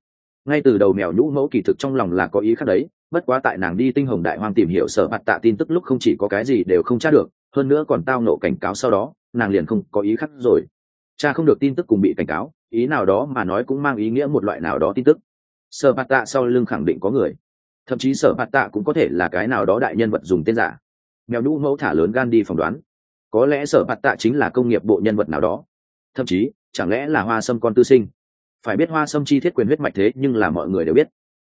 Ngay từ đầu mèo nhũ mẫu kỳ thực trong lòng là có ý khác đấy, bất quá tại nàng đi tinh hồng đại hoang tìm hiểu sở bạt tạ tin tức lúc không chỉ có cái gì đều không tra được, hơn nữa còn tao nộ cảnh cáo sau đó, nàng liền không có ý khác rồi. Cha không được tin tức cùng bị cảnh cáo ý nào đó mà nói cũng mang ý nghĩa một loại nào đó tin tức. Sở bạt tạ sau lưng khẳng định có người. Thậm chí sở bạt tạ cũng có thể là cái nào đó đại nhân vật dùng tên giả. Mèo nhũ mẫu thả lớn gan đi phỏng đoán. Có lẽ sở bạt tạ chính là công nghiệp bộ nhân vật nào đó. Thậm chí, chẳng lẽ là hoa sâm con tư sinh? Phải biết hoa sâm chi thiết quyền huyết mạch thế nhưng là mọi người đều biết.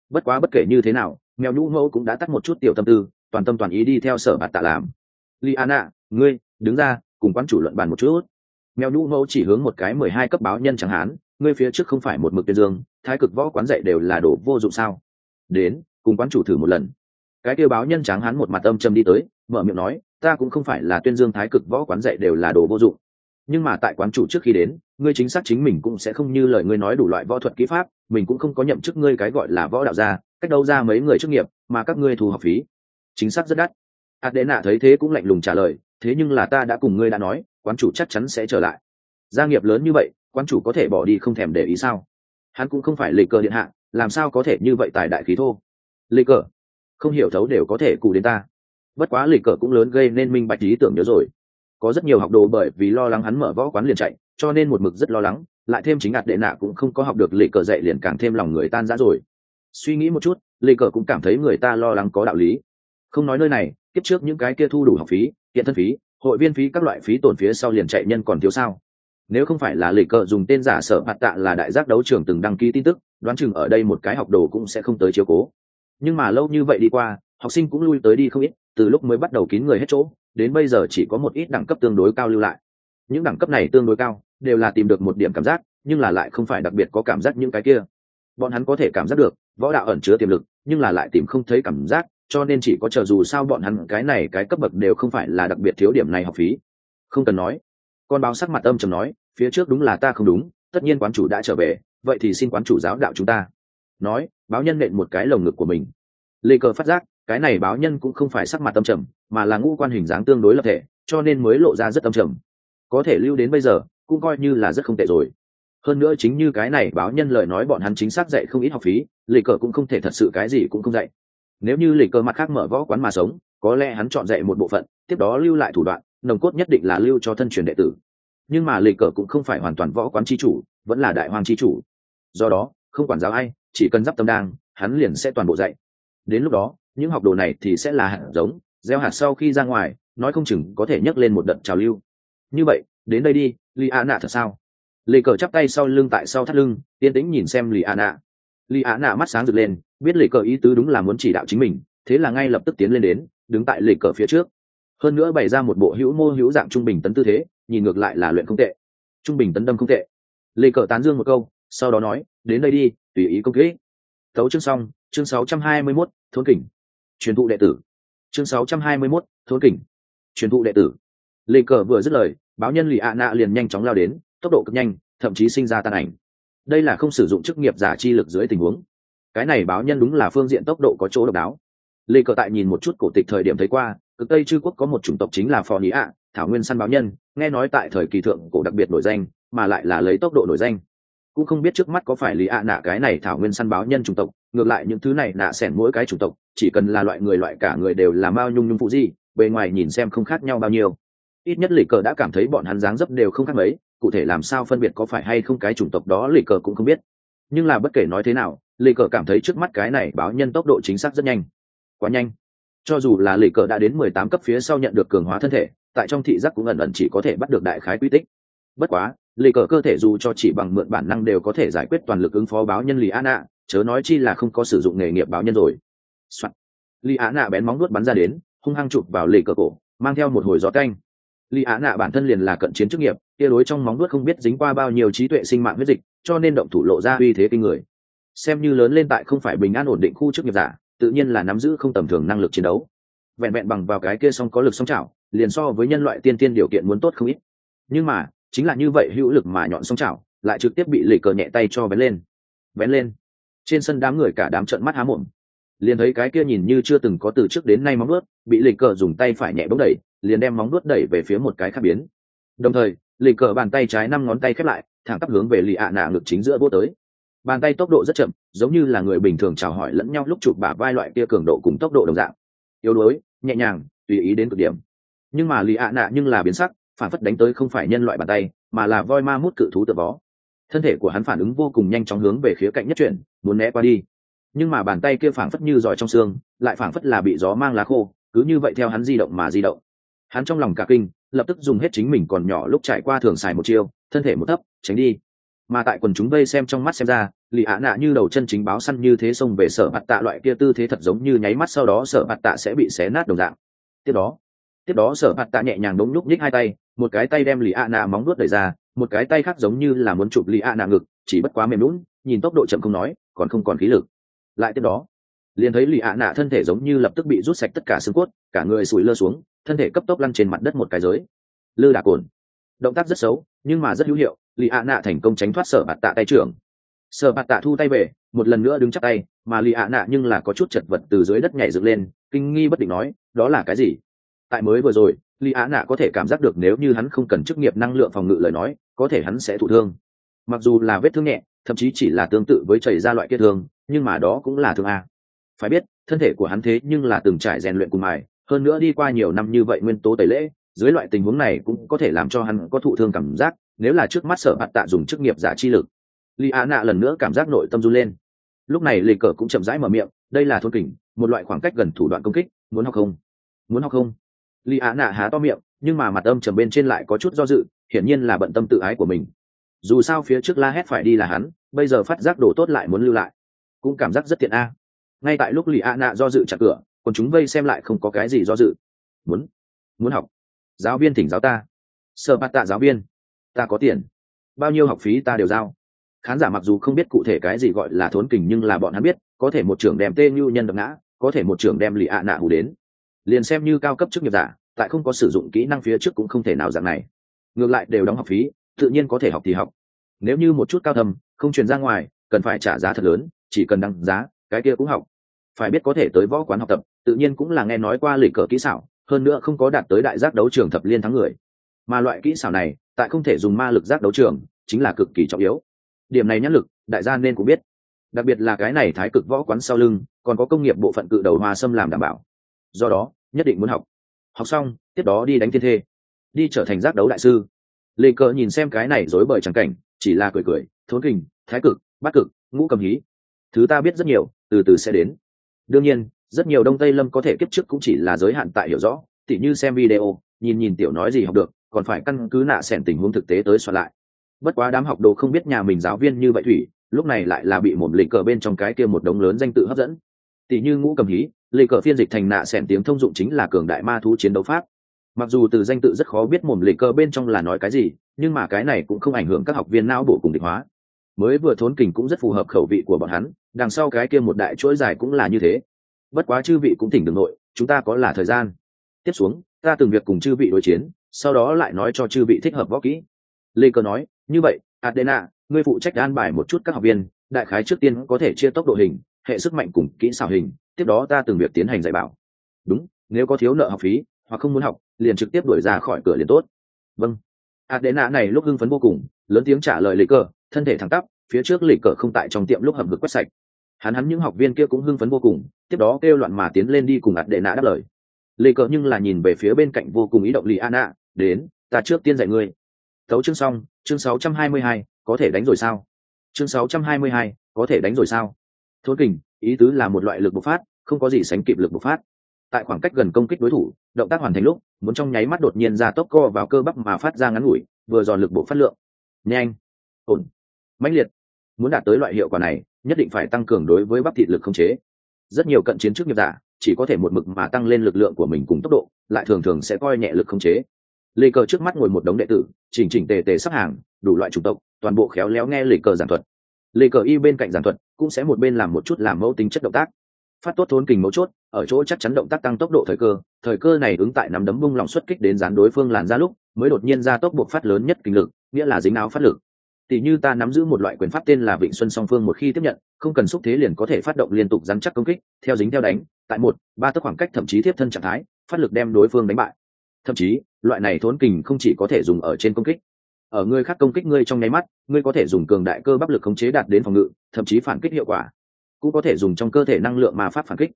Bất quá bất kể như thế nào, mèo nhũ mẫu cũng đã tắt một chút tiểu tâm tư, toàn tâm toàn ý đi theo sở bạt tạ làm. Li an ạ ngươi, đứng ra, cùng quan chủ luận bàn một chút mèo nhũ mẫu chỉ hướng một cái mười hai cấp báo nhân chẳng hán ngươi phía trước không phải một mực tuyên dương, thái cực võ quán dạy đều là đồ vô dụng sao? Đến, cùng quán chủ thử một lần. Cái kêu báo nhân tráng hán một mặt âm châm đi tới, mở miệng nói, ta cũng không phải là tuyên dương thái cực võ quán dạy đều là đồ vô dụng. Nhưng mà tại quán chủ trước khi đến, ngươi chính xác chính mình cũng sẽ không như lời ngươi nói đủ loại võ thuật kỹ pháp, mình cũng không có nhậm chức ngươi cái gọi là võ đạo gia, cách đâu ra mấy người chức nghiệp mà các ngươi thu học phí. Chính xác rất đắt. Ạt đệ nạ thấy thế cũng lạnh lùng trả lời, thế nhưng là ta đã cùng ngươi đã nói quán chủ chắc chắn sẽ trở lại. Gia nghiệp lớn như vậy, quán chủ có thể bỏ đi không thèm để ý sao? Hắn cũng không phải lịch cờ điện hạ, làm sao có thể như vậy tài đại khí thô? Lịch cờ, không hiểu thấu đều có thể cù đến ta. Bất quá lịch cờ cũng lớn gây nên minh bạch lý tưởng nhớ rồi. Có rất nhiều học đồ bởi vì lo lắng hắn mở võ quán liền chạy, cho nên một mực rất lo lắng, lại thêm chính ạt đệ nạ cũng không có học được lịch cờ dạy liền càng thêm lòng người tan ra rồi. Suy nghĩ một chút lịch cờ cũng cảm thấy người ta lo lắng có đạo lý. Không nói nơi này, kiếp trước những cái kia thu đủ học phí hiện thân phí hội viên phí các loại phí tổn phía sau liền chạy nhân còn thiếu sao? Nếu không phải là lịch cờ dùng tên giả sở hạt tạ là đại giác đấu trường từng đăng ký tin tức, đoán chừng ở đây một cái học đồ cũng sẽ không tới chiếu cố. Nhưng mà lâu như vậy đi qua, học sinh cũng lui tới đi không ít, từ lúc mới bắt đầu kín người hết chỗ, đến bây giờ chỉ có một ít đẳng cấp tương đối cao lưu lại. Những đẳng cấp này tương đối cao, đều là tìm được một điểm cảm giác, nhưng là lại không phải đặc biệt có cảm giác những cái kia. Bọn hắn có thể cảm giác được, võ đạo ẩn chứa tiềm lực, nhưng là lại tìm không thấy cảm giác cho nên chỉ có chờ dù sao bọn hắn cái này cái cấp bậc đều không phải là đặc biệt thiếu điểm này học phí. Không cần nói. Con báo sắc mặt âm trầm nói, phía trước đúng là ta không đúng, tất nhiên quán chủ đã trở về, vậy thì xin quán chủ giáo đạo chúng ta. Nói, báo nhân nện một cái lồng ngực của mình. Lê cờ phát giác, cái này báo nhân cũng không phải sắc mặt tâm trầm, mà là ngũ quan hình dáng tương đối lập thể, cho nên mới lộ ra rất tâm trầm. Có thể lưu đến bây giờ, cũng coi như là rất không tệ rồi. Hơn nữa chính như cái này báo nhân lời nói bọn hắn chính xác dạy không ít học phí, lê cờ cũng không thể thật sự cái gì cũng không dạy nếu như lê cơ mặt khác mở võ quán mà sống, có lẽ hắn chọn dạy một bộ phận, tiếp đó lưu lại thủ đoạn, nồng cốt nhất định là lưu cho thân truyền đệ tử. Nhưng mà lê cờ cũng không phải hoàn toàn võ quán chi chủ, vẫn là đại hoàng chi chủ. Do đó, không quản giáo ai, chỉ cần d i p tâm đang, hắn liền sẽ toàn bộ dạy. Đến lúc đó, những học đồ này thì sẽ là hạt giống, gieo hạt sau khi ra ngoài, nói không chừng có thể nhấc lên một đợt trào lưu. Như vậy, đến đây đi li a nạ thật sao? Lì cờ chắp tay sau lưng tại sau thắt lưng, yên tĩnh nhìn xem lì a nạ. Lý Á nạ mắt sáng rực lên biết lì cờ ý tứ đúng là muốn chỉ đạo chính mình thế là ngay lập tức tiến lên đến đứng tại lì cờ phía trước. Hơn nữa bày ra một bộ hữu mô hữu dạng trung bình tấn tư thế nhìn ngược lại là luyện không tệ. Trung bình tấn đâm không tệ. Lì cờ tán dương một câu sau đó nói đến đây đi tùy ý công kỹ tấu chương xong chương 621, thốn kỉnh truyền thụ đệ tử. Chương 621, thốn kỉnh truyền thụ đệ tử. Lì cờ vừa dứt lời báo nhân lì ạ nạ liền nhanh chóng lao đến tốc độ cực nhanh thậm chí sinh ra tan ảnh đây là không sử dụng chức nghiệp giả chi lực dưới tình huống. Cái này báo nhân đúng là phương diện tốc độ có chỗ độc đáo. Lê cờ tại nhìn một chút cổ tịch thời điểm thấy qua, cực tây chư quốc có một chủng tộc chính là phò nhĩ ạ, thảo nguyên săn báo nhân, nghe nói tại thời kỳ thượng cổ đặc biệt nổi danh, mà lại là lấy tốc độ nổi danh. Cũng không biết trước mắt có phải lý ạ nạ cái này thảo nguyên săn báo nhân chủng tộc, ngược lại những thứ này nạ xẻn mỗi cái chủng tộc, chỉ cần là loại người loại cả người đều là mao nhung nhung phụ gì bề ngoài nhìn xem không khác nhau bao nhiêu. Ít nhất lì cờ đã cảm thấy bọn hắn dáng dấp đều không khác mấy cụ thể làm sao phân biệt có phải hay không cái chủng tộc đó lì cờ cũng không biết. Nhưng là bất kể nói thế nào lì cờ cảm thấy trước mắt cái này báo nhân tốc độ chính xác rất nhanh. Quá nhanh. Cho dù là lì cờ đã đến mười tám cấp phía sau nhận được cường hóa thân thể, tại trong thị giác cũng ẩn ẩn chỉ có thể bắt được đại khái quy tích. Bất quá lì cờ cơ thể dù cho chỉ bằng mượn bản năng đều có thể giải quyết toàn lực ứng phó báo nhân lì an ạ chớ nói chi là không có sử dụng nghề nghiệp báo nhân rồi、Soạn. lì an ạ bén móng nuốt bắn ra đến, hung hăng chụp vào lì cờ cổ, mang theo một hồi gió canh. Lì an nạ bản thân liền là cận chiến chức nghiệp kia đối trong móng vuốt không biết dính qua bao nhiêu trí tuệ sinh mạng huyết dịch, cho nên động thủ lộ ra uy thế kinh người. Xem như lớn lên tại không phải bình an ổn định khu chức nghiệp giả, tự nhiên là nắm giữ không tầm thường năng lực chiến đấu. Vẹn vẹn bằng vào cái kia song có lực song chảo liền so với nhân loại tiên tiên điều kiện muốn tốt không ít. Nhưng mà, chính là như vậy hữu lực mà nhọn song chảo lại trực tiếp bị lì cờ nhẹ tay cho bén lên. Bén lên. Trên sân đám người cả đám trợn mắt há mồm. Liền thấy cái kia nhìn như chưa từng có từ trước đến nay móng vuốt, bị lì cờ dùng tay phải nhẹ bỗng đẩy, liền đem móng vuốt đẩy về phía một cái khác biến. Đồng thời lì cờ bàn tay trái năm ngón tay khép lại, thẳng tắp hướng về lì ạ à nạ ngực chính giữa vô tới. Bàn tay tốc độ rất chậm, giống như là người bình thường chào hỏi lẫn nhau lúc chụp bả vai loại kia cường độ cùng tốc độ đồng dạng. Yếu đuối, nhẹ nhàng, tùy ý đến cực điểm. Nhưng mà lì ạ à nạ nhưng là biến sắc, phản phất đánh tới không phải nhân loại bàn tay, mà là voi ma mút cự thú tự vó thân thể của hắn phản ứng vô cùng nhanh chóng hướng về khía cạnh nhất chuyển, muốn né qua đi. Nhưng mà bàn tay kia phản phất như giỏi trong xương, lại phản phất là bị gió mang lá khô, cứ như vậy theo hắn di động mà di động hắn trong lòng cả kinh, lập tức dùng hết chính mình còn nhỏ lúc trải qua thường xài một chiêu, thân thể một thấp, tránh đi. Mà tại quần chúng vây xem trong mắt xem ra, lì ạ nạ như đầu chân chính báo săn như thế xông về sở mặt tạ loại kia tư thế thật giống như nháy mắt sau đó sở mặt tạ sẽ bị xé nát đồng dạng. Tiếp đó tiếp đó sở mặt tạ nhẹ nhàng đống nhúc nhích hai tay, một cái tay đem lì ạ nạ móng nuốt đẩy ra, một cái tay khác giống như là muốn chụp lì ạ nạ ngực, chỉ bất quá mềm lún nhìn tốc độ chậm không nói, còn không còn khí lực. Lại tiếp đó liền thấy lì ạ nạ thân thể giống như lập tức bị rút sạch tất cả xương cốt, cả người sủi lơ xuống, thân thể cấp tốc lăn trên mặt đất một cái giới. Lư đà cồn động tác rất xấu, nhưng mà rất hữu hiệu, lì ạ nạ thành công tránh thoát sở bạt tạ tay trưởng. Sở bạt tạ thu tay về, một lần nữa đứng chắc tay, mà lì ạ nạ nhưng là có chút chật vật từ dưới đất nhảy dựng lên, kinh nghi bất định nói, đó là cái gì? Tại mới vừa rồi, lì ạ nạ có thể cảm giác được nếu như hắn không cần chức nghiệp năng lượng phòng ngự lời nói, có thể hắn sẽ thụ thương. Mặc dù là vết thương nhẹ, thậm chí chỉ là tương tự với chảy ra loại kết thương, nhưng mà đó cũng là thương a phải biết, thân thể của hắn thế nhưng là từng trải rèn luyện cùng mài, hơn nữa đi qua nhiều năm như vậy nguyên tố tẩy lễ, dưới loại tình huống này cũng có thể làm cho hắn có thụ thương cảm giác, nếu là trước mắt sở bạt tạ dùng chức nghiệp giả chi lực. Li á nạ lần nữa cảm giác nội tâm run lên. Lúc này lì cờ cũng chậm rãi mở miệng, đây là thôn kình, một loại khoảng cách gần thủ đoạn công kích, muốn học không? Muốn học không? Li á nạ há to miệng, nhưng mà mặt âm trầm bên trên lại có chút do dự, hiển nhiên là bận tâm tự ái của mình. Dù sao phía trước la hét phải đi là hắn, bây giờ phát giác đồ tốt lại muốn lưu lại. Cũng cảm giác rất tiện a ngay tại lúc lì a nạ do dự chặt cửa, còn chúng vây xem lại không có cái gì do dự. Muốn muốn học. Giáo viên thỉnh giáo ta. Sợ bạt tạ giáo viên. Ta có tiền. Bao nhiêu học phí ta đều giao. Khán giả mặc dù không biết cụ thể cái gì gọi là thốn kình nhưng là bọn hắn biết, có thể một trưởng đem tên như nhân đập ngã, có thể một trưởng đem lì ạ nạ hù đến. Liền xem như cao cấp chức nghiệp giả, tại không có sử dụng kỹ năng phía trước cũng không thể nào dạng này. Ngược lại đều đóng học phí, tự nhiên có thể học thì học. Nếu như một chút cao thầm không truyền ra ngoài, cần phải trả giá thật lớn, chỉ cần đăng giá cái kia cũng học. Phải biết có thể tới võ quán học tập, tự nhiên cũng là nghe nói qua lịch cờ kỹ xảo, hơn nữa không có đạt tới đại giác đấu trường thập liên thắng người. Mà loại kỹ xảo này, tại không thể dùng ma lực giác đấu trường, chính là cực kỳ trọng yếu. Điểm này nhãn lực, đại gia nên cũng biết. Đặc biệt là cái này thái cực võ quán sau lưng, còn có công nghiệp bộ phận cự đầu hoa sâm làm đảm bảo. Do đó, nhất định muốn học. Học xong, tiếp đó đi đánh thiên thê. Đi trở thành giác đấu đại sư. Lê cờ nhìn xem cái này dối bời trắng cảnh, chỉ là cười cười, thốn kình, thái cực, bát cực, ngũ cầm hí. Thứ ta biết rất nhiều từ từ sẽ đến. Đương nhiên, rất nhiều đông tây lâm có thể kiếp trước cũng chỉ là giới hạn tại hiểu rõ, tỉ như xem video, nhìn nhìn tiểu nói gì học được, còn phải căn cứ nạ xẻn tình huống thực tế tới soạn lại. Bất quá đám học đồ không biết nhà mình giáo viên như vậy thủy, lúc này lại là bị một lịch cờ bên trong cái kia một đống lớn danh tự hấp dẫn. Tỷ như ngũ cầm hí lịch cờ phiên dịch thành nạ xẻn tiếng thông dụng chính là cường đại ma thú chiến đấu pháp. Mặc dù từ danh tự rất khó biết mồm lịch cờ bên trong là nói cái gì, nhưng mà cái này cũng không ảnh hưởng các học viên não bộ cùng địch hóa mới vừa thốn kình cũng rất phù hợp khẩu vị của bọn hắn, đằng sau cái kia một đại chuỗi dài cũng là như thế. Bất quá chư vị cũng tỉnh đường nội, chúng ta có là thời gian. Tiếp xuống, ta từng việc cùng chư vị đối chiến, sau đó lại nói cho chư vị thích hợp võ kỹ. Lê cơ nói, như vậy, adena, ngươi phụ trách an bài một chút các học viên, đại khái trước tiên có thể chia tốc độ hình, hệ sức mạnh cùng kỹ xảo hình, tiếp đó ta từng việc tiến hành dạy bảo. Đúng, nếu có thiếu nợ học phí, hoặc không muốn học, liền trực tiếp đuổi ra khỏi cửa liền tốt. Vâng. Adena này lúc hưng phấn vô cùng, lớn tiếng trả lời lê cơ thân thể thẳng tắp phía trước lê cờ không tại trong tiệm lúc hầm được quét sạch. Hắn hắn những học viên kia cũng hưng phấn vô cùng tiếp đó kêu loạn mà tiến lên đi cùng ạt đệ nạ đáp lời. Lê cờ nhưng là nhìn về phía bên cạnh vô cùng ý động lì an ạ đến ta trước tiên dạy ngươi. Thấu chương xong chương 622, có thể đánh rồi sao? Chương 622, có thể đánh rồi sao? Thốn kình ý tứ là một loại lực bộc phát không có gì sánh kịp lực bộc phát. Tại khoảng cách gần công kích đối thủ động tác hoàn thành lúc muốn trong nháy mắt đột nhiên ra tốc co vào cơ bắp mà phát ra ngắn ngủi vừa giòn lực bộ phát lượng. Nhanh. Ổn mãnh liệt. Muốn đạt tới loại hiệu quả này, nhất định phải tăng cường đối với bắp thịt lực không chế. Rất nhiều cận chiến trước nghiệp giả, chỉ có thể một mực mà tăng lên lực lượng của mình cùng tốc độ, lại thường thường sẽ coi nhẹ lực không chế. Lê cờ trước mắt ngồi một đống đệ tử, chỉnh chỉnh tề tề sắp hàng, đủ loại chủng tộc, toàn bộ khéo léo nghe lê cờ giảng thuật. Lê cờ y bên cạnh giảng thuật, cũng sẽ một bên làm một chút làm mẫu tính chất động tác. Phát tốt thốn kình mấu chốt, ở chỗ chắc chắn động tác tăng tốc độ thời cơ thời cơ này ứng tại nắm đấm bung lòng xuất kích đến dán đối phương làn ra lúc, mới đột nhiên ra tốc buộc phát lớn nhất kinh lực, nghĩa là dính áo phát lực. Tỉ như ta nắm giữ một loại quyền pháp tên là vịnh xuân song phương một khi tiếp nhận, không cần xúc thế liền có thể phát động liên tục dán chắc công kích, theo dính theo đánh, tại một, ba tấc khoảng cách thậm chí tiếp thân trạng thái, phát lực đem đối phương đánh bại. Thậm chí, loại này thốn kình không chỉ có thể dùng ở trên công kích. Ở người khác công kích ngươi trong nháy mắt, ngươi có thể dùng cường đại cơ bắp lực khống chế đạt đến phòng ngự, thậm chí phản kích hiệu quả. Cũng có thể dùng trong cơ thể năng lượng mà pháp phản kích.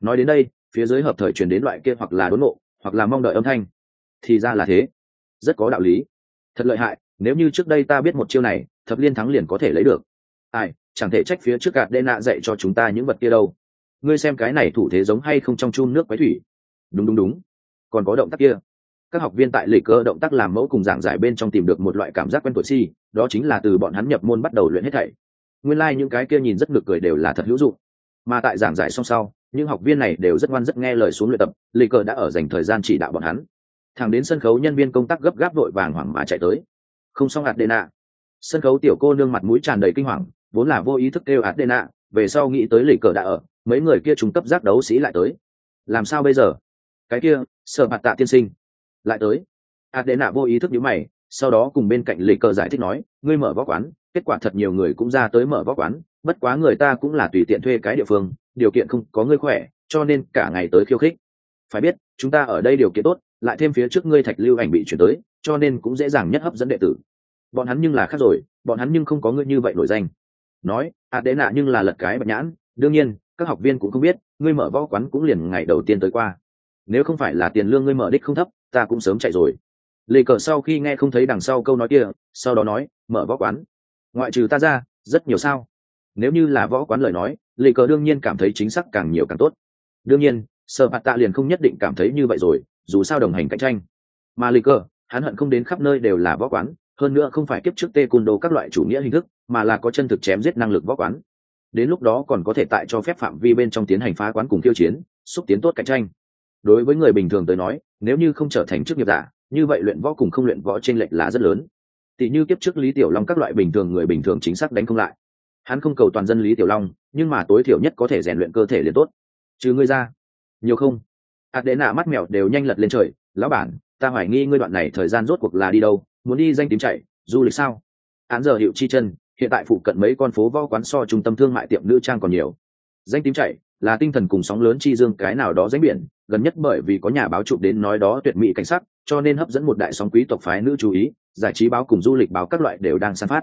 Nói đến đây, phía dưới hợp thời truyền đến loại kia hoặc là đốn nộ, hoặc là mong đợi âm thanh. Thì ra là thế. Rất có đạo lý. Thật lợi hại nếu như trước đây ta biết một chiêu này, thập liên thắng liền có thể lấy được. Ai, chẳng thể trách phía trước gạt đê nạ dạy cho chúng ta những vật kia đâu. Ngươi xem cái này thủ thế giống hay không trong chun nước quái thủy. Đúng đúng đúng. Còn có động tác kia. Các học viên tại lịch cơ động tác làm mẫu cùng giảng giải bên trong tìm được một loại cảm giác quen tuổi si, đó chính là từ bọn hắn nhập môn bắt đầu luyện hết thảy. Nguyên lai、like、những cái kia nhìn rất ngược cười đều là thật hữu dụng. Mà tại giảng giải song sau, những học viên này đều rất ngoan rất nghe lời xuống luyện tập, lịch cơ đã ở dành thời gian chỉ đạo bọn hắn. Thẳng đến sân khấu nhân viên công tác gấp gáp vội vàng hoảng mà chạy tới không xong hạt đệ nạ sân khấu tiểu cô nương mặt mũi tràn đầy kinh hoàng, vốn là vô ý thức kêu hạt đệ nạ về sau nghĩ tới lì cờ đã ở, mấy người kia trùng cấp giác đấu sĩ lại tới. Làm sao bây giờ? Cái kia, sợ mặt tạ tiên sinh. Lại tới. Hạt đệ nạ vô ý thức nhíu mày, sau đó cùng bên cạnh lì cờ giải thích nói, ngươi mở võ quán, kết quả thật nhiều người cũng ra tới mở võ quán, bất quá người ta cũng là tùy tiện thuê cái địa phương, điều kiện không có ngươi khỏe, cho nên cả ngày tới khiêu khích. Phải biết, chúng ta ở đây điều kiện tốt lại thêm phía trước ngươi thạch lưu ảnh bị chuyển tới, cho nên cũng dễ dàng nhất hấp dẫn đệ tử. Bọn hắn nhưng là khác rồi, bọn hắn nhưng không có ngươi như vậy nổi danh. Nói a đế nạ nhưng là lật cái bạch nhãn, đương nhiên, các học viên cũng không biết, ngươi mở võ quán cũng liền ngày đầu tiên tới qua. Nếu không phải là tiền lương ngươi mở đích không thấp, ta cũng sớm chạy rồi. Lê cờ sau khi nghe không thấy đằng sau câu nói kia, sau đó nói, mở võ quán. Ngoại trừ ta ra, rất nhiều sao? Nếu như là võ quán lời nói, lê cờ đương nhiên cảm thấy chính xác càng nhiều càng tốt. Đương nhiên sợ hạt tạ liền không nhất định cảm thấy như vậy rồi dù sao đồng hành cạnh tranh. Mà lê cờ hắn hận không đến khắp nơi đều là võ quán, hơn nữa không phải kiếp trước tê côn đồ các loại chủ nghĩa hình thức, mà là có chân thực chém giết năng lực võ quán. Đến lúc đó còn có thể tại cho phép phạm vi bên trong tiến hành phá quán cùng tiêu chiến, xúc tiến tốt cạnh tranh. Đối với người bình thường tới nói, nếu như không trở thành chức nghiệp giả, như vậy luyện võ cùng không luyện võ trên lệch là rất lớn. Tỷ như kiếp trước lý tiểu long các loại bình thường người bình thường chính xác đánh không lại. Hắn không cầu toàn dân lý tiểu long, nhưng mà tối thiểu nhất có thể rèn luyện cơ thể liền tốt. Chứ ngươi ra. Nhiều không? Adena đệ nạ mắt mèo đều nhanh lật lên trời, lão bản, ta hoài nghi ngươi đoạn này thời gian rốt cuộc là đi đâu, muốn đi danh tím chạy, du lịch sao? Án giờ hiệu chi chân, hiện tại phụ cận mấy con phố vo quán so trung tâm thương mại tiệm nữ trang còn nhiều. Danh tím chạy là tinh thần cùng sóng lớn chi dương cái nào đó danh biển, gần nhất bởi vì có nhà báo chụp đến nói đó tuyệt mỹ cảnh sắc, cho nên hấp dẫn một đại sóng quý tộc phái nữ chú ý, giải trí báo cùng du lịch báo các loại đều đang san phát.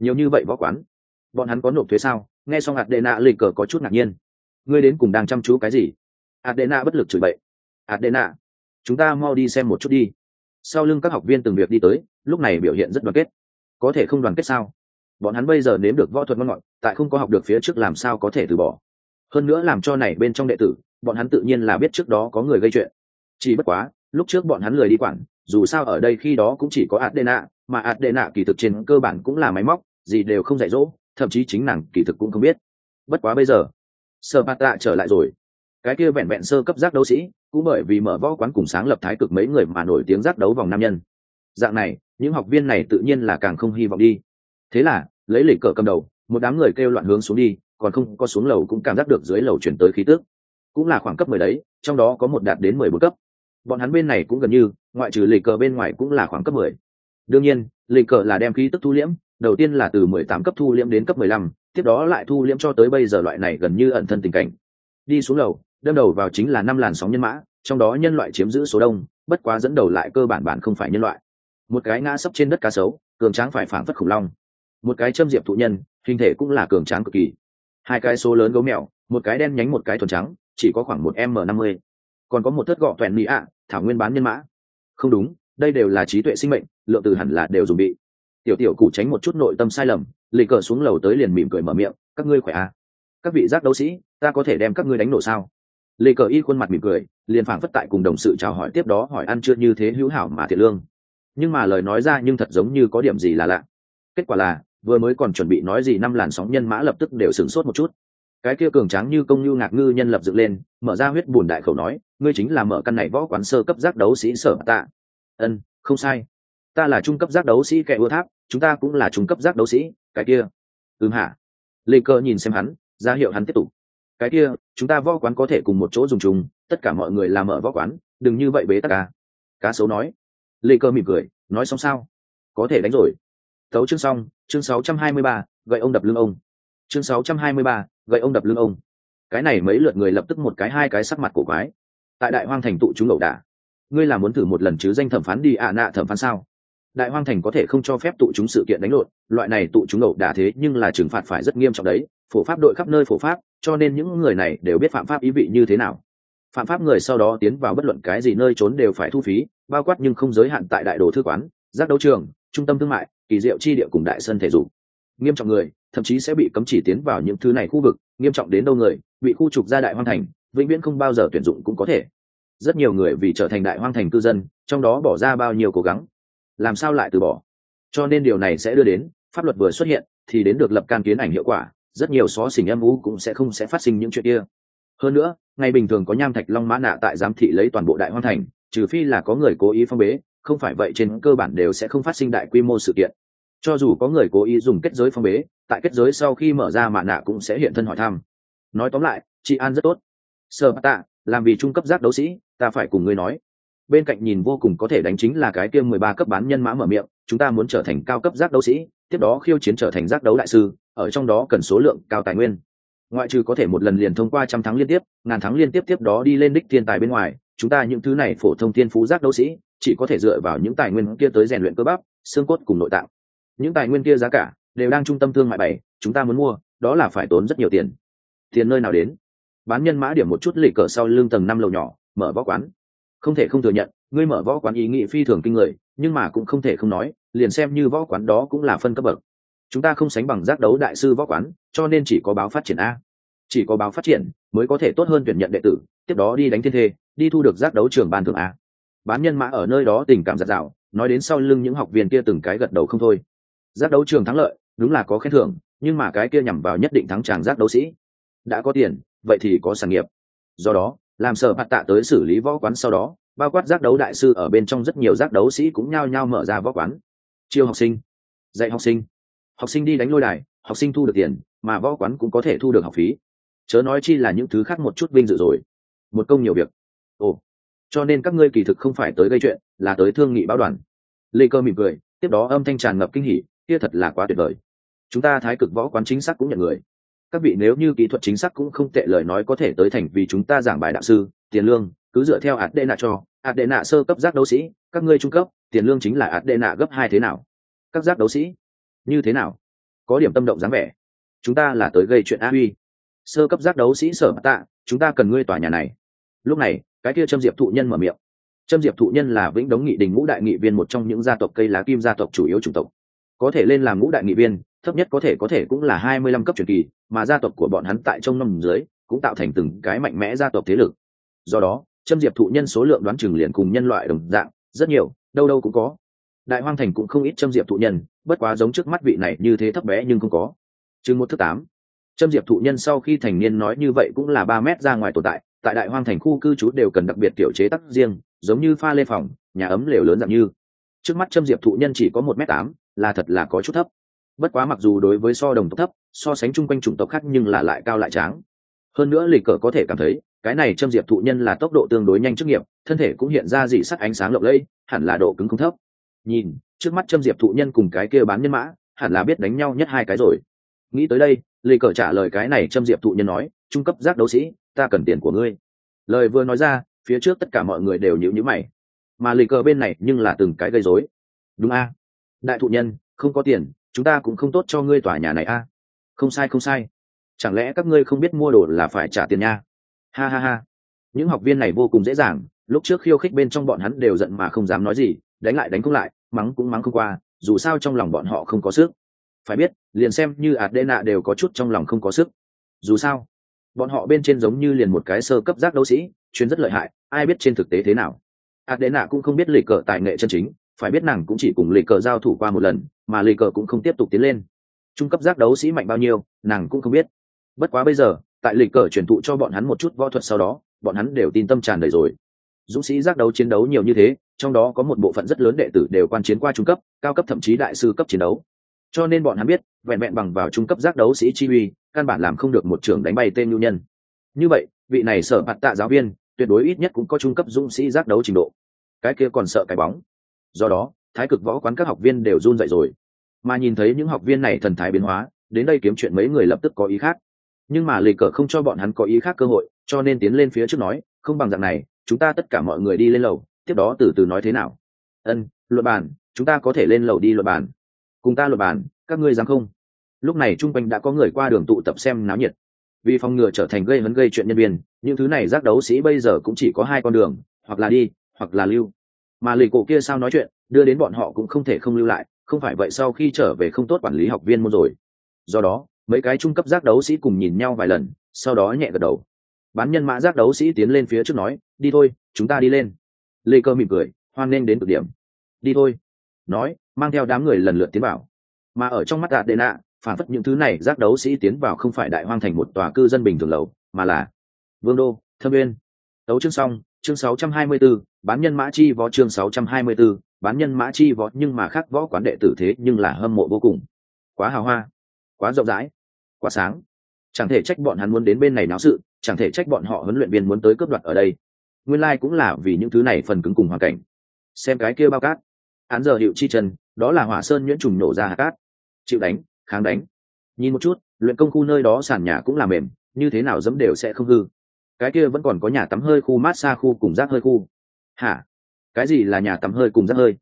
Nhiều như vậy võ quán, bọn hắn có nộp thuế sao? Nghe xong hạt đệ nạ lịch cờ có chút ngạc nhiên. Ngươi đến cùng đang chăm chú cái gì? Hạt đệ nạ bất lực chửi bậy. Adena, chúng ta mau đi xem một chút đi. Sau lưng các học viên từng việc đi tới lúc này biểu hiện rất đoàn kết. Có thể không đoàn kết sao? Bọn hắn bây giờ nếm được võ thuật ngon ngọt tại không có học được phía trước làm sao có thể từ bỏ. Hơn nữa làm cho này bên trong đệ tử bọn hắn tự nhiên là biết trước đó có người gây chuyện. Chỉ bất quá lúc trước bọn hắn lười đi quản dù sao ở đây khi đó cũng chỉ có adena mà adena kỳ thực trên cơ bản cũng là máy móc gì đều không dạy dỗ thậm chí chính nàng kỳ thực cũng không biết. Bất quá bây giờ sơ bạt tạ trở lại rồi. Cái kia vẹn vẹn sơ cấp giác đấu sĩ cũng bởi vì mở võ quán cùng sáng lập thái cực mấy người mà nổi tiếng giác đấu vòng nam nhân. Dạng này, những học viên này tự nhiên là càng không hy vọng đi. Thế là, lấy lịch cờ cầm đầu, một đám người kêu loạn hướng xuống đi, còn không có xuống lầu cũng cảm giác được dưới lầu chuyển tới khí tước cũng là khoảng cấp mười đấy, trong đó có một đạt đến mười bốn cấp. Bọn hắn bên này cũng gần như, ngoại trừ lịch cờ bên ngoài cũng là khoảng cấp mười. Đương nhiên, lịch cờ là đem khí tức thu liễm, đầu tiên là từ mười tám cấp thu liễm đến cấp mười lăm, tiếp đó lại thu liễm cho tới bây giờ loại này gần như ẩn thân tình cảnh. Đi xuống lầu đâm đầu vào chính là năm làn sóng nhân mã, trong đó nhân loại chiếm giữ số đông, bất quá dẫn đầu lại cơ bản bản không phải nhân loại. Một cái ngã sấp trên đất cá sấu, cường tráng phải phản phất khủng long. Một cái châm diệp thụ nhân, hình thể cũng là cường tráng cực kỳ. Hai cái số lớn gấu mèo, một cái đen nhánh một cái thuần trắng, chỉ có khoảng một m năm mươi. Còn có một thất gọ toẹn mỹ ạ, thảo nguyên bán nhân mã. Không đúng, đây đều là trí tuệ sinh mệnh, lượng từ hẳn là đều dùng bị. Tiểu tiểu cụ tránh một chút nội tâm sai lầm, lì cờ xuống lầu tới liền mỉm cười mở miệng, các ngươi khỏe à? Các vị giác đấu sĩ, ta có thể đem các ngươi đánh nổ sao? Lê cờ y khuôn mặt mỉm cười, liền phảng phất tại cùng đồng sự chào hỏi tiếp đó hỏi ăn chưa như thế hữu hảo mà thiệt lương. Nhưng mà lời nói ra nhưng thật giống như có điểm gì là lạ. Kết quả là, vừa mới còn chuẩn bị nói gì năm làn sóng nhân mã lập tức đều sửng sốt một chút. Cái kia cường tráng như công như ngạc ngư nhân lập dựng lên, mở ra huyết bùn đại khẩu nói, ngươi chính là mở căn này võ quán sơ cấp giác đấu sĩ sở tạ. Ân, không sai. Ta là trung cấp giác đấu sĩ kẻ ưa tháp chúng ta cũng là trung cấp giác đấu sĩ, cái kia. Ừm hả. Lê cơ nhìn xem hắn, ra hiệu hắn tiếp tục cái kia chúng ta võ quán có thể cùng một chỗ dùng chung tất cả mọi người làm mở võ quán đừng như vậy bế tắc ca cá sấu nói. Lê cơ mỉm cười nói xong sao? Có thể đánh rồi. Thấu chương xong chương 623, gậy ông đập lưng ông. Chương 623, gậy ông đập lưng ông. Cái này mấy lượt người lập tức một cái hai cái sắc mặt cổ quái. Tại đại hoang thành tụ chúng lậu đả. Ngươi là muốn thử một lần chứ danh thẩm phán đi ạ à nạ thẩm phán sao? Đại hoang thành có thể không cho phép tụ chúng sự kiện đánh lộn loại này tụ chúng lậu đả thế nhưng là trừng phạt phải rất nghiêm trọng đấy. Phổ pháp đội khắp nơi phổ pháp cho nên những người này đều biết phạm pháp ý vị như thế nào. Phạm pháp người sau đó tiến vào bất luận cái gì nơi trốn đều phải thu phí, bao quát nhưng không giới hạn tại đại đồ thư quán, giác đấu trường, trung tâm thương mại, kỳ diệu chi địa cùng đại sân thể dục. Nghiêm trọng người, thậm chí sẽ bị cấm chỉ tiến vào những thứ này khu vực, nghiêm trọng đến đâu người, bị khu trục ra đại hoang thành, vĩnh viễn không bao giờ tuyển dụng cũng có thể. Rất nhiều người vì trở thành đại hoang thành cư dân, trong đó bỏ ra bao nhiêu cố gắng? Làm sao lại từ bỏ? Cho nên điều này sẽ đưa đến, pháp luật vừa xuất hiện, thì đến được lập can kiến ảnh hiệu quả rất nhiều xó xỉnh âm u cũng sẽ không sẽ phát sinh những chuyện kia. Hơn nữa ngày bình thường có nham thạch long mã nạ tại giám thị lấy toàn bộ đại hoang thành, trừ phi là có người cố ý phong bế, không phải vậy trên cơ bản đều sẽ không phát sinh đại quy mô sự kiện. Cho dù có người cố ý dùng kết giới phong bế, tại kết giới sau khi mở ra mạ nạ cũng sẽ hiện thân hỏi thăm. Nói tóm lại, chị an rất tốt. Sơ tạ, làm vì trung cấp giác đấu sĩ, ta phải cùng ngươi nói. Bên cạnh nhìn vô cùng có thể đánh chính là cái kia mười ba cấp bán nhân mã mở miệng, chúng ta muốn trở thành cao cấp giác đấu sĩ, tiếp đó khiêu chiến trở thành giác đấu đại sư ở trong đó cần số lượng cao tài nguyên. Ngoại trừ có thể một lần liền thông qua trăm thắng liên tiếp, ngàn thắng liên tiếp tiếp đó đi lên đích thiên tài bên ngoài, chúng ta những thứ này phổ thông thiên phú giác đấu sĩ, chỉ có thể dựa vào những tài nguyên kia tới rèn luyện cơ bắp, xương cốt cùng nội tạng. Những tài nguyên kia giá cả đều đang trung tâm thương mại bày chúng ta muốn mua, đó là phải tốn rất nhiều tiền. Tiền nơi nào đến? Bán nhân mã điểm một chút lì cờ sau lưng tầng năm lầu nhỏ, mở võ quán. Không thể không thừa nhận, ngươi mở võ quán ý nghĩ phi thường kinh người, nhưng mà cũng không thể không nói, liền xem như võ quán đó cũng là phân cấp bậc chúng ta không sánh bằng giác đấu đại sư võ quán, cho nên chỉ có báo phát triển a. Chỉ có báo phát triển mới có thể tốt hơn tuyển nhận đệ tử, tiếp đó đi đánh thiên thê, đi thu được giác đấu trường ban thượng a. Bán nhân mã ở nơi đó tình cảm giặt rào, nói đến sau lưng những học viên kia từng cái gật đầu không thôi. Giác đấu trường thắng lợi, đúng là có khen thưởng, nhưng mà cái kia nhằm vào nhất định thắng tràng giác đấu sĩ. Đã có tiền, vậy thì có sản nghiệp. Do đó, làm sở hạt tạ tới xử lý võ quán sau đó, bao quát giác đấu đại sư ở bên trong rất nhiều giác đấu sĩ cũng nhao nhao mở ra võ quán. Chiêu học sinh, dạy học sinh học sinh đi đánh lôi đài, học sinh thu được tiền, mà võ quán cũng có thể thu được học phí. Chớ nói chi là những thứ khác một chút vinh dự rồi. Một công nhiều việc. Ồ. Cho nên các ngươi kỳ thực không phải tới gây chuyện, là tới thương nghị báo đoàn. Lê cơ mỉm cười, tiếp đó âm thanh tràn ngập kinh hỉ, kia thật là quá tuyệt vời. Chúng ta thái cực võ quán chính xác cũng nhận người. Các vị nếu như kỹ thuật chính xác cũng không tệ lời nói có thể tới thành vì chúng ta giảng bài đạo sư, tiền lương, cứ dựa theo ạt đệ nạ cho. Ạt đệ nạ sơ cấp giác đấu sĩ, các ngươi trung cấp, tiền lương chính là ạt đệ nạ gấp hai thế nào? Các giác đấu sĩ như thế nào? Có điểm tâm động dáng vẻ. Chúng ta là tới gây chuyện a uy. Sơ cấp giác đấu sĩ sở tạ, chúng ta cần ngươi tòa nhà này. Lúc này, cái kia trâm diệp thụ nhân mở miệng. Trâm diệp thụ nhân là vĩnh đống nghị đình ngũ đại nghị viên một trong những gia tộc cây lá kim gia tộc chủ yếu chủng tộc. Có thể lên làm ngũ đại nghị viên, thấp nhất có thể có thể cũng là hai mươi lăm cấp truyền kỳ, mà gia tộc của bọn hắn tại trong năm dưới cũng tạo thành từng cái mạnh mẽ gia tộc thế lực. Do đó, Trâm diệp thụ nhân số lượng đoán chừng liền cùng nhân loại đồng dạng, rất nhiều, đâu đâu cũng có đại hoang thành cũng không ít châm diệp thụ nhân, bất quá giống trước mắt vị này như thế thấp bé nhưng không có. Chừng một thứ tám, châm diệp thụ nhân sau khi thành niên nói như vậy cũng là ba mét ra ngoài tồn tại tại đại hoang thành khu cư trú đều cần đặc biệt kiểu chế tắc riêng, giống như pha lê phòng, nhà ấm lều lớn dạng như. Trước mắt châm diệp thụ nhân chỉ có một m tám, là thật là có chút thấp. Bất quá mặc dù đối với so đồng tộc thấp, so sánh chung quanh chủng tộc khác nhưng là lại cao lại tráng. Hơn nữa lịch cờ có thể cảm thấy, cái này châm diệp thụ nhân là tốc độ tương đối nhanh chức nghiệp, thân thể cũng hiện ra dị sắc ánh sáng lộng lẫy, hẳn là độ cứng không thấp nhìn, trước mắt châm diệp thụ nhân cùng cái kia bán nhân mã, hẳn là biết đánh nhau nhất hai cái rồi. Nghĩ tới đây lì cờ trả lời cái này châm diệp thụ nhân nói, trung cấp giác đấu sĩ, ta cần tiền của ngươi. Lời vừa nói ra, phía trước tất cả mọi người đều nhíu nhíu mày. Mà lì cờ bên này nhưng là từng cái gây rối. Đúng a, đại thụ nhân, không có tiền, chúng ta cũng không tốt cho ngươi tòa nhà này a. Không sai không sai. Chẳng lẽ các ngươi không biết mua đồ là phải trả tiền nha? Ha ha ha. Những học viên này vô cùng dễ dàng, lúc trước khiêu khích bên trong bọn hắn đều giận mà không dám nói gì đánh lại đánh không lại, mắng cũng mắng không qua, dù sao trong lòng bọn họ không có sức. Phải biết, liền xem như ạt đê nạ đều có chút trong lòng không có sức. Dù sao, bọn họ bên trên giống như liền một cái sơ cấp giác đấu sĩ, chuyên rất lợi hại, ai biết trên thực tế thế nào. Ạt đê nạ cũng không biết lịch cờ tài nghệ chân chính, phải biết nàng cũng chỉ cùng lịch cờ giao thủ qua một lần, mà lịch cờ cũng không tiếp tục tiến lên. Trung cấp giác đấu sĩ mạnh bao nhiêu, nàng cũng không biết. Bất quá bây giờ, tại lịch cờ truyền thụ cho bọn hắn một chút võ thuật sau đó, bọn hắn đều tin tâm tràn đầy rồi. Dũng sĩ giác đấu chiến đấu nhiều như thế trong đó có một bộ phận rất lớn đệ tử đều quan chiến qua trung cấp, cao cấp thậm chí đại sư cấp chiến đấu. Cho nên bọn hắn biết, vẹn vẹn bằng vào trung cấp giác đấu sĩ chi uy, căn bản làm không được một trưởng đánh bay tên nhu nhân. Như vậy, vị này sở mặt tạ giáo viên, tuyệt đối ít nhất cũng có trung cấp dũng sĩ giác đấu trình độ. Cái kia còn sợ cái bóng. Do đó, thái cực võ quán các học viên đều run dậy rồi. Mà nhìn thấy những học viên này thần thái biến hóa, đến đây kiếm chuyện mấy người lập tức có ý khác. Nhưng mà lì cờ không cho bọn hắn có ý khác cơ hội, cho nên tiến lên phía trước nói, không bằng dạng này, chúng ta tất cả mọi người đi lên lầu tiếp đó từ từ nói thế nào? Ân luật bàn, chúng ta có thể lên lầu đi luật bàn. Cùng ta luật bàn, các ngươi dám không? Lúc này chung quanh đã có người qua đường tụ tập xem náo nhiệt. Vì phòng ngừa trở thành gây hấn gây chuyện nhân viên, những thứ này giác đấu sĩ bây giờ cũng chỉ có hai con đường, hoặc là đi, hoặc là lưu. Mà lì cổ kia sao nói chuyện, đưa đến bọn họ cũng không thể không lưu lại, không phải vậy sau khi trở về không tốt quản lý học viên môn rồi. Do đó, mấy cái trung cấp giác đấu sĩ cùng nhìn nhau vài lần, sau đó nhẹ gật đầu. Bán nhân mã giác đấu sĩ tiến lên phía trước nói, đi thôi, chúng ta đi lên lê cơ mỉm cười hoan nghênh đến cực điểm. Đi thôi. Nói mang theo đám người lần lượt tiến vào. Mà ở trong mắt đạt đệ nạ phản phất những thứ này giác đấu sĩ tiến vào không phải đại hoang thành một tòa cư dân bình thường lầu mà là vương đô thâm uyên. Đấu chương xong chương 624, bán nhân mã chi võ chương 624, bán nhân mã chi võ nhưng mà khác võ quán đệ tử thế nhưng là hâm mộ vô cùng. Quá hào hoa quá rộng rãi quá sáng. Chẳng thể trách bọn hắn muốn đến bên này náo sự chẳng thể trách bọn họ huấn luyện viên muốn tới cướp đoạt ở đây nguyên lai、like、cũng là vì những thứ này phần cứng cùng hoàn cảnh. Xem cái kia bao cát. Án giờ hiệu chi chân, đó là hỏa sơn nhuyễn trùng nổ ra hạt cát. Chịu đánh kháng đánh. Nhìn một chút luyện công khu nơi đó sàn nhà cũng là mềm như thế nào dẫm đều sẽ không hư. Cái kia vẫn còn có nhà tắm hơi khu mát xa khu cùng rác hơi khu. Hả? Cái gì là nhà tắm hơi cùng rác hơi?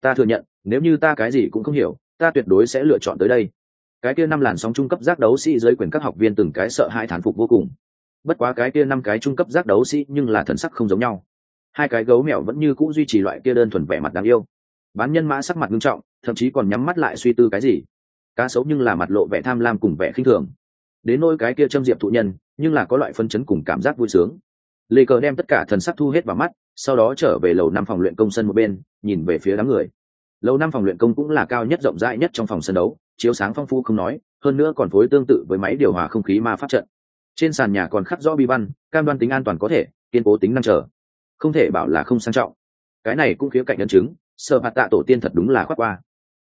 Ta thừa nhận nếu như ta cái gì cũng không hiểu ta tuyệt đối sẽ lựa chọn tới đây. Cái kia năm làn sóng trung cấp giác đấu sĩ dưới quyền các học viên từng cái sợ hai thán phục vô cùng bất quá cái kia năm cái trung cấp giác đấu sĩ nhưng là thần sắc không giống nhau. Hai cái gấu mèo vẫn như c ũ duy trì loại kia đơn thuần vẻ mặt đáng yêu. Bán nhân mã sắc mặt nghiêm trọng, thậm chí còn nhắm mắt lại suy tư cái gì. Cá sấu nhưng là mặt lộ vẻ tham lam cùng vẻ khinh thường. Đến nôi cái kia châm diệp thụ nhân, nhưng là có loại phân chấn cùng cảm giác vui sướng. Lê cờ đem tất cả thần sắc thu hết vào mắt, sau đó trở về lầu năm phòng luyện công sân một bên, nhìn về phía đám người. Lầu năm phòng luyện công cũng là cao nhất rộng rãi nhất trong phòng sân đấu, chiếu sáng phong phu không nói, hơn nữa còn phối tương tự với máy điều hòa không khí ma pháp trận trên sàn nhà còn khắc rõ bi văn, cam đoan tính an toàn có thể, kiên cố tính năng trở không thể bảo là không sang trọng. Cái này cũng khía cạnh nhân chứng sợ hạt tạ tổ tiên thật đúng là khoác qua.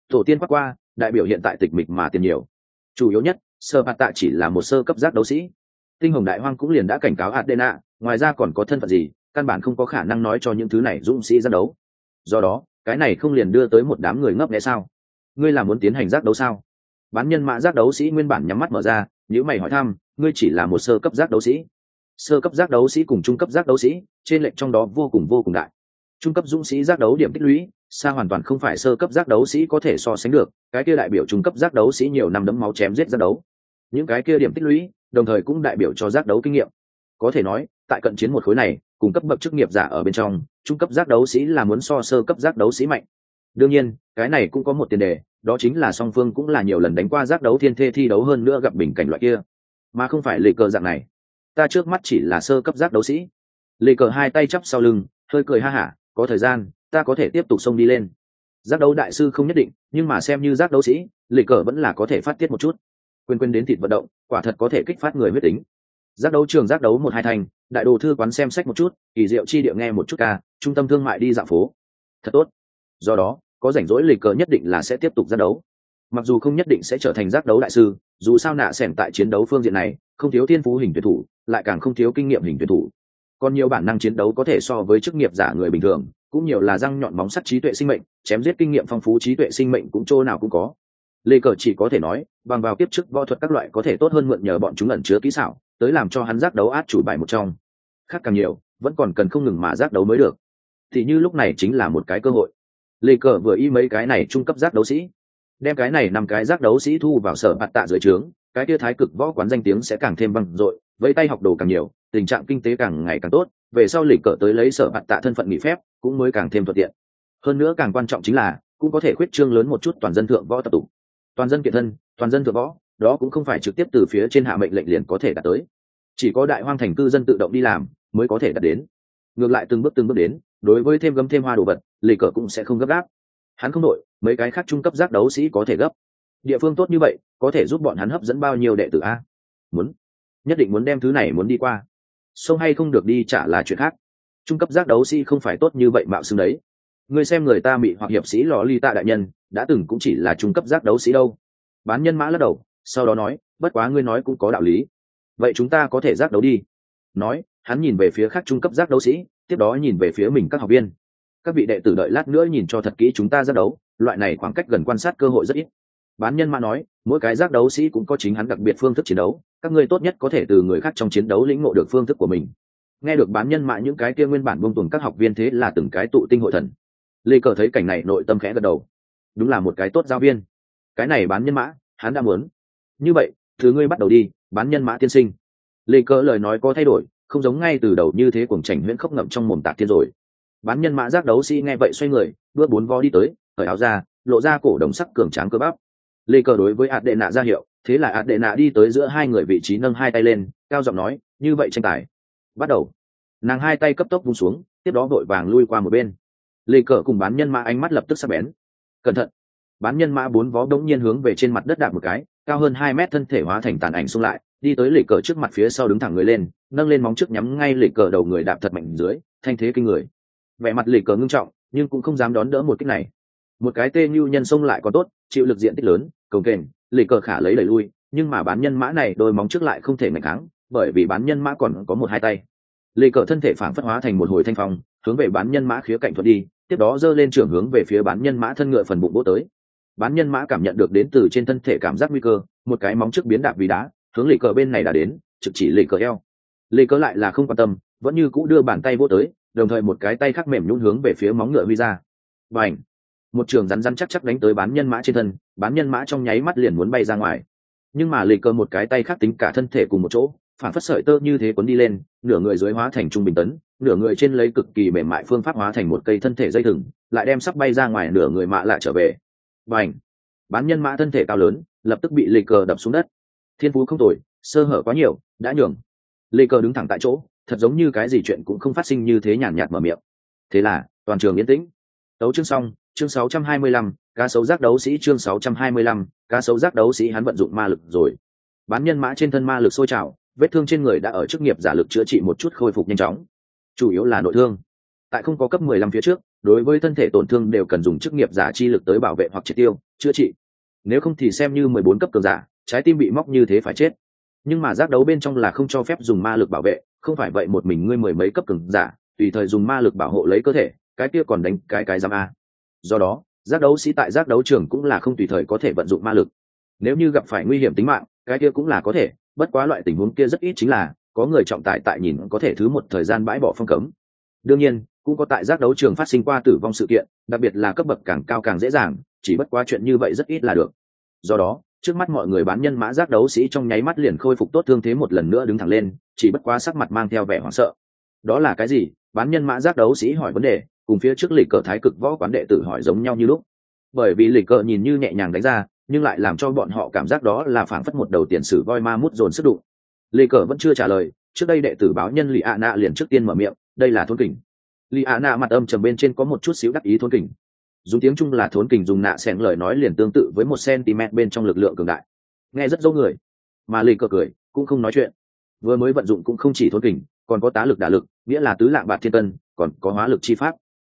Tổ tiên khoác qua, đại biểu hiện tại tịch mịch mà tiền nhiều. Chủ yếu nhất sơ hạt tạ chỉ là một sơ cấp giác đấu sĩ. Tinh hồng đại hoang cũng liền đã cảnh cáo adena, ngoài ra còn có thân phận gì, căn bản không có khả năng nói cho những thứ này dũng sĩ giác đấu. Do đó, cái này không liền đưa tới một đám người ngấp nghẽ sao? Ngươi là muốn tiến hành giác đấu sao? Bán nhân mã giác đấu sĩ nguyên bản nhắm mắt mở ra nếu mày hỏi thăm ngươi chỉ là một sơ cấp giác đấu sĩ sơ cấp giác đấu sĩ cùng trung cấp giác đấu sĩ trên lệnh trong đó vô cùng vô cùng đại trung cấp dũng sĩ giác đấu điểm tích lũy xa hoàn toàn không phải sơ cấp giác đấu sĩ có thể so sánh được cái kia đại biểu trung cấp giác đấu sĩ nhiều năm đấm máu chém giết giác đấu những cái kia điểm tích lũy đồng thời cũng đại biểu cho giác đấu kinh nghiệm có thể nói tại cận chiến một khối này cùng cấp bậc chức nghiệp giả ở bên trong trung cấp giác đấu sĩ là muốn so sơ cấp giác đấu sĩ mạnh đương nhiên cái này cũng có một tiền đề đó chính là song phương cũng là nhiều lần đánh qua giác đấu thiên thê thi đấu hơn nữa gặp bình cảnh loại kia mà không phải lệ cờ dạng này. Ta trước mắt chỉ là sơ cấp giác đấu sĩ. Lệ cờ hai tay chắp sau lưng, hơi cười ha hả, có thời gian, ta có thể tiếp tục xông đi lên. Giác đấu đại sư không nhất định, nhưng mà xem như giác đấu sĩ lệ cờ vẫn là có thể phát tiết một chút. Quên quên đến thịt vận động, quả thật có thể kích phát người huyết tính. Giác đấu trường giác đấu một hai thành, đại đồ thư quán xem sách một chút, kỳ diệu chi địa nghe một chút ca, trung tâm thương mại đi dạo phố. Thật tốt. Do đó, có rảnh rỗi lịch cờ nhất định là sẽ tiếp tục giác đấu. Mặc dù không nhất định sẽ trở thành giác đấu đại sư dù sao nạ sẻn tại chiến đấu phương diện này, không thiếu thiên phú hình tuyển thủ, lại càng không thiếu kinh nghiệm hình tuyển thủ. Còn nhiều bản năng chiến đấu có thể so với chức nghiệp giả người bình thường, cũng nhiều là răng nhọn móng sắt trí tuệ sinh mệnh, chém giết kinh nghiệm phong phú trí tuệ sinh mệnh cũng chỗ nào cũng có. Lê cờ chỉ có thể nói, bằng vào kiếp trước võ thuật các loại có thể tốt hơn mượn nhờ bọn chúng ẩn chứa kỹ xảo, tới làm cho hắn giác đấu át chủ bài một trong. Khác càng nhiều, vẫn còn cần không ngừng mà giác đấu mới được. Thì như lúc này chính là một cái cơ hội. Lê cờ vừa y mấy cái này trung cấp giác đấu sĩ đem cái này năm cái giác đấu sĩ thu vào sở bạt tạ dưới trướng, cái kia thái cực võ quán danh tiếng sẽ càng thêm vang dội, với tay học đồ càng nhiều, tình trạng kinh tế càng ngày càng tốt, về sau lịch cỡ tới lấy sở bạt tạ thân phận nghỉ phép cũng mới càng thêm thuận tiện. Hơn nữa càng quan trọng chính là, cũng có thể khuyết trương lớn một chút toàn dân thượng võ tập tụ. Toàn dân kiện thân, toàn dân thượng võ, đó cũng không phải trực tiếp từ phía trên hạ mệnh lệnh liền có thể đạt tới. Chỉ có đại hoang thành cư dân tự động đi làm, mới có thể đạt đến. Ngược lại từng bước từng bước đến, đối với thêm gấm thêm hoa đồ vật lì cờ cũng sẽ không gấp gáp hắn không đội mấy cái khác trung cấp giác đấu sĩ có thể gấp. Địa phương tốt như vậy, có thể giúp bọn hắn hấp dẫn bao nhiêu đệ tử a? Muốn. Nhất định muốn đem thứ này muốn đi qua. Sông hay không được đi trả là chuyện khác. Trung cấp giác đấu sĩ không phải tốt như vậy mạo xưng đấy. Ngươi xem người ta mị hoặc hiệp sĩ lò ly tạ đại nhân, đã từng cũng chỉ là trung cấp giác đấu sĩ đâu. Bán nhân mã lắc đầu, sau đó nói, bất quá ngươi nói cũng có đạo lý. Vậy chúng ta có thể giác đấu đi. Nói, hắn nhìn về phía khác trung cấp giác đấu sĩ, tiếp đó nhìn về phía mình các học viên các vị đệ tử đợi lát nữa nhìn cho thật kỹ chúng ta giác đấu, loại này khoảng cách gần quan sát cơ hội rất ít. Bán nhân mã nói, mỗi cái giác đấu sĩ cũng có chính hắn đặc biệt phương thức chiến đấu, các ngươi tốt nhất có thể từ người khác trong chiến đấu lĩnh ngộ được phương thức của mình. Nghe được bán nhân mã những cái kia nguyên bản bông tuồng các học viên thế là từng cái tụ tinh hội thần. Lê cờ thấy cảnh này nội tâm khẽ gật đầu. Đúng là một cái tốt giáo viên. Cái này bán nhân mã, hắn đã muốn. Như vậy, thứ ngươi bắt đầu đi, bán nhân mã tiên sinh. Lê cờ lời nói có thay đổi, không giống ngay từ đầu như thế cuồng chảnh huyễn khốc ngậm trong mồm tạc thiên rồi bán nhân mã giác đấu sĩ nghe vậy xoay người, bước bốn vó đi tới, cởi áo ra, lộ ra cổ đồng sắc cường tráng cơ bắp. Lê cờ đối với hạt đệ nạ ra hiệu, thế là hạt đệ nạ đi tới giữa hai người vị trí nâng hai tay lên, cao giọng nói, như vậy tranh tài. Bắt đầu. Nàng hai tay cấp tốc vung xuống, tiếp đó vội vàng lui qua một bên. Lê cờ cùng bán nhân mã ánh mắt lập tức sắp bén. Cẩn thận. Bán nhân mã bốn vó đống nhiên hướng về trên mặt đất đạp một cái, cao hơn hai mét thân thể hóa thành tàn ảnh xung lại, đi tới lệ cờ trước mặt phía sau đứng thẳng người lên, nâng lên móng trước nhắm ngay lệ cờ đầu người đạp thật mạnh dưới, thanh thế kinh người vẻ mặt lì cờ ngưng trọng, nhưng cũng không dám đón đỡ một kích này. Một cái tê như nhân xông lại còn tốt, chịu lực diện tích lớn, cồng kềnh lì cờ khả lấy đẩy lui, nhưng mà bán nhân mã này đôi móng trước lại không thể mạnh kháng, bởi vì bán nhân mã còn có một hai tay. Lì cờ thân thể phản phất hóa thành một hồi thanh phong, hướng về bán nhân mã khía cạnh thuận đi, tiếp đó giơ lên trưởng hướng về phía bán nhân mã thân ngựa phần bụng bố tới. Bán nhân mã cảm nhận được đến từ trên thân thể cảm giác nguy cơ, một cái móng trước biến đạp vì đá, hướng lì cờ bên này đã đến, trực chỉ lì cờ eo. Lì cờ lại là không quan tâm, vẫn như cũ đưa bàn tay vô tới đồng thời một cái tay khác mềm nhún hướng về phía móng ngựa huy ra. Và ảnh một trường rắn rắn chắc chắc đánh tới bán nhân mã trên thân, bán nhân mã trong nháy mắt liền muốn bay ra ngoài. Nhưng mà lì cờ một cái tay khác tính cả thân thể cùng một chỗ, phản phất sợi tơ như thế cuốn đi lên, nửa người dưới hóa thành trung bình tấn, nửa người trên lấy cực kỳ mềm mại phương pháp hóa thành một cây thân thể dây thừng, lại đem sắp bay ra ngoài nửa người mạ lại trở về. Và ảnh bán nhân mã thân thể cao lớn, lập tức bị lì cờ đập xuống đất. Thiên phú không tồi, sơ hở quá nhiều, đã nhường. Lì cờ đứng thẳng tại chỗ thật giống như cái gì chuyện cũng không phát sinh như thế nhàn nhạt mở miệng. Thế là toàn trường yên tĩnh. Đấu chương xong chương 625, cá sấu giác đấu sĩ chương 625, cá sấu giác đấu sĩ hắn vận dụng ma lực rồi. Bán nhân mã trên thân ma lực sôi trào vết thương trên người đã ở chức nghiệp giả lực chữa trị một chút khôi phục nhanh chóng. Chủ yếu là nội thương. Tại không có cấp 15 phía trước đối với thân thể tổn thương đều cần dùng chức nghiệp giả chi lực tới bảo vệ hoặc triệt tiêu chữa trị. Nếu không thì xem như 14 cấp cường giả trái tim bị móc như thế phải chết. Nhưng mà giác đấu bên trong là không cho phép dùng ma lực bảo vệ không phải vậy một mình ngươi mười mấy cấp cường giả, tùy thời dùng ma lực bảo hộ lấy cơ thể, cái kia còn đánh cái cái giam a. Do đó, giác đấu sĩ tại giác đấu trường cũng là không tùy thời có thể vận dụng ma lực. Nếu như gặp phải nguy hiểm tính mạng, cái kia cũng là có thể, bất quá loại tình huống kia rất ít chính là, có người trọng tài tại nhìn có thể thứ một thời gian bãi bỏ phong cấm. Đương nhiên, cũng có tại giác đấu trường phát sinh qua tử vong sự kiện, đặc biệt là cấp bậc càng cao càng dễ dàng, chỉ bất quá chuyện như vậy rất ít là được. Do đó, trước mắt mọi người bán nhân mã giác đấu sĩ trong nháy mắt liền khôi phục tốt thương thế một lần nữa đứng thẳng lên chỉ bất quá sắc mặt mang theo vẻ hoảng sợ. Đó là cái gì? Bán nhân mã giác đấu sĩ hỏi vấn đề, cùng phía trước lịch cờ thái cực võ quán đệ tử hỏi giống nhau như lúc. Bởi vì lịch cờ nhìn như nhẹ nhàng đánh ra, nhưng lại làm cho bọn họ cảm giác đó là phảng phất một đầu tiền sử voi ma mút dồn sức đụng. Lịch cờ vẫn chưa trả lời, trước đây đệ tử báo nhân lì ạ nạ liền trước tiên mở miệng, đây là thôn kình. Lì ạ nạ mặt âm trầm bên trên có một chút xíu đắc ý thôn kình. Dùng tiếng trung là thốn kình dùng nạ xẻng lời nói liền tương tự với một cm bên trong lực lượng cường đại. Nghe rất dâu người, mà lì cờ cười, cũng không nói chuyện vừa mới vận dụng cũng không chỉ thôn kình còn có tá lực đả lực nghĩa là tứ lạng bạc thiên tân, còn có hóa lực chi pháp.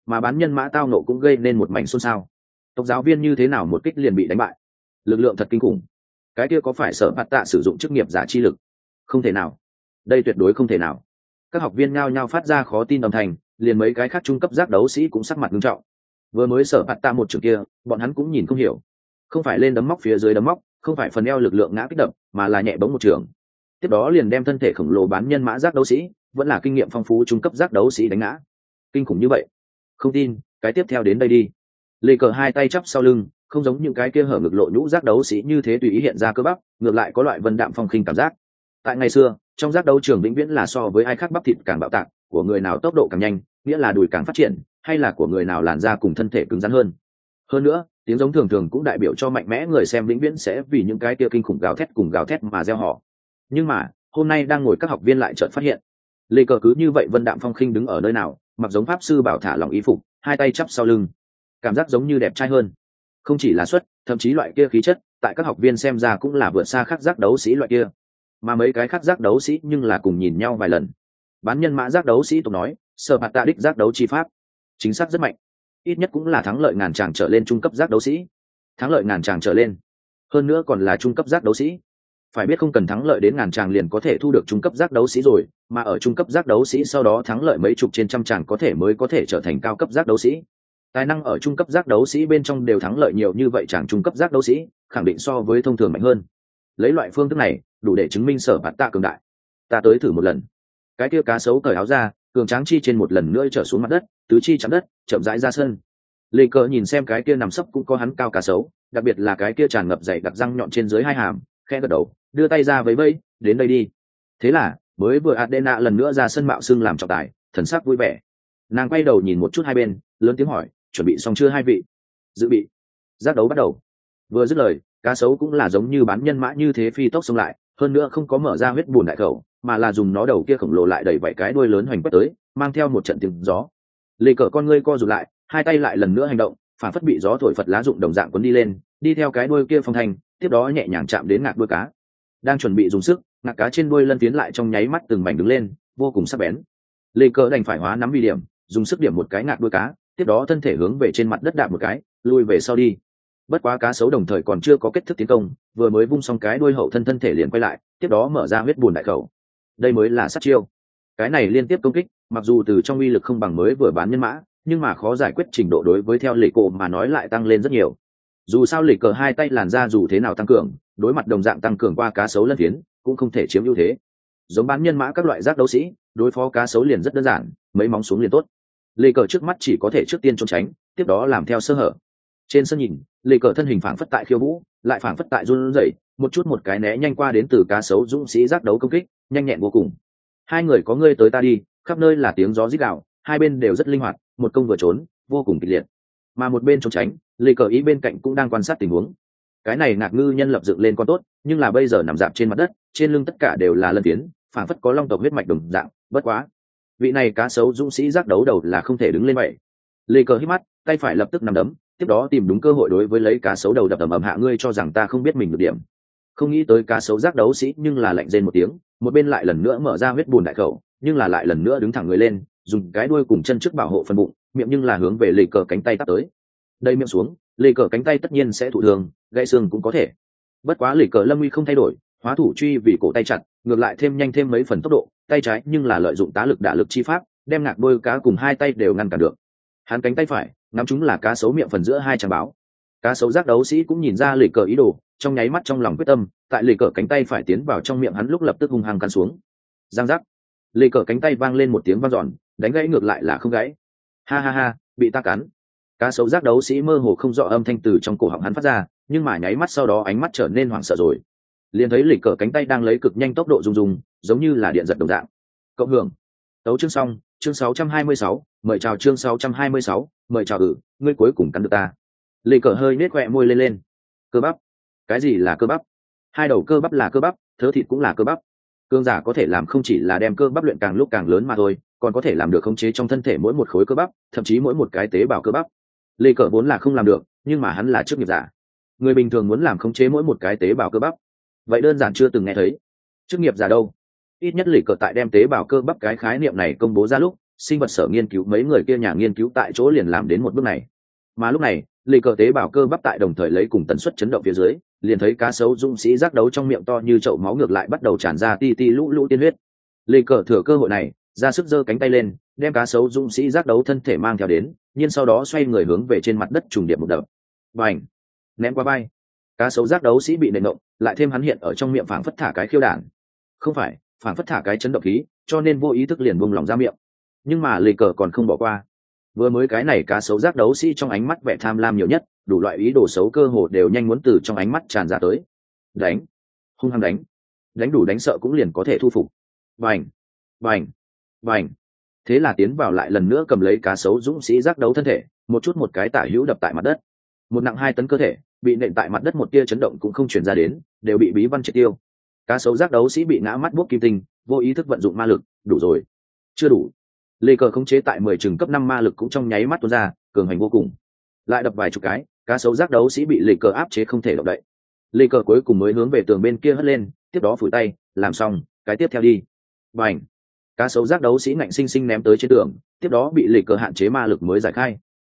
Mà bán nhân mã tao nộ cũng gây nên một mảnh xôn xao. Tộc giáo viên như thế nào một kích liền bị đánh bại. Lực lượng thật kinh khủng. Cái kia có phải sở bạt tạ sử dụng chức nghiệp giả chi lực? Không thể nào. Đây tuyệt đối không thể nào. Các học viên ngao nhao phát ra khó tin đồng thành liền mấy cái khác trung cấp giác đấu sĩ cũng sắc mặt nghiêm trọng. Vừa mới sở bạt tạ một trường kia bọn hắn cũng nhìn không hiểu. Không phải lên đấm móc phía dưới đấm móc không phải phần eo lực lượng ngã kích đập mà là nhẹ bóng một trường tiếp đó liền đem thân thể khổng lồ bán nhân mã giác đấu sĩ, vẫn là kinh nghiệm phong phú trung cấp giác đấu sĩ đánh ngã. Kinh khủng như vậy? Không tin, cái tiếp theo đến đây đi. Lê cờ hai tay chắp sau lưng, không giống những cái kia hở ngực lộ nhũ giác đấu sĩ như thế tùy ý hiện ra cơ bắp, ngược lại có loại vân đạm phong khinh cảm giác. Tại ngày xưa, trong giác đấu trường vĩnh viễn là so với ai khác bắp thịt càng bạo tạc, của người nào tốc độ càng nhanh, nghĩa là đùi càng phát triển, hay là của người nào làn da cùng thân thể cứng rắn hơn. Hơn nữa, tiếng giống thường thường cũng đại biểu cho mạnh mẽ người xem vĩnh viễn sẽ vì những cái kia kinh khủng gào thét cùng gào thét mà gieo họ nhưng mà, hôm nay đang ngồi các học viên lại chợt phát hiện. Lê cờ cứ như vậy vân đạm phong khinh đứng ở nơi nào, mặc giống pháp sư bảo thả lòng ý phục, hai tay chắp sau lưng. Cảm giác giống như đẹp trai hơn. Không chỉ là xuất, thậm chí loại kia khí chất, tại các học viên xem ra cũng là vượt xa khắc giác đấu sĩ loại kia. Mà mấy cái khắc giác đấu sĩ nhưng là cùng nhìn nhau vài lần. Bán nhân mã giác đấu sĩ tục nói, sở mặt tạ đích giác đấu chi pháp. Chính xác rất mạnh. Ít nhất cũng là thắng lợi ngàn tràng trở lên trung cấp giác đấu sĩ. Thắng lợi ngàn tràng trở lên. Hơn nữa còn là trung cấp giác đấu sĩ phải biết không cần thắng lợi đến ngàn tràng liền có thể thu được trung cấp giác đấu sĩ rồi, mà ở trung cấp giác đấu sĩ sau đó thắng lợi mấy chục trên trăm tràng có thể mới có thể trở thành cao cấp giác đấu sĩ. Tài năng ở trung cấp giác đấu sĩ bên trong đều thắng lợi nhiều như vậy chàng trung cấp giác đấu sĩ, khẳng định so với thông thường mạnh hơn. Lấy loại phương thức này, đủ để chứng minh sở bạt tạ cường đại. Ta tới thử một lần. Cái kia cá sấu cởi áo ra, cường tráng chi trên một lần nữa trở xuống mặt đất, tứ chi chạm đất, chậm rãi ra sân. Lê cờ nhìn xem cái kia nằm sấp cũng có hắn cao cá sấu, đặc biệt là cái kia tràn ngập dày đặc răng nhọn trên dưới hai hàm khẽ gật đầu, đưa tay ra với vây đến đây đi. Thế là, mới vừa adena lần nữa ra sân mạo xưng làm trọng tài, thần sắc vui vẻ. Nàng quay đầu nhìn một chút hai bên, lớn tiếng hỏi, chuẩn bị xong chưa hai vị? Dự bị. Giác đấu bắt đầu. Vừa dứt lời, cá sấu cũng là giống như bán nhân mã như thế phi tốc xông lại, hơn nữa không có mở ra huyết bùn đại khẩu, mà là dùng nó đầu kia khổng lồ lại đẩy vảy cái đuôi lớn hoành quất tới, mang theo một trận tiếng gió. Lê cờ con ngươi co rụt lại, hai tay lại lần nữa hành động, phản phất bị gió thổi phật lá dụng đồng dạng quấn đi lên, đi theo cái đuôi kia phong thành tiếp đó nhẹ nhàng chạm đến ngạc đuôi cá. Đang chuẩn bị dùng sức, ngạc cá trên đuôi lân tiến lại trong nháy mắt từng mảnh đứng lên, vô cùng sắc bén. Lê cờ đành phải hóa nắm vi điểm, dùng sức điểm một cái ngạc đuôi cá, tiếp đó thân thể hướng về trên mặt đất đạp một cái, lui về sau đi. Bất quá cá sấu đồng thời còn chưa có kết thức tiến công, vừa mới vung xong cái đuôi hậu thân thân thể liền quay lại, tiếp đó mở ra huyết bùn đại khẩu. Đây mới là sát chiêu. Cái này liên tiếp công kích, mặc dù từ trong uy lực không bằng mới vừa bán nhân mã, nhưng mà khó giải quyết trình độ đối với theo lệ cổ mà nói lại tăng lên rất nhiều dù sao lịch cờ hai tay làn ra dù thế nào tăng cường, đối mặt đồng dạng tăng cường qua cá sấu lân phiến, cũng không thể chiếm ưu thế. Giống bán nhân mã các loại giác đấu sĩ, đối phó cá sấu liền rất đơn giản, mấy móng xuống liền tốt. Lê cờ trước mắt chỉ có thể trước tiên trốn tránh, tiếp đó làm theo sơ hở. Trên sân nhìn lê cờ thân hình phảng phất tại khiêu vũ, lại phảng phất tại run rẩy, một chút một cái né nhanh qua đến từ cá sấu dũng sĩ giác đấu công kích, nhanh nhẹn vô cùng. Hai người có ngươi tới ta đi, khắp nơi là tiếng gió rít gạo hai bên đều rất linh hoạt, một công vừa trốn, vô cùng kịch liệt mà một bên trốn tránh lệ cờ ý bên cạnh cũng đang quan sát tình huống. Cái này ngạc ngư nhân lập dựng lên con tốt, nhưng là bây giờ nằm dạp trên mặt đất, trên lưng tất cả đều là lân tiến phản phất có long tộc huyết mạch đồng dạng, bất quá. Vị này cá sấu dũng sĩ giác đấu đầu là không thể đứng lên vậy. Lê cờ hít mắt, tay phải lập tức nằm đấm, tiếp đó tìm đúng cơ hội đối với lấy cá sấu đầu đập tầm ầm hạ ngươi cho rằng ta không biết mình được điểm. Không nghĩ tới cá sấu giác đấu sĩ nhưng là lạnh rên một tiếng, một bên lại lần nữa mở ra huyết bùn đại khẩu, nhưng là lại lần nữa đứng thẳng người lên dùng cái đuôi cùng chân trước bảo hộ phần bụng, miệng nhưng là hướng về lê cờ cánh tay tắt tới. Đây miệng xuống, lê cờ cánh tay tất nhiên sẽ thụ thường gãy xương cũng có thể. Bất quá lê cờ lâm uy không thay đổi, hóa thủ truy vì cổ tay chặt, ngược lại thêm nhanh thêm mấy phần tốc độ, tay trái nhưng là lợi dụng tá lực đả lực chi pháp, đem ngạc đôi cá cùng hai tay đều ngăn cản được. Hắn cánh tay phải nắm chúng là cá sấu miệng phần giữa hai trang báo. Cá sấu giác đấu sĩ cũng nhìn ra lì cờ ý đồ, trong nháy mắt trong lòng quyết tâm, tại lì cờ cánh tay phải tiến vào trong miệng hắn lúc lập tức hung hăng cắn xuống. Giang giác. Lì cờ cánh tay vang lên một tiếng vang dọn đánh gãy ngược lại là không gãy. Ha ha ha bị ta cắn. Cá sấu giác đấu sĩ mơ hồ không rõ âm thanh từ trong cổ họng hắn phát ra nhưng mà nháy mắt sau đó ánh mắt trở nên hoảng sợ rồi. Liền thấy lịch cờ cánh tay đang lấy cực nhanh tốc độ rung rung giống như là điện giật đồng dạng. Cộng hưởng. Tấu chương xong chương 626, mời chào chương 626, mời chào ử ngươi cuối cùng cắn được ta. Lịch cờ hơi nết khỏe môi lên lên. Cơ bắp. Cái gì là cơ bắp? Hai đầu cơ bắp là cơ bắp thớ thịt cũng là cơ bắp. Cương giả có thể làm không chỉ là đem cơ bắp luyện càng lúc càng lớn mà thôi còn có thể làm được khống chế trong thân thể mỗi một khối cơ bắp, thậm chí mỗi một cái tế bào cơ bắp. Lê cờ vốn là không làm được, nhưng mà hắn là chức nghiệp giả. Người bình thường muốn làm khống chế mỗi một cái tế bào cơ bắp. Vậy đơn giản chưa từng nghe thấy. Chức nghiệp giả đâu? Ít nhất lì cờ tại đem tế bào cơ bắp cái khái niệm này công bố ra lúc, sinh vật sở nghiên cứu mấy người kia nhà nghiên cứu tại chỗ liền làm đến một bước này. Mà lúc này lì cờ tế bào cơ bắp tại đồng thời lấy cùng tần suất chấn động phía dưới, liền thấy cá sấu dũng sĩ giác đấu trong miệng to như chậu máu ngược lại bắt đầu tràn ra ti ti lũ lũ tiên huyết. Lì cờ thừa cơ hội này ra sức giơ cánh tay lên, đem cá sấu dũng sĩ giác đấu thân thể mang theo đến, nhưng sau đó xoay người hướng về trên mặt đất trùng điệp một đập. Và ảnh ném qua bay cá sấu giác đấu sĩ bị nệ động, lại thêm hắn hiện ở trong miệng phảng phất thả cái khiêu đản không phải, phảng phất thả cái chấn động khí, cho nên vô ý thức liền buông lỏng ra miệng. Nhưng mà lì cờ còn không bỏ qua. Vừa mới cái này cá sấu giác đấu sĩ trong ánh mắt vẻ tham lam nhiều nhất, đủ loại ý đồ xấu cơ hồ đều nhanh muốn từ trong ánh mắt tràn ra tới. Đánh! Hung hăng đánh! Đánh đủ đánh sợ cũng liền có thể thu phục. Vành vành vành thế là tiến vào lại lần nữa cầm lấy cá sấu dũng sĩ giác đấu thân thể, một chút một cái tả hữu đập tại mặt đất. Một nặng hai tấn cơ thể, bị nện tại mặt đất một tia chấn động cũng không chuyển ra đến, đều bị bí văn triệt tiêu. Cá sấu giác đấu sĩ bị ngã mắt buốc kim tinh, vô ý thức vận dụng ma lực, đủ rồi. Chưa đủ. Lê cờ khống chế tại mười chừng cấp năm ma lực cũng trong nháy mắt tuôn ra, cường hành vô cùng. Lại đập vài chục cái, cá sấu giác đấu sĩ bị lê cờ áp chế không thể động đậy. Lê cờ cuối cùng mới hướng về tường bên kia hất lên, tiếp đó phủi tay, làm xong, cái tiếp theo đi. B à n h cá sấu giác đấu sĩ ngạnh sinh sinh ném tới trên tường, tiếp đó bị lê cờ hạn chế ma lực mới giải khai.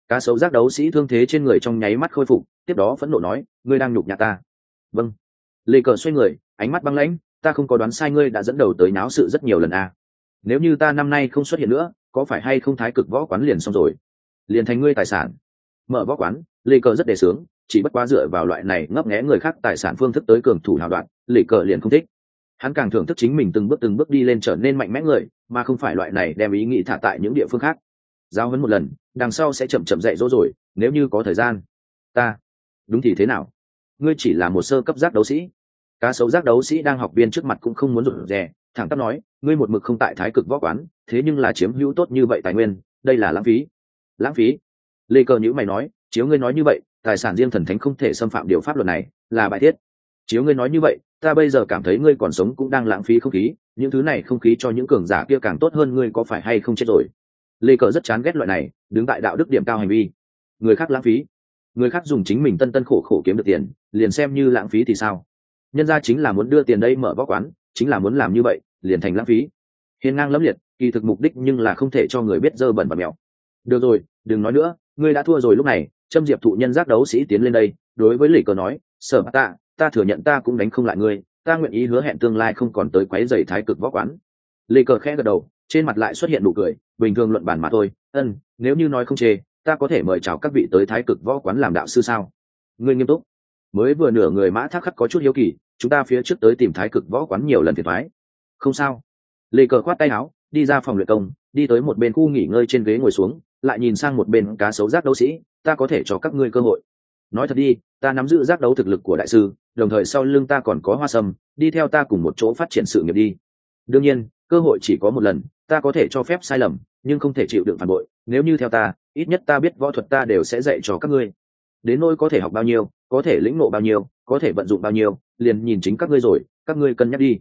Cá sấu giác đấu sĩ thương thế trên người trong nháy mắt khôi phục, tiếp đó phẫn nộ nói, ngươi đang nhục nhà ta. Vâng. Lê cờ xoay người, ánh mắt băng lãnh, ta không có đoán sai ngươi đã dẫn đầu tới náo sự rất nhiều lần à. nếu như ta năm nay không xuất hiện nữa, có phải hay không thái cực võ quán liền xong rồi? Liền thành ngươi tài sản. Mở võ quán lê cờ rất đề sướng, chỉ bất quá dựa vào loại này ngấp nghé người khác tài sản phương thức tới cường thủ nào đoạn lê cờ liền không thích hắn càng thưởng thức chính mình từng bước từng bước đi lên trở nên mạnh mẽ người, mà không phải loại này đem ý nghĩ thả tại những địa phương khác. Giao hấn một lần, đằng sau sẽ chậm chậm dạy dỗ rồi, nếu như có thời gian. Ta. Đúng thì thế nào? Ngươi chỉ là một sơ cấp giác đấu sĩ. Cá sấu giác đấu sĩ đang học viên trước mặt cũng không muốn rụt rè, thẳng tắp nói, ngươi một mực không tại thái cực võ quán, thế nhưng là chiếm hữu tốt như vậy tài nguyên, đây là lãng phí. Lãng phí? Lê cờ nhữ mày nói, chiếu ngươi nói như vậy, tài sản riêng thần thánh không thể xâm phạm điều pháp luật này, là bài thiết. Chiếu ngươi nói như vậy ta bây giờ cảm thấy ngươi còn sống cũng đang lãng phí không khí, những thứ này không khí cho những cường giả kia càng tốt hơn ngươi có phải hay không chết rồi? Lê cờ rất chán ghét loại này, đứng tại đạo đức điểm cao hành vi. Người khác lãng phí. Người khác dùng chính mình tân tân khổ khổ kiếm được tiền, liền xem như lãng phí thì sao? Nhân ra chính là muốn đưa tiền đây mở võ quán, chính là muốn làm như vậy, liền thành lãng phí. Hiền ngang lẫm liệt, kỳ thực mục đích nhưng là không thể cho người biết dơ bẩn và mèo được rồi, đừng nói nữa, ngươi đã thua rồi lúc này, trâm diệp thụ nhân giác đấu sĩ tiến lên đây, đối với lì cờ nói, sở tạ ta thừa nhận ta cũng đánh không lại ngươi, ta nguyện ý hứa hẹn tương lai không còn tới quấy giày thái cực võ quán. Lê cờ khẽ gật đầu, trên mặt lại xuất hiện nụ cười, bình thường luận bản mà thôi. Ân, nếu như nói không chê, ta có thể mời chào các vị tới thái cực võ quán làm đạo sư sao? Ngươi nghiêm túc. Mới vừa nửa người mã thác khắc có chút hiếu kỳ, chúng ta phía trước tới tìm thái cực võ quán nhiều lần thiệt thái không sao. Lê cờ khoát tay áo, đi ra phòng luyện công, đi tới một bên khu nghỉ ngơi trên ghế ngồi xuống, lại nhìn sang một bên cá sấu rác đấu sĩ, ta có thể cho các ngươi cơ hội. Nói thật đi ta nắm giữ giác đấu thực lực của đại sư, đồng thời sau lưng ta còn có hoa sâm, đi theo ta cùng một chỗ phát triển sự nghiệp đi. Đương nhiên, cơ hội chỉ có một lần, ta có thể cho phép sai lầm, nhưng không thể chịu đựng phản bội. Nếu như theo ta, ít nhất ta biết võ thuật ta đều sẽ dạy cho các ngươi. Đến nỗi có thể học bao nhiêu, có thể lĩnh ngộ bao nhiêu, có thể vận dụng bao nhiêu, liền nhìn chính các ngươi rồi, các ngươi cân nhắc đi.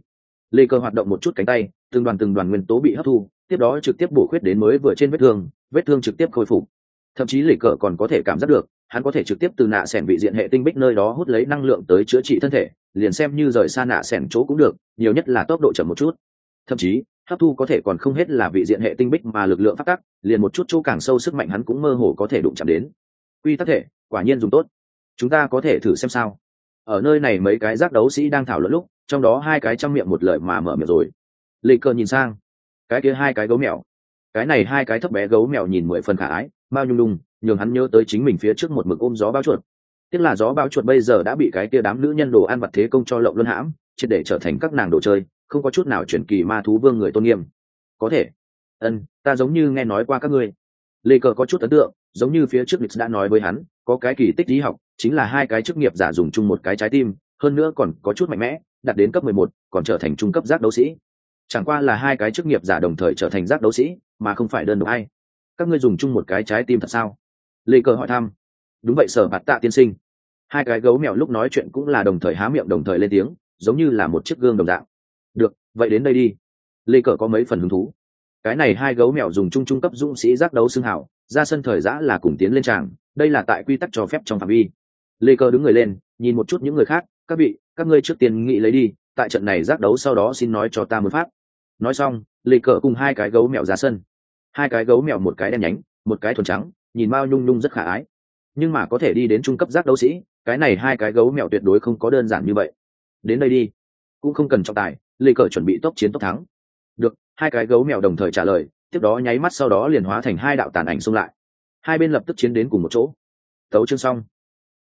Lê cơ hoạt động một chút cánh tay, từng đoàn từng đoàn nguyên tố bị hấp thu, tiếp đó trực tiếp bổ khuyết đến mới vừa trên vết thương vết thương trực tiếp khôi phục. Thậm chí lê cờ còn có thể cảm giác được hắn có thể trực tiếp từ nạ sẻn vị diện hệ tinh bích nơi đó hút lấy năng lượng tới chữa trị thân thể, liền xem như rời xa nạ sẻn chỗ cũng được, nhiều nhất là tốc độ chậm một chút. Thậm chí, hấp thu có thể còn không hết là vị diện hệ tinh bích mà lực lượng phát tắc liền một chút chỗ càng sâu sức mạnh hắn cũng mơ hồ có thể đụng chạm đến. Quy tắc thể, quả nhiên dùng tốt. Chúng ta có thể thử xem sao. Ở nơi này mấy cái giác đấu sĩ đang thảo luận lúc, trong đó hai cái trong miệng một lời mà mở miệng rồi. Lịch cờ nhìn sang, cái kia hai cái gấu mèo. Cái này hai cái thấp bé gấu mèo nhìn mười phần khả ái bao nhung lung nhường hắn nhớ tới chính mình phía trước một mực ôm gió bao chuột. Tiếc là gió bao chuột bây giờ đã bị cái kia đám nữ nhân đồ ăn vặt thế công cho lộng luân hãm, triệt để trở thành các nàng đồ chơi, không có chút nào chuyển kỳ ma thú vương người tôn nghiêm. Có thể. Ân, ta giống như nghe nói qua các ngươi. Lê cờ có chút ấn tượng, giống như phía trước lịch đã nói với hắn, có cái kỳ tích lý học, chính là hai cái chức nghiệp giả dùng chung một cái trái tim, hơn nữa còn có chút mạnh mẽ, đạt đến cấp mười một, còn trở thành trung cấp giác đấu sĩ. Chẳng qua là hai cái chức nghiệp giả đồng thời trở thành giác đấu sĩ, mà không phải đơn độc hay các ngươi dùng chung một cái trái tim thật sao? Lê cờ hỏi thăm. Đúng vậy, sở bạt tạ tiên sinh. Hai cái gấu mèo lúc nói chuyện cũng là đồng thời há miệng đồng thời lên tiếng, giống như là một chiếc gương đồng dạng. Được, vậy đến đây đi. Lê cờ có mấy phần hứng thú. Cái này hai gấu mèo dùng chung trung cấp dũng sĩ giác đấu xương hảo ra sân thời giã là cùng tiến lên tràng, đây là tại quy tắc cho phép trong phạm vi. Lê cờ đứng người lên, nhìn một chút những người khác, các vị, các ngươi trước tiên nghĩ lấy đi, tại trận này giác đấu sau đó xin nói cho ta một pháp. Nói xong, lê cờ cùng hai cái gấu mèo ra sân. Hai cái gấu mèo một cái đen nhánh, một cái thuần trắng nhìn Mao nhung nhung rất khả ái. Nhưng mà có thể đi đến trung cấp giác đấu sĩ, cái này hai cái gấu mèo tuyệt đối không có đơn giản như vậy. Đến đây đi. Cũng không cần trọng tài, lê cờ chuẩn bị tốc chiến tốc thắng. Được, hai cái gấu mèo đồng thời trả lời, tiếp đó nháy mắt sau đó liền hóa thành hai đạo tàn ảnh xung lại. Hai bên lập tức chiến đến cùng một chỗ. Tấu chương xong.